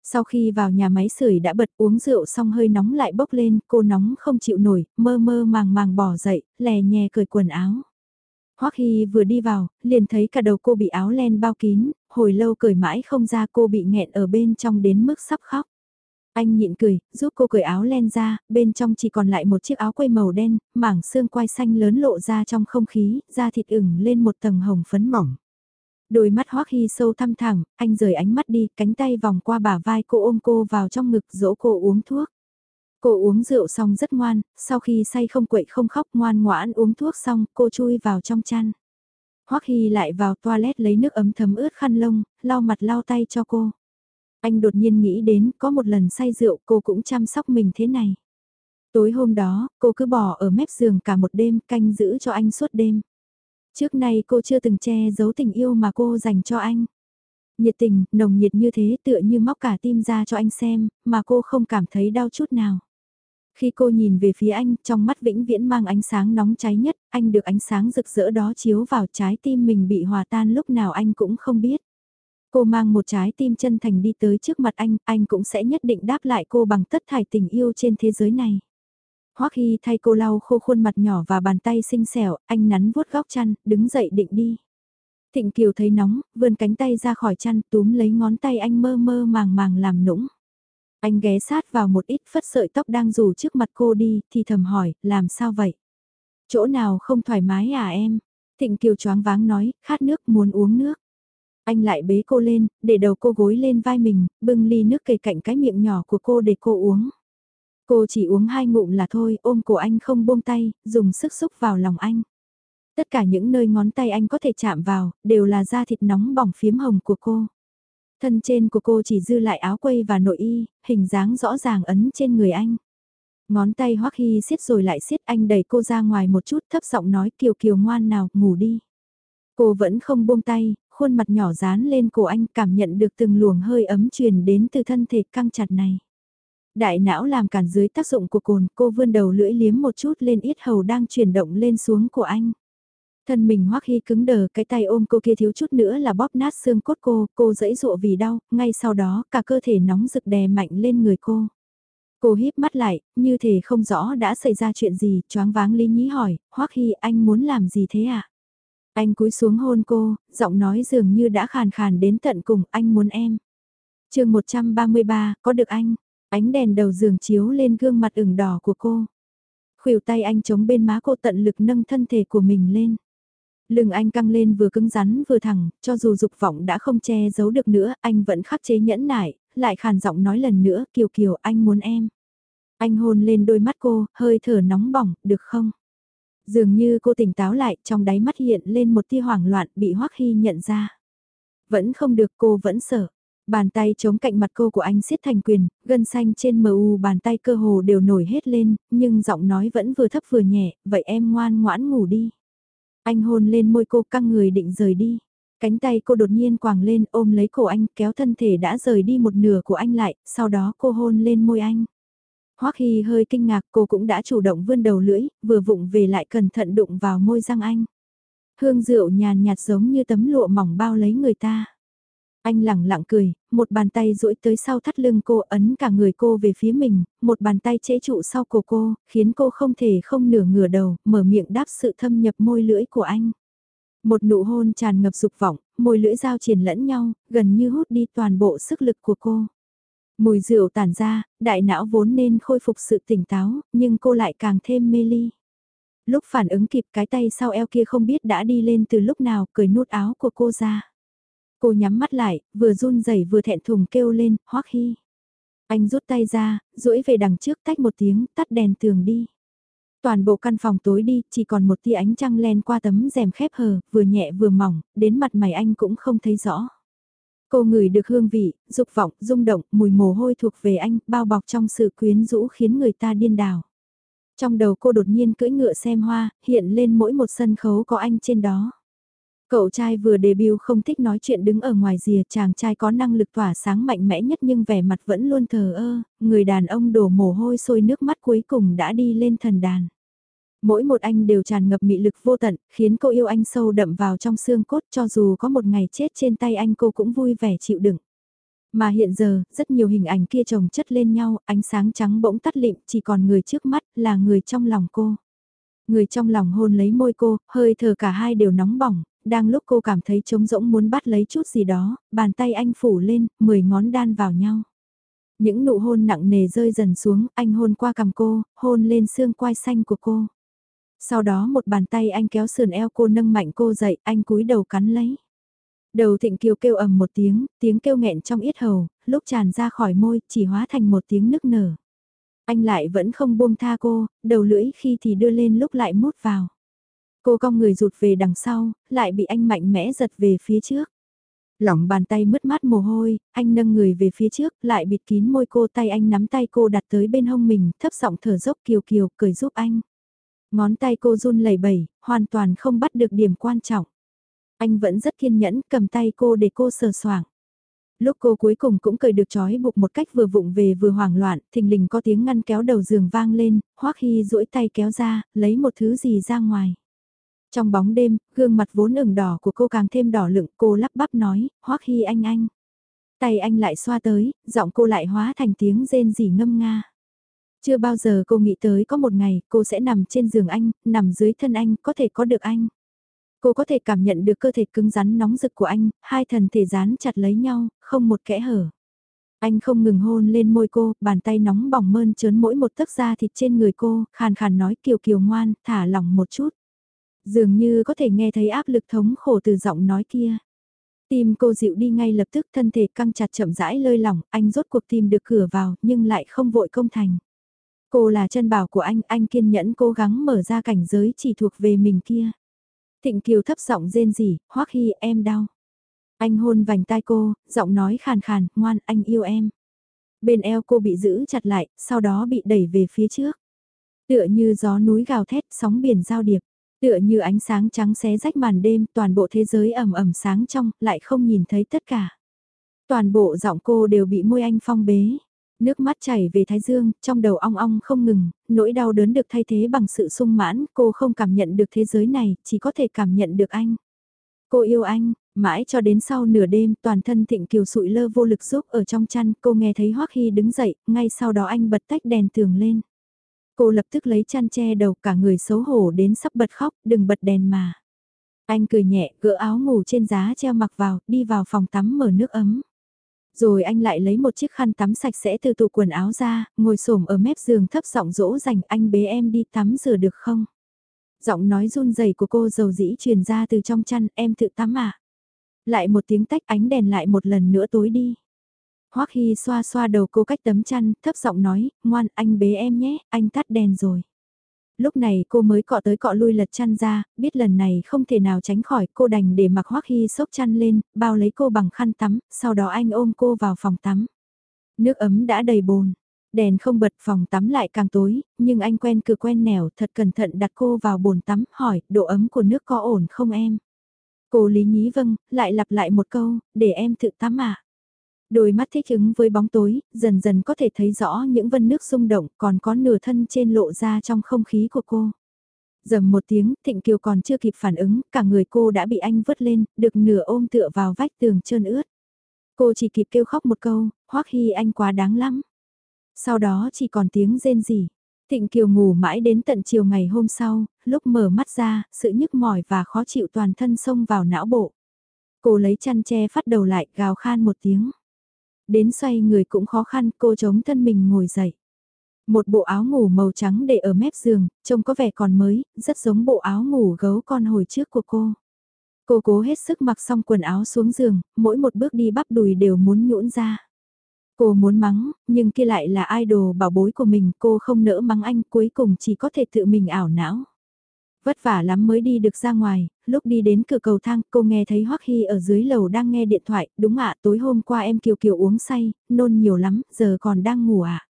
Sau khi vào nhà máy sưởi đã bật uống rượu xong hơi nóng lại bốc lên, cô nóng không chịu nổi, mơ mơ màng màng bỏ dậy, lè nhè cởi quần áo. Hoắc Hy vừa đi vào, liền thấy cả đầu cô bị áo len bao kín, hồi lâu cởi mãi không ra cô bị nghẹn ở bên trong đến mức sắp khóc. Anh nhịn cười, giúp cô cởi áo len ra, bên trong chỉ còn lại một chiếc áo quây màu đen, mảng xương quai xanh lớn lộ ra trong không khí, da thịt ửng lên một tầng hồng phấn mỏng. Đôi mắt Hoắc Hy sâu thăm thẳng, anh rời ánh mắt đi, cánh tay vòng qua bả vai cô ôm cô vào trong ngực dỗ cô uống thuốc. Cô uống rượu xong rất ngoan, sau khi say không quậy không khóc ngoan ngoãn uống thuốc xong, cô chui vào trong chăn. Hoắc Hy lại vào toilet lấy nước ấm thấm ướt khăn lông, lau mặt lau tay cho cô. Anh đột nhiên nghĩ đến có một lần say rượu cô cũng chăm sóc mình thế này. Tối hôm đó, cô cứ bỏ ở mép giường cả một đêm canh giữ cho anh suốt đêm. Trước nay cô chưa từng che giấu tình yêu mà cô dành cho anh. Nhiệt tình, nồng nhiệt như thế tựa như móc cả tim ra cho anh xem, mà cô không cảm thấy đau chút nào. Khi cô nhìn về phía anh, trong mắt vĩnh viễn mang ánh sáng nóng cháy nhất, anh được ánh sáng rực rỡ đó chiếu vào trái tim mình bị hòa tan lúc nào anh cũng không biết. Cô mang một trái tim chân thành đi tới trước mặt anh, anh cũng sẽ nhất định đáp lại cô bằng tất thải tình yêu trên thế giới này. Hoắc Hy thay cô lau khô khuôn mặt nhỏ và bàn tay xinh xẻo, anh nắn vuốt góc chăn, đứng dậy định đi. Thịnh Kiều thấy nóng, vươn cánh tay ra khỏi chăn, túm lấy ngón tay anh mơ mơ màng màng làm nũng. Anh ghé sát vào một ít phất sợi tóc đang rủ trước mặt cô đi, thì thầm hỏi, làm sao vậy? Chỗ nào không thoải mái à em? Thịnh Kiều choáng váng nói, khát nước muốn uống nước. Anh lại bế cô lên, để đầu cô gối lên vai mình, bưng ly nước kề cạnh cái miệng nhỏ của cô để cô uống. Cô chỉ uống hai ngụm là thôi, ôm cổ anh không buông tay, dùng sức xúc vào lòng anh. Tất cả những nơi ngón tay anh có thể chạm vào, đều là da thịt nóng bỏng phiếm hồng của cô. Thân trên của cô chỉ dư lại áo quây và nội y, hình dáng rõ ràng ấn trên người anh. Ngón tay hoắc hy siết rồi lại siết anh đẩy cô ra ngoài một chút thấp giọng nói kiều kiều ngoan nào, ngủ đi. Cô vẫn không buông tay, khuôn mặt nhỏ dán lên cổ anh cảm nhận được từng luồng hơi ấm truyền đến từ thân thể căng chặt này. Đại não làm cản dưới tác dụng của cồn, cô vươn đầu lưỡi liếm một chút lên yết hầu đang chuyển động lên xuống của anh. Thân mình hoắc hy cứng đờ, cái tay ôm cô kia thiếu chút nữa là bóp nát xương cốt cô, cô dẫy dụa vì đau, ngay sau đó cả cơ thể nóng rực đè mạnh lên người cô. Cô híp mắt lại, như thể không rõ đã xảy ra chuyện gì, choáng váng Lý Nhí hỏi, hoắc hy anh muốn làm gì thế ạ? À? Anh cúi xuống hôn cô, giọng nói dường như đã khàn khàn đến tận cùng, anh muốn em. chương 133, có được anh? Ánh đèn đầu giường chiếu lên gương mặt ửng đỏ của cô. Khuỷu tay anh chống bên má cô tận lực nâng thân thể của mình lên. Lưng anh căng lên vừa cứng rắn vừa thẳng, cho dù dục vọng đã không che giấu được nữa, anh vẫn khắc chế nhẫn nại, lại khàn giọng nói lần nữa, Kiều Kiều anh muốn em. Anh hôn lên đôi mắt cô, hơi thở nóng bỏng, được không? Dường như cô tỉnh táo lại, trong đáy mắt hiện lên một tia hoảng loạn bị Hoắc Hy nhận ra. Vẫn không được cô vẫn sợ. Bàn tay chống cạnh mặt cô của anh siết thành quyền, gân xanh trên mờ u bàn tay cơ hồ đều nổi hết lên, nhưng giọng nói vẫn vừa thấp vừa nhẹ, vậy em ngoan ngoãn ngủ đi. Anh hôn lên môi cô căng người định rời đi. Cánh tay cô đột nhiên quàng lên ôm lấy cổ anh kéo thân thể đã rời đi một nửa của anh lại, sau đó cô hôn lên môi anh. Hoắc Hy hơi kinh ngạc cô cũng đã chủ động vươn đầu lưỡi, vừa vụng về lại cẩn thận đụng vào môi răng anh. Hương rượu nhàn nhạt giống như tấm lụa mỏng bao lấy người ta. Anh lẳng lặng cười, một bàn tay duỗi tới sau thắt lưng cô ấn cả người cô về phía mình, một bàn tay chế trụ sau cổ cô, khiến cô không thể không nửa ngửa đầu, mở miệng đáp sự thâm nhập môi lưỡi của anh. Một nụ hôn tràn ngập dục vọng, môi lưỡi giao triển lẫn nhau, gần như hút đi toàn bộ sức lực của cô. Mùi rượu tản ra, đại não vốn nên khôi phục sự tỉnh táo, nhưng cô lại càng thêm mê ly. Lúc phản ứng kịp cái tay sau eo kia không biết đã đi lên từ lúc nào, cởi nút áo của cô ra. Cô nhắm mắt lại, vừa run rẩy vừa thẹn thùng kêu lên, hoắc hy. Anh rút tay ra, duỗi về đằng trước tách một tiếng, tắt đèn tường đi. Toàn bộ căn phòng tối đi, chỉ còn một tia ánh trăng len qua tấm rèm khép hờ, vừa nhẹ vừa mỏng, đến mặt mày anh cũng không thấy rõ. Cô ngửi được hương vị, dục vọng, rung động, mùi mồ hôi thuộc về anh, bao bọc trong sự quyến rũ khiến người ta điên đảo. Trong đầu cô đột nhiên cưỡi ngựa xem hoa, hiện lên mỗi một sân khấu có anh trên đó. Cậu trai vừa debut không thích nói chuyện đứng ở ngoài rìa chàng trai có năng lực tỏa sáng mạnh mẽ nhất nhưng vẻ mặt vẫn luôn thờ ơ, người đàn ông đổ mồ hôi sôi nước mắt cuối cùng đã đi lên thần đàn. Mỗi một anh đều tràn ngập mị lực vô tận, khiến cô yêu anh sâu đậm vào trong xương cốt cho dù có một ngày chết trên tay anh cô cũng vui vẻ chịu đựng. Mà hiện giờ, rất nhiều hình ảnh kia chồng chất lên nhau, ánh sáng trắng bỗng tắt lịm, chỉ còn người trước mắt là người trong lòng cô. Người trong lòng hôn lấy môi cô, hơi thở cả hai đều nóng bỏng, đang lúc cô cảm thấy trống rỗng muốn bắt lấy chút gì đó, bàn tay anh phủ lên, mười ngón đan vào nhau. Những nụ hôn nặng nề rơi dần xuống, anh hôn qua cằm cô, hôn lên xương quai xanh của cô. Sau đó một bàn tay anh kéo sườn eo cô nâng mạnh cô dậy, anh cúi đầu cắn lấy. Đầu thịnh kiều kêu ầm một tiếng, tiếng kêu nghẹn trong yết hầu, lúc tràn ra khỏi môi chỉ hóa thành một tiếng nức nở. Anh lại vẫn không buông tha cô, đầu lưỡi khi thì đưa lên lúc lại mút vào. Cô cong người rụt về đằng sau, lại bị anh mạnh mẽ giật về phía trước. Lỏng bàn tay mứt mát mồ hôi, anh nâng người về phía trước, lại bịt kín môi cô tay anh nắm tay cô đặt tới bên hông mình, thấp giọng thở dốc kiều kiều, cười giúp anh. Ngón tay cô run lẩy bẩy, hoàn toàn không bắt được điểm quan trọng. Anh vẫn rất kiên nhẫn, cầm tay cô để cô sờ soạng. Lúc cô cuối cùng cũng cười được trói buộc một cách vừa vụng về vừa hoảng loạn, thình lình có tiếng ngăn kéo đầu giường vang lên, Hoắc Hy duỗi tay kéo ra, lấy một thứ gì ra ngoài. Trong bóng đêm, gương mặt vốn ửng đỏ của cô càng thêm đỏ lựng, cô lắp bắp nói, Hoắc Hy anh anh. Tay anh lại xoa tới, giọng cô lại hóa thành tiếng rên rỉ ngâm nga. Chưa bao giờ cô nghĩ tới có một ngày cô sẽ nằm trên giường anh, nằm dưới thân anh, có thể có được anh. Cô có thể cảm nhận được cơ thể cứng rắn nóng rực của anh, hai thần thể dán chặt lấy nhau, không một kẽ hở. Anh không ngừng hôn lên môi cô, bàn tay nóng bỏng mơn trớn mỗi một tấc da thịt trên người cô, khàn khàn nói kiều kiều ngoan, thả lỏng một chút. Dường như có thể nghe thấy áp lực thống khổ từ giọng nói kia. Tim cô dịu đi ngay lập tức thân thể căng chặt chậm rãi lơi lỏng, anh rốt cuộc tìm được cửa vào nhưng lại không vội công thành. Cô là chân bảo của anh, anh kiên nhẫn cố gắng mở ra cảnh giới chỉ thuộc về mình kia. Thịnh Kiều thấp giọng rên rỉ, Hoắc Hy em đau. Anh hôn vành tai cô, giọng nói khàn khàn, ngoan anh yêu em. Bên eo cô bị giữ chặt lại, sau đó bị đẩy về phía trước. Tựa như gió núi gào thét, sóng biển giao điệp. Tựa như ánh sáng trắng xé rách màn đêm, toàn bộ thế giới ẩm ẩm sáng trong, lại không nhìn thấy tất cả. Toàn bộ giọng cô đều bị môi anh phong bế. Nước mắt chảy về thái dương, trong đầu ong ong không ngừng, nỗi đau đớn được thay thế bằng sự sung mãn, cô không cảm nhận được thế giới này, chỉ có thể cảm nhận được anh. Cô yêu anh, mãi cho đến sau nửa đêm toàn thân thịnh kiều sụi lơ vô lực giúp ở trong chăn, cô nghe thấy Hoắc Hy đứng dậy, ngay sau đó anh bật tách đèn tường lên. Cô lập tức lấy chăn che đầu cả người xấu hổ đến sắp bật khóc, đừng bật đèn mà. Anh cười nhẹ, gỡ áo ngủ trên giá treo mặc vào, đi vào phòng tắm mở nước ấm. Rồi anh lại lấy một chiếc khăn tắm sạch sẽ từ tủ quần áo ra, ngồi xổm ở mép giường thấp giọng dỗ dành anh bế em đi tắm rửa được không? Giọng nói run rẩy của cô dầu dĩ truyền ra từ trong chăn, em tự tắm à? Lại một tiếng tách ánh đèn lại một lần nữa tối đi. Hoắc Hy xoa xoa đầu cô cách tấm chăn, thấp giọng nói, ngoan anh bế em nhé, anh tắt đèn rồi. Lúc này cô mới cọ tới cọ lui lật chăn ra, biết lần này không thể nào tránh khỏi cô đành để mặc Hoắc Hy xốc chăn lên, bao lấy cô bằng khăn tắm, sau đó anh ôm cô vào phòng tắm. Nước ấm đã đầy bồn, đèn không bật phòng tắm lại càng tối, nhưng anh quen cửa quen nẻo thật cẩn thận đặt cô vào bồn tắm hỏi độ ấm của nước có ổn không em. Cô lý nhí vâng, lại lặp lại một câu, để em tự tắm à. Đôi mắt thích ứng với bóng tối, dần dần có thể thấy rõ những vân nước rung động còn có nửa thân trên lộ ra trong không khí của cô. Dầm một tiếng, Thịnh Kiều còn chưa kịp phản ứng, cả người cô đã bị anh vứt lên, được nửa ôm tựa vào vách tường trơn ướt. Cô chỉ kịp kêu khóc một câu, hoắc hy anh quá đáng lắm. Sau đó chỉ còn tiếng rên rỉ. Thịnh Kiều ngủ mãi đến tận chiều ngày hôm sau, lúc mở mắt ra, sự nhức mỏi và khó chịu toàn thân xông vào não bộ. Cô lấy chăn che phát đầu lại, gào khan một tiếng. Đến xoay người cũng khó khăn, cô chống thân mình ngồi dậy. Một bộ áo ngủ màu trắng để ở mép giường, trông có vẻ còn mới, rất giống bộ áo ngủ gấu con hồi trước của cô. Cô cố hết sức mặc xong quần áo xuống giường, mỗi một bước đi bắp đùi đều muốn nhũn ra. Cô muốn mắng, nhưng kia lại là idol bảo bối của mình, cô không nỡ mắng anh, cuối cùng chỉ có thể tự mình ảo não. Vất vả lắm mới đi được ra ngoài, lúc đi đến cửa cầu thang cô nghe thấy Hoắc Hy ở dưới lầu đang nghe điện thoại, đúng ạ tối hôm qua em Kiều Kiều uống say, nôn nhiều lắm, giờ còn đang ngủ ạ.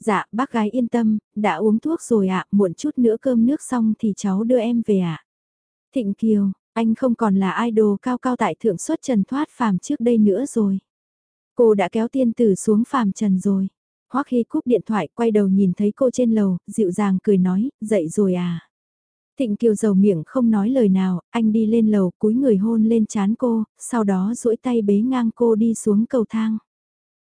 Dạ, bác gái yên tâm, đã uống thuốc rồi ạ, muộn chút nữa cơm nước xong thì cháu đưa em về ạ. Thịnh Kiều, anh không còn là idol cao cao tại thượng xuất trần thoát phàm trước đây nữa rồi. Cô đã kéo tiên tử xuống phàm trần rồi. Hoắc Hy cúp điện thoại quay đầu nhìn thấy cô trên lầu, dịu dàng cười nói, dậy rồi à. Thịnh Kiều dầu miệng không nói lời nào, anh đi lên lầu cúi người hôn lên chán cô, sau đó duỗi tay bế ngang cô đi xuống cầu thang.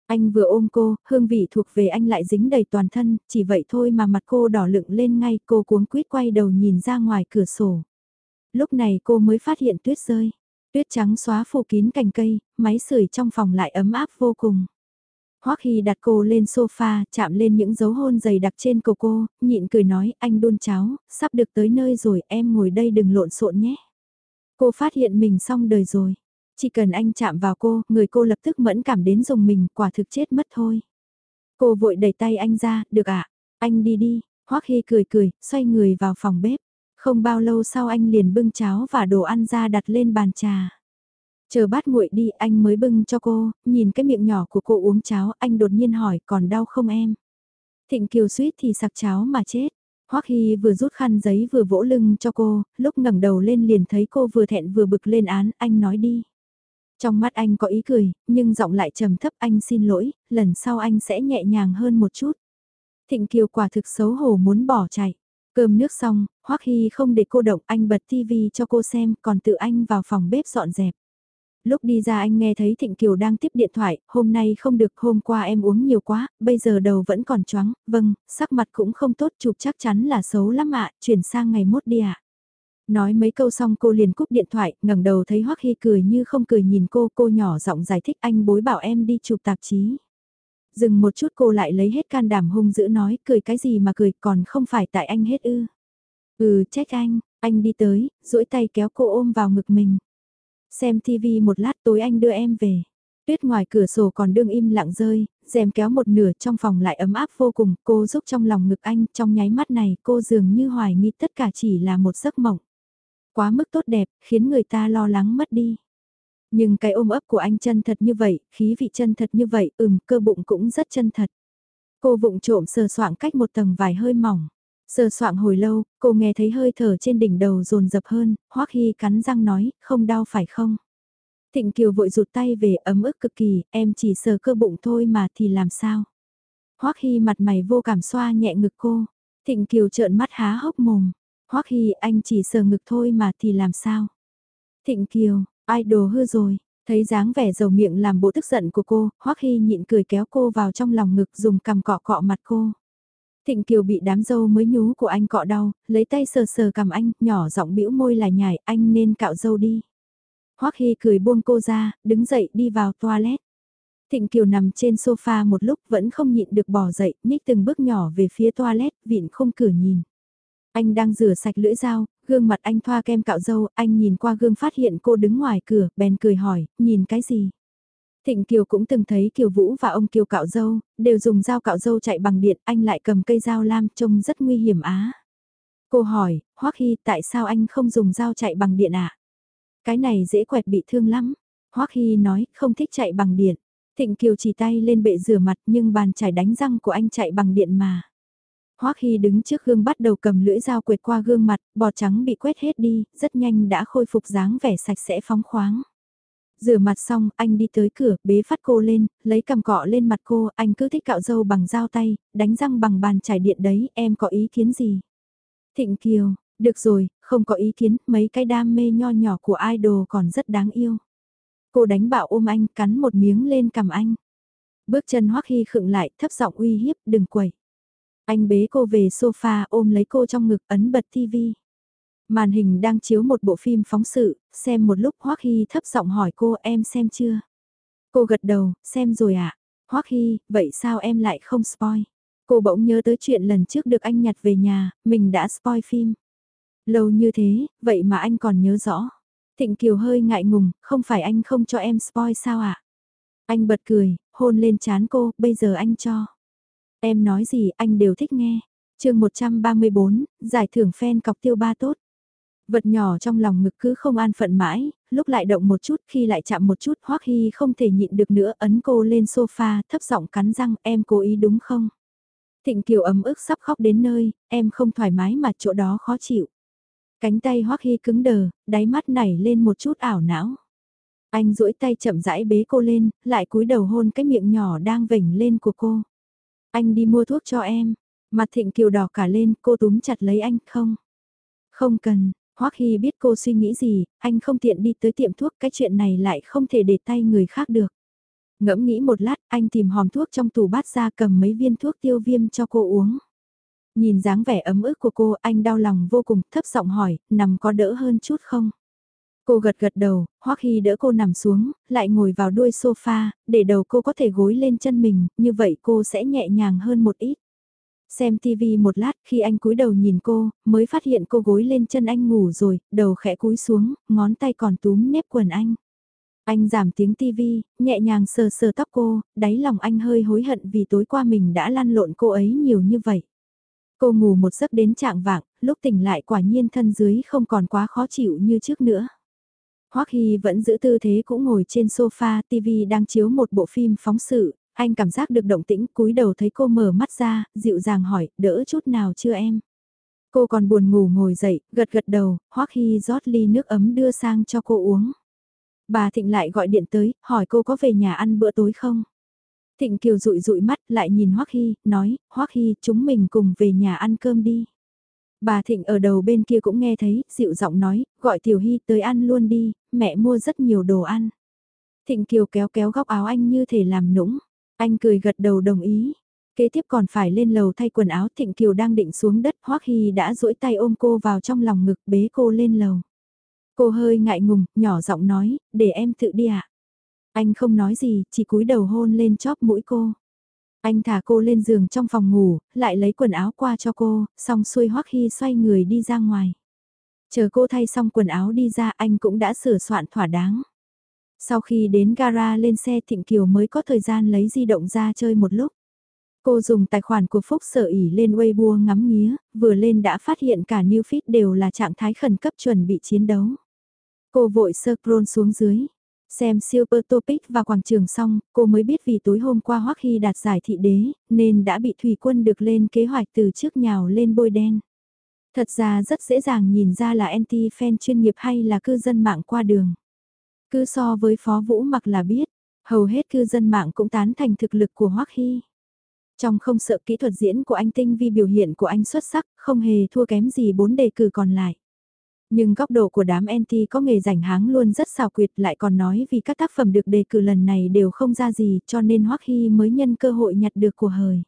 Anh vừa ôm cô, hương vị thuộc về anh lại dính đầy toàn thân, chỉ vậy thôi mà mặt cô đỏ lựng lên ngay cô cuống quýt quay đầu nhìn ra ngoài cửa sổ. Lúc này cô mới phát hiện tuyết rơi. Tuyết trắng xóa phủ kín cành cây, máy sưởi trong phòng lại ấm áp vô cùng. Hoắc Hy đặt cô lên sofa, chạm lên những dấu hôn dày đặc trên cổ cô, nhịn cười nói, anh đun cháo, sắp được tới nơi rồi, em ngồi đây đừng lộn xộn nhé. Cô phát hiện mình xong đời rồi. Chỉ cần anh chạm vào cô, người cô lập tức mẫn cảm đến dùng mình, quả thực chết mất thôi. Cô vội đẩy tay anh ra, được ạ, anh đi đi, Hoắc Hy cười cười, xoay người vào phòng bếp. Không bao lâu sau anh liền bưng cháo và đồ ăn ra đặt lên bàn trà. Chờ bát nguội đi anh mới bưng cho cô, nhìn cái miệng nhỏ của cô uống cháo, anh đột nhiên hỏi còn đau không em? Thịnh Kiều suýt thì sặc cháo mà chết. Hoắc Hy vừa rút khăn giấy vừa vỗ lưng cho cô, lúc ngẩng đầu lên liền thấy cô vừa thẹn vừa bực lên án, anh nói đi. Trong mắt anh có ý cười, nhưng giọng lại trầm thấp anh xin lỗi, lần sau anh sẽ nhẹ nhàng hơn một chút. Thịnh Kiều quả thực xấu hổ muốn bỏ chạy. Cơm nước xong, Hoắc Hy không để cô động anh bật tivi cho cô xem, còn tự anh vào phòng bếp dọn dẹp. Lúc đi ra anh nghe thấy Thịnh Kiều đang tiếp điện thoại, hôm nay không được, hôm qua em uống nhiều quá, bây giờ đầu vẫn còn choáng, vâng, sắc mặt cũng không tốt, chụp chắc chắn là xấu lắm ạ, chuyển sang ngày mốt đi ạ. Nói mấy câu xong cô liền cúp điện thoại, ngẩng đầu thấy Hoắc Hy cười như không cười nhìn cô, cô nhỏ giọng giải thích anh bối bảo em đi chụp tạp chí. Dừng một chút cô lại lấy hết can đảm hung dữ nói, cười cái gì mà cười còn không phải tại anh hết ư. Ừ, trách anh, anh đi tới, duỗi tay kéo cô ôm vào ngực mình. Xem TV một lát tối anh đưa em về. Tuyết ngoài cửa sổ còn đương im lặng rơi, rèm kéo một nửa trong phòng lại ấm áp vô cùng, cô giúp trong lòng ngực anh, trong nháy mắt này cô dường như hoài nghi tất cả chỉ là một giấc mộng. Quá mức tốt đẹp, khiến người ta lo lắng mất đi. Nhưng cái ôm ấp của anh chân thật như vậy, khí vị chân thật như vậy, ừm, cơ bụng cũng rất chân thật. Cô vụng trộm sờ soạng cách một tầng vải hơi mỏng. Sờ soạng hồi lâu, cô nghe thấy hơi thở trên đỉnh đầu rồn dập hơn, Hoắc Hy cắn răng nói, không đau phải không? Thịnh Kiều vội rụt tay về ấm ức cực kỳ, em chỉ sờ cơ bụng thôi mà thì làm sao? Hoắc Hy mặt mày vô cảm xoa nhẹ ngực cô. Thịnh Kiều trợn mắt há hốc mồm. Hoắc Hy anh chỉ sờ ngực thôi mà thì làm sao? Thịnh Kiều, ai đồ hư rồi? Thấy dáng vẻ dầu miệng làm bộ tức giận của cô, Hoắc Hy nhịn cười kéo cô vào trong lòng ngực dùng cằm cọ cọ mặt cô. Thịnh Kiều bị đám dâu mới nhú của anh cọ đau, lấy tay sờ sờ cầm anh, nhỏ giọng bĩu môi là nhảy, anh nên cạo dâu đi. Hoắc Hy cười buông cô ra, đứng dậy đi vào toilet. Thịnh Kiều nằm trên sofa một lúc vẫn không nhịn được bỏ dậy, nhích từng bước nhỏ về phía toilet, vịn không cửa nhìn. Anh đang rửa sạch lưỡi dao, gương mặt anh thoa kem cạo dâu, anh nhìn qua gương phát hiện cô đứng ngoài cửa, bèn cười hỏi, nhìn cái gì? Thịnh Kiều cũng từng thấy Kiều Vũ và ông Kiều cạo dâu, đều dùng dao cạo dâu chạy bằng điện, anh lại cầm cây dao lam trông rất nguy hiểm á. Cô hỏi, Hoắc Hy tại sao anh không dùng dao chạy bằng điện ạ? À? Cái này dễ quẹt bị thương lắm. Hoắc Hy nói, không thích chạy bằng điện. Thịnh Kiều chỉ tay lên bệ rửa mặt nhưng bàn chải đánh răng của anh chạy bằng điện mà. Hoắc Hy đứng trước gương bắt đầu cầm lưỡi dao quẹt qua gương mặt, bọt trắng bị quét hết đi, rất nhanh đã khôi phục dáng vẻ sạch sẽ phóng khoáng. Rửa mặt xong, anh đi tới cửa, bế phát cô lên, lấy cầm cọ lên mặt cô, anh cứ thích cạo dâu bằng dao tay, đánh răng bằng bàn chải điện đấy, em có ý kiến gì? Thịnh Kiều, được rồi, không có ý kiến, mấy cái đam mê nho nhỏ của idol còn rất đáng yêu. Cô đánh bạo ôm anh, cắn một miếng lên cầm anh. Bước chân Hoắc Hy khựng lại, thấp giọng uy hiếp, đừng quẩy. Anh bế cô về sofa ôm lấy cô trong ngực ấn bật tivi Màn hình đang chiếu một bộ phim phóng sự, xem một lúc Hoắc Hy thấp giọng hỏi cô em xem chưa? Cô gật đầu, xem rồi ạ. À? Hoắc Hy, vậy sao em lại không spoil? Cô bỗng nhớ tới chuyện lần trước được anh nhặt về nhà, mình đã spoil phim. Lâu như thế, vậy mà anh còn nhớ rõ. Thịnh Kiều hơi ngại ngùng, không phải anh không cho em spoil sao ạ? À? Anh bật cười, hôn lên chán cô, bây giờ anh cho. Em nói gì anh đều thích nghe. chương 134, giải thưởng fan cọc tiêu ba tốt. Vật nhỏ trong lòng ngực cứ không an phận mãi, lúc lại động một chút khi lại chạm một chút Hoắc Hy không thể nhịn được nữa ấn cô lên sofa thấp giọng cắn răng em cố ý đúng không? Thịnh Kiều ấm ức sắp khóc đến nơi, em không thoải mái mà chỗ đó khó chịu. Cánh tay Hoắc Hy cứng đờ, đáy mắt nảy lên một chút ảo não. Anh duỗi tay chậm rãi bế cô lên, lại cúi đầu hôn cái miệng nhỏ đang vểnh lên của cô. Anh đi mua thuốc cho em. Mặt thịnh kiều đỏ cả lên, cô túm chặt lấy anh, không? Không cần, Hoắc Hy biết cô suy nghĩ gì, anh không tiện đi tới tiệm thuốc, cái chuyện này lại không thể để tay người khác được. Ngẫm nghĩ một lát, anh tìm hòm thuốc trong tủ bát ra cầm mấy viên thuốc tiêu viêm cho cô uống. Nhìn dáng vẻ ấm ức của cô, anh đau lòng vô cùng, thấp giọng hỏi, nằm có đỡ hơn chút không? Cô gật gật đầu, Hoắc Hy đỡ cô nằm xuống, lại ngồi vào đuôi sofa, để đầu cô có thể gối lên chân mình, như vậy cô sẽ nhẹ nhàng hơn một ít. Xem TV một lát, khi anh cúi đầu nhìn cô, mới phát hiện cô gối lên chân anh ngủ rồi, đầu khẽ cúi xuống, ngón tay còn túm nếp quần anh. Anh giảm tiếng tv nhẹ nhàng sờ sờ tóc cô, đáy lòng anh hơi hối hận vì tối qua mình đã lăn lộn cô ấy nhiều như vậy. Cô ngủ một giấc đến trạng vạng, lúc tỉnh lại quả nhiên thân dưới không còn quá khó chịu như trước nữa. Hoắc Hy vẫn giữ tư thế cũng ngồi trên sofa, TV đang chiếu một bộ phim phóng sự, anh cảm giác được động tĩnh cúi đầu thấy cô mở mắt ra, dịu dàng hỏi, đỡ chút nào chưa em? Cô còn buồn ngủ ngồi dậy, gật gật đầu, Hoắc Hy rót ly nước ấm đưa sang cho cô uống. Bà Thịnh lại gọi điện tới, hỏi cô có về nhà ăn bữa tối không? Thịnh Kiều rụi rụi mắt lại nhìn Hoắc Hy, nói, Hoắc Hy chúng mình cùng về nhà ăn cơm đi. Bà Thịnh ở đầu bên kia cũng nghe thấy, dịu giọng nói, gọi Tiểu Hy tới ăn luôn đi, mẹ mua rất nhiều đồ ăn. Thịnh Kiều kéo kéo góc áo anh như thể làm nũng. Anh cười gật đầu đồng ý. Kế tiếp còn phải lên lầu thay quần áo Thịnh Kiều đang định xuống đất Hoắc Hy đã duỗi tay ôm cô vào trong lòng ngực bế cô lên lầu. Cô hơi ngại ngùng, nhỏ giọng nói, để em tự đi ạ. À? Anh không nói gì, chỉ cúi đầu hôn lên chóp mũi cô. Anh thả cô lên giường trong phòng ngủ, lại lấy quần áo qua cho cô, xong xuôi Hoắc Hy xoay người đi ra ngoài. Chờ cô thay xong quần áo đi ra anh cũng đã sửa soạn thỏa đáng. Sau khi đến gara lên xe Thịnh Kiều mới có thời gian lấy di động ra chơi một lúc. Cô dùng tài khoản của Phúc sở ỉ lên Weibo ngắm nghía, vừa lên đã phát hiện cả new feed đều là trạng thái khẩn cấp chuẩn bị chiến đấu. Cô vội scroll xuống dưới, xem Super Topic và quảng trường xong, cô mới biết vì tối hôm qua Hoắc Hy đạt giải thị đế, nên đã bị Thủy Quân được lên kế hoạch từ trước nhào lên bôi đen. Thật ra rất dễ dàng nhìn ra là anti-fan chuyên nghiệp hay là cư dân mạng qua đường. Cứ so với Phó Vũ mặc là biết, hầu hết cư dân mạng cũng tán thành thực lực của Hoắc Hy. Trong không sợ kỹ thuật diễn của anh tinh vi biểu hiện của anh xuất sắc, không hề thua kém gì bốn đề cử còn lại. Nhưng góc độ của đám anti có nghề rảnh háng luôn rất xào quyệt lại còn nói vì các tác phẩm được đề cử lần này đều không ra gì cho nên Hoắc Hy mới nhân cơ hội nhặt được của hời.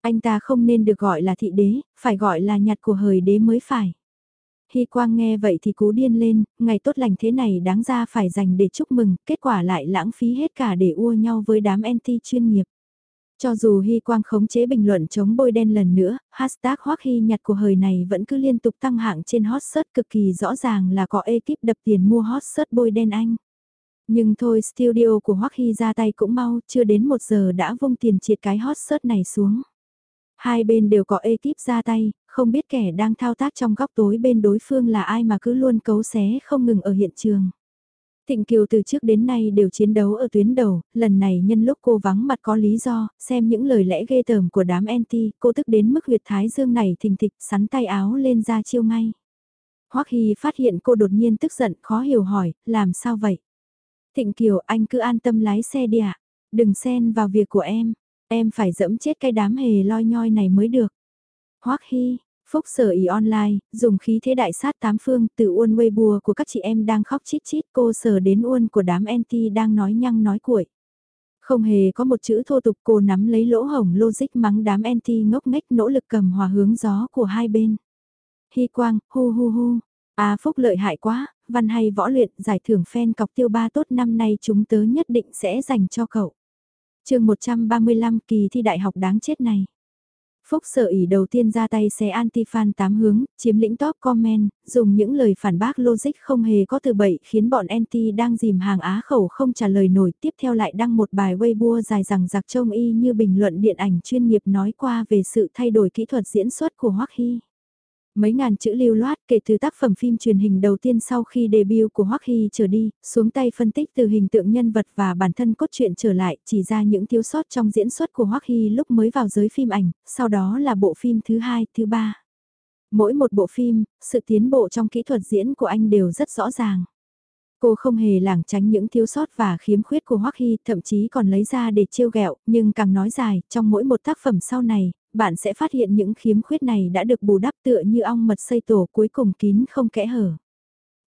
Anh ta không nên được gọi là thị đế, phải gọi là nhặt của hời đế mới phải. Hy Quang nghe vậy thì cú điên lên, ngày tốt lành thế này đáng ra phải dành để chúc mừng, kết quả lại lãng phí hết cả để ua nhau với đám anti chuyên nghiệp. Cho dù Hy Quang khống chế bình luận chống bôi đen lần nữa, hashtag Hoắc Hy nhặt của hời này vẫn cứ liên tục tăng hạng trên hot search cực kỳ rõ ràng là có ekip đập tiền mua hot search bôi đen anh. Nhưng thôi studio của Hoắc Hy ra tay cũng mau, chưa đến một giờ đã vung tiền triệt cái hot search này xuống. Hai bên đều có ekip ra tay, không biết kẻ đang thao tác trong góc tối bên đối phương là ai mà cứ luôn cấu xé không ngừng ở hiện trường. Thịnh Kiều từ trước đến nay đều chiến đấu ở tuyến đầu, lần này nhân lúc cô vắng mặt có lý do, xem những lời lẽ ghê tởm của đám anti, cô tức đến mức huyệt thái dương này thình thịch sắn tay áo lên ra chiêu ngay. Hoắc Hy phát hiện cô đột nhiên tức giận khó hiểu hỏi, làm sao vậy? Thịnh Kiều anh cứ an tâm lái xe đi ạ, đừng xen vào việc của em, em phải dẫm chết cái đám hề loi nhoi này mới được. Hoắc Hy, Phúc sở ý online, dùng khí thế đại sát tám phương từ uôn Weibo của các chị em đang khóc chít chít cô sở đến uôn của đám NT đang nói nhăng nói cuội. Không hề có một chữ thô tục cô nắm lấy lỗ hổng logic mắng đám NT ngốc nghếch nỗ lực cầm hòa hướng gió của hai bên. Hy quang, hu hu hu. À Phúc lợi hại quá, văn hay võ luyện giải thưởng fan cọc tiêu ba tốt năm nay chúng tớ nhất định sẽ dành cho cậu. chương 135 kỳ thi đại học đáng chết này. Phúc sở ỉ đầu tiên ra tay xé anti-fan tám hướng, chiếm lĩnh top comment, dùng những lời phản bác logic không hề có từ bậy khiến bọn anti đang dìm hàng á khẩu không trả lời nổi. Tiếp theo lại đăng một bài Weibo dài rằng giặc trông y như bình luận điện ảnh chuyên nghiệp nói qua về sự thay đổi kỹ thuật diễn xuất của Hoắc Hy. Mấy ngàn chữ lưu loát kể từ tác phẩm phim truyền hình đầu tiên sau khi debut của Hoắc Hy trở đi, xuống tay phân tích từ hình tượng nhân vật và bản thân cốt truyện trở lại, chỉ ra những thiếu sót trong diễn xuất của Hoắc Hy lúc mới vào giới phim ảnh, sau đó là bộ phim thứ hai, thứ ba. Mỗi một bộ phim, sự tiến bộ trong kỹ thuật diễn của anh đều rất rõ ràng. Cô không hề lảng tránh những thiếu sót và khiếm khuyết của Hoắc Hy, thậm chí còn lấy ra để trêu ghẹo, nhưng càng nói dài, trong mỗi một tác phẩm sau này, bạn sẽ phát hiện những khiếm khuyết này đã được bù đắp tựa như ong mật xây tổ cuối cùng kín không kẽ hở.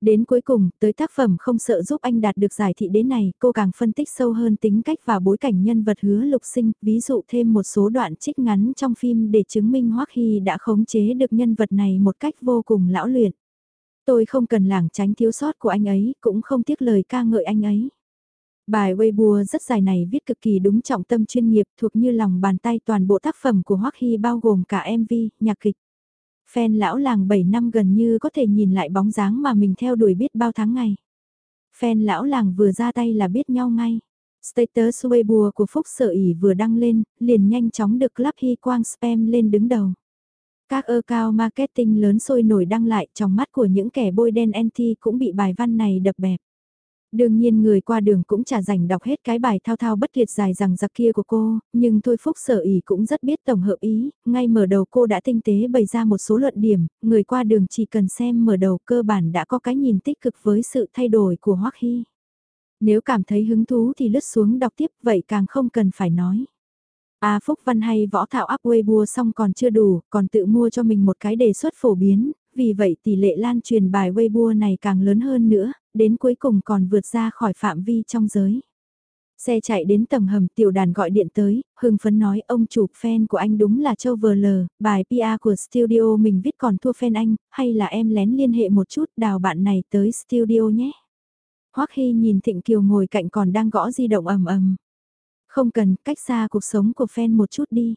Đến cuối cùng, tới tác phẩm không sợ giúp anh đạt được giải thị đến này, cô càng phân tích sâu hơn tính cách và bối cảnh nhân vật hứa lục sinh, ví dụ thêm một số đoạn trích ngắn trong phim để chứng minh Hoắc Hy đã khống chế được nhân vật này một cách vô cùng lão luyện. Tôi không cần lảng tránh thiếu sót của anh ấy, cũng không tiếc lời ca ngợi anh ấy. Bài Weibo rất dài này viết cực kỳ đúng trọng tâm chuyên nghiệp thuộc như lòng bàn tay toàn bộ tác phẩm của Hoắc Hy bao gồm cả MV, nhạc kịch. Fan lão làng 7 năm gần như có thể nhìn lại bóng dáng mà mình theo đuổi biết bao tháng ngày. Fan lão làng vừa ra tay là biết nhau ngay. Status Weibo của Phúc Sở ỉ vừa đăng lên, liền nhanh chóng được Club Hy Quang spam lên đứng đầu. Các ơ cao marketing lớn sôi nổi đăng lại trong mắt của những kẻ bôi đen anti cũng bị bài văn này đập bẹp. Đương nhiên người qua đường cũng chả dành đọc hết cái bài thao thao bất tuyệt dài rằng giặc kia của cô, nhưng thôi Phúc sở ý cũng rất biết tổng hợp ý, ngay mở đầu cô đã tinh tế bày ra một số luận điểm, người qua đường chỉ cần xem mở đầu cơ bản đã có cái nhìn tích cực với sự thay đổi của Hoắc Hy. Nếu cảm thấy hứng thú thì lướt xuống đọc tiếp vậy càng không cần phải nói. à Phúc Văn hay võ thạo áp Weibo xong còn chưa đủ, còn tự mua cho mình một cái đề xuất phổ biến, vì vậy tỷ lệ lan truyền bài Weibo này càng lớn hơn nữa, đến cuối cùng còn vượt ra khỏi phạm vi trong giới. Xe chạy đến tầng hầm tiểu đàn gọi điện tới, hưng phấn nói ông chủ fan của anh đúng là Châu VL, bài PR của studio mình viết còn thua fan anh, hay là em lén liên hệ một chút đào bạn này tới studio nhé. Hoắc Hy nhìn Thịnh Kiều ngồi cạnh còn đang gõ di động ầm ầm. Không cần, cách xa cuộc sống của fan một chút đi.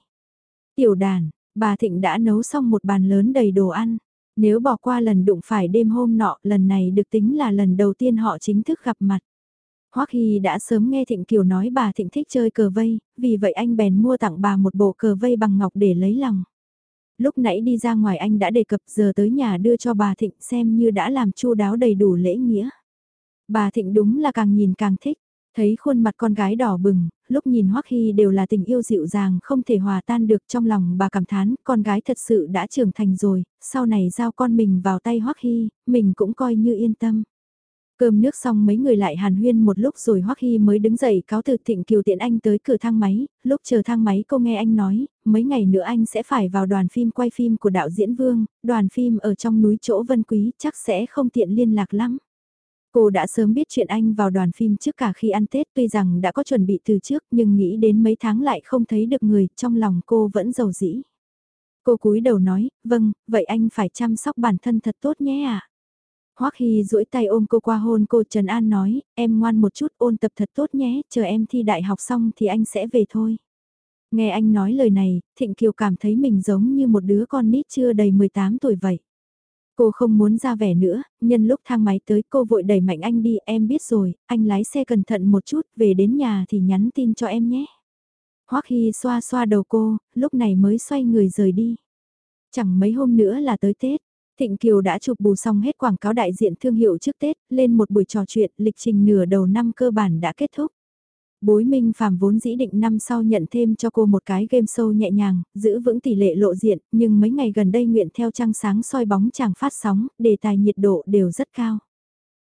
Tiểu đàn, bà Thịnh đã nấu xong một bàn lớn đầy đồ ăn. Nếu bỏ qua lần đụng phải đêm hôm nọ, lần này được tính là lần đầu tiên họ chính thức gặp mặt. Hoắc Hy đã sớm nghe Thịnh Kiều nói bà Thịnh thích chơi cờ vây, vì vậy anh bèn mua tặng bà một bộ cờ vây bằng ngọc để lấy lòng. Lúc nãy đi ra ngoài anh đã đề cập giờ tới nhà đưa cho bà Thịnh xem như đã làm chu đáo đầy đủ lễ nghĩa. Bà Thịnh đúng là càng nhìn càng thích. Thấy khuôn mặt con gái đỏ bừng, lúc nhìn Hoắc Hy đều là tình yêu dịu dàng không thể hòa tan được trong lòng bà cảm thán, con gái thật sự đã trưởng thành rồi, sau này giao con mình vào tay Hoắc Hy, mình cũng coi như yên tâm. Cơm nước xong mấy người lại hàn huyên một lúc rồi Hoắc Hy mới đứng dậy cáo từ thịnh kiều tiện anh tới cửa thang máy, lúc chờ thang máy cô nghe anh nói, mấy ngày nữa anh sẽ phải vào đoàn phim quay phim của đạo diễn Vương, đoàn phim ở trong núi chỗ Vân Quý chắc sẽ không tiện liên lạc lắm. Cô đã sớm biết chuyện anh vào đoàn phim trước cả khi ăn Tết tuy rằng đã có chuẩn bị từ trước nhưng nghĩ đến mấy tháng lại không thấy được người, trong lòng cô vẫn giàu dĩ. Cô cúi đầu nói, vâng, vậy anh phải chăm sóc bản thân thật tốt nhé ạ. À? Hoắc Hy duỗi tay ôm cô qua hôn cô Trần An nói, em ngoan một chút ôn tập thật tốt nhé, chờ em thi đại học xong thì anh sẽ về thôi. Nghe anh nói lời này, Thịnh Kiều cảm thấy mình giống như một đứa con nít chưa đầy 18 tuổi vậy. Cô không muốn ra vẻ nữa, nhân lúc thang máy tới cô vội đẩy mạnh anh đi, em biết rồi, anh lái xe cẩn thận một chút, về đến nhà thì nhắn tin cho em nhé. Hoắc Hy xoa xoa đầu cô, lúc này mới xoay người rời đi. Chẳng mấy hôm nữa là tới Tết, Thịnh Kiều đã chụp bù xong hết quảng cáo đại diện thương hiệu trước Tết, lên một buổi trò chuyện, lịch trình nửa đầu năm cơ bản đã kết thúc. Bối Minh Phạm vốn dĩ định năm sau nhận thêm cho cô một cái game show nhẹ nhàng, giữ vững tỷ lệ lộ diện, nhưng mấy ngày gần đây nguyện theo trăng sáng soi bóng chàng phát sóng, đề tài nhiệt độ đều rất cao.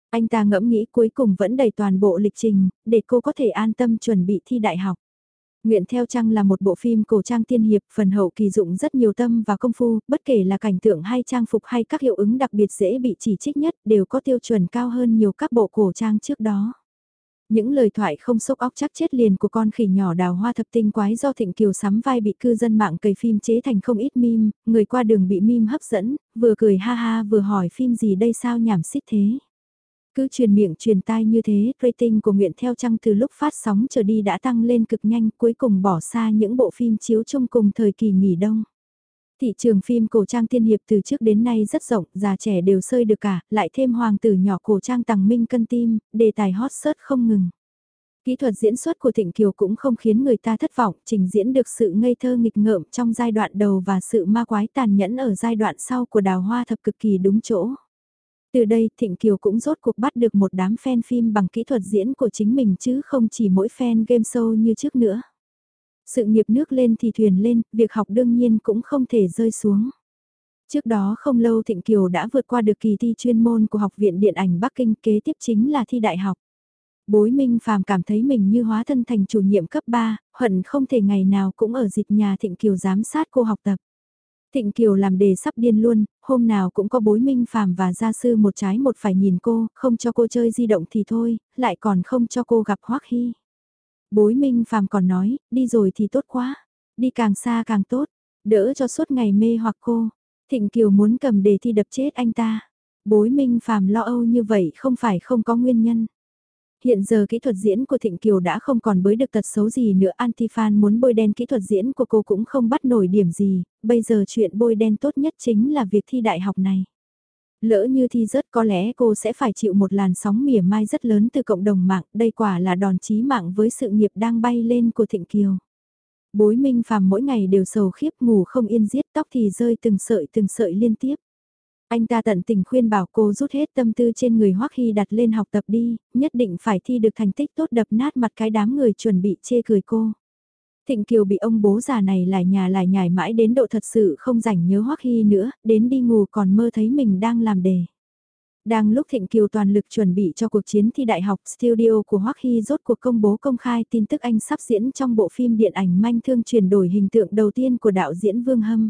Anh ta ngẫm nghĩ cuối cùng vẫn đầy toàn bộ lịch trình, để cô có thể an tâm chuẩn bị thi đại học. Nguyện theo trăng là một bộ phim cổ trang tiên hiệp, phần hậu kỳ dụng rất nhiều tâm và công phu, bất kể là cảnh tượng hay trang phục hay các hiệu ứng đặc biệt dễ bị chỉ trích nhất đều có tiêu chuẩn cao hơn nhiều các bộ cổ trang trước đó. Những lời thoại không sốc óc chắc chết liền của con khỉ nhỏ đào hoa thập tinh quái do Thịnh Kiều sắm vai bị cư dân mạng cầy phim chế thành không ít mim người qua đường bị mim hấp dẫn, vừa cười ha ha vừa hỏi phim gì đây sao nhảm xít thế. Cứ truyền miệng truyền tai như thế, rating của Nguyện Theo Trăng từ lúc phát sóng trở đi đã tăng lên cực nhanh cuối cùng bỏ xa những bộ phim chiếu chung cùng thời kỳ nghỉ đông. Thị trường phim cổ trang tiên hiệp từ trước đến nay rất rộng, già trẻ đều sơi được cả, lại thêm hoàng tử nhỏ cổ trang tàng minh cân tim, đề tài hot search không ngừng. Kỹ thuật diễn xuất của Thịnh Kiều cũng không khiến người ta thất vọng, trình diễn được sự ngây thơ nghịch ngợm trong giai đoạn đầu và sự ma quái tàn nhẫn ở giai đoạn sau của đào hoa thập cực kỳ đúng chỗ. Từ đây Thịnh Kiều cũng rốt cuộc bắt được một đám fan phim bằng kỹ thuật diễn của chính mình chứ không chỉ mỗi fan game show như trước nữa. Sự nghiệp nước lên thì thuyền lên, việc học đương nhiên cũng không thể rơi xuống. Trước đó không lâu Thịnh Kiều đã vượt qua được kỳ thi chuyên môn của Học viện Điện ảnh Bắc Kinh kế tiếp chính là thi đại học. Bối Minh Phàm cảm thấy mình như hóa thân thành chủ nhiệm cấp 3, hận không thể ngày nào cũng ở dịch nhà Thịnh Kiều giám sát cô học tập. Thịnh Kiều làm đề sắp điên luôn, hôm nào cũng có bối Minh Phàm và gia sư một trái một phải nhìn cô, không cho cô chơi di động thì thôi, lại còn không cho cô gặp Hoắc Hy. Bối Minh Phàm còn nói, đi rồi thì tốt quá, đi càng xa càng tốt, đỡ cho suốt ngày mê hoặc cô. Thịnh Kiều muốn cầm đề thi đập chết anh ta. Bối Minh Phàm lo âu như vậy không phải không có nguyên nhân. Hiện giờ kỹ thuật diễn của Thịnh Kiều đã không còn bới được tật xấu gì nữa Antifan muốn bôi đen kỹ thuật diễn của cô cũng không bắt nổi điểm gì, bây giờ chuyện bôi đen tốt nhất chính là việc thi đại học này. Lỡ như thi rớt có lẽ cô sẽ phải chịu một làn sóng mỉa mai rất lớn từ cộng đồng mạng, đây quả là đòn chí mạng với sự nghiệp đang bay lên của Thịnh Kiều. Bối Minh Phàm mỗi ngày đều sầu khiếp ngủ không yên giết tóc thì rơi từng sợi từng sợi liên tiếp. Anh ta tận tình khuyên bảo cô rút hết tâm tư trên người Hoắc Hy đặt lên học tập đi, nhất định phải thi được thành tích tốt đập nát mặt cái đám người chuẩn bị chê cười cô. Thịnh Kiều bị ông bố già này lại nhà lại nhải mãi đến độ thật sự không rảnh nhớ Hoắc Hy nữa, đến đi ngủ còn mơ thấy mình đang làm đề. Đang lúc Thịnh Kiều toàn lực chuẩn bị cho cuộc chiến thi đại học, studio của Hoắc Hy rốt cuộc công bố công khai tin tức anh sắp diễn trong bộ phim điện ảnh manh thương chuyển đổi hình tượng đầu tiên của đạo diễn Vương Hâm.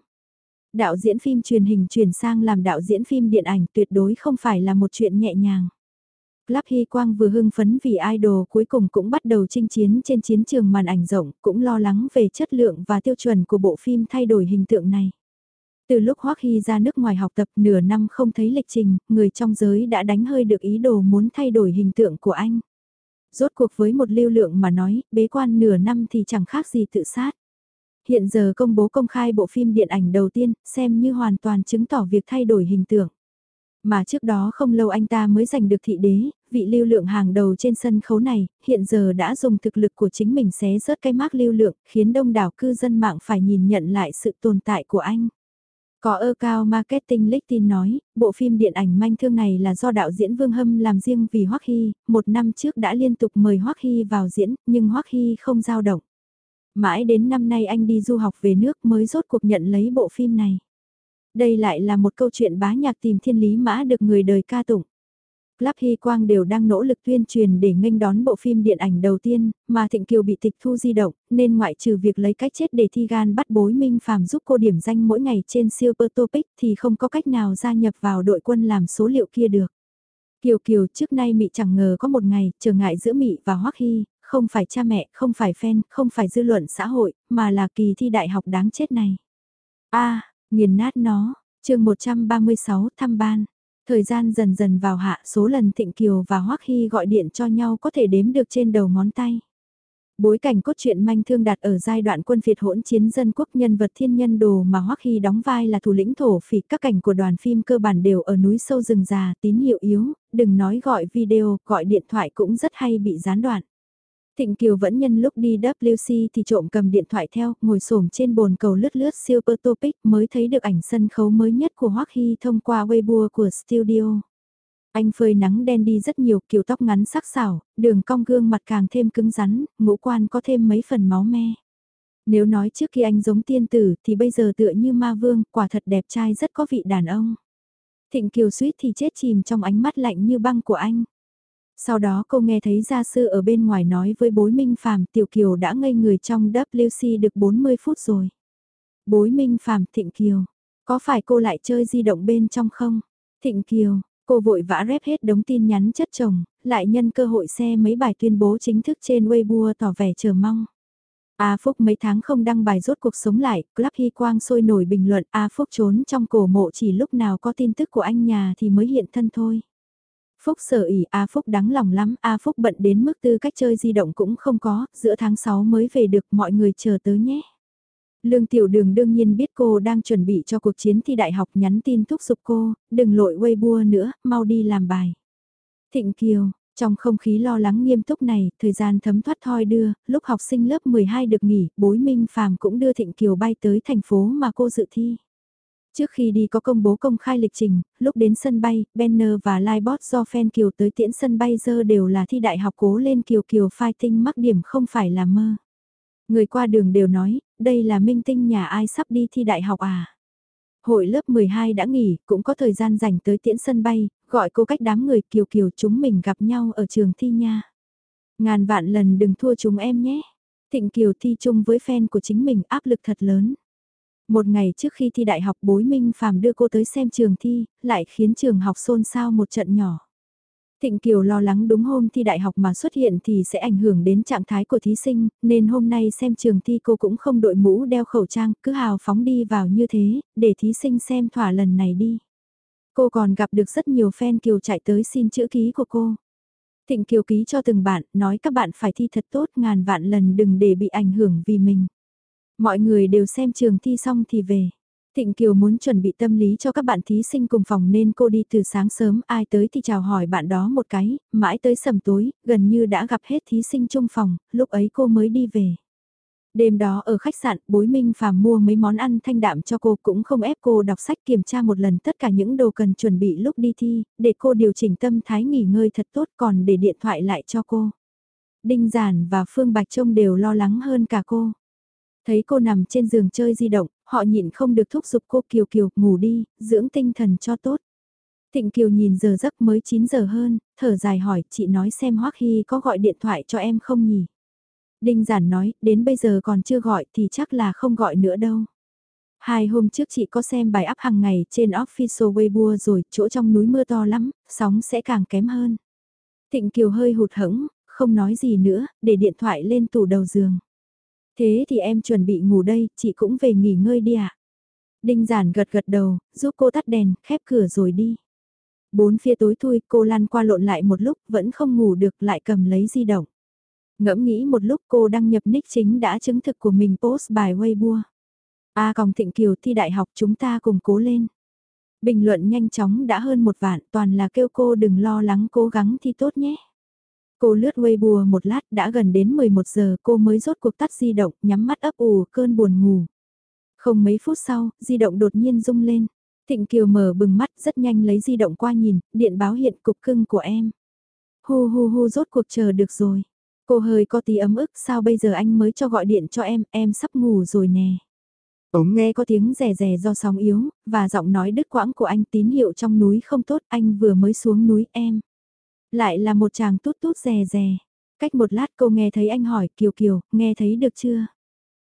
Đạo diễn phim truyền hình chuyển sang làm đạo diễn phim điện ảnh tuyệt đối không phải là một chuyện nhẹ nhàng. Club Hy Quang vừa hưng phấn vì idol cuối cùng cũng bắt đầu chinh chiến trên chiến trường màn ảnh rộng, cũng lo lắng về chất lượng và tiêu chuẩn của bộ phim thay đổi hình tượng này. Từ lúc Hoắc Hy ra nước ngoài học tập nửa năm không thấy lịch trình, người trong giới đã đánh hơi được ý đồ muốn thay đổi hình tượng của anh. Rốt cuộc với một lưu lượng mà nói, bế quan nửa năm thì chẳng khác gì tự sát. Hiện giờ công bố công khai bộ phim điện ảnh đầu tiên, xem như hoàn toàn chứng tỏ việc thay đổi hình tượng. Mà trước đó không lâu anh ta mới giành được thị đế, vị lưu lượng hàng đầu trên sân khấu này, hiện giờ đã dùng thực lực của chính mình xé rớt cái mác lưu lượng, khiến đông đảo cư dân mạng phải nhìn nhận lại sự tồn tại của anh. Có ơ cao marketing LinkedIn nói, bộ phim điện ảnh manh thương này là do đạo diễn Vương Hâm làm riêng vì Hoắc Hy, một năm trước đã liên tục mời Hoắc Hy vào diễn, nhưng Hoắc Hy không giao động. Mãi đến năm nay anh đi du học về nước mới rốt cuộc nhận lấy bộ phim này. Đây lại là một câu chuyện bá nhạc tìm thiên lý mã được người đời ca tụng. Club Hy Quang đều đang nỗ lực tuyên truyền để nghênh đón bộ phim điện ảnh đầu tiên, mà Thịnh Kiều bị tịch thu di động, nên ngoại trừ việc lấy cách chết để thi gan bắt bối Minh Phàm giúp cô điểm danh mỗi ngày trên Super Topic thì không có cách nào gia nhập vào đội quân làm số liệu kia được. Kiều Kiều trước nay Mị chẳng ngờ có một ngày, trở ngại giữa Mị và Hoắc Hy, không phải cha mẹ, không phải fan, không phải dư luận xã hội, mà là kỳ thi đại học đáng chết này. a nghiền nát nó, chương 136 thăm ban. Thời gian dần dần vào hạ số lần Thịnh Kiều và Hoắc Hy gọi điện cho nhau có thể đếm được trên đầu ngón tay. Bối cảnh cốt truyện manh thương đặt ở giai đoạn quân phiệt hỗn chiến dân quốc nhân vật thiên nhân đồ mà Hoắc Hy đóng vai là thủ lĩnh thổ phỉ các cảnh của đoàn phim cơ bản đều ở núi sâu rừng già tín hiệu yếu, đừng nói gọi video, gọi điện thoại cũng rất hay bị gián đoạn. Thịnh Kiều vẫn nhân lúc đi WC thì trộm cầm điện thoại theo, ngồi xổm trên bồn cầu lướt lướt Super Topic mới thấy được ảnh sân khấu mới nhất của Hoắc Hy thông qua Weibo của studio. Anh phơi nắng đen đi rất nhiều, kiểu tóc ngắn sắc sảo, đường cong gương mặt càng thêm cứng rắn, ngũ quan có thêm mấy phần máu me. Nếu nói trước khi anh giống tiên tử thì bây giờ tựa như ma vương, quả thật đẹp trai rất có vị đàn ông. Thịnh Kiều suýt thì chết chìm trong ánh mắt lạnh như băng của anh. Sau đó cô nghe thấy gia sư ở bên ngoài nói với bối Minh Phạm Tiểu Kiều đã ngây người trong WC được 40 phút rồi. Bối Minh Phạm Thịnh Kiều, có phải cô lại chơi di động bên trong không? Thịnh Kiều, cô vội vã rép hết đống tin nhắn chất chồng, lại nhân cơ hội xe mấy bài tuyên bố chính thức trên Weibo tỏ vẻ chờ mong. A Phúc mấy tháng không đăng bài rốt cuộc sống lại, Club Hy Quang sôi nổi bình luận A Phúc trốn trong cổ mộ chỉ lúc nào có tin tức của anh nhà thì mới hiện thân thôi. Phúc sở ỉ A Phúc đáng lòng lắm, A Phúc bận đến mức tư cách chơi di động cũng không có, giữa tháng 6 mới về được mọi người chờ tới nhé. Lương Tiểu Đường đương nhiên biết cô đang chuẩn bị cho cuộc chiến thi đại học nhắn tin thúc giục cô, đừng lội Weibo nữa, mau đi làm bài. Thịnh Kiều, trong không khí lo lắng nghiêm túc này, thời gian thấm thoát thoi đưa, lúc học sinh lớp 12 được nghỉ, bối Minh Phàm cũng đưa Thịnh Kiều bay tới thành phố mà cô dự thi. Trước khi đi có công bố công khai lịch trình, lúc đến sân bay, banner và livebot do fan Kiều tới tiễn sân bay giờ đều là thi đại học cố lên Kiều Kiều fighting mắc điểm không phải là mơ. Người qua đường đều nói, đây là minh tinh nhà ai sắp đi thi đại học à. Hội lớp 12 đã nghỉ, cũng có thời gian dành tới tiễn sân bay, gọi cô cách đám người Kiều Kiều chúng mình gặp nhau ở trường thi nha. Ngàn vạn lần đừng thua chúng em nhé. Thịnh Kiều thi chung với fan của chính mình áp lực thật lớn. Một ngày trước khi thi đại học bối Minh Phạm đưa cô tới xem trường thi, lại khiến trường học xôn xao một trận nhỏ. Thịnh Kiều lo lắng đúng hôm thi đại học mà xuất hiện thì sẽ ảnh hưởng đến trạng thái của thí sinh, nên hôm nay xem trường thi cô cũng không đội mũ đeo khẩu trang, cứ hào phóng đi vào như thế, để thí sinh xem thỏa lần này đi. Cô còn gặp được rất nhiều fan Kiều chạy tới xin chữ ký của cô. Thịnh Kiều ký cho từng bạn, nói các bạn phải thi thật tốt ngàn vạn lần đừng để bị ảnh hưởng vì mình. Mọi người đều xem trường thi xong thì về. Thịnh Kiều muốn chuẩn bị tâm lý cho các bạn thí sinh cùng phòng nên cô đi từ sáng sớm ai tới thì chào hỏi bạn đó một cái, mãi tới sầm tối, gần như đã gặp hết thí sinh chung phòng, lúc ấy cô mới đi về. Đêm đó ở khách sạn, bối minh phàm mua mấy món ăn thanh đạm cho cô cũng không ép cô đọc sách kiểm tra một lần tất cả những đồ cần chuẩn bị lúc đi thi, để cô điều chỉnh tâm thái nghỉ ngơi thật tốt còn để điện thoại lại cho cô. Đinh Giản và Phương Bạch Trông đều lo lắng hơn cả cô. Thấy cô nằm trên giường chơi di động, họ nhịn không được thúc giục cô Kiều Kiều ngủ đi, dưỡng tinh thần cho tốt. Thịnh Kiều nhìn giờ giấc mới 9 giờ hơn, thở dài hỏi chị nói xem Hoắc Hy có gọi điện thoại cho em không nhỉ? Đinh Giản nói, đến bây giờ còn chưa gọi thì chắc là không gọi nữa đâu. Hai hôm trước chị có xem bài áp hàng ngày trên official Weibo rồi, chỗ trong núi mưa to lắm, sóng sẽ càng kém hơn. Thịnh Kiều hơi hụt hẫng, không nói gì nữa, để điện thoại lên tủ đầu giường. Thế thì em chuẩn bị ngủ đây, chị cũng về nghỉ ngơi đi ạ. À? Đinh giản gật gật đầu, giúp cô tắt đèn, khép cửa rồi đi. Bốn phía tối thui, cô lăn qua lộn lại một lúc, vẫn không ngủ được, lại cầm lấy di động. Ngẫm nghĩ một lúc cô đăng nhập nick chính đã chứng thực của mình post bài Weibo. A à, còng thịnh kiều thi đại học chúng ta cùng cố lên. Bình luận nhanh chóng đã hơn một vạn toàn là kêu cô đừng lo lắng cố gắng thi tốt nhé. Cô lướt Weibo một lát đã gần đến 11 giờ cô mới rốt cuộc tắt di động nhắm mắt ấp ủ cơn buồn ngủ. Không mấy phút sau, di động đột nhiên rung lên. Thịnh Kiều mở bừng mắt rất nhanh lấy di động qua nhìn, điện báo hiện cục cưng của em. Hu hu hu rốt cuộc chờ được rồi. Cô hơi có tí ấm ức sao bây giờ anh mới cho gọi điện cho em, em sắp ngủ rồi nè. Ống nghe có tiếng rè rè do sóng yếu, và giọng nói đứt quãng của anh tín hiệu trong núi không tốt, anh vừa mới xuống núi em. Lại là một chàng tút tút rè rè. Cách một lát cô nghe thấy anh hỏi Kiều Kiều, nghe thấy được chưa?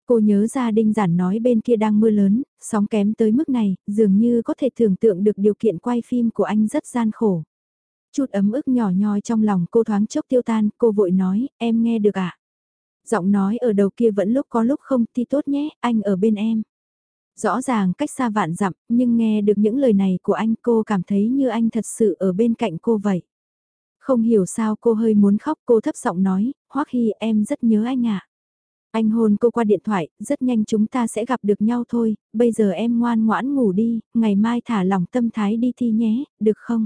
Cô nhớ ra đinh giản nói bên kia đang mưa lớn, sóng kém tới mức này, dường như có thể tưởng tượng được điều kiện quay phim của anh rất gian khổ. Chút ấm ức nhỏ nhoi trong lòng cô thoáng chốc tiêu tan, cô vội nói, em nghe được ạ. À? Giọng nói ở đầu kia vẫn lúc có lúc không thì tốt nhé, anh ở bên em. Rõ ràng cách xa vạn dặm, nhưng nghe được những lời này của anh cô cảm thấy như anh thật sự ở bên cạnh cô vậy. Không hiểu sao cô hơi muốn khóc cô thấp giọng nói, Hoắc Hy em rất nhớ anh ạ. Anh hôn cô qua điện thoại, rất nhanh chúng ta sẽ gặp được nhau thôi, bây giờ em ngoan ngoãn ngủ đi, ngày mai thả lỏng tâm thái đi thi nhé, được không?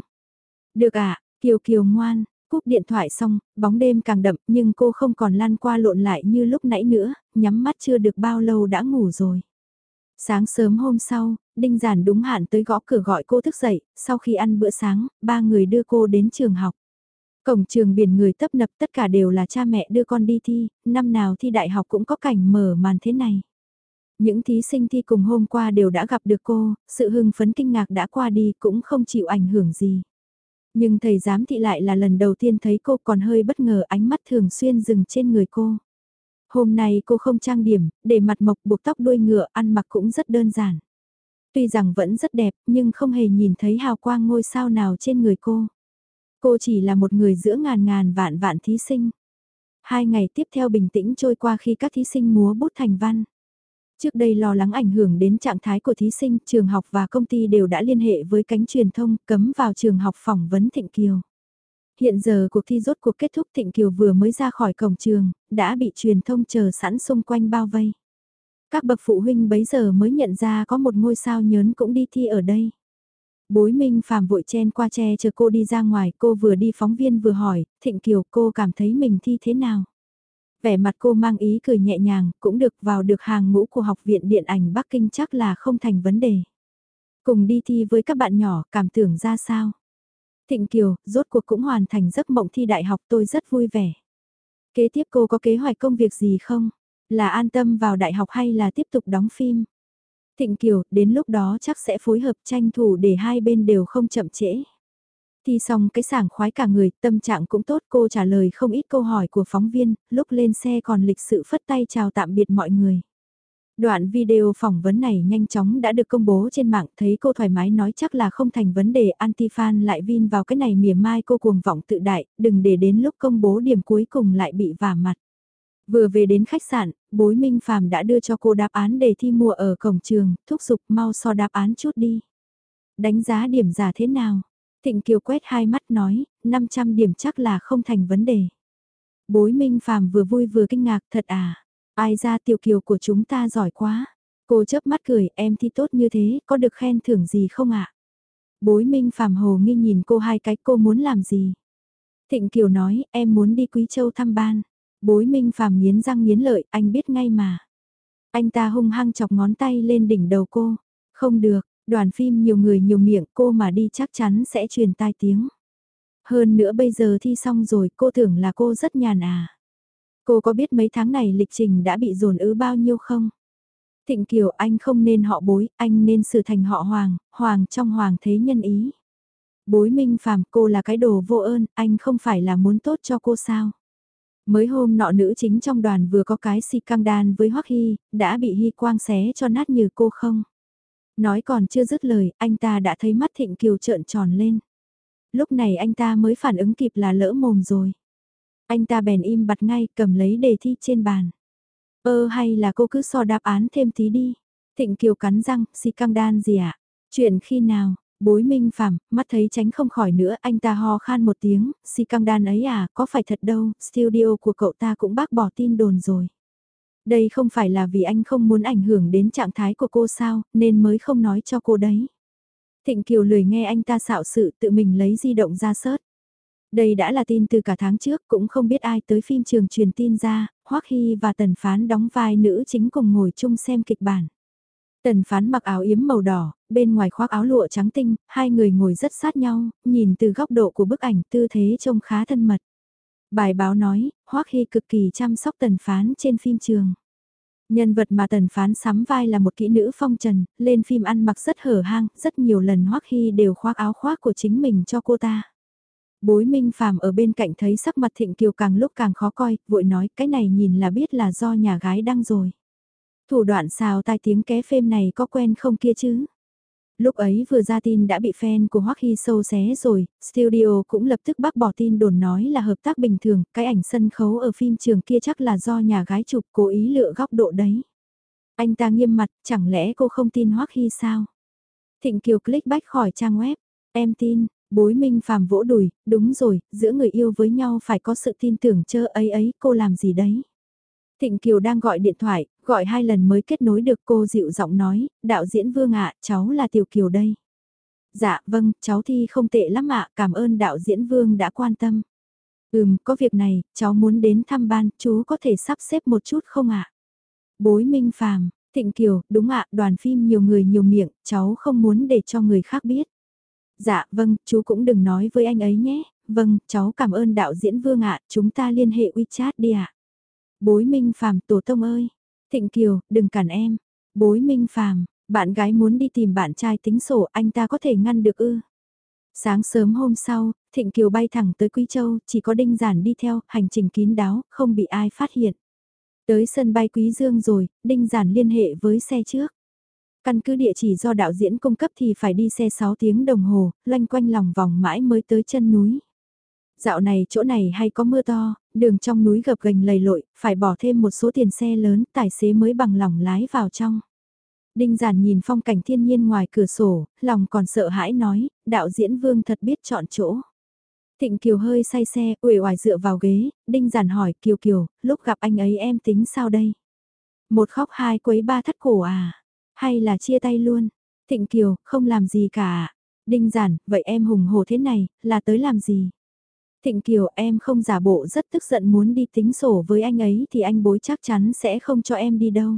Được ạ, Kiều Kiều ngoan, cúp điện thoại xong, bóng đêm càng đậm nhưng cô không còn lan qua lộn lại như lúc nãy nữa, nhắm mắt chưa được bao lâu đã ngủ rồi. Sáng sớm hôm sau, Đinh Giản đúng hạn tới gõ cửa gọi cô thức dậy, sau khi ăn bữa sáng, ba người đưa cô đến trường học. Cổng trường biển người tấp nập tất cả đều là cha mẹ đưa con đi thi, năm nào thi đại học cũng có cảnh mở màn thế này. Những thí sinh thi cùng hôm qua đều đã gặp được cô, sự hưng phấn kinh ngạc đã qua đi cũng không chịu ảnh hưởng gì. Nhưng thầy giám thị lại là lần đầu tiên thấy cô còn hơi bất ngờ ánh mắt thường xuyên dừng trên người cô. Hôm nay cô không trang điểm, để mặt mộc buộc tóc đuôi ngựa ăn mặc cũng rất đơn giản. Tuy rằng vẫn rất đẹp nhưng không hề nhìn thấy hào quang ngôi sao nào trên người cô. Cô chỉ là một người giữa ngàn ngàn vạn vạn thí sinh. Hai ngày tiếp theo bình tĩnh trôi qua khi các thí sinh múa bút thành văn. Trước đây lo lắng ảnh hưởng đến trạng thái của thí sinh, trường học và công ty đều đã liên hệ với cánh truyền thông cấm vào trường học phỏng vấn Thịnh Kiều. Hiện giờ cuộc thi rốt cuộc kết thúc Thịnh Kiều vừa mới ra khỏi cổng trường, đã bị truyền thông chờ sẵn xung quanh bao vây. Các bậc phụ huynh bấy giờ mới nhận ra có một ngôi sao nhớn cũng đi thi ở đây. Bối Minh Phạm vội chen qua che chờ cô đi ra ngoài, cô vừa đi phóng viên vừa hỏi, Thịnh Kiều cô cảm thấy mình thi thế nào? Vẻ mặt cô mang ý cười nhẹ nhàng, cũng được vào được hàng ngũ của Học viện Điện ảnh Bắc Kinh chắc là không thành vấn đề. Cùng đi thi với các bạn nhỏ, cảm tưởng ra sao? Thịnh Kiều, rốt cuộc cũng hoàn thành giấc mộng thi đại học tôi rất vui vẻ. Kế tiếp cô có kế hoạch công việc gì không? Là an tâm vào đại học hay là tiếp tục đóng phim? Thịnh Kiều, đến lúc đó chắc sẽ phối hợp tranh thủ để hai bên đều không chậm trễ. Thi xong cái sảng khoái cả người, tâm trạng cũng tốt cô trả lời không ít câu hỏi của phóng viên, lúc lên xe còn lịch sự phất tay chào tạm biệt mọi người. Đoạn video phỏng vấn này nhanh chóng đã được công bố trên mạng thấy cô thoải mái nói chắc là không thành vấn đề anti-fan lại vin vào cái này mỉa mai cô cuồng vọng tự đại, đừng để đến lúc công bố điểm cuối cùng lại bị vả mặt. Vừa về đến khách sạn, bối Minh Phạm đã đưa cho cô đáp án đề thi mùa ở cổng trường, thúc giục mau so đáp án chút đi. Đánh giá điểm giả thế nào? Thịnh Kiều quét hai mắt nói, 500 điểm chắc là không thành vấn đề. Bối Minh Phạm vừa vui vừa kinh ngạc thật à, ai ra tiểu kiều của chúng ta giỏi quá. Cô chớp mắt cười, em thi tốt như thế, có được khen thưởng gì không ạ? Bối Minh Phạm Hồ nghi nhìn cô hai cái cô muốn làm gì? Thịnh Kiều nói, em muốn đi Quý Châu thăm ban. Bối Minh Phạm nghiến răng nghiến lợi, anh biết ngay mà. Anh ta hung hăng chọc ngón tay lên đỉnh đầu cô. Không được, đoàn phim nhiều người nhiều miệng cô mà đi chắc chắn sẽ truyền tai tiếng. Hơn nữa bây giờ thi xong rồi cô tưởng là cô rất nhàn à. Cô có biết mấy tháng này lịch trình đã bị dồn ứ bao nhiêu không? Thịnh Kiều anh không nên họ bối, anh nên sửa thành họ Hoàng, Hoàng trong Hoàng thế nhân ý. Bối minh phàm cô là cái đồ vô ơn, anh không phải là muốn tốt cho cô sao? Mới hôm nọ nữ chính trong đoàn vừa có cái si căng đan với Hoắc Hy, đã bị Hy Quang xé cho nát như cô không? Nói còn chưa dứt lời, anh ta đã thấy mắt Thịnh Kiều trợn tròn lên. Lúc này anh ta mới phản ứng kịp là lỡ mồm rồi. Anh ta bèn im bặt ngay cầm lấy đề thi trên bàn. Ơ hay là cô cứ so đáp án thêm tí đi. Thịnh Kiều cắn răng, si căng đan gì ạ? À? Chuyện khi nào? Bối minh phàm, mắt thấy tránh không khỏi nữa, anh ta ho khan một tiếng, si căng đan ấy à, có phải thật đâu, studio của cậu ta cũng bác bỏ tin đồn rồi. Đây không phải là vì anh không muốn ảnh hưởng đến trạng thái của cô sao, nên mới không nói cho cô đấy. Thịnh Kiều lười nghe anh ta xạo sự tự mình lấy di động ra sớt. Đây đã là tin từ cả tháng trước cũng không biết ai tới phim trường truyền tin ra, Hoắc Hy và Tần Phán đóng vai nữ chính cùng ngồi chung xem kịch bản. Tần Phán mặc áo yếm màu đỏ, bên ngoài khoác áo lụa trắng tinh, hai người ngồi rất sát nhau, nhìn từ góc độ của bức ảnh tư thế trông khá thân mật. Bài báo nói, Hoắc Hy cực kỳ chăm sóc Tần Phán trên phim trường. Nhân vật mà Tần Phán sắm vai là một kỹ nữ phong trần, lên phim ăn mặc rất hở hang, rất nhiều lần Hoắc Hy đều khoác áo khoác của chính mình cho cô ta. Bối Minh Phàm ở bên cạnh thấy sắc mặt Thịnh Kiều càng lúc càng khó coi, vội nói cái này nhìn là biết là do nhà gái đăng rồi. Thủ đoạn xào tai tiếng ké phêm này có quen không kia chứ? Lúc ấy vừa ra tin đã bị fan của Hoắc Hy sâu xé rồi, studio cũng lập tức bác bỏ tin đồn nói là hợp tác bình thường, cái ảnh sân khấu ở phim trường kia chắc là do nhà gái chụp cố ý lựa góc độ đấy. Anh ta nghiêm mặt, chẳng lẽ cô không tin Hoắc Hy sao? Thịnh Kiều click bách khỏi trang web, em tin, bối minh phàm vỗ đùi, đúng rồi, giữa người yêu với nhau phải có sự tin tưởng chơ ấy ấy, cô làm gì đấy? Thịnh Kiều đang gọi điện thoại, gọi hai lần mới kết nối được cô dịu giọng nói, đạo diễn Vương ạ, cháu là Tiểu Kiều đây. Dạ, vâng, cháu thi không tệ lắm ạ, cảm ơn đạo diễn Vương đã quan tâm. Ừm, có việc này, cháu muốn đến thăm ban, chú có thể sắp xếp một chút không ạ? Bối Minh Phàm, Thịnh Kiều, đúng ạ, đoàn phim nhiều người nhiều miệng, cháu không muốn để cho người khác biết. Dạ, vâng, chú cũng đừng nói với anh ấy nhé. Vâng, cháu cảm ơn đạo diễn Vương ạ, chúng ta liên hệ WeChat đi ạ. Bối Minh Phàm tổ tông ơi. Thịnh Kiều, đừng cản em. Bối Minh Phàm, bạn gái muốn đi tìm bạn trai tính sổ anh ta có thể ngăn được ư. Sáng sớm hôm sau, Thịnh Kiều bay thẳng tới Quý Châu, chỉ có Đinh Giản đi theo, hành trình kín đáo, không bị ai phát hiện. Tới sân bay Quý Dương rồi, Đinh Giản liên hệ với xe trước. Căn cứ địa chỉ do đạo diễn cung cấp thì phải đi xe 6 tiếng đồng hồ, loanh quanh lòng vòng mãi mới tới chân núi. Dạo này chỗ này hay có mưa to, đường trong núi gập gành lầy lội, phải bỏ thêm một số tiền xe lớn, tài xế mới bằng lòng lái vào trong. Đinh giản nhìn phong cảnh thiên nhiên ngoài cửa sổ, lòng còn sợ hãi nói, đạo diễn vương thật biết chọn chỗ. Thịnh Kiều hơi say xe, uể oải dựa vào ghế, Đinh giản hỏi Kiều Kiều, lúc gặp anh ấy em tính sao đây? Một khóc hai quấy ba thắt cổ à? Hay là chia tay luôn? Thịnh Kiều, không làm gì cả. À? Đinh giản, vậy em hùng hồ thế này, là tới làm gì? Thịnh Kiều em không giả bộ rất tức giận muốn đi tính sổ với anh ấy thì anh bối chắc chắn sẽ không cho em đi đâu.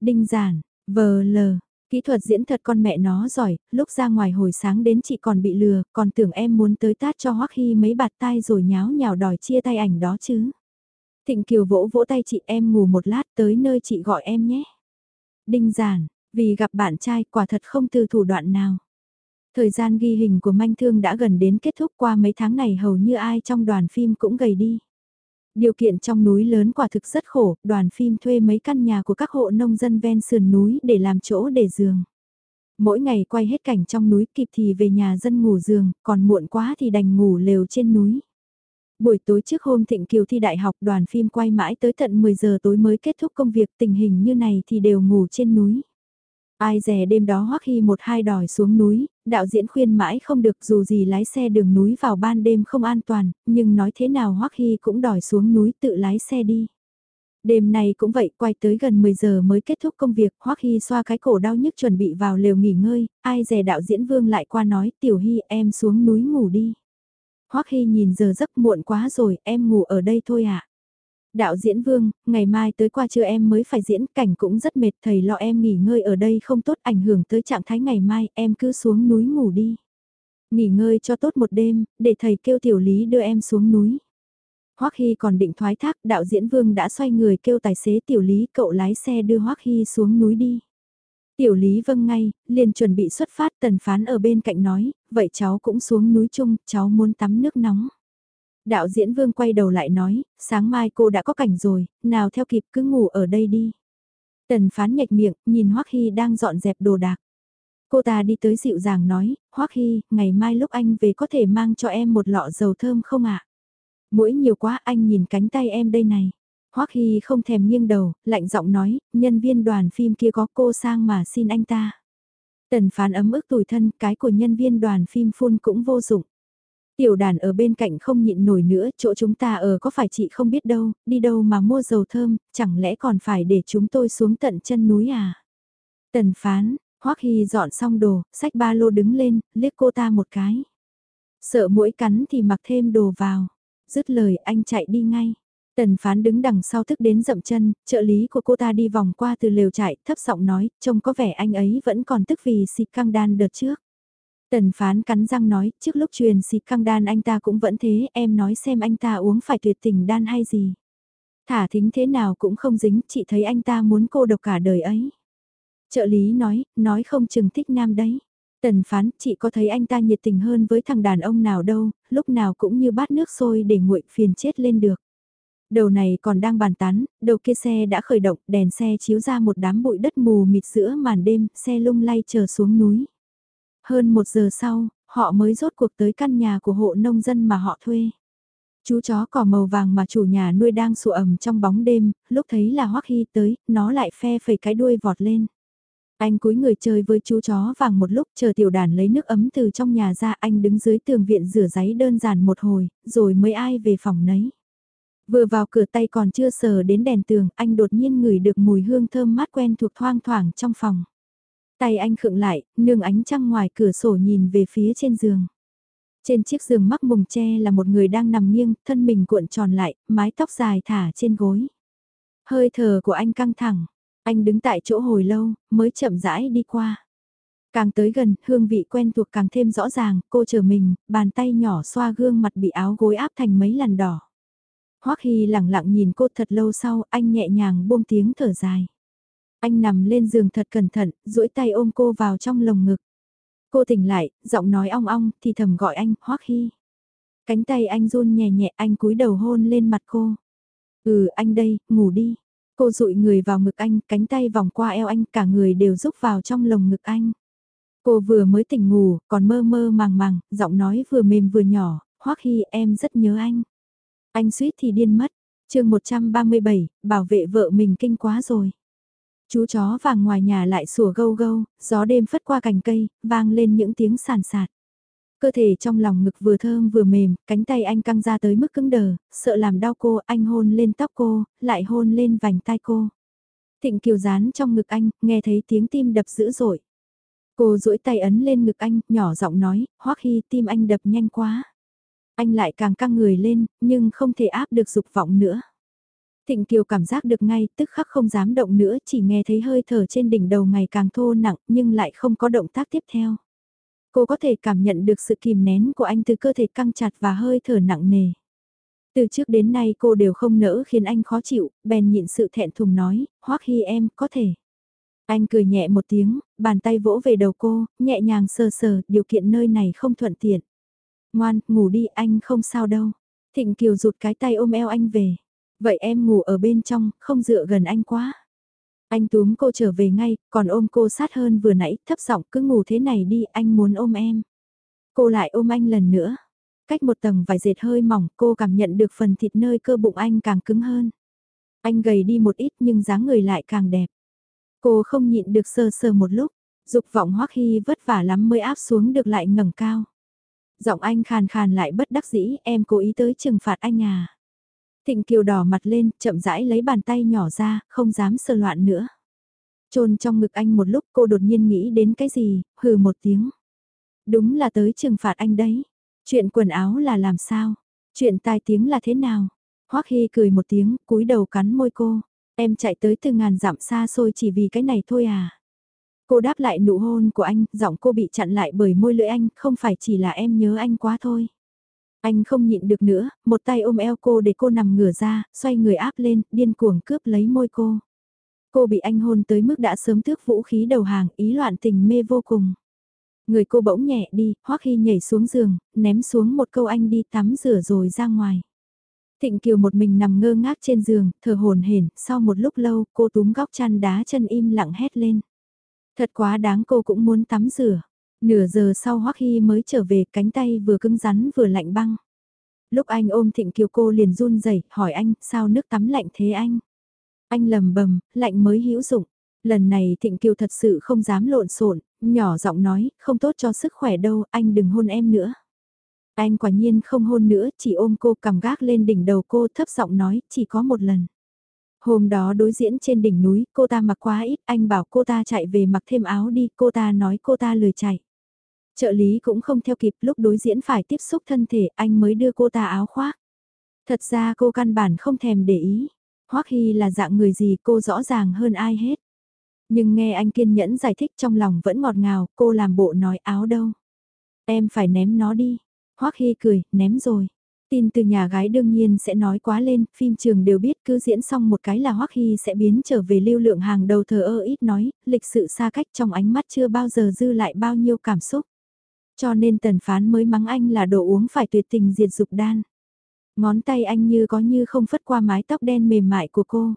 Đinh giản, vờ lờ, kỹ thuật diễn thật con mẹ nó giỏi, lúc ra ngoài hồi sáng đến chị còn bị lừa, còn tưởng em muốn tới tát cho Hoắc Hy mấy bạt tay rồi nháo nhào đòi chia tay ảnh đó chứ. Thịnh Kiều vỗ vỗ tay chị em ngủ một lát tới nơi chị gọi em nhé. Đinh giản, vì gặp bạn trai quả thật không từ thủ đoạn nào. Thời gian ghi hình của manh thương đã gần đến kết thúc qua mấy tháng này hầu như ai trong đoàn phim cũng gầy đi. Điều kiện trong núi lớn quả thực rất khổ, đoàn phim thuê mấy căn nhà của các hộ nông dân ven sườn núi để làm chỗ để giường. Mỗi ngày quay hết cảnh trong núi kịp thì về nhà dân ngủ giường, còn muộn quá thì đành ngủ lều trên núi. Buổi tối trước hôm Thịnh Kiều thi đại học đoàn phim quay mãi tới tận 10 giờ tối mới kết thúc công việc tình hình như này thì đều ngủ trên núi. Ai dè đêm đó Hoắc Hy một hai đòi xuống núi, đạo diễn khuyên mãi không được dù gì lái xe đường núi vào ban đêm không an toàn, nhưng nói thế nào Hoắc Hy cũng đòi xuống núi tự lái xe đi. Đêm nay cũng vậy, quay tới gần 10 giờ mới kết thúc công việc, Hoắc Hy xoa cái cổ đau nhức chuẩn bị vào lều nghỉ ngơi, ai dè đạo diễn Vương lại qua nói, "Tiểu Hy, em xuống núi ngủ đi." Hoắc Hy nhìn giờ giấc muộn quá rồi, em ngủ ở đây thôi ạ. À? Đạo diễn Vương, ngày mai tới qua trưa em mới phải diễn, cảnh cũng rất mệt, thầy lo em nghỉ ngơi ở đây không tốt ảnh hưởng tới trạng thái ngày mai, em cứ xuống núi ngủ đi. Nghỉ ngơi cho tốt một đêm, để thầy kêu tiểu lý đưa em xuống núi. Hoắc Hy còn định thoái thác, đạo diễn Vương đã xoay người kêu tài xế tiểu lý cậu lái xe đưa Hoắc Hy xuống núi đi. Tiểu lý vâng ngay, liền chuẩn bị xuất phát tần phán ở bên cạnh nói, vậy cháu cũng xuống núi chung, cháu muốn tắm nước nóng. Đạo diễn Vương quay đầu lại nói, sáng mai cô đã có cảnh rồi, nào theo kịp cứ ngủ ở đây đi. Tần phán nhạch miệng, nhìn Hoắc Hy đang dọn dẹp đồ đạc. Cô ta đi tới dịu dàng nói, Hoắc Hy, ngày mai lúc anh về có thể mang cho em một lọ dầu thơm không ạ? Mũi nhiều quá anh nhìn cánh tay em đây này. Hoắc Hy không thèm nghiêng đầu, lạnh giọng nói, nhân viên đoàn phim kia có cô sang mà xin anh ta. Tần phán ấm ức tủi thân, cái của nhân viên đoàn phim phun cũng vô dụng. Tiểu đàn ở bên cạnh không nhịn nổi nữa, chỗ chúng ta ở có phải chị không biết đâu, đi đâu mà mua dầu thơm, chẳng lẽ còn phải để chúng tôi xuống tận chân núi à? Tần phán, Hoắc Hy dọn xong đồ, sách ba lô đứng lên, liếc cô ta một cái. Sợ mũi cắn thì mặc thêm đồ vào. Dứt lời anh chạy đi ngay. Tần phán đứng đằng sau thức đến dậm chân, trợ lý của cô ta đi vòng qua từ lều chạy, thấp giọng nói, trông có vẻ anh ấy vẫn còn tức vì xịt căng đan đợt trước. Tần phán cắn răng nói, trước lúc truyền xịt căng đan anh ta cũng vẫn thế, em nói xem anh ta uống phải tuyệt tình đan hay gì. Thả thính thế nào cũng không dính, chị thấy anh ta muốn cô độc cả đời ấy. Trợ lý nói, nói không chừng thích nam đấy. Tần phán, chị có thấy anh ta nhiệt tình hơn với thằng đàn ông nào đâu, lúc nào cũng như bát nước sôi để nguội phiền chết lên được. Đầu này còn đang bàn tán, đầu kia xe đã khởi động, đèn xe chiếu ra một đám bụi đất mù mịt giữa màn đêm, xe lung lay chờ xuống núi. Hơn một giờ sau, họ mới rốt cuộc tới căn nhà của hộ nông dân mà họ thuê. Chú chó cỏ màu vàng mà chủ nhà nuôi đang sụ ẩm trong bóng đêm, lúc thấy là Hoắc Hy tới, nó lại phe phẩy cái đuôi vọt lên. Anh cúi người chơi với chú chó vàng một lúc chờ tiểu đàn lấy nước ấm từ trong nhà ra anh đứng dưới tường viện rửa giấy đơn giản một hồi, rồi mới ai về phòng nấy. Vừa vào cửa tay còn chưa sờ đến đèn tường, anh đột nhiên ngửi được mùi hương thơm mát quen thuộc thoang thoảng trong phòng. Tay anh khựng lại, nương ánh trăng ngoài cửa sổ nhìn về phía trên giường. Trên chiếc giường mắc mùng tre là một người đang nằm nghiêng, thân mình cuộn tròn lại, mái tóc dài thả trên gối. Hơi thở của anh căng thẳng, anh đứng tại chỗ hồi lâu, mới chậm rãi đi qua. Càng tới gần, hương vị quen thuộc càng thêm rõ ràng, cô chờ mình, bàn tay nhỏ xoa gương mặt bị áo gối áp thành mấy lần đỏ. Hoắc Hy lặng lặng nhìn cô thật lâu sau, anh nhẹ nhàng buông tiếng thở dài. Anh nằm lên giường thật cẩn thận, duỗi tay ôm cô vào trong lồng ngực. Cô tỉnh lại, giọng nói ong ong, thì thầm gọi anh, Hoắc Hy. Cánh tay anh run nhẹ nhẹ, anh cúi đầu hôn lên mặt cô. Ừ, anh đây, ngủ đi. Cô dụi người vào ngực anh, cánh tay vòng qua eo anh, cả người đều rúc vào trong lồng ngực anh. Cô vừa mới tỉnh ngủ, còn mơ mơ màng màng, giọng nói vừa mềm vừa nhỏ, Hoắc Hy em rất nhớ anh. Anh suýt thì điên mất. chương 137, bảo vệ vợ mình kinh quá rồi. Chú chó vàng ngoài nhà lại sủa gâu gâu, gió đêm phất qua cành cây, vang lên những tiếng sàn sạt. Cơ thể trong lòng ngực vừa thơm vừa mềm, cánh tay anh căng ra tới mức cứng đờ, sợ làm đau cô, anh hôn lên tóc cô, lại hôn lên vành tai cô. Thịnh kiều dán trong ngực anh, nghe thấy tiếng tim đập dữ dội. Cô duỗi tay ấn lên ngực anh, nhỏ giọng nói, hoắc khi tim anh đập nhanh quá. Anh lại càng căng người lên, nhưng không thể áp được dục vọng nữa. Thịnh Kiều cảm giác được ngay, tức khắc không dám động nữa, chỉ nghe thấy hơi thở trên đỉnh đầu ngày càng thô nặng, nhưng lại không có động tác tiếp theo. Cô có thể cảm nhận được sự kìm nén của anh từ cơ thể căng chặt và hơi thở nặng nề. Từ trước đến nay cô đều không nỡ khiến anh khó chịu, bèn nhịn sự thẹn thùng nói, hoắc hi em, có thể. Anh cười nhẹ một tiếng, bàn tay vỗ về đầu cô, nhẹ nhàng sờ sờ, điều kiện nơi này không thuận tiện. Ngoan, ngủ đi, anh không sao đâu. Thịnh Kiều rụt cái tay ôm eo anh về. Vậy em ngủ ở bên trong, không dựa gần anh quá. Anh túm cô trở về ngay, còn ôm cô sát hơn vừa nãy, thấp giọng cứ ngủ thế này đi, anh muốn ôm em. Cô lại ôm anh lần nữa. Cách một tầng vài dệt hơi mỏng, cô cảm nhận được phần thịt nơi cơ bụng anh càng cứng hơn. Anh gầy đi một ít nhưng dáng người lại càng đẹp. Cô không nhịn được sờ sờ một lúc, dục vọng hoắc hy vất vả lắm mới áp xuống được lại ngẩng cao. Giọng anh khàn khàn lại bất đắc dĩ, em cố ý tới trừng phạt anh à. Tịnh Kiều đỏ mặt lên, chậm rãi lấy bàn tay nhỏ ra, không dám sơ loạn nữa. Trôn trong ngực anh một lúc cô đột nhiên nghĩ đến cái gì, hừ một tiếng. Đúng là tới trừng phạt anh đấy. Chuyện quần áo là làm sao? Chuyện tai tiếng là thế nào? Hoắc Hy cười một tiếng, cúi đầu cắn môi cô. Em chạy tới từ ngàn dặm xa xôi chỉ vì cái này thôi à? Cô đáp lại nụ hôn của anh, giọng cô bị chặn lại bởi môi lưỡi anh, không phải chỉ là em nhớ anh quá thôi. Anh không nhịn được nữa, một tay ôm eo cô để cô nằm ngửa ra, xoay người áp lên, điên cuồng cướp lấy môi cô. Cô bị anh hôn tới mức đã sớm thước vũ khí đầu hàng, ý loạn tình mê vô cùng. Người cô bỗng nhẹ đi, hoắc khi nhảy xuống giường, ném xuống một câu anh đi tắm rửa rồi ra ngoài. Thịnh Kiều một mình nằm ngơ ngác trên giường, thở hồn hển, sau một lúc lâu cô túm góc chăn đá chân im lặng hét lên. Thật quá đáng cô cũng muốn tắm rửa. Nửa giờ sau Hoắc Hy mới trở về cánh tay vừa cứng rắn vừa lạnh băng. Lúc anh ôm Thịnh Kiều cô liền run rẩy hỏi anh sao nước tắm lạnh thế anh. Anh lầm bầm, lạnh mới hữu dụng. Lần này Thịnh Kiều thật sự không dám lộn xộn, nhỏ giọng nói, không tốt cho sức khỏe đâu, anh đừng hôn em nữa. Anh quả nhiên không hôn nữa, chỉ ôm cô cầm gác lên đỉnh đầu cô thấp giọng nói, chỉ có một lần. Hôm đó đối diễn trên đỉnh núi, cô ta mặc quá ít, anh bảo cô ta chạy về mặc thêm áo đi, cô ta nói cô ta lười chạy. Trợ lý cũng không theo kịp lúc đối diễn phải tiếp xúc thân thể, anh mới đưa cô ta áo khoác. Thật ra cô căn bản không thèm để ý. Hoắc Hy là dạng người gì cô rõ ràng hơn ai hết. Nhưng nghe anh kiên nhẫn giải thích trong lòng vẫn ngọt ngào, cô làm bộ nói áo đâu. Em phải ném nó đi. Hoắc Hy cười, ném rồi. Tin từ nhà gái đương nhiên sẽ nói quá lên, phim trường đều biết cứ diễn xong một cái là Hoắc Hy sẽ biến trở về lưu lượng hàng đầu thờ ơ ít nói, lịch sự xa cách trong ánh mắt chưa bao giờ dư lại bao nhiêu cảm xúc. Cho nên tần phán mới mắng anh là đồ uống phải tuyệt tình diệt dục đan. Ngón tay anh như có như không phất qua mái tóc đen mềm mại của cô.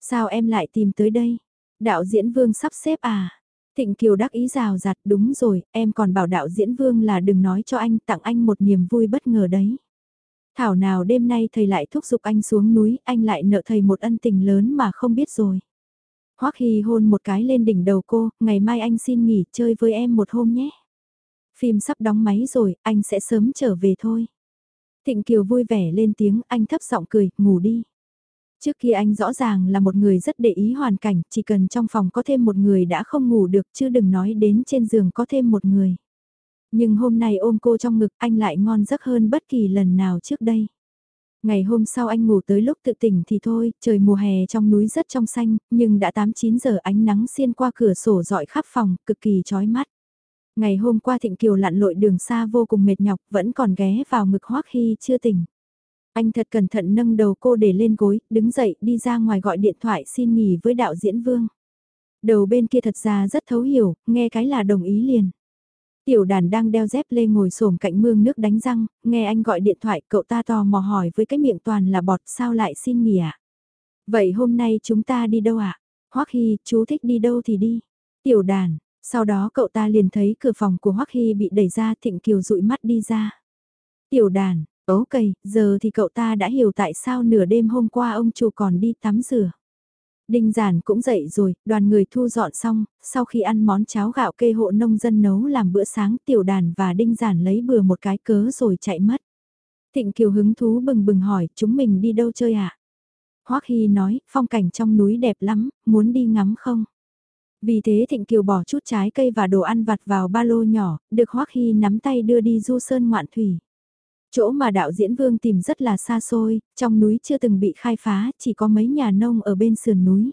Sao em lại tìm tới đây? Đạo diễn vương sắp xếp à? Thịnh Kiều đắc ý rào rạt đúng rồi, em còn bảo đạo diễn vương là đừng nói cho anh tặng anh một niềm vui bất ngờ đấy. Thảo nào đêm nay thầy lại thúc giục anh xuống núi, anh lại nợ thầy một ân tình lớn mà không biết rồi. Hoắc Hy hôn một cái lên đỉnh đầu cô, ngày mai anh xin nghỉ chơi với em một hôm nhé. Phim sắp đóng máy rồi, anh sẽ sớm trở về thôi. Thịnh Kiều vui vẻ lên tiếng, anh thấp giọng cười, ngủ đi. Trước kia anh rõ ràng là một người rất để ý hoàn cảnh, chỉ cần trong phòng có thêm một người đã không ngủ được chứ đừng nói đến trên giường có thêm một người. Nhưng hôm nay ôm cô trong ngực anh lại ngon giấc hơn bất kỳ lần nào trước đây. Ngày hôm sau anh ngủ tới lúc tự tỉnh thì thôi, trời mùa hè trong núi rất trong xanh, nhưng đã 8-9 giờ ánh nắng xiên qua cửa sổ dọi khắp phòng, cực kỳ chói mắt. Ngày hôm qua Thịnh Kiều lặn lội đường xa vô cùng mệt nhọc, vẫn còn ghé vào ngực Hoắc khi chưa tỉnh. Anh thật cẩn thận nâng đầu cô để lên gối, đứng dậy đi ra ngoài gọi điện thoại xin nghỉ với đạo diễn Vương. Đầu bên kia thật ra rất thấu hiểu, nghe cái là đồng ý liền. Tiểu đàn đang đeo dép lê ngồi xổm cạnh mương nước đánh răng, nghe anh gọi điện thoại cậu ta tò mò hỏi với cái miệng toàn là bọt sao lại xin nghỉ ạ. À? Vậy hôm nay chúng ta đi đâu ạ? À? Hoắc Hy, chú thích đi đâu thì đi. Tiểu đàn, sau đó cậu ta liền thấy cửa phòng của Hoắc Hy bị đẩy ra Thịnh Kiều dụi mắt đi ra. Tiểu đàn, ấu cầy, giờ thì cậu ta đã hiểu tại sao nửa đêm hôm qua ông chủ còn đi tắm rửa. Đinh giản cũng dậy rồi, đoàn người thu dọn xong, sau khi ăn món cháo gạo kê hộ nông dân nấu làm bữa sáng tiểu đàn và đinh giản lấy bừa một cái cớ rồi chạy mất. Thịnh Kiều hứng thú bừng bừng hỏi chúng mình đi đâu chơi ạ? À? Hoắc Hy nói, phong cảnh trong núi đẹp lắm, muốn đi ngắm không? Vì thế Thịnh Kiều bỏ chút trái cây và đồ ăn vặt vào ba lô nhỏ, được Hoắc Hy nắm tay đưa đi du sơn ngoạn thủy. Chỗ mà đạo diễn Vương tìm rất là xa xôi, trong núi chưa từng bị khai phá, chỉ có mấy nhà nông ở bên sườn núi.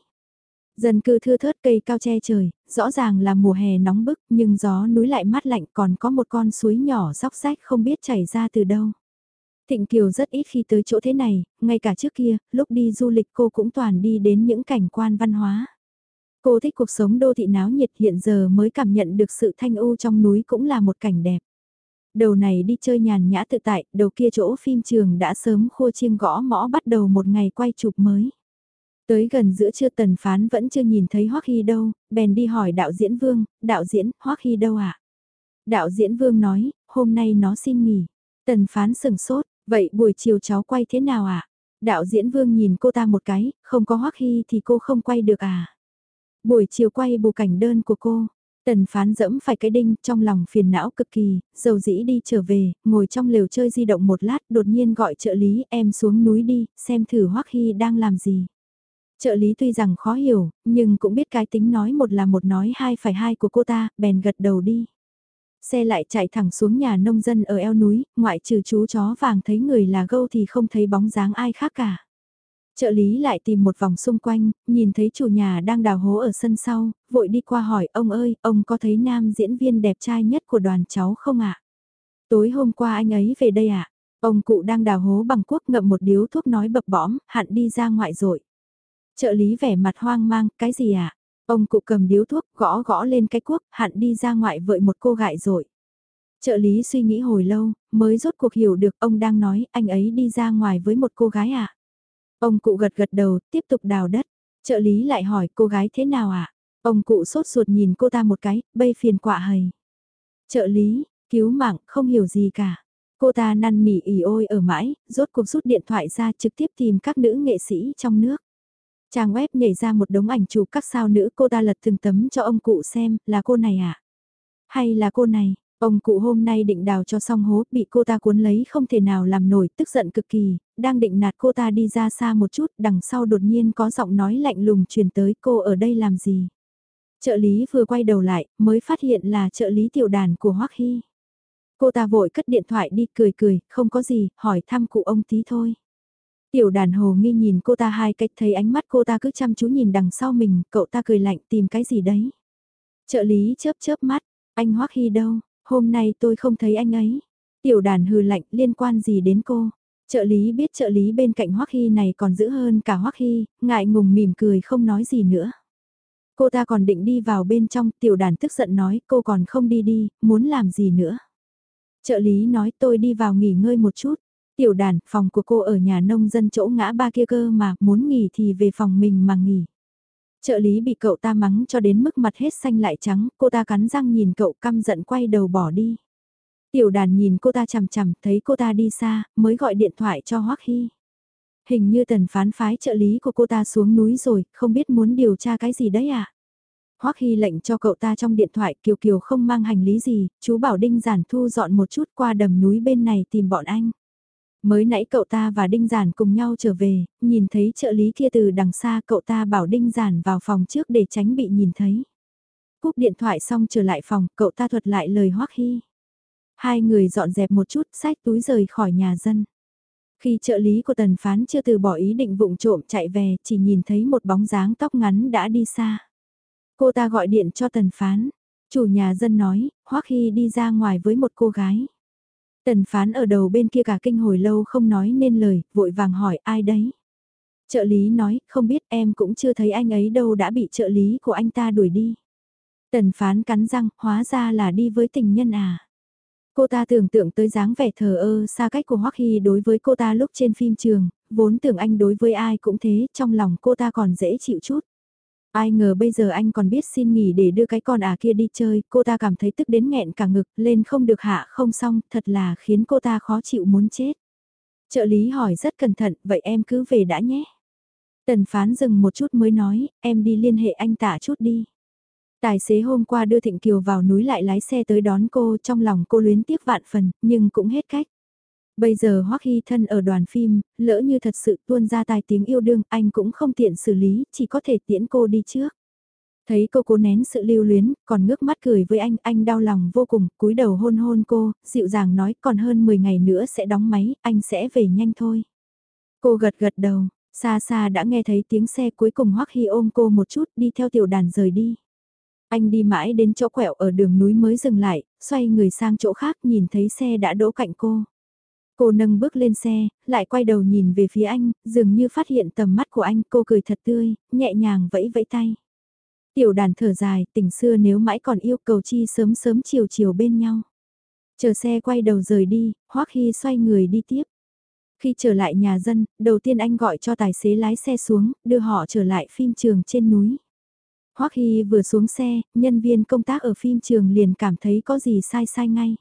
Dân cư thưa thớt cây cao che trời, rõ ràng là mùa hè nóng bức nhưng gió núi lại mát lạnh còn có một con suối nhỏ róc rách không biết chảy ra từ đâu. Thịnh Kiều rất ít khi tới chỗ thế này, ngay cả trước kia, lúc đi du lịch cô cũng toàn đi đến những cảnh quan văn hóa. Cô thích cuộc sống đô thị náo nhiệt hiện giờ mới cảm nhận được sự thanh u trong núi cũng là một cảnh đẹp. Đầu này đi chơi nhàn nhã tự tại, đầu kia chỗ phim trường đã sớm khô chiêng gõ mõ bắt đầu một ngày quay chụp mới. Tới gần giữa trưa tần phán vẫn chưa nhìn thấy Hoắc Hy đâu, bèn đi hỏi đạo diễn Vương, đạo diễn, Hoắc Hy đâu ạ? À? Đạo diễn Vương nói, hôm nay nó xin nghỉ. Tần phán sừng sốt, vậy buổi chiều cháu quay thế nào ạ? À? Đạo diễn Vương nhìn cô ta một cái, không có Hoắc Hy thì cô không quay được à? Buổi chiều quay bù cảnh đơn của cô, Tần phán dẫm phải cái đinh trong lòng phiền não cực kỳ, dầu dĩ đi trở về, ngồi trong lều chơi di động một lát đột nhiên gọi trợ lý em xuống núi đi, xem thử Hoắc Hy đang làm gì. Trợ lý tuy rằng khó hiểu, nhưng cũng biết cái tính nói một là một nói hai phải hai của cô ta, bèn gật đầu đi. Xe lại chạy thẳng xuống nhà nông dân ở eo núi, ngoại trừ chú chó vàng thấy người là gâu thì không thấy bóng dáng ai khác cả. Trợ lý lại tìm một vòng xung quanh, nhìn thấy chủ nhà đang đào hố ở sân sau, vội đi qua hỏi ông ơi, ông có thấy nam diễn viên đẹp trai nhất của đoàn cháu không ạ? Tối hôm qua anh ấy về đây ạ? Ông cụ đang đào hố bằng cuốc ngậm một điếu thuốc nói bập bõm, hạn đi ra ngoại rồi. Trợ lý vẻ mặt hoang mang, cái gì ạ? Ông cụ cầm điếu thuốc, gõ gõ lên cái cuốc, hạn đi ra ngoại vợi một cô gại rồi. Trợ lý suy nghĩ hồi lâu, mới rốt cuộc hiểu được ông đang nói anh ấy đi ra ngoài với một cô gái ạ. À? Ông cụ gật gật đầu, tiếp tục đào đất. Trợ lý lại hỏi cô gái thế nào ạ? À? Ông cụ sốt ruột nhìn cô ta một cái, bây phiền quạ hầy. Trợ lý, cứu mạng, không hiểu gì cả. Cô ta năn nỉ ỉ ôi ở mãi, rốt cuộc rút điện thoại ra trực tiếp tìm các nữ nghệ sĩ trong nước. Trang web nhảy ra một đống ảnh chụp các sao nữ cô ta lật từng tấm cho ông cụ xem, là cô này à? Hay là cô này? Ông cụ hôm nay định đào cho xong hố, bị cô ta cuốn lấy không thể nào làm nổi, tức giận cực kỳ, đang định nạt cô ta đi ra xa một chút, đằng sau đột nhiên có giọng nói lạnh lùng truyền tới cô ở đây làm gì. Trợ lý vừa quay đầu lại, mới phát hiện là trợ lý tiểu đàn của Hoắc Hy. Cô ta vội cất điện thoại đi cười cười, không có gì, hỏi thăm cụ ông tí thôi. Tiểu đàn hồ nghi nhìn cô ta hai cách thấy ánh mắt cô ta cứ chăm chú nhìn đằng sau mình, cậu ta cười lạnh tìm cái gì đấy. Trợ lý chớp chớp mắt, anh Hoắc Hy đâu, hôm nay tôi không thấy anh ấy. Tiểu đàn hừ lạnh liên quan gì đến cô. Trợ lý biết trợ lý bên cạnh Hoắc Hy này còn dữ hơn cả Hoắc Hy, ngại ngùng mỉm cười không nói gì nữa. Cô ta còn định đi vào bên trong, tiểu đàn tức giận nói cô còn không đi đi, muốn làm gì nữa. Trợ lý nói tôi đi vào nghỉ ngơi một chút. Tiểu đàn, phòng của cô ở nhà nông dân chỗ ngã ba kia cơ mà, muốn nghỉ thì về phòng mình mà nghỉ. Trợ lý bị cậu ta mắng cho đến mức mặt hết xanh lại trắng, cô ta cắn răng nhìn cậu căm giận quay đầu bỏ đi. Tiểu đàn nhìn cô ta chằm chằm, thấy cô ta đi xa, mới gọi điện thoại cho Hoắc Hy. Hình như tần phán phái trợ lý của cô ta xuống núi rồi, không biết muốn điều tra cái gì đấy à? Hoắc Hy lệnh cho cậu ta trong điện thoại Kiều Kiều không mang hành lý gì, chú bảo Đinh Giản thu dọn một chút qua đầm núi bên này tìm bọn anh. Mới nãy cậu ta và Đinh Giản cùng nhau trở về, nhìn thấy trợ lý kia từ đằng xa cậu ta bảo Đinh Giản vào phòng trước để tránh bị nhìn thấy. Cúp điện thoại xong trở lại phòng, cậu ta thuật lại lời Hoắc Hy. Hai người dọn dẹp một chút, sách túi rời khỏi nhà dân. Khi trợ lý của tần phán chưa từ bỏ ý định vụng trộm chạy về, chỉ nhìn thấy một bóng dáng tóc ngắn đã đi xa. Cô ta gọi điện cho tần phán. Chủ nhà dân nói, Hoắc Hy đi ra ngoài với một cô gái. Tần phán ở đầu bên kia cả kinh hồi lâu không nói nên lời, vội vàng hỏi ai đấy. Trợ lý nói, không biết em cũng chưa thấy anh ấy đâu đã bị trợ lý của anh ta đuổi đi. Tần phán cắn răng, hóa ra là đi với tình nhân à. Cô ta tưởng tượng tới dáng vẻ thờ ơ xa cách của Hoắc Hy đối với cô ta lúc trên phim trường, vốn tưởng anh đối với ai cũng thế, trong lòng cô ta còn dễ chịu chút. Ai ngờ bây giờ anh còn biết xin nghỉ để đưa cái con à kia đi chơi, cô ta cảm thấy tức đến nghẹn cả ngực, lên không được hạ không xong, thật là khiến cô ta khó chịu muốn chết. Trợ lý hỏi rất cẩn thận, vậy em cứ về đã nhé. Tần phán dừng một chút mới nói, em đi liên hệ anh tả chút đi. Tài xế hôm qua đưa Thịnh Kiều vào núi lại lái xe tới đón cô trong lòng cô luyến tiếc vạn phần, nhưng cũng hết cách. Bây giờ Hoắc Hy thân ở đoàn phim, lỡ như thật sự tuôn ra tài tiếng yêu đương, anh cũng không tiện xử lý, chỉ có thể tiễn cô đi trước. Thấy cô cố nén sự lưu luyến, còn ngước mắt cười với anh, anh đau lòng vô cùng, cúi đầu hôn hôn cô, dịu dàng nói còn hơn 10 ngày nữa sẽ đóng máy, anh sẽ về nhanh thôi. Cô gật gật đầu, xa xa đã nghe thấy tiếng xe cuối cùng Hoắc Hy ôm cô một chút đi theo tiểu đàn rời đi. Anh đi mãi đến chỗ quẹo ở đường núi mới dừng lại, xoay người sang chỗ khác nhìn thấy xe đã đỗ cạnh cô. Cô nâng bước lên xe, lại quay đầu nhìn về phía anh, dường như phát hiện tầm mắt của anh, cô cười thật tươi, nhẹ nhàng vẫy vẫy tay. Tiểu đàn thở dài, tình xưa nếu mãi còn yêu cầu chi sớm sớm chiều chiều bên nhau. Chờ xe quay đầu rời đi, Hoắc Hy xoay người đi tiếp. Khi trở lại nhà dân, đầu tiên anh gọi cho tài xế lái xe xuống, đưa họ trở lại phim trường trên núi. Hoắc Hy vừa xuống xe, nhân viên công tác ở phim trường liền cảm thấy có gì sai sai ngay.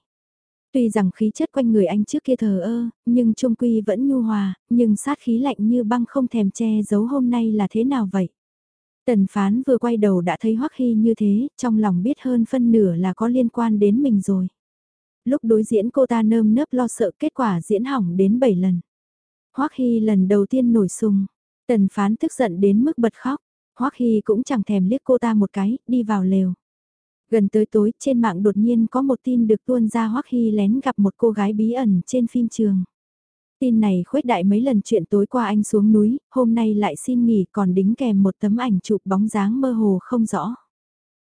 Tuy rằng khí chất quanh người anh trước kia thờ ơ, nhưng trung quy vẫn nhu hòa, nhưng sát khí lạnh như băng không thèm che giấu hôm nay là thế nào vậy? Tần phán vừa quay đầu đã thấy Hoắc Hy như thế, trong lòng biết hơn phân nửa là có liên quan đến mình rồi. Lúc đối diễn cô ta nơm nớp lo sợ kết quả diễn hỏng đến 7 lần. Hoắc Hy lần đầu tiên nổi sung, tần phán tức giận đến mức bật khóc, Hoắc Hy cũng chẳng thèm liếc cô ta một cái, đi vào lều. Gần tới tối, trên mạng đột nhiên có một tin được tuôn ra Hoắc Hy lén gặp một cô gái bí ẩn trên phim trường. Tin này khuếch đại mấy lần chuyện tối qua anh xuống núi, hôm nay lại xin nghỉ còn đính kèm một tấm ảnh chụp bóng dáng mơ hồ không rõ.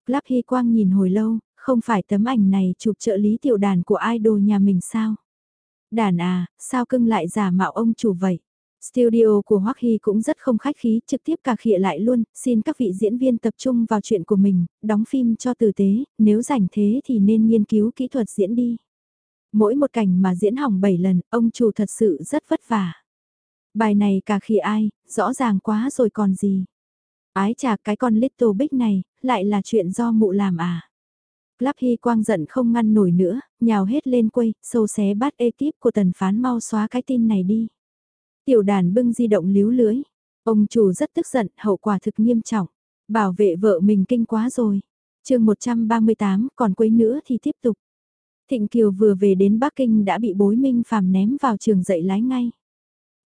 Club Hy Quang nhìn hồi lâu, không phải tấm ảnh này chụp trợ lý tiểu đàn của idol nhà mình sao? Đàn à, sao cưng lại giả mạo ông chủ vậy? Studio của Hoắc Hy cũng rất không khách khí, trực tiếp cà khịa lại luôn, xin các vị diễn viên tập trung vào chuyện của mình, đóng phim cho tử tế, nếu rảnh thế thì nên nghiên cứu kỹ thuật diễn đi. Mỗi một cảnh mà diễn hỏng 7 lần, ông chủ thật sự rất vất vả. Bài này cà khịa ai, rõ ràng quá rồi còn gì. Ái chà cái con Little Big này, lại là chuyện do mụ làm à. Club Hy Quang giận không ngăn nổi nữa, nhào hết lên quay, sâu xé bắt ekip của tần phán mau xóa cái tin này đi. Tiểu đàn bưng di động líu lưới. Ông chủ rất tức giận, hậu quả thực nghiêm trọng. Bảo vệ vợ mình kinh quá rồi. chương 138, còn quấy nữa thì tiếp tục. Thịnh Kiều vừa về đến Bắc Kinh đã bị bối minh phàm ném vào trường dạy lái ngay.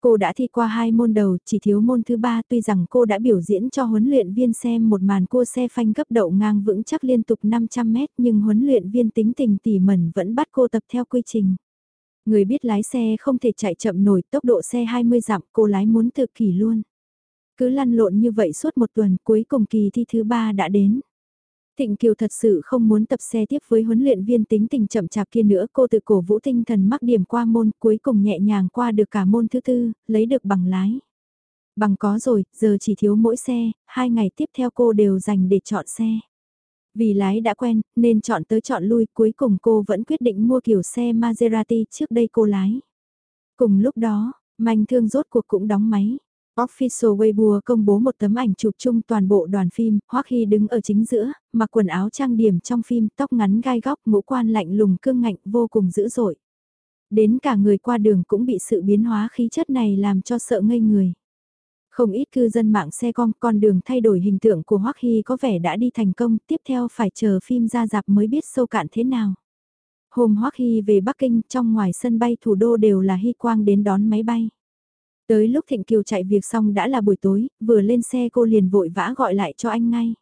Cô đã thi qua hai môn đầu, chỉ thiếu môn thứ ba tuy rằng cô đã biểu diễn cho huấn luyện viên xem một màn cua xe phanh gấp đậu ngang vững chắc liên tục 500 mét nhưng huấn luyện viên tính tình tỉ mẩn vẫn bắt cô tập theo quy trình. Người biết lái xe không thể chạy chậm nổi tốc độ xe 20 dặm cô lái muốn tự kỷ luôn. Cứ lăn lộn như vậy suốt một tuần cuối cùng kỳ thi thứ ba đã đến. Thịnh Kiều thật sự không muốn tập xe tiếp với huấn luyện viên tính tình chậm chạp kia nữa cô tự cổ vũ tinh thần mắc điểm qua môn cuối cùng nhẹ nhàng qua được cả môn thứ tư, lấy được bằng lái. Bằng có rồi, giờ chỉ thiếu mỗi xe, hai ngày tiếp theo cô đều dành để chọn xe. Vì lái đã quen, nên chọn tới chọn lui, cuối cùng cô vẫn quyết định mua kiểu xe Maserati trước đây cô lái. Cùng lúc đó, manh thương rốt cuộc cũng đóng máy. Official Weibo công bố một tấm ảnh chụp chung toàn bộ đoàn phim, Hoắc Hy đứng ở chính giữa, mặc quần áo trang điểm trong phim, tóc ngắn gai góc, ngũ quan lạnh lùng cương ngạnh vô cùng dữ dội. Đến cả người qua đường cũng bị sự biến hóa khí chất này làm cho sợ ngây người. Không ít cư dân mạng xe con con đường thay đổi hình tượng của Hoắc Hy có vẻ đã đi thành công, tiếp theo phải chờ phim ra dạp mới biết sâu cạn thế nào. Hôm Hoắc Hy về Bắc Kinh, trong ngoài sân bay thủ đô đều là Hy Quang đến đón máy bay. Tới lúc Thịnh Kiều chạy việc xong đã là buổi tối, vừa lên xe cô liền vội vã gọi lại cho anh ngay.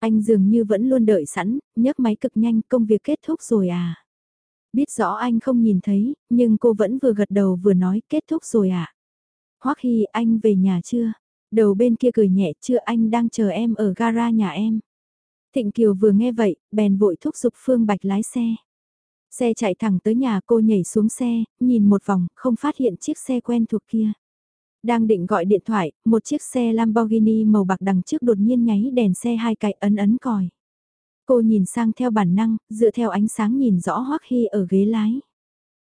Anh dường như vẫn luôn đợi sẵn, nhấc máy cực nhanh công việc kết thúc rồi à. Biết rõ anh không nhìn thấy, nhưng cô vẫn vừa gật đầu vừa nói kết thúc rồi à. Hoắc Hy anh về nhà chưa? Đầu bên kia cười nhẹ chưa anh đang chờ em ở gara nhà em. Thịnh Kiều vừa nghe vậy, bèn vội thúc giục Phương Bạch lái xe. Xe chạy thẳng tới nhà cô nhảy xuống xe, nhìn một vòng, không phát hiện chiếc xe quen thuộc kia. Đang định gọi điện thoại, một chiếc xe Lamborghini màu bạc đằng trước đột nhiên nháy đèn xe hai cái ấn ấn còi. Cô nhìn sang theo bản năng, dựa theo ánh sáng nhìn rõ Hoắc Hy ở ghế lái.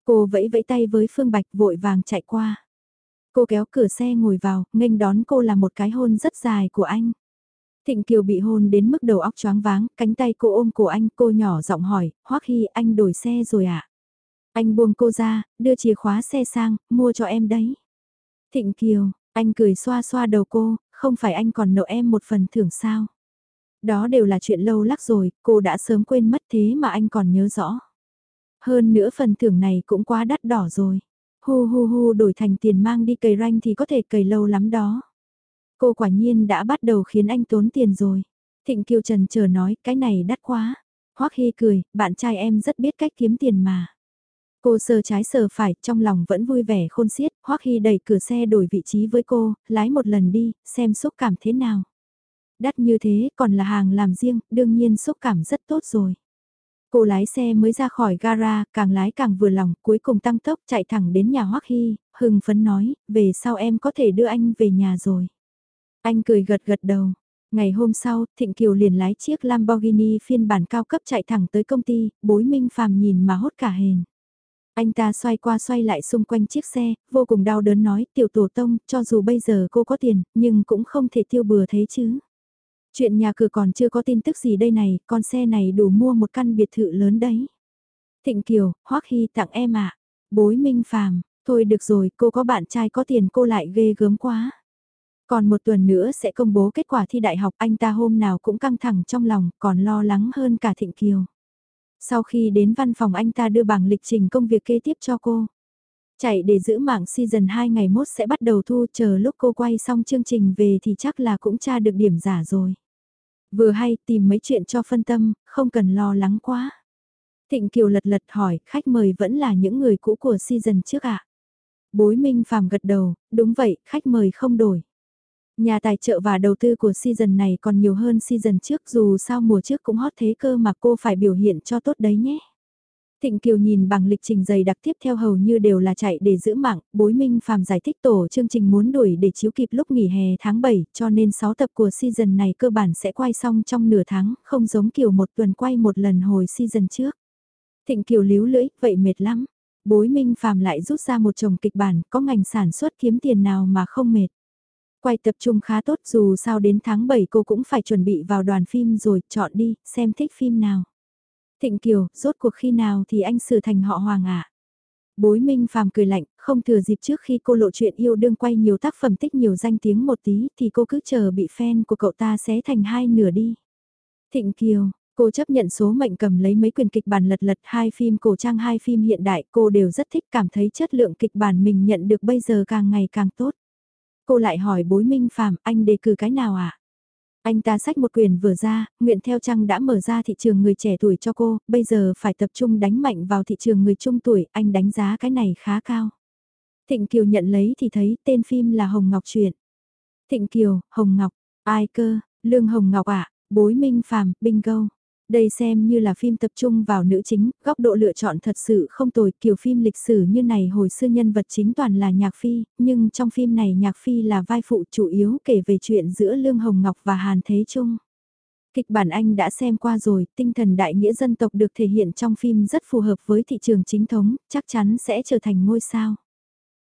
Cô vẫy vẫy tay với Phương Bạch vội vàng chạy qua. Cô kéo cửa xe ngồi vào, nghênh đón cô là một cái hôn rất dài của anh. Thịnh Kiều bị hôn đến mức đầu óc choáng váng, cánh tay cô ôm cổ anh, cô nhỏ giọng hỏi, Hoắc Hy anh đổi xe rồi ạ? À? Anh buông cô ra, đưa chìa khóa xe sang, mua cho em đấy. Thịnh Kiều, anh cười xoa xoa đầu cô, không phải anh còn nợ em một phần thưởng sao? Đó đều là chuyện lâu lắc rồi, cô đã sớm quên mất thế mà anh còn nhớ rõ. Hơn nữa phần thưởng này cũng quá đắt đỏ rồi hô hô hô đổi thành tiền mang đi cầy ranh thì có thể cầy lâu lắm đó. Cô quả nhiên đã bắt đầu khiến anh tốn tiền rồi. Thịnh Kiều Trần chờ nói cái này đắt quá. Hoắc Hy cười, bạn trai em rất biết cách kiếm tiền mà. Cô sờ trái sờ phải, trong lòng vẫn vui vẻ khôn xiết, Hoắc Hy đẩy cửa xe đổi vị trí với cô, lái một lần đi, xem xúc cảm thế nào. Đắt như thế, còn là hàng làm riêng, đương nhiên xúc cảm rất tốt rồi. Cô lái xe mới ra khỏi gara, càng lái càng vừa lòng, cuối cùng tăng tốc chạy thẳng đến nhà Hoắc Hy, hưng phấn nói, về sau em có thể đưa anh về nhà rồi. Anh cười gật gật đầu. Ngày hôm sau, Thịnh Kiều liền lái chiếc Lamborghini phiên bản cao cấp chạy thẳng tới công ty, bối minh phàm nhìn mà hốt cả hền. Anh ta xoay qua xoay lại xung quanh chiếc xe, vô cùng đau đớn nói, tiểu tổ tông, cho dù bây giờ cô có tiền, nhưng cũng không thể tiêu bừa thế chứ. Chuyện nhà cửa còn chưa có tin tức gì đây này, con xe này đủ mua một căn biệt thự lớn đấy. Thịnh Kiều, Hoắc Hy tặng em ạ. Bối Minh Phàm, thôi được rồi, cô có bạn trai có tiền cô lại ghê gớm quá. Còn một tuần nữa sẽ công bố kết quả thi đại học anh ta hôm nào cũng căng thẳng trong lòng, còn lo lắng hơn cả Thịnh Kiều. Sau khi đến văn phòng anh ta đưa bảng lịch trình công việc kế tiếp cho cô. Chạy để giữ mạng season 2 ngày mốt sẽ bắt đầu thu chờ lúc cô quay xong chương trình về thì chắc là cũng tra được điểm giả rồi. Vừa hay tìm mấy chuyện cho phân tâm, không cần lo lắng quá. Thịnh Kiều lật lật hỏi, khách mời vẫn là những người cũ của season trước ạ. À? Bối Minh Phàm gật đầu, đúng vậy, khách mời không đổi. Nhà tài trợ và đầu tư của season này còn nhiều hơn season trước dù sao mùa trước cũng hot thế cơ mà cô phải biểu hiện cho tốt đấy nhé. Thịnh Kiều nhìn bằng lịch trình dày đặc tiếp theo hầu như đều là chạy để giữ mạng, bối minh phàm giải thích tổ chương trình muốn đuổi để chiếu kịp lúc nghỉ hè tháng 7 cho nên 6 tập của season này cơ bản sẽ quay xong trong nửa tháng, không giống Kiều một tuần quay một lần hồi season trước. Thịnh Kiều líu lưỡi, vậy mệt lắm. Bối minh phàm lại rút ra một chồng kịch bản, có ngành sản xuất kiếm tiền nào mà không mệt. Quay tập trung khá tốt dù sao đến tháng 7 cô cũng phải chuẩn bị vào đoàn phim rồi, chọn đi, xem thích phim nào. Thịnh Kiều, rốt cuộc khi nào thì anh sửa thành họ Hoàng ạ? À? Bối Minh Phàm cười lạnh, không thừa dịp trước khi cô lộ chuyện yêu đương quay nhiều tác phẩm tích nhiều danh tiếng một tí thì cô cứ chờ bị fan của cậu ta xé thành hai nửa đi. Thịnh Kiều, cô chấp nhận số mệnh cầm lấy mấy quyền kịch bản lật lật hai phim cổ trang hai phim hiện đại cô đều rất thích cảm thấy chất lượng kịch bản mình nhận được bây giờ càng ngày càng tốt. Cô lại hỏi bối Minh Phàm anh đề cử cái nào ạ? À? Anh ta sách một quyền vừa ra, nguyện theo trăng đã mở ra thị trường người trẻ tuổi cho cô, bây giờ phải tập trung đánh mạnh vào thị trường người trung tuổi, anh đánh giá cái này khá cao. Thịnh Kiều nhận lấy thì thấy tên phim là Hồng Ngọc Truyện. Thịnh Kiều, Hồng Ngọc, ai cơ, Lương Hồng Ngọc ạ, bối minh phàm, bingo. Đây xem như là phim tập trung vào nữ chính, góc độ lựa chọn thật sự không tồi, kiểu phim lịch sử như này hồi xưa nhân vật chính toàn là Nhạc Phi, nhưng trong phim này Nhạc Phi là vai phụ chủ yếu kể về chuyện giữa Lương Hồng Ngọc và Hàn Thế Trung. Kịch bản anh đã xem qua rồi, tinh thần đại nghĩa dân tộc được thể hiện trong phim rất phù hợp với thị trường chính thống, chắc chắn sẽ trở thành ngôi sao.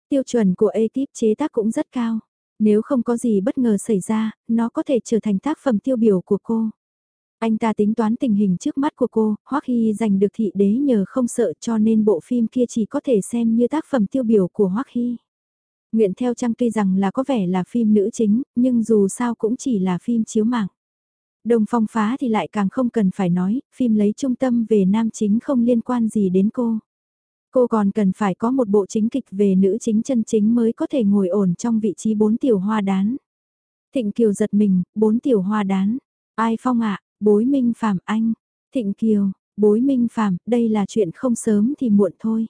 Tiêu chuẩn của ekip chế tác cũng rất cao. Nếu không có gì bất ngờ xảy ra, nó có thể trở thành tác phẩm tiêu biểu của cô. Anh ta tính toán tình hình trước mắt của cô, Hoắc Hy giành được thị đế nhờ không sợ cho nên bộ phim kia chỉ có thể xem như tác phẩm tiêu biểu của Hoắc Hy. Nguyện theo trang tuy rằng là có vẻ là phim nữ chính, nhưng dù sao cũng chỉ là phim chiếu mạng. Đồng phong phá thì lại càng không cần phải nói, phim lấy trung tâm về nam chính không liên quan gì đến cô. Cô còn cần phải có một bộ chính kịch về nữ chính chân chính mới có thể ngồi ổn trong vị trí bốn tiểu hoa đán. Thịnh Kiều giật mình, bốn tiểu hoa đán. Ai phong ạ, Bối Minh Phạm anh, Thịnh Kiều, Bối Minh Phạm, đây là chuyện không sớm thì muộn thôi.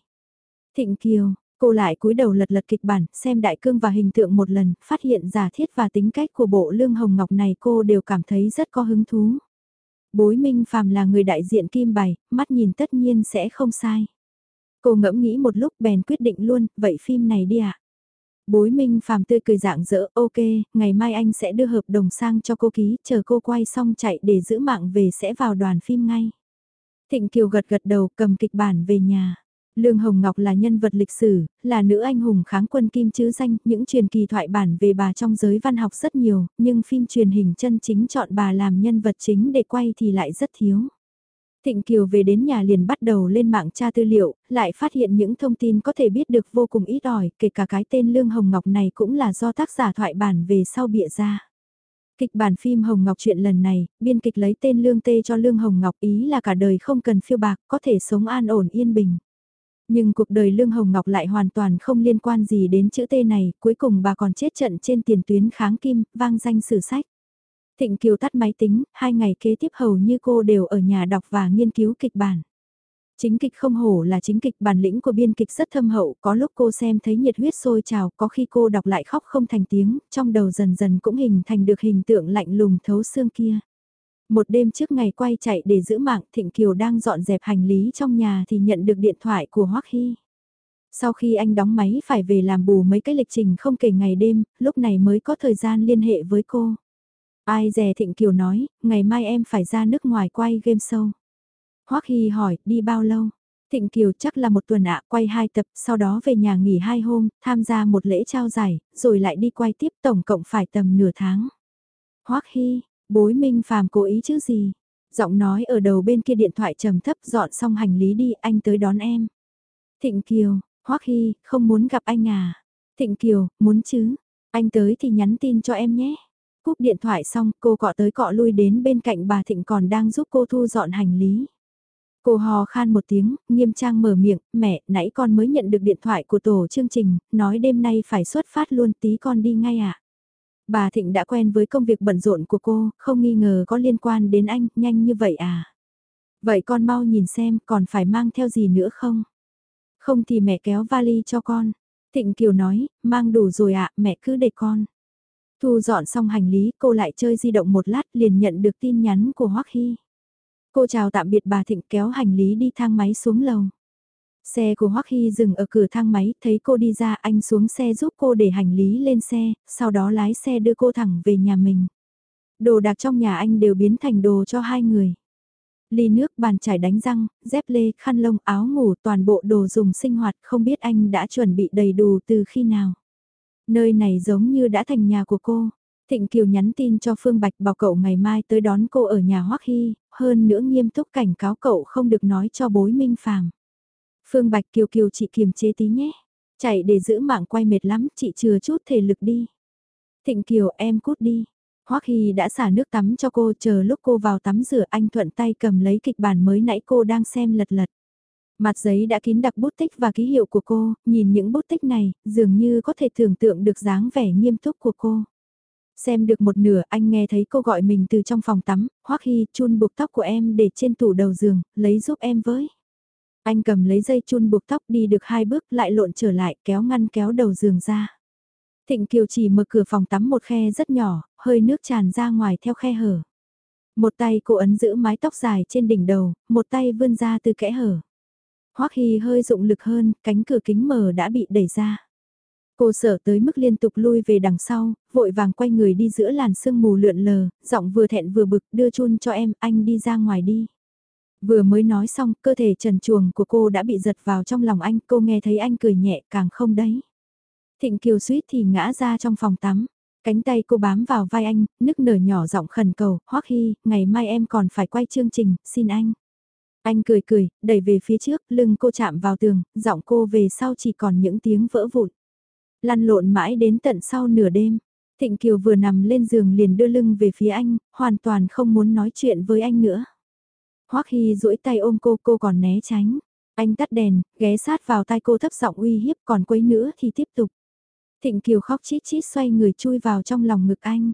Thịnh Kiều, cô lại cúi đầu lật lật kịch bản, xem đại cương và hình tượng một lần, phát hiện giả thiết và tính cách của bộ lương hồng ngọc này cô đều cảm thấy rất có hứng thú. Bối Minh Phạm là người đại diện kim bài, mắt nhìn tất nhiên sẽ không sai. Cô ngẫm nghĩ một lúc bèn quyết định luôn, vậy phim này đi ạ. À? Bối Minh Phạm tươi cười dạng dỡ, ok, ngày mai anh sẽ đưa hợp đồng sang cho cô ký, chờ cô quay xong chạy để giữ mạng về sẽ vào đoàn phim ngay. Thịnh Kiều gật gật đầu cầm kịch bản về nhà. Lương Hồng Ngọc là nhân vật lịch sử, là nữ anh hùng kháng quân kim chứ danh, những truyền kỳ thoại bản về bà trong giới văn học rất nhiều, nhưng phim truyền hình chân chính chọn bà làm nhân vật chính để quay thì lại rất thiếu. Thịnh Kiều về đến nhà liền bắt đầu lên mạng tra tư liệu, lại phát hiện những thông tin có thể biết được vô cùng ít ỏi, kể cả cái tên Lương Hồng Ngọc này cũng là do tác giả thoại bản về sau bịa ra. Kịch bản phim Hồng Ngọc chuyện lần này, biên kịch lấy tên Lương Tê cho Lương Hồng Ngọc ý là cả đời không cần phiêu bạc, có thể sống an ổn yên bình. Nhưng cuộc đời Lương Hồng Ngọc lại hoàn toàn không liên quan gì đến chữ T này, cuối cùng bà còn chết trận trên tiền tuyến kháng kim, vang danh sử sách. Thịnh Kiều tắt máy tính, hai ngày kế tiếp hầu như cô đều ở nhà đọc và nghiên cứu kịch bản. Chính kịch không hổ là chính kịch bản lĩnh của biên kịch rất thâm hậu, có lúc cô xem thấy nhiệt huyết sôi trào, có khi cô đọc lại khóc không thành tiếng, trong đầu dần dần cũng hình thành được hình tượng lạnh lùng thấu xương kia. Một đêm trước ngày quay chạy để giữ mạng Thịnh Kiều đang dọn dẹp hành lý trong nhà thì nhận được điện thoại của Hoắc Hy. Sau khi anh đóng máy phải về làm bù mấy cái lịch trình không kể ngày đêm, lúc này mới có thời gian liên hệ với cô. Ai dè Thịnh Kiều nói, ngày mai em phải ra nước ngoài quay game show. Hoắc Hy hỏi, đi bao lâu? Thịnh Kiều chắc là một tuần ạ, quay hai tập, sau đó về nhà nghỉ hai hôm, tham gia một lễ trao giải, rồi lại đi quay tiếp tổng cộng phải tầm nửa tháng. Hoắc Hy, bối minh phàm cố ý chứ gì? Giọng nói ở đầu bên kia điện thoại trầm thấp dọn xong hành lý đi, anh tới đón em. Thịnh Kiều, Hoắc Hy, không muốn gặp anh à? Thịnh Kiều, muốn chứ? Anh tới thì nhắn tin cho em nhé. Cúp điện thoại xong, cô cọ tới cọ lui đến bên cạnh bà Thịnh còn đang giúp cô thu dọn hành lý. Cô hò khan một tiếng, nghiêm trang mở miệng, mẹ, nãy con mới nhận được điện thoại của tổ chương trình, nói đêm nay phải xuất phát luôn tí con đi ngay ạ. À? Bà Thịnh đã quen với công việc bận rộn của cô, không nghi ngờ có liên quan đến anh, nhanh như vậy à. Vậy con mau nhìn xem còn phải mang theo gì nữa không? Không thì mẹ kéo vali cho con. Thịnh Kiều nói, mang đủ rồi ạ, mẹ cứ để con. Thu dọn xong hành lý, cô lại chơi di động một lát liền nhận được tin nhắn của Hoắc Hy. Cô chào tạm biệt bà Thịnh kéo hành lý đi thang máy xuống lầu. Xe của Hoắc Hy dừng ở cửa thang máy, thấy cô đi ra anh xuống xe giúp cô để hành lý lên xe, sau đó lái xe đưa cô thẳng về nhà mình. Đồ đạc trong nhà anh đều biến thành đồ cho hai người. Ly nước, bàn chải đánh răng, dép lê, khăn lông, áo ngủ, toàn bộ đồ dùng sinh hoạt không biết anh đã chuẩn bị đầy đủ từ khi nào. Nơi này giống như đã thành nhà của cô. Thịnh Kiều nhắn tin cho Phương Bạch bảo cậu ngày mai tới đón cô ở nhà Hoắc Hy, hơn nữa nghiêm túc cảnh cáo cậu không được nói cho bối minh phàm. Phương Bạch Kiều Kiều chị kiềm chế tí nhé. Chạy để giữ mạng quay mệt lắm, chị chừa chút thể lực đi. Thịnh Kiều em cút đi. Hoắc Hy đã xả nước tắm cho cô chờ lúc cô vào tắm rửa anh thuận tay cầm lấy kịch bản mới nãy cô đang xem lật lật. Mặt giấy đã kín đặc bút tích và ký hiệu của cô, nhìn những bút tích này, dường như có thể tưởng tượng được dáng vẻ nghiêm túc của cô. Xem được một nửa anh nghe thấy cô gọi mình từ trong phòng tắm, Hoắc Hy chun buộc tóc của em để trên tủ đầu giường, lấy giúp em với. Anh cầm lấy dây chun buộc tóc đi được hai bước lại lộn trở lại kéo ngăn kéo đầu giường ra. Thịnh Kiều chỉ mở cửa phòng tắm một khe rất nhỏ, hơi nước tràn ra ngoài theo khe hở. Một tay cô ấn giữ mái tóc dài trên đỉnh đầu, một tay vươn ra từ kẽ hở. Hoắc Hy hơi dụng lực hơn, cánh cửa kính mở đã bị đẩy ra. Cô sợ tới mức liên tục lui về đằng sau, vội vàng quay người đi giữa làn sương mù lượn lờ, giọng vừa thẹn vừa bực đưa chun cho em, anh đi ra ngoài đi. Vừa mới nói xong, cơ thể trần chuồng của cô đã bị giật vào trong lòng anh, cô nghe thấy anh cười nhẹ càng không đấy. Thịnh Kiều suýt thì ngã ra trong phòng tắm. Cánh tay cô bám vào vai anh, nức nở nhỏ giọng khẩn cầu, Hoắc Hy, ngày mai em còn phải quay chương trình, xin anh. Anh cười cười, đẩy về phía trước, lưng cô chạm vào tường, giọng cô về sau chỉ còn những tiếng vỡ vụn. Lăn lộn mãi đến tận sau nửa đêm. Thịnh Kiều vừa nằm lên giường liền đưa lưng về phía anh, hoàn toàn không muốn nói chuyện với anh nữa. Hoắc Hy duỗi tay ôm cô, cô còn né tránh. Anh tắt đèn, ghé sát vào tai cô thấp giọng uy hiếp còn quấy nữa thì tiếp tục. Thịnh Kiều khóc chít chít xoay người chui vào trong lòng ngực anh.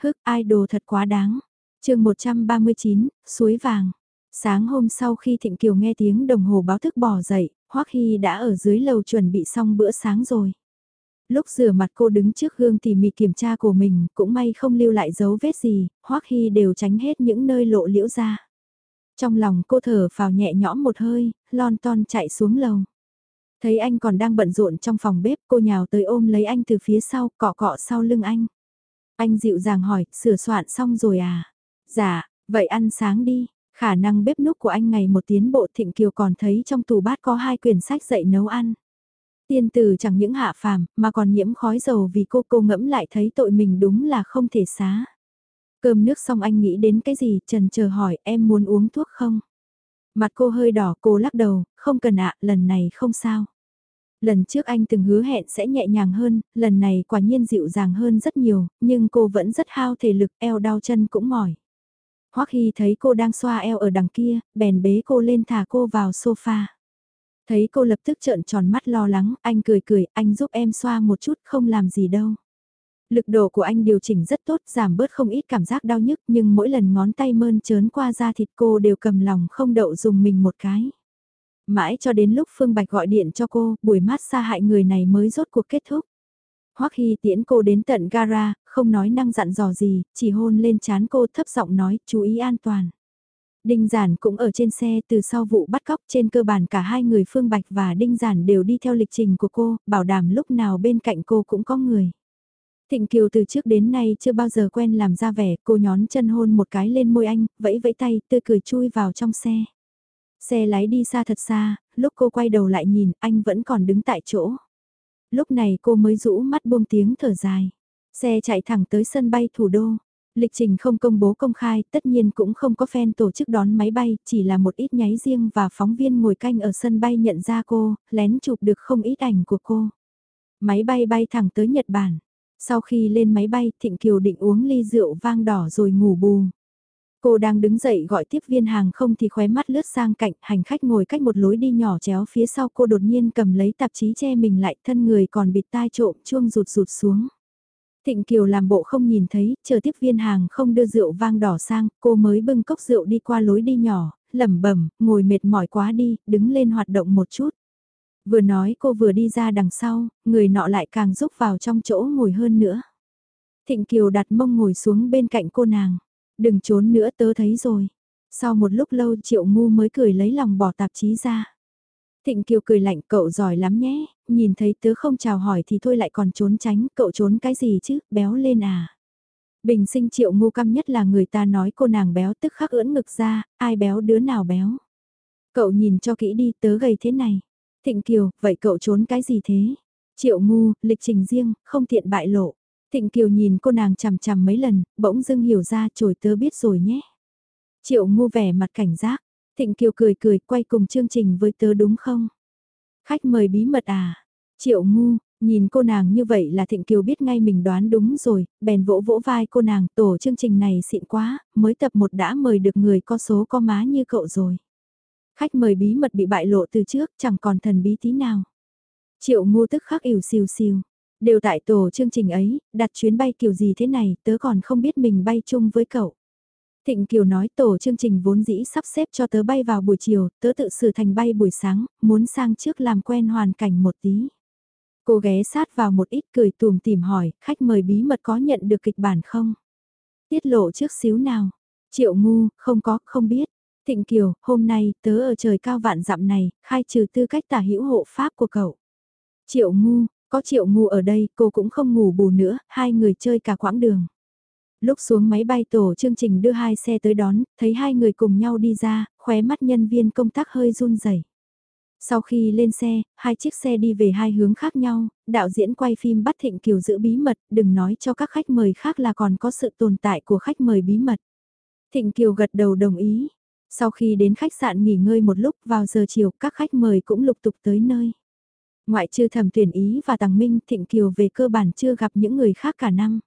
Hức idol thật quá đáng. chương 139, suối vàng. Sáng hôm sau khi Thịnh Kiều nghe tiếng đồng hồ báo thức bỏ dậy, Hoắc Hy đã ở dưới lầu chuẩn bị xong bữa sáng rồi. Lúc rửa mặt cô đứng trước gương tỉ mỉ kiểm tra của mình, cũng may không lưu lại dấu vết gì, Hoắc Hy đều tránh hết những nơi lộ liễu ra. Trong lòng cô thở phào nhẹ nhõm một hơi, lon ton chạy xuống lầu. Thấy anh còn đang bận rộn trong phòng bếp, cô nhào tới ôm lấy anh từ phía sau, cọ cọ sau lưng anh. Anh dịu dàng hỏi, sửa soạn xong rồi à? Dạ, vậy ăn sáng đi. Khả năng bếp núc của anh ngày một tiến bộ thịnh kiều còn thấy trong tủ bát có hai quyển sách dạy nấu ăn. Tiên tử chẳng những hạ phàm, mà còn nhiễm khói dầu vì cô cô ngẫm lại thấy tội mình đúng là không thể xá. Cơm nước xong anh nghĩ đến cái gì, trần chờ hỏi em muốn uống thuốc không? Mặt cô hơi đỏ, cô lắc đầu, không cần ạ, lần này không sao. Lần trước anh từng hứa hẹn sẽ nhẹ nhàng hơn, lần này quả nhiên dịu dàng hơn rất nhiều, nhưng cô vẫn rất hao thể lực, eo đau chân cũng mỏi. Hoắc Hy thấy cô đang xoa eo ở đằng kia, bèn bế cô lên thả cô vào sofa. Thấy cô lập tức trợn tròn mắt lo lắng, anh cười cười, anh giúp em xoa một chút, không làm gì đâu. Lực độ của anh điều chỉnh rất tốt, giảm bớt không ít cảm giác đau nhức, nhưng mỗi lần ngón tay mơn trớn qua da thịt cô đều cầm lòng không đậu dùng mình một cái. Mãi cho đến lúc Phương Bạch gọi điện cho cô, buổi mát xa hại người này mới rốt cuộc kết thúc. Hoắc Hy tiễn cô đến tận gara, không nói năng dặn dò gì, chỉ hôn lên chán cô thấp giọng nói, chú ý an toàn. Đinh Giản cũng ở trên xe từ sau vụ bắt cóc trên cơ bản cả hai người Phương Bạch và Đinh Giản đều đi theo lịch trình của cô, bảo đảm lúc nào bên cạnh cô cũng có người. Thịnh Kiều từ trước đến nay chưa bao giờ quen làm ra vẻ, cô nhón chân hôn một cái lên môi anh, vẫy vẫy tay, tươi cười chui vào trong xe. Xe lái đi xa thật xa, lúc cô quay đầu lại nhìn, anh vẫn còn đứng tại chỗ. Lúc này cô mới rũ mắt buông tiếng thở dài. Xe chạy thẳng tới sân bay thủ đô. Lịch trình không công bố công khai, tất nhiên cũng không có fan tổ chức đón máy bay, chỉ là một ít nháy riêng và phóng viên ngồi canh ở sân bay nhận ra cô, lén chụp được không ít ảnh của cô. Máy bay bay thẳng tới Nhật Bản. Sau khi lên máy bay, Thịnh Kiều định uống ly rượu vang đỏ rồi ngủ bù. Cô đang đứng dậy gọi tiếp viên hàng không thì khóe mắt lướt sang cạnh, hành khách ngồi cách một lối đi nhỏ chéo phía sau cô đột nhiên cầm lấy tạp chí che mình lại thân người còn bịt tai trộm chuông rụt rụt xuống. Thịnh Kiều làm bộ không nhìn thấy, chờ tiếp viên hàng không đưa rượu vang đỏ sang, cô mới bưng cốc rượu đi qua lối đi nhỏ, lẩm bẩm, ngồi mệt mỏi quá đi, đứng lên hoạt động một chút. Vừa nói cô vừa đi ra đằng sau, người nọ lại càng rúc vào trong chỗ ngồi hơn nữa. Thịnh Kiều đặt mông ngồi xuống bên cạnh cô nàng. Đừng trốn nữa tớ thấy rồi. Sau một lúc lâu triệu ngu mới cười lấy lòng bỏ tạp chí ra. Thịnh Kiều cười lạnh cậu giỏi lắm nhé, nhìn thấy tớ không chào hỏi thì thôi lại còn trốn tránh, cậu trốn cái gì chứ, béo lên à. Bình sinh triệu ngu căm nhất là người ta nói cô nàng béo tức khắc ưỡn ngực ra, ai béo đứa nào béo. Cậu nhìn cho kỹ đi tớ gầy thế này. Thịnh Kiều, vậy cậu trốn cái gì thế? Triệu ngu, lịch trình riêng, không tiện bại lộ. Thịnh Kiều nhìn cô nàng chằm chằm mấy lần, bỗng dưng hiểu ra trồi tớ biết rồi nhé. Triệu ngu vẻ mặt cảnh giác, Thịnh Kiều cười cười quay cùng chương trình với tớ đúng không? Khách mời bí mật à? Triệu ngu, nhìn cô nàng như vậy là Thịnh Kiều biết ngay mình đoán đúng rồi, bèn vỗ vỗ vai cô nàng tổ chương trình này xịn quá, mới tập một đã mời được người có số có má như cậu rồi. Khách mời bí mật bị bại lộ từ trước chẳng còn thần bí tí nào. Triệu ngu tức khắc ỉu xìu xìu. Đều tại tổ chương trình ấy, đặt chuyến bay kiểu gì thế này, tớ còn không biết mình bay chung với cậu. Thịnh Kiều nói tổ chương trình vốn dĩ sắp xếp cho tớ bay vào buổi chiều, tớ tự xử thành bay buổi sáng, muốn sang trước làm quen hoàn cảnh một tí. Cô ghé sát vào một ít cười tùm tìm hỏi, khách mời bí mật có nhận được kịch bản không? Tiết lộ trước xíu nào? Triệu ngu, không có, không biết. Thịnh Kiều, hôm nay, tớ ở trời cao vạn dặm này, khai trừ tư cách tả hữu hộ pháp của cậu. Triệu ngu, có triệu ngu ở đây, cô cũng không ngủ bù nữa, hai người chơi cả quãng đường. Lúc xuống máy bay tổ chương trình đưa hai xe tới đón, thấy hai người cùng nhau đi ra, khóe mắt nhân viên công tác hơi run rẩy. Sau khi lên xe, hai chiếc xe đi về hai hướng khác nhau, đạo diễn quay phim bắt Thịnh Kiều giữ bí mật, đừng nói cho các khách mời khác là còn có sự tồn tại của khách mời bí mật. Thịnh Kiều gật đầu đồng ý. Sau khi đến khách sạn nghỉ ngơi một lúc vào giờ chiều các khách mời cũng lục tục tới nơi. Ngoại trừ thẩm tuyển ý và tàng minh Thịnh Kiều về cơ bản chưa gặp những người khác cả năm.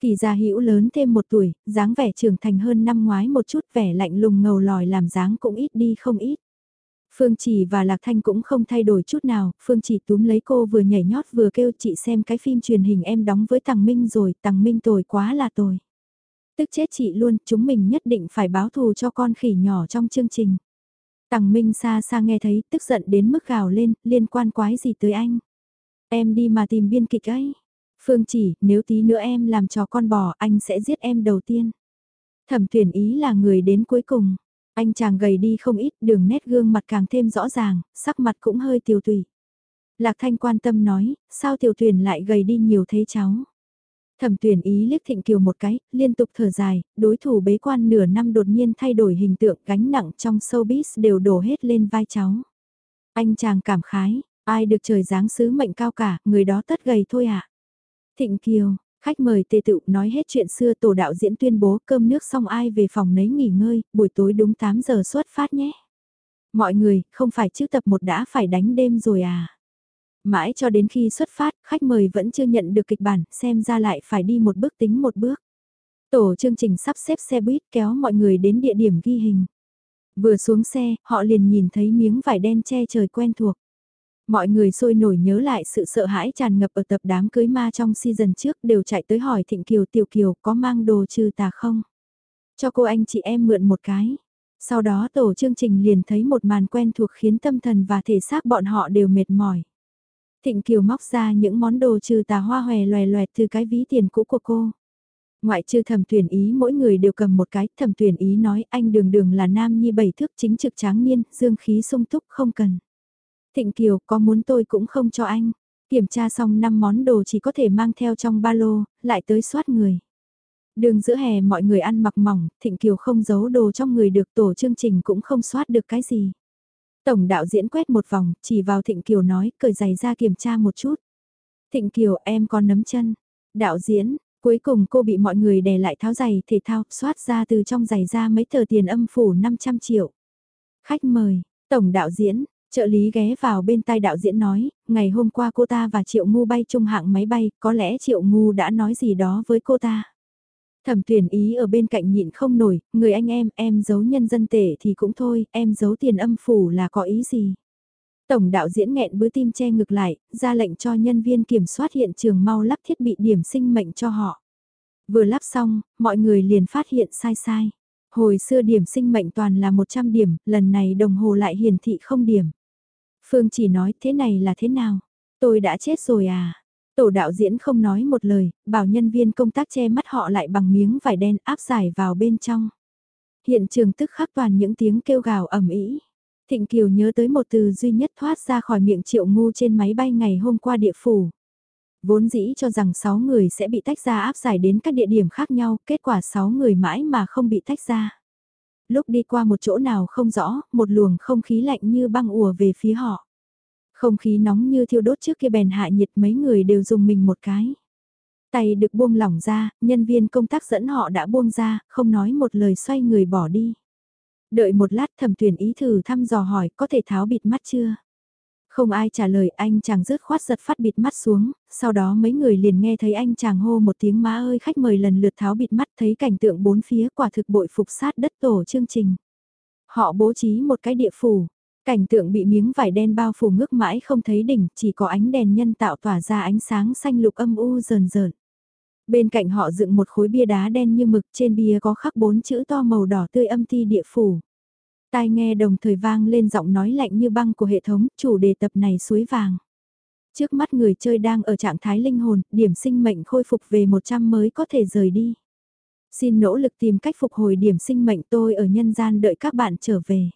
Kỳ gia hữu lớn thêm một tuổi, dáng vẻ trưởng thành hơn năm ngoái một chút vẻ lạnh lùng ngầu lòi làm dáng cũng ít đi không ít. Phương Chỉ và Lạc Thanh cũng không thay đổi chút nào, Phương Chỉ túm lấy cô vừa nhảy nhót vừa kêu chị xem cái phim truyền hình em đóng với Tằng Minh rồi, Tằng Minh tồi quá là tồi. Tức chết chị luôn, chúng mình nhất định phải báo thù cho con khỉ nhỏ trong chương trình. Tằng Minh xa xa nghe thấy, tức giận đến mức gào lên, liên quan quái gì tới anh. Em đi mà tìm biên kịch ấy. Phương chỉ, nếu tí nữa em làm cho con bò, anh sẽ giết em đầu tiên. Thẩm tuyển ý là người đến cuối cùng. Anh chàng gầy đi không ít, đường nét gương mặt càng thêm rõ ràng, sắc mặt cũng hơi tiêu tùy. Lạc Thanh quan tâm nói, sao tiểu tuyển lại gầy đi nhiều thế cháu? Thẩm tuyển ý liếc thịnh kiều một cái, liên tục thở dài, đối thủ bế quan nửa năm đột nhiên thay đổi hình tượng gánh nặng trong showbiz đều đổ hết lên vai cháu. Anh chàng cảm khái, ai được trời giáng sứ mệnh cao cả, người đó tất gầy thôi ạ. À? Thịnh kiều, khách mời tề tựu nói hết chuyện xưa tổ đạo diễn tuyên bố cơm nước xong ai về phòng nấy nghỉ ngơi, buổi tối đúng 8 giờ xuất phát nhé. Mọi người, không phải chứ tập một đã phải đánh đêm rồi à? Mãi cho đến khi xuất phát, khách mời vẫn chưa nhận được kịch bản, xem ra lại phải đi một bước tính một bước. Tổ chương trình sắp xếp xe buýt kéo mọi người đến địa điểm ghi hình. Vừa xuống xe, họ liền nhìn thấy miếng vải đen che trời quen thuộc. Mọi người sôi nổi nhớ lại sự sợ hãi tràn ngập ở tập đám cưới ma trong season trước đều chạy tới hỏi Thịnh Kiều Tiểu Kiều có mang đồ trừ tà không? Cho cô anh chị em mượn một cái. Sau đó tổ chương trình liền thấy một màn quen thuộc khiến tâm thần và thể xác bọn họ đều mệt mỏi. Thịnh Kiều móc ra những món đồ trừ tà hoa hòe loè loẹt từ cái ví tiền cũ của cô. Ngoại trừ thẩm tuyển ý mỗi người đều cầm một cái, thẩm tuyển ý nói anh đường đường là nam nhi bảy thước chính trực tráng niên, dương khí sung túc không cần. Thịnh Kiều có muốn tôi cũng không cho anh. Kiểm tra xong 5 món đồ chỉ có thể mang theo trong ba lô, lại tới soát người. Đường giữa hè mọi người ăn mặc mỏng, Thịnh Kiều không giấu đồ trong người được tổ chương trình cũng không soát được cái gì. Tổng đạo diễn quét một vòng, chỉ vào Thịnh Kiều nói, cởi giày ra kiểm tra một chút. Thịnh Kiều em có nấm chân. Đạo diễn, cuối cùng cô bị mọi người đè lại tháo giày thể thao, xoát ra từ trong giày ra mấy tờ tiền âm phủ 500 triệu. Khách mời, Tổng đạo diễn, Trợ lý ghé vào bên tai đạo diễn nói, ngày hôm qua cô ta và Triệu Ngu bay chung hạng máy bay, có lẽ Triệu Ngu đã nói gì đó với cô ta. Thẩm tuyển ý ở bên cạnh nhịn không nổi, người anh em, em giấu nhân dân tệ thì cũng thôi, em giấu tiền âm phủ là có ý gì. Tổng đạo diễn nghẹn bữa tim che ngực lại, ra lệnh cho nhân viên kiểm soát hiện trường mau lắp thiết bị điểm sinh mệnh cho họ. Vừa lắp xong, mọi người liền phát hiện sai sai. Hồi xưa điểm sinh mệnh toàn là 100 điểm, lần này đồng hồ lại hiển thị không điểm. Phương chỉ nói thế này là thế nào? Tôi đã chết rồi à? Tổ đạo diễn không nói một lời, bảo nhân viên công tác che mắt họ lại bằng miếng vải đen áp giải vào bên trong. Hiện trường tức khắc toàn những tiếng kêu gào ầm ĩ. Thịnh Kiều nhớ tới một từ duy nhất thoát ra khỏi miệng triệu ngu trên máy bay ngày hôm qua địa phủ. Vốn dĩ cho rằng 6 người sẽ bị tách ra áp giải đến các địa điểm khác nhau, kết quả 6 người mãi mà không bị tách ra. Lúc đi qua một chỗ nào không rõ, một luồng không khí lạnh như băng ùa về phía họ. Không khí nóng như thiêu đốt trước kia bèn hạ nhiệt mấy người đều dùng mình một cái. Tay được buông lỏng ra, nhân viên công tác dẫn họ đã buông ra, không nói một lời xoay người bỏ đi. Đợi một lát thẩm tuyển ý thử thăm dò hỏi có thể tháo bịt mắt chưa? Không ai trả lời anh chàng rớt khoát giật phát bịt mắt xuống, sau đó mấy người liền nghe thấy anh chàng hô một tiếng má ơi khách mời lần lượt tháo bịt mắt thấy cảnh tượng bốn phía quả thực bội phục sát đất tổ chương trình. Họ bố trí một cái địa phủ, cảnh tượng bị miếng vải đen bao phủ ngước mãi không thấy đỉnh, chỉ có ánh đèn nhân tạo tỏa ra ánh sáng xanh lục âm u rờn rờn. Bên cạnh họ dựng một khối bia đá đen như mực trên bia có khắc bốn chữ to màu đỏ tươi âm ti địa phủ. Tai nghe đồng thời vang lên giọng nói lạnh như băng của hệ thống, chủ đề tập này suối vàng. Trước mắt người chơi đang ở trạng thái linh hồn, điểm sinh mệnh khôi phục về 100 mới có thể rời đi. Xin nỗ lực tìm cách phục hồi điểm sinh mệnh tôi ở nhân gian đợi các bạn trở về.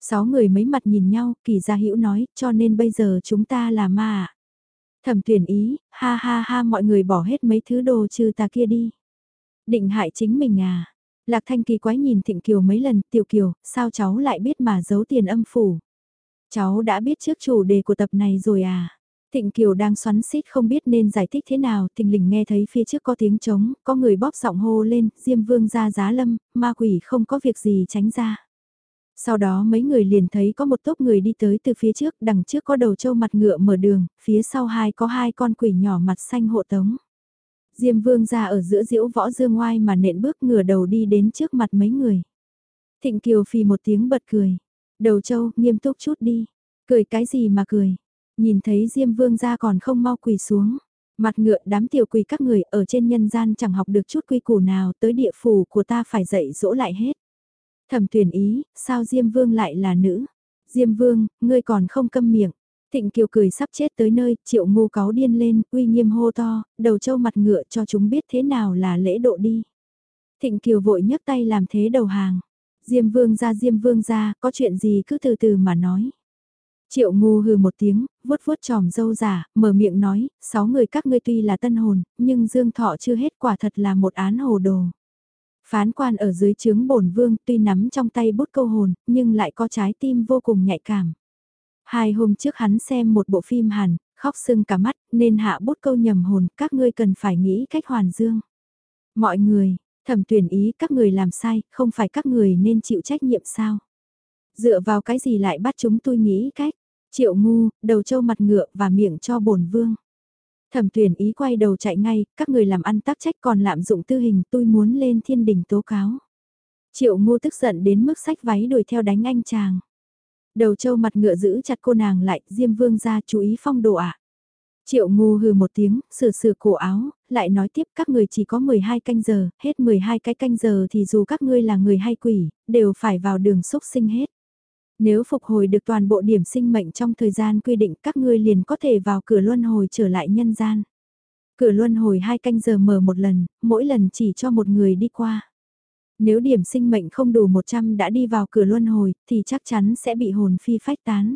Sáu người mấy mặt nhìn nhau, kỳ gia hữu nói, cho nên bây giờ chúng ta là ma ạ. Thẩm tuyển ý, ha ha ha mọi người bỏ hết mấy thứ đồ trừ ta kia đi. Định hại chính mình à. Lạc Thanh kỳ quái nhìn Thịnh Kiều mấy lần, Tiểu Kiều, sao cháu lại biết mà giấu tiền âm phủ? Cháu đã biết trước chủ đề của tập này rồi à? Thịnh Kiều đang xoắn xít không biết nên giải thích thế nào, thình lình nghe thấy phía trước có tiếng trống, có người bóp giọng hô lên, Diêm Vương ra giá lâm, ma quỷ không có việc gì tránh ra. Sau đó mấy người liền thấy có một tốp người đi tới từ phía trước, đằng trước có đầu trâu mặt ngựa mở đường, phía sau hai có hai con quỷ nhỏ mặt xanh hộ tống. Diêm vương ra ở giữa diễu võ dương ngoai mà nện bước ngửa đầu đi đến trước mặt mấy người. Thịnh Kiều phì một tiếng bật cười. Đầu trâu, nghiêm túc chút đi. Cười cái gì mà cười. Nhìn thấy Diêm vương ra còn không mau quỳ xuống. Mặt ngựa đám tiểu quỳ các người ở trên nhân gian chẳng học được chút quy củ nào tới địa phủ của ta phải dạy dỗ lại hết. Thẩm tuyển ý, sao Diêm Vương lại là nữ? Diêm Vương, ngươi còn không câm miệng. Thịnh Kiều cười sắp chết tới nơi, triệu ngu cáo điên lên, uy nghiêm hô to, đầu trâu mặt ngựa cho chúng biết thế nào là lễ độ đi. Thịnh Kiều vội nhấc tay làm thế đầu hàng. Diêm Vương ra Diêm Vương ra, có chuyện gì cứ từ từ mà nói. Triệu ngu hừ một tiếng, vuốt vuốt tròm dâu giả, mở miệng nói, sáu người các ngươi tuy là tân hồn, nhưng Dương Thọ chưa hết quả thật là một án hồ đồ. Phán quan ở dưới chướng bổn vương tuy nắm trong tay bút câu hồn, nhưng lại có trái tim vô cùng nhạy cảm. Hai hôm trước hắn xem một bộ phim hàn, khóc sưng cả mắt, nên hạ bút câu nhầm hồn, các ngươi cần phải nghĩ cách hoàn dương. Mọi người, thẩm tuyển ý các người làm sai, không phải các người nên chịu trách nhiệm sao? Dựa vào cái gì lại bắt chúng tôi nghĩ cách? Triệu ngu, đầu trâu mặt ngựa và miệng cho bổn vương. Thẩm tuyển ý quay đầu chạy ngay, các người làm ăn tác trách còn lạm dụng tư hình tôi muốn lên thiên đình tố cáo. Triệu ngu tức giận đến mức sách váy đuổi theo đánh anh chàng. Đầu trâu mặt ngựa giữ chặt cô nàng lại, Diêm Vương ra chú ý phong độ ạ. Triệu ngu hừ một tiếng, sửa sửa cổ áo, lại nói tiếp các người chỉ có 12 canh giờ, hết 12 cái canh giờ thì dù các ngươi là người hay quỷ, đều phải vào đường xúc sinh hết. Nếu phục hồi được toàn bộ điểm sinh mệnh trong thời gian quy định các ngươi liền có thể vào cửa luân hồi trở lại nhân gian. Cửa luân hồi hai canh giờ mở một lần, mỗi lần chỉ cho một người đi qua. Nếu điểm sinh mệnh không đủ 100 đã đi vào cửa luân hồi, thì chắc chắn sẽ bị hồn phi phách tán.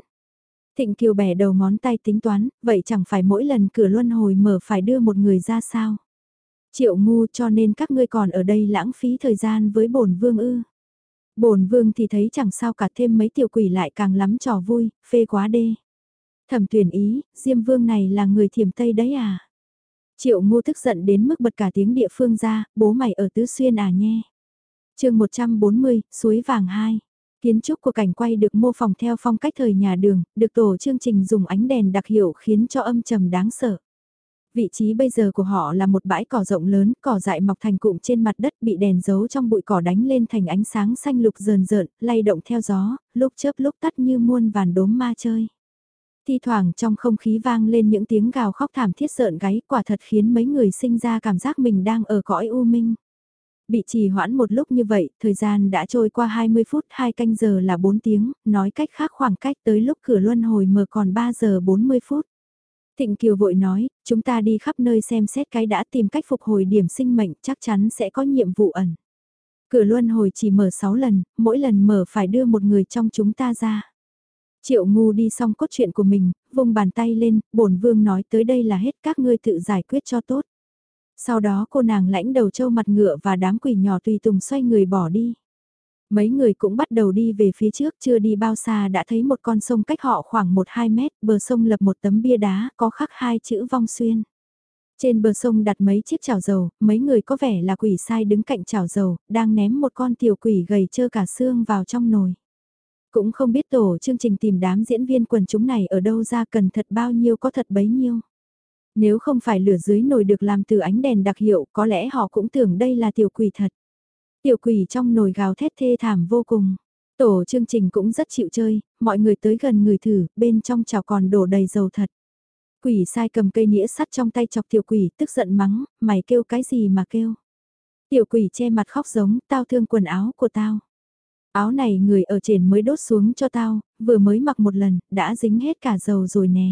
Thịnh Kiều bẻ đầu ngón tay tính toán, vậy chẳng phải mỗi lần cửa luân hồi mở phải đưa một người ra sao? Triệu ngu cho nên các ngươi còn ở đây lãng phí thời gian với bổn vương ư bổn vương thì thấy chẳng sao cả thêm mấy tiểu quỷ lại càng lắm trò vui, phê quá đê. Thẩm tuyển ý, Diêm vương này là người thiểm Tây đấy à? Triệu ngu tức giận đến mức bật cả tiếng địa phương ra, bố mày ở Tứ Xuyên à nhe. chương 140, suối vàng 2. Kiến trúc của cảnh quay được mô phỏng theo phong cách thời nhà đường, được tổ chương trình dùng ánh đèn đặc hiệu khiến cho âm trầm đáng sợ. Vị trí bây giờ của họ là một bãi cỏ rộng lớn, cỏ dại mọc thành cụm trên mặt đất bị đèn giấu trong bụi cỏ đánh lên thành ánh sáng xanh lục rờn rợn, lay động theo gió, lúc chớp lúc tắt như muôn vàn đốm ma chơi. Thi thoảng trong không khí vang lên những tiếng gào khóc thảm thiết sợn gáy quả thật khiến mấy người sinh ra cảm giác mình đang ở cõi u minh. Bị trì hoãn một lúc như vậy, thời gian đã trôi qua 20 phút, 2 canh giờ là 4 tiếng, nói cách khác khoảng cách tới lúc cửa luân hồi mở còn 3 giờ 40 phút. Thịnh Kiều vội nói, chúng ta đi khắp nơi xem xét cái đã tìm cách phục hồi điểm sinh mệnh chắc chắn sẽ có nhiệm vụ ẩn. Cửa luân hồi chỉ mở 6 lần, mỗi lần mở phải đưa một người trong chúng ta ra. Triệu ngu đi xong cốt truyện của mình, vùng bàn tay lên, bổn vương nói tới đây là hết các ngươi tự giải quyết cho tốt. Sau đó cô nàng lãnh đầu châu mặt ngựa và đám quỷ nhỏ tùy tùng xoay người bỏ đi. Mấy người cũng bắt đầu đi về phía trước chưa đi bao xa đã thấy một con sông cách họ khoảng 1-2 mét, bờ sông lập một tấm bia đá có khắc hai chữ vong xuyên. Trên bờ sông đặt mấy chiếc chảo dầu, mấy người có vẻ là quỷ sai đứng cạnh chảo dầu, đang ném một con tiểu quỷ gầy trơ cả xương vào trong nồi. Cũng không biết tổ chương trình tìm đám diễn viên quần chúng này ở đâu ra cần thật bao nhiêu có thật bấy nhiêu. Nếu không phải lửa dưới nồi được làm từ ánh đèn đặc hiệu có lẽ họ cũng tưởng đây là tiểu quỷ thật. Tiểu quỷ trong nồi gào thét thê thảm vô cùng. Tổ chương trình cũng rất chịu chơi, mọi người tới gần người thử, bên trong chảo còn đổ đầy dầu thật. Quỷ sai cầm cây nĩa sắt trong tay chọc tiểu quỷ tức giận mắng, mày kêu cái gì mà kêu. Tiểu quỷ che mặt khóc giống, tao thương quần áo của tao. Áo này người ở trên mới đốt xuống cho tao, vừa mới mặc một lần, đã dính hết cả dầu rồi nè.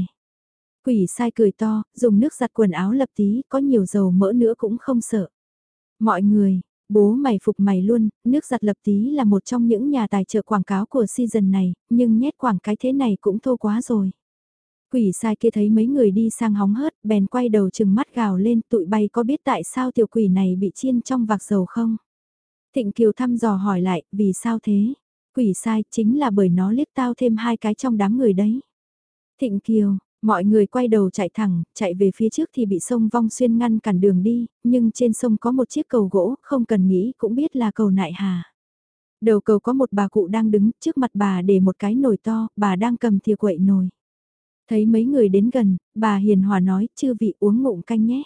Quỷ sai cười to, dùng nước giặt quần áo lập tí, có nhiều dầu mỡ nữa cũng không sợ. Mọi người, bố mày phục mày luôn, nước giặt lập tí là một trong những nhà tài trợ quảng cáo của season này, nhưng nhét quảng cái thế này cũng thô quá rồi. Quỷ sai kia thấy mấy người đi sang hóng hớt, bèn quay đầu chừng mắt gào lên tụi bay có biết tại sao tiểu quỷ này bị chiên trong vạc dầu không? Thịnh Kiều thăm dò hỏi lại, vì sao thế? Quỷ sai chính là bởi nó liếc tao thêm hai cái trong đám người đấy. Thịnh Kiều, mọi người quay đầu chạy thẳng, chạy về phía trước thì bị sông Vong Xuyên ngăn cản đường đi, nhưng trên sông có một chiếc cầu gỗ, không cần nghĩ cũng biết là cầu nại hà. Đầu cầu có một bà cụ đang đứng, trước mặt bà để một cái nồi to, bà đang cầm thìa quậy nồi. Thấy mấy người đến gần, bà hiền hòa nói, chư vị uống ngụm canh nhé.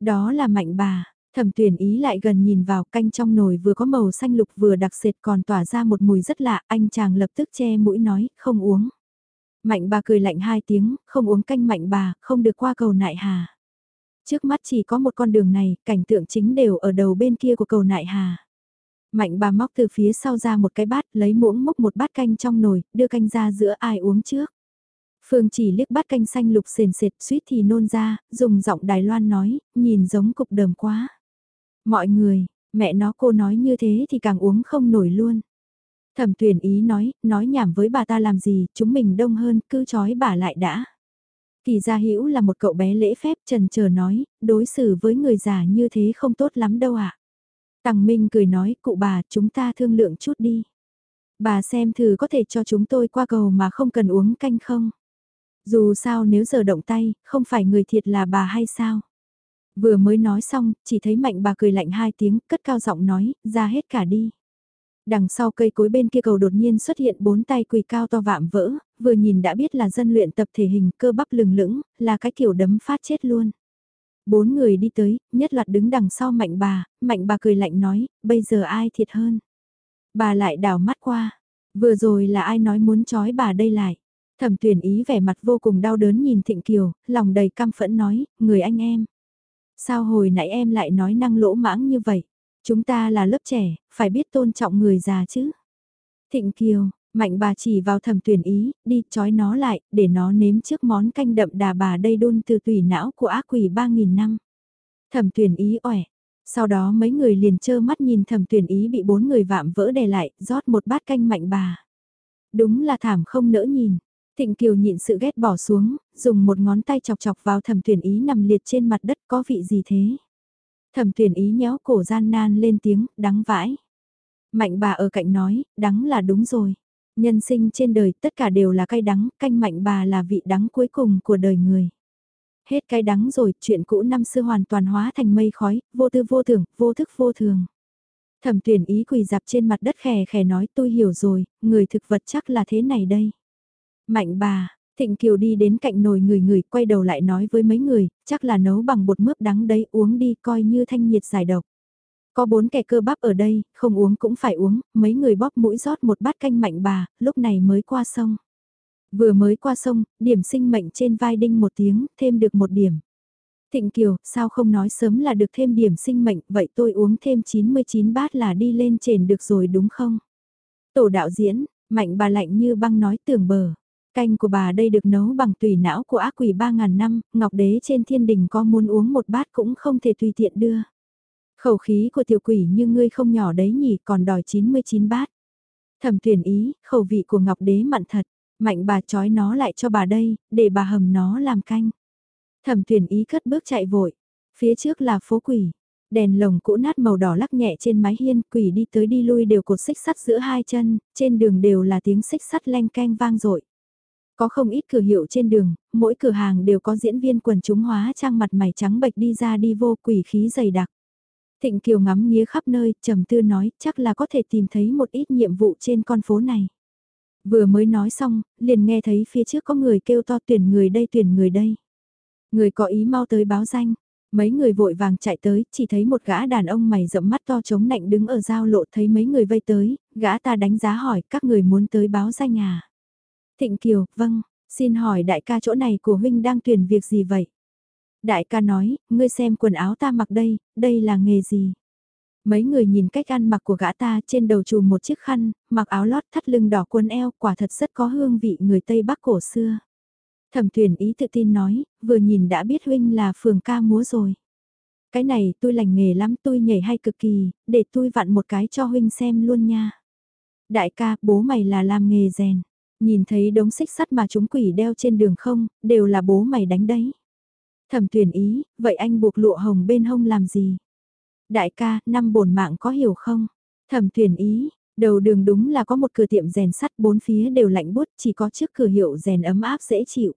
Đó là mạnh bà, Thẩm tuyển ý lại gần nhìn vào canh trong nồi vừa có màu xanh lục vừa đặc sệt còn tỏa ra một mùi rất lạ, anh chàng lập tức che mũi nói, không uống. Mạnh bà cười lạnh hai tiếng, không uống canh mạnh bà, không được qua cầu nại hà. Trước mắt chỉ có một con đường này, cảnh tượng chính đều ở đầu bên kia của cầu nại hà. Mạnh bà móc từ phía sau ra một cái bát, lấy muỗng múc một bát canh trong nồi, đưa canh ra giữa ai uống trước. Phương chỉ liếc bát canh xanh lục sền sệt suýt thì nôn ra, dùng giọng Đài Loan nói, nhìn giống cục đờm quá. Mọi người, mẹ nó cô nói như thế thì càng uống không nổi luôn. Thẩm tuyển ý nói, nói nhảm với bà ta làm gì, chúng mình đông hơn, cứ chói bà lại đã. Kỳ gia hữu là một cậu bé lễ phép trần chờ nói, đối xử với người già như thế không tốt lắm đâu ạ. À. Tằng Minh cười nói, cụ bà, chúng ta thương lượng chút đi. Bà xem thử có thể cho chúng tôi qua cầu mà không cần uống canh không? Dù sao nếu giờ động tay, không phải người thiệt là bà hay sao? Vừa mới nói xong, chỉ thấy mạnh bà cười lạnh hai tiếng, cất cao giọng nói, ra hết cả đi. Đằng sau cây cối bên kia cầu đột nhiên xuất hiện bốn tay quỳ cao to vạm vỡ, vừa nhìn đã biết là dân luyện tập thể hình cơ bắp lừng lững, là cái kiểu đấm phát chết luôn. Bốn người đi tới, nhất loạt đứng đằng sau mạnh bà, mạnh bà cười lạnh nói, bây giờ ai thiệt hơn. Bà lại đảo mắt qua, vừa rồi là ai nói muốn trói bà đây lại. Thẩm tuyển ý vẻ mặt vô cùng đau đớn nhìn Thịnh Kiều, lòng đầy căm phẫn nói, người anh em. Sao hồi nãy em lại nói năng lỗ mãng như vậy? Chúng ta là lớp trẻ, phải biết tôn trọng người già chứ. Thịnh Kiều, mạnh bà chỉ vào thẩm tuyển ý, đi trói nó lại, để nó nếm trước món canh đậm đà bà đây đun từ tùy não của ác quỷ 3.000 năm. Thẩm tuyển ý ỏi. Sau đó mấy người liền trơ mắt nhìn thẩm tuyển ý bị bốn người vạm vỡ đè lại, rót một bát canh mạnh bà. Đúng là thảm không nỡ nhìn. Thịnh Kiều nhịn sự ghét bỏ xuống, dùng một ngón tay chọc chọc vào thẩm tuyển ý nằm liệt trên mặt đất có vị gì thế. Thẩm tuyển ý nhéo cổ gian nan lên tiếng, đắng vãi. Mạnh bà ở cạnh nói, đắng là đúng rồi. Nhân sinh trên đời tất cả đều là cay đắng, canh mạnh bà là vị đắng cuối cùng của đời người. Hết cay đắng rồi, chuyện cũ năm xưa hoàn toàn hóa thành mây khói, vô tư vô tưởng, vô thức vô thường. Thẩm tuyển ý quỳ dạp trên mặt đất khè khè nói tôi hiểu rồi, người thực vật chắc là thế này đây. Mạnh bà, Thịnh Kiều đi đến cạnh nồi người người quay đầu lại nói với mấy người, chắc là nấu bằng bột mướp đắng đấy uống đi coi như thanh nhiệt giải độc. Có bốn kẻ cơ bắp ở đây, không uống cũng phải uống, mấy người bóp mũi rót một bát canh mạnh bà, lúc này mới qua sông. Vừa mới qua sông, điểm sinh mệnh trên vai đinh một tiếng, thêm được một điểm. Thịnh Kiều, sao không nói sớm là được thêm điểm sinh mệnh, vậy tôi uống thêm 99 bát là đi lên trên được rồi đúng không? Tổ đạo diễn, mạnh bà lạnh như băng nói tưởng bờ. Canh của bà đây được nấu bằng tùy não của ác quỷ 3.000 năm, ngọc đế trên thiên đình có muốn uống một bát cũng không thể tùy tiện đưa. Khẩu khí của tiểu quỷ như ngươi không nhỏ đấy nhỉ còn đòi 99 bát. Thẩm tuyển ý, khẩu vị của ngọc đế mặn thật, mạnh bà trói nó lại cho bà đây, để bà hầm nó làm canh. Thẩm tuyển ý cất bước chạy vội, phía trước là phố quỷ. Đèn lồng cũ nát màu đỏ lắc nhẹ trên mái hiên, quỷ đi tới đi lui đều cột xích sắt giữa hai chân, trên đường đều là tiếng xích sắt leng canh vang dội có không ít cửa hiệu trên đường, mỗi cửa hàng đều có diễn viên quần chúng hóa trang mặt mày trắng bệch đi ra đi vô quỷ khí dày đặc. Thịnh Kiều ngắm nghía khắp nơi, trầm tư nói, chắc là có thể tìm thấy một ít nhiệm vụ trên con phố này. Vừa mới nói xong, liền nghe thấy phía trước có người kêu to tuyển người đây tuyển người đây. Người có ý mau tới báo danh. Mấy người vội vàng chạy tới, chỉ thấy một gã đàn ông mày rậm mắt to chống nạnh đứng ở giao lộ thấy mấy người vây tới, gã ta đánh giá hỏi các người muốn tới báo danh à. Thịnh Kiều, vâng, xin hỏi đại ca chỗ này của huynh đang tuyển việc gì vậy? Đại ca nói, ngươi xem quần áo ta mặc đây, đây là nghề gì? Mấy người nhìn cách ăn mặc của gã ta trên đầu trùm một chiếc khăn, mặc áo lót thắt lưng đỏ quần eo quả thật rất có hương vị người Tây Bắc cổ xưa. Thẩm tuyển ý tự tin nói, vừa nhìn đã biết huynh là phường ca múa rồi. Cái này tôi lành nghề lắm tôi nhảy hay cực kỳ, để tôi vặn một cái cho huynh xem luôn nha. Đại ca, bố mày là làm nghề rèn. Nhìn thấy đống xích sắt mà chúng quỷ đeo trên đường không, đều là bố mày đánh đấy. Thẩm tuyển ý, vậy anh buộc lụa hồng bên hông làm gì? Đại ca, năm bổn mạng có hiểu không? Thẩm tuyển ý, đầu đường đúng là có một cửa tiệm rèn sắt bốn phía đều lạnh bút chỉ có chiếc cửa hiệu rèn ấm áp dễ chịu.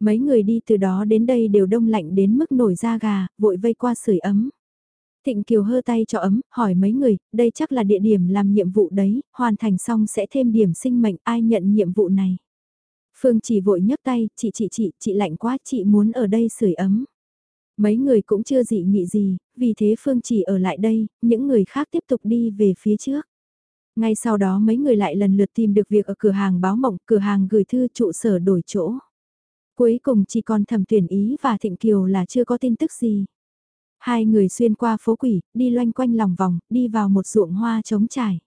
Mấy người đi từ đó đến đây đều đông lạnh đến mức nổi da gà, vội vây qua sưởi ấm. Thịnh Kiều hơ tay cho ấm, hỏi mấy người, đây chắc là địa điểm làm nhiệm vụ đấy, hoàn thành xong sẽ thêm điểm sinh mệnh ai nhận nhiệm vụ này. Phương chỉ vội nhấc tay, chị chị chị, chị lạnh quá, chị muốn ở đây sưởi ấm. Mấy người cũng chưa dị nghị gì, vì thế Phương chỉ ở lại đây, những người khác tiếp tục đi về phía trước. Ngay sau đó mấy người lại lần lượt tìm được việc ở cửa hàng báo mộng, cửa hàng gửi thư trụ sở đổi chỗ. Cuối cùng chỉ còn thẩm tuyển ý và Thịnh Kiều là chưa có tin tức gì. Hai người xuyên qua phố quỷ, đi loanh quanh lòng vòng, đi vào một ruộng hoa trống trải.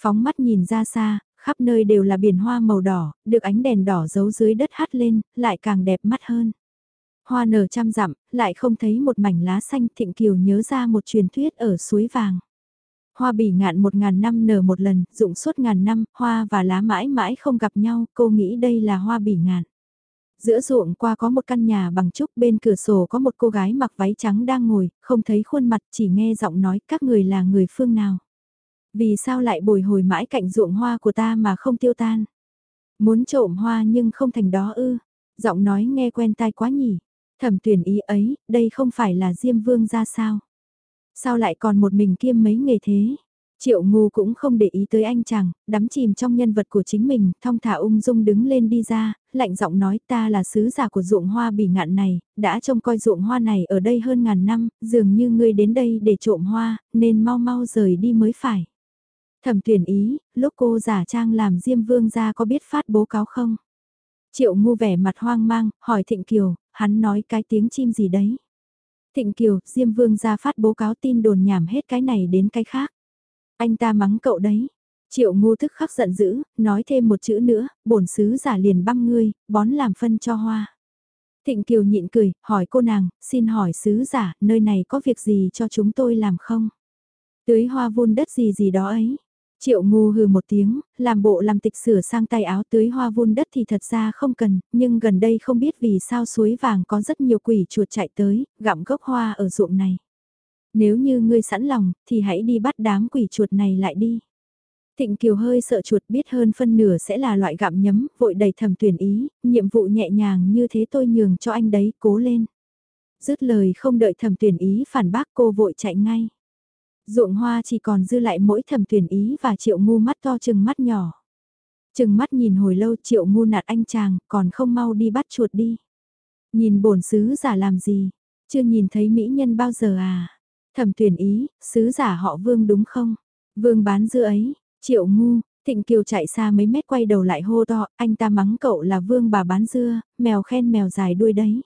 Phóng mắt nhìn ra xa, khắp nơi đều là biển hoa màu đỏ, được ánh đèn đỏ giấu dưới đất hắt lên, lại càng đẹp mắt hơn. Hoa nở trăm dặm, lại không thấy một mảnh lá xanh thịnh kiều nhớ ra một truyền thuyết ở suối vàng. Hoa bỉ ngạn một ngàn năm nở một lần, dụng suốt ngàn năm, hoa và lá mãi mãi không gặp nhau, cô nghĩ đây là hoa bỉ ngạn. Giữa ruộng qua có một căn nhà bằng trúc bên cửa sổ có một cô gái mặc váy trắng đang ngồi, không thấy khuôn mặt chỉ nghe giọng nói các người là người phương nào. Vì sao lại bồi hồi mãi cạnh ruộng hoa của ta mà không tiêu tan? Muốn trộm hoa nhưng không thành đó ư. Giọng nói nghe quen tai quá nhỉ. Thẩm tuyển ý ấy, đây không phải là Diêm Vương ra sao? Sao lại còn một mình kiêm mấy nghề thế? Triệu ngu cũng không để ý tới anh chàng, đắm chìm trong nhân vật của chính mình, thong thả ung dung đứng lên đi ra, lạnh giọng nói ta là sứ giả của ruộng hoa bỉ ngạn này, đã trông coi ruộng hoa này ở đây hơn ngàn năm, dường như ngươi đến đây để trộm hoa, nên mau mau rời đi mới phải. Thẩm tuyển ý, lúc cô giả trang làm Diêm Vương ra có biết phát bố cáo không? Triệu ngu vẻ mặt hoang mang, hỏi Thịnh Kiều, hắn nói cái tiếng chim gì đấy? Thịnh Kiều, Diêm Vương ra phát bố cáo tin đồn nhảm hết cái này đến cái khác. Anh ta mắng cậu đấy. Triệu ngu thức khắc giận dữ, nói thêm một chữ nữa, bổn sứ giả liền băm ngươi, bón làm phân cho hoa. Thịnh Kiều nhịn cười, hỏi cô nàng, xin hỏi sứ giả, nơi này có việc gì cho chúng tôi làm không? Tưới hoa vun đất gì gì đó ấy. Triệu ngu hừ một tiếng, làm bộ làm tịch sửa sang tay áo tưới hoa vun đất thì thật ra không cần, nhưng gần đây không biết vì sao suối vàng có rất nhiều quỷ chuột chạy tới, gặm gốc hoa ở ruộng này. Nếu như ngươi sẵn lòng, thì hãy đi bắt đám quỷ chuột này lại đi. Thịnh Kiều hơi sợ chuột biết hơn phân nửa sẽ là loại gặm nhấm, vội đầy thầm tuyển ý, nhiệm vụ nhẹ nhàng như thế tôi nhường cho anh đấy, cố lên. Dứt lời không đợi thầm tuyển ý phản bác cô vội chạy ngay. Ruộng hoa chỉ còn dư lại mỗi thầm tuyển ý và triệu ngu mắt to chừng mắt nhỏ. Chừng mắt nhìn hồi lâu triệu ngu nạt anh chàng, còn không mau đi bắt chuột đi. Nhìn bổn sứ giả làm gì? Chưa nhìn thấy mỹ nhân bao giờ à? Thẩm tuyển ý, sứ giả họ vương đúng không? Vương bán dưa ấy, triệu ngu, Thịnh Kiều chạy xa mấy mét quay đầu lại hô to, anh ta mắng cậu là vương bà bán dưa, mèo khen mèo dài đuôi đấy.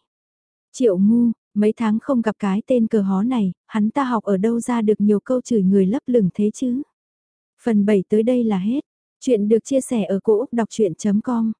Triệu ngu, mấy tháng không gặp cái tên cờ hó này, hắn ta học ở đâu ra được nhiều câu chửi người lấp lửng thế chứ. Phần 7 tới đây là hết. Chuyện được chia sẻ ở cỗ đọc chuyện.com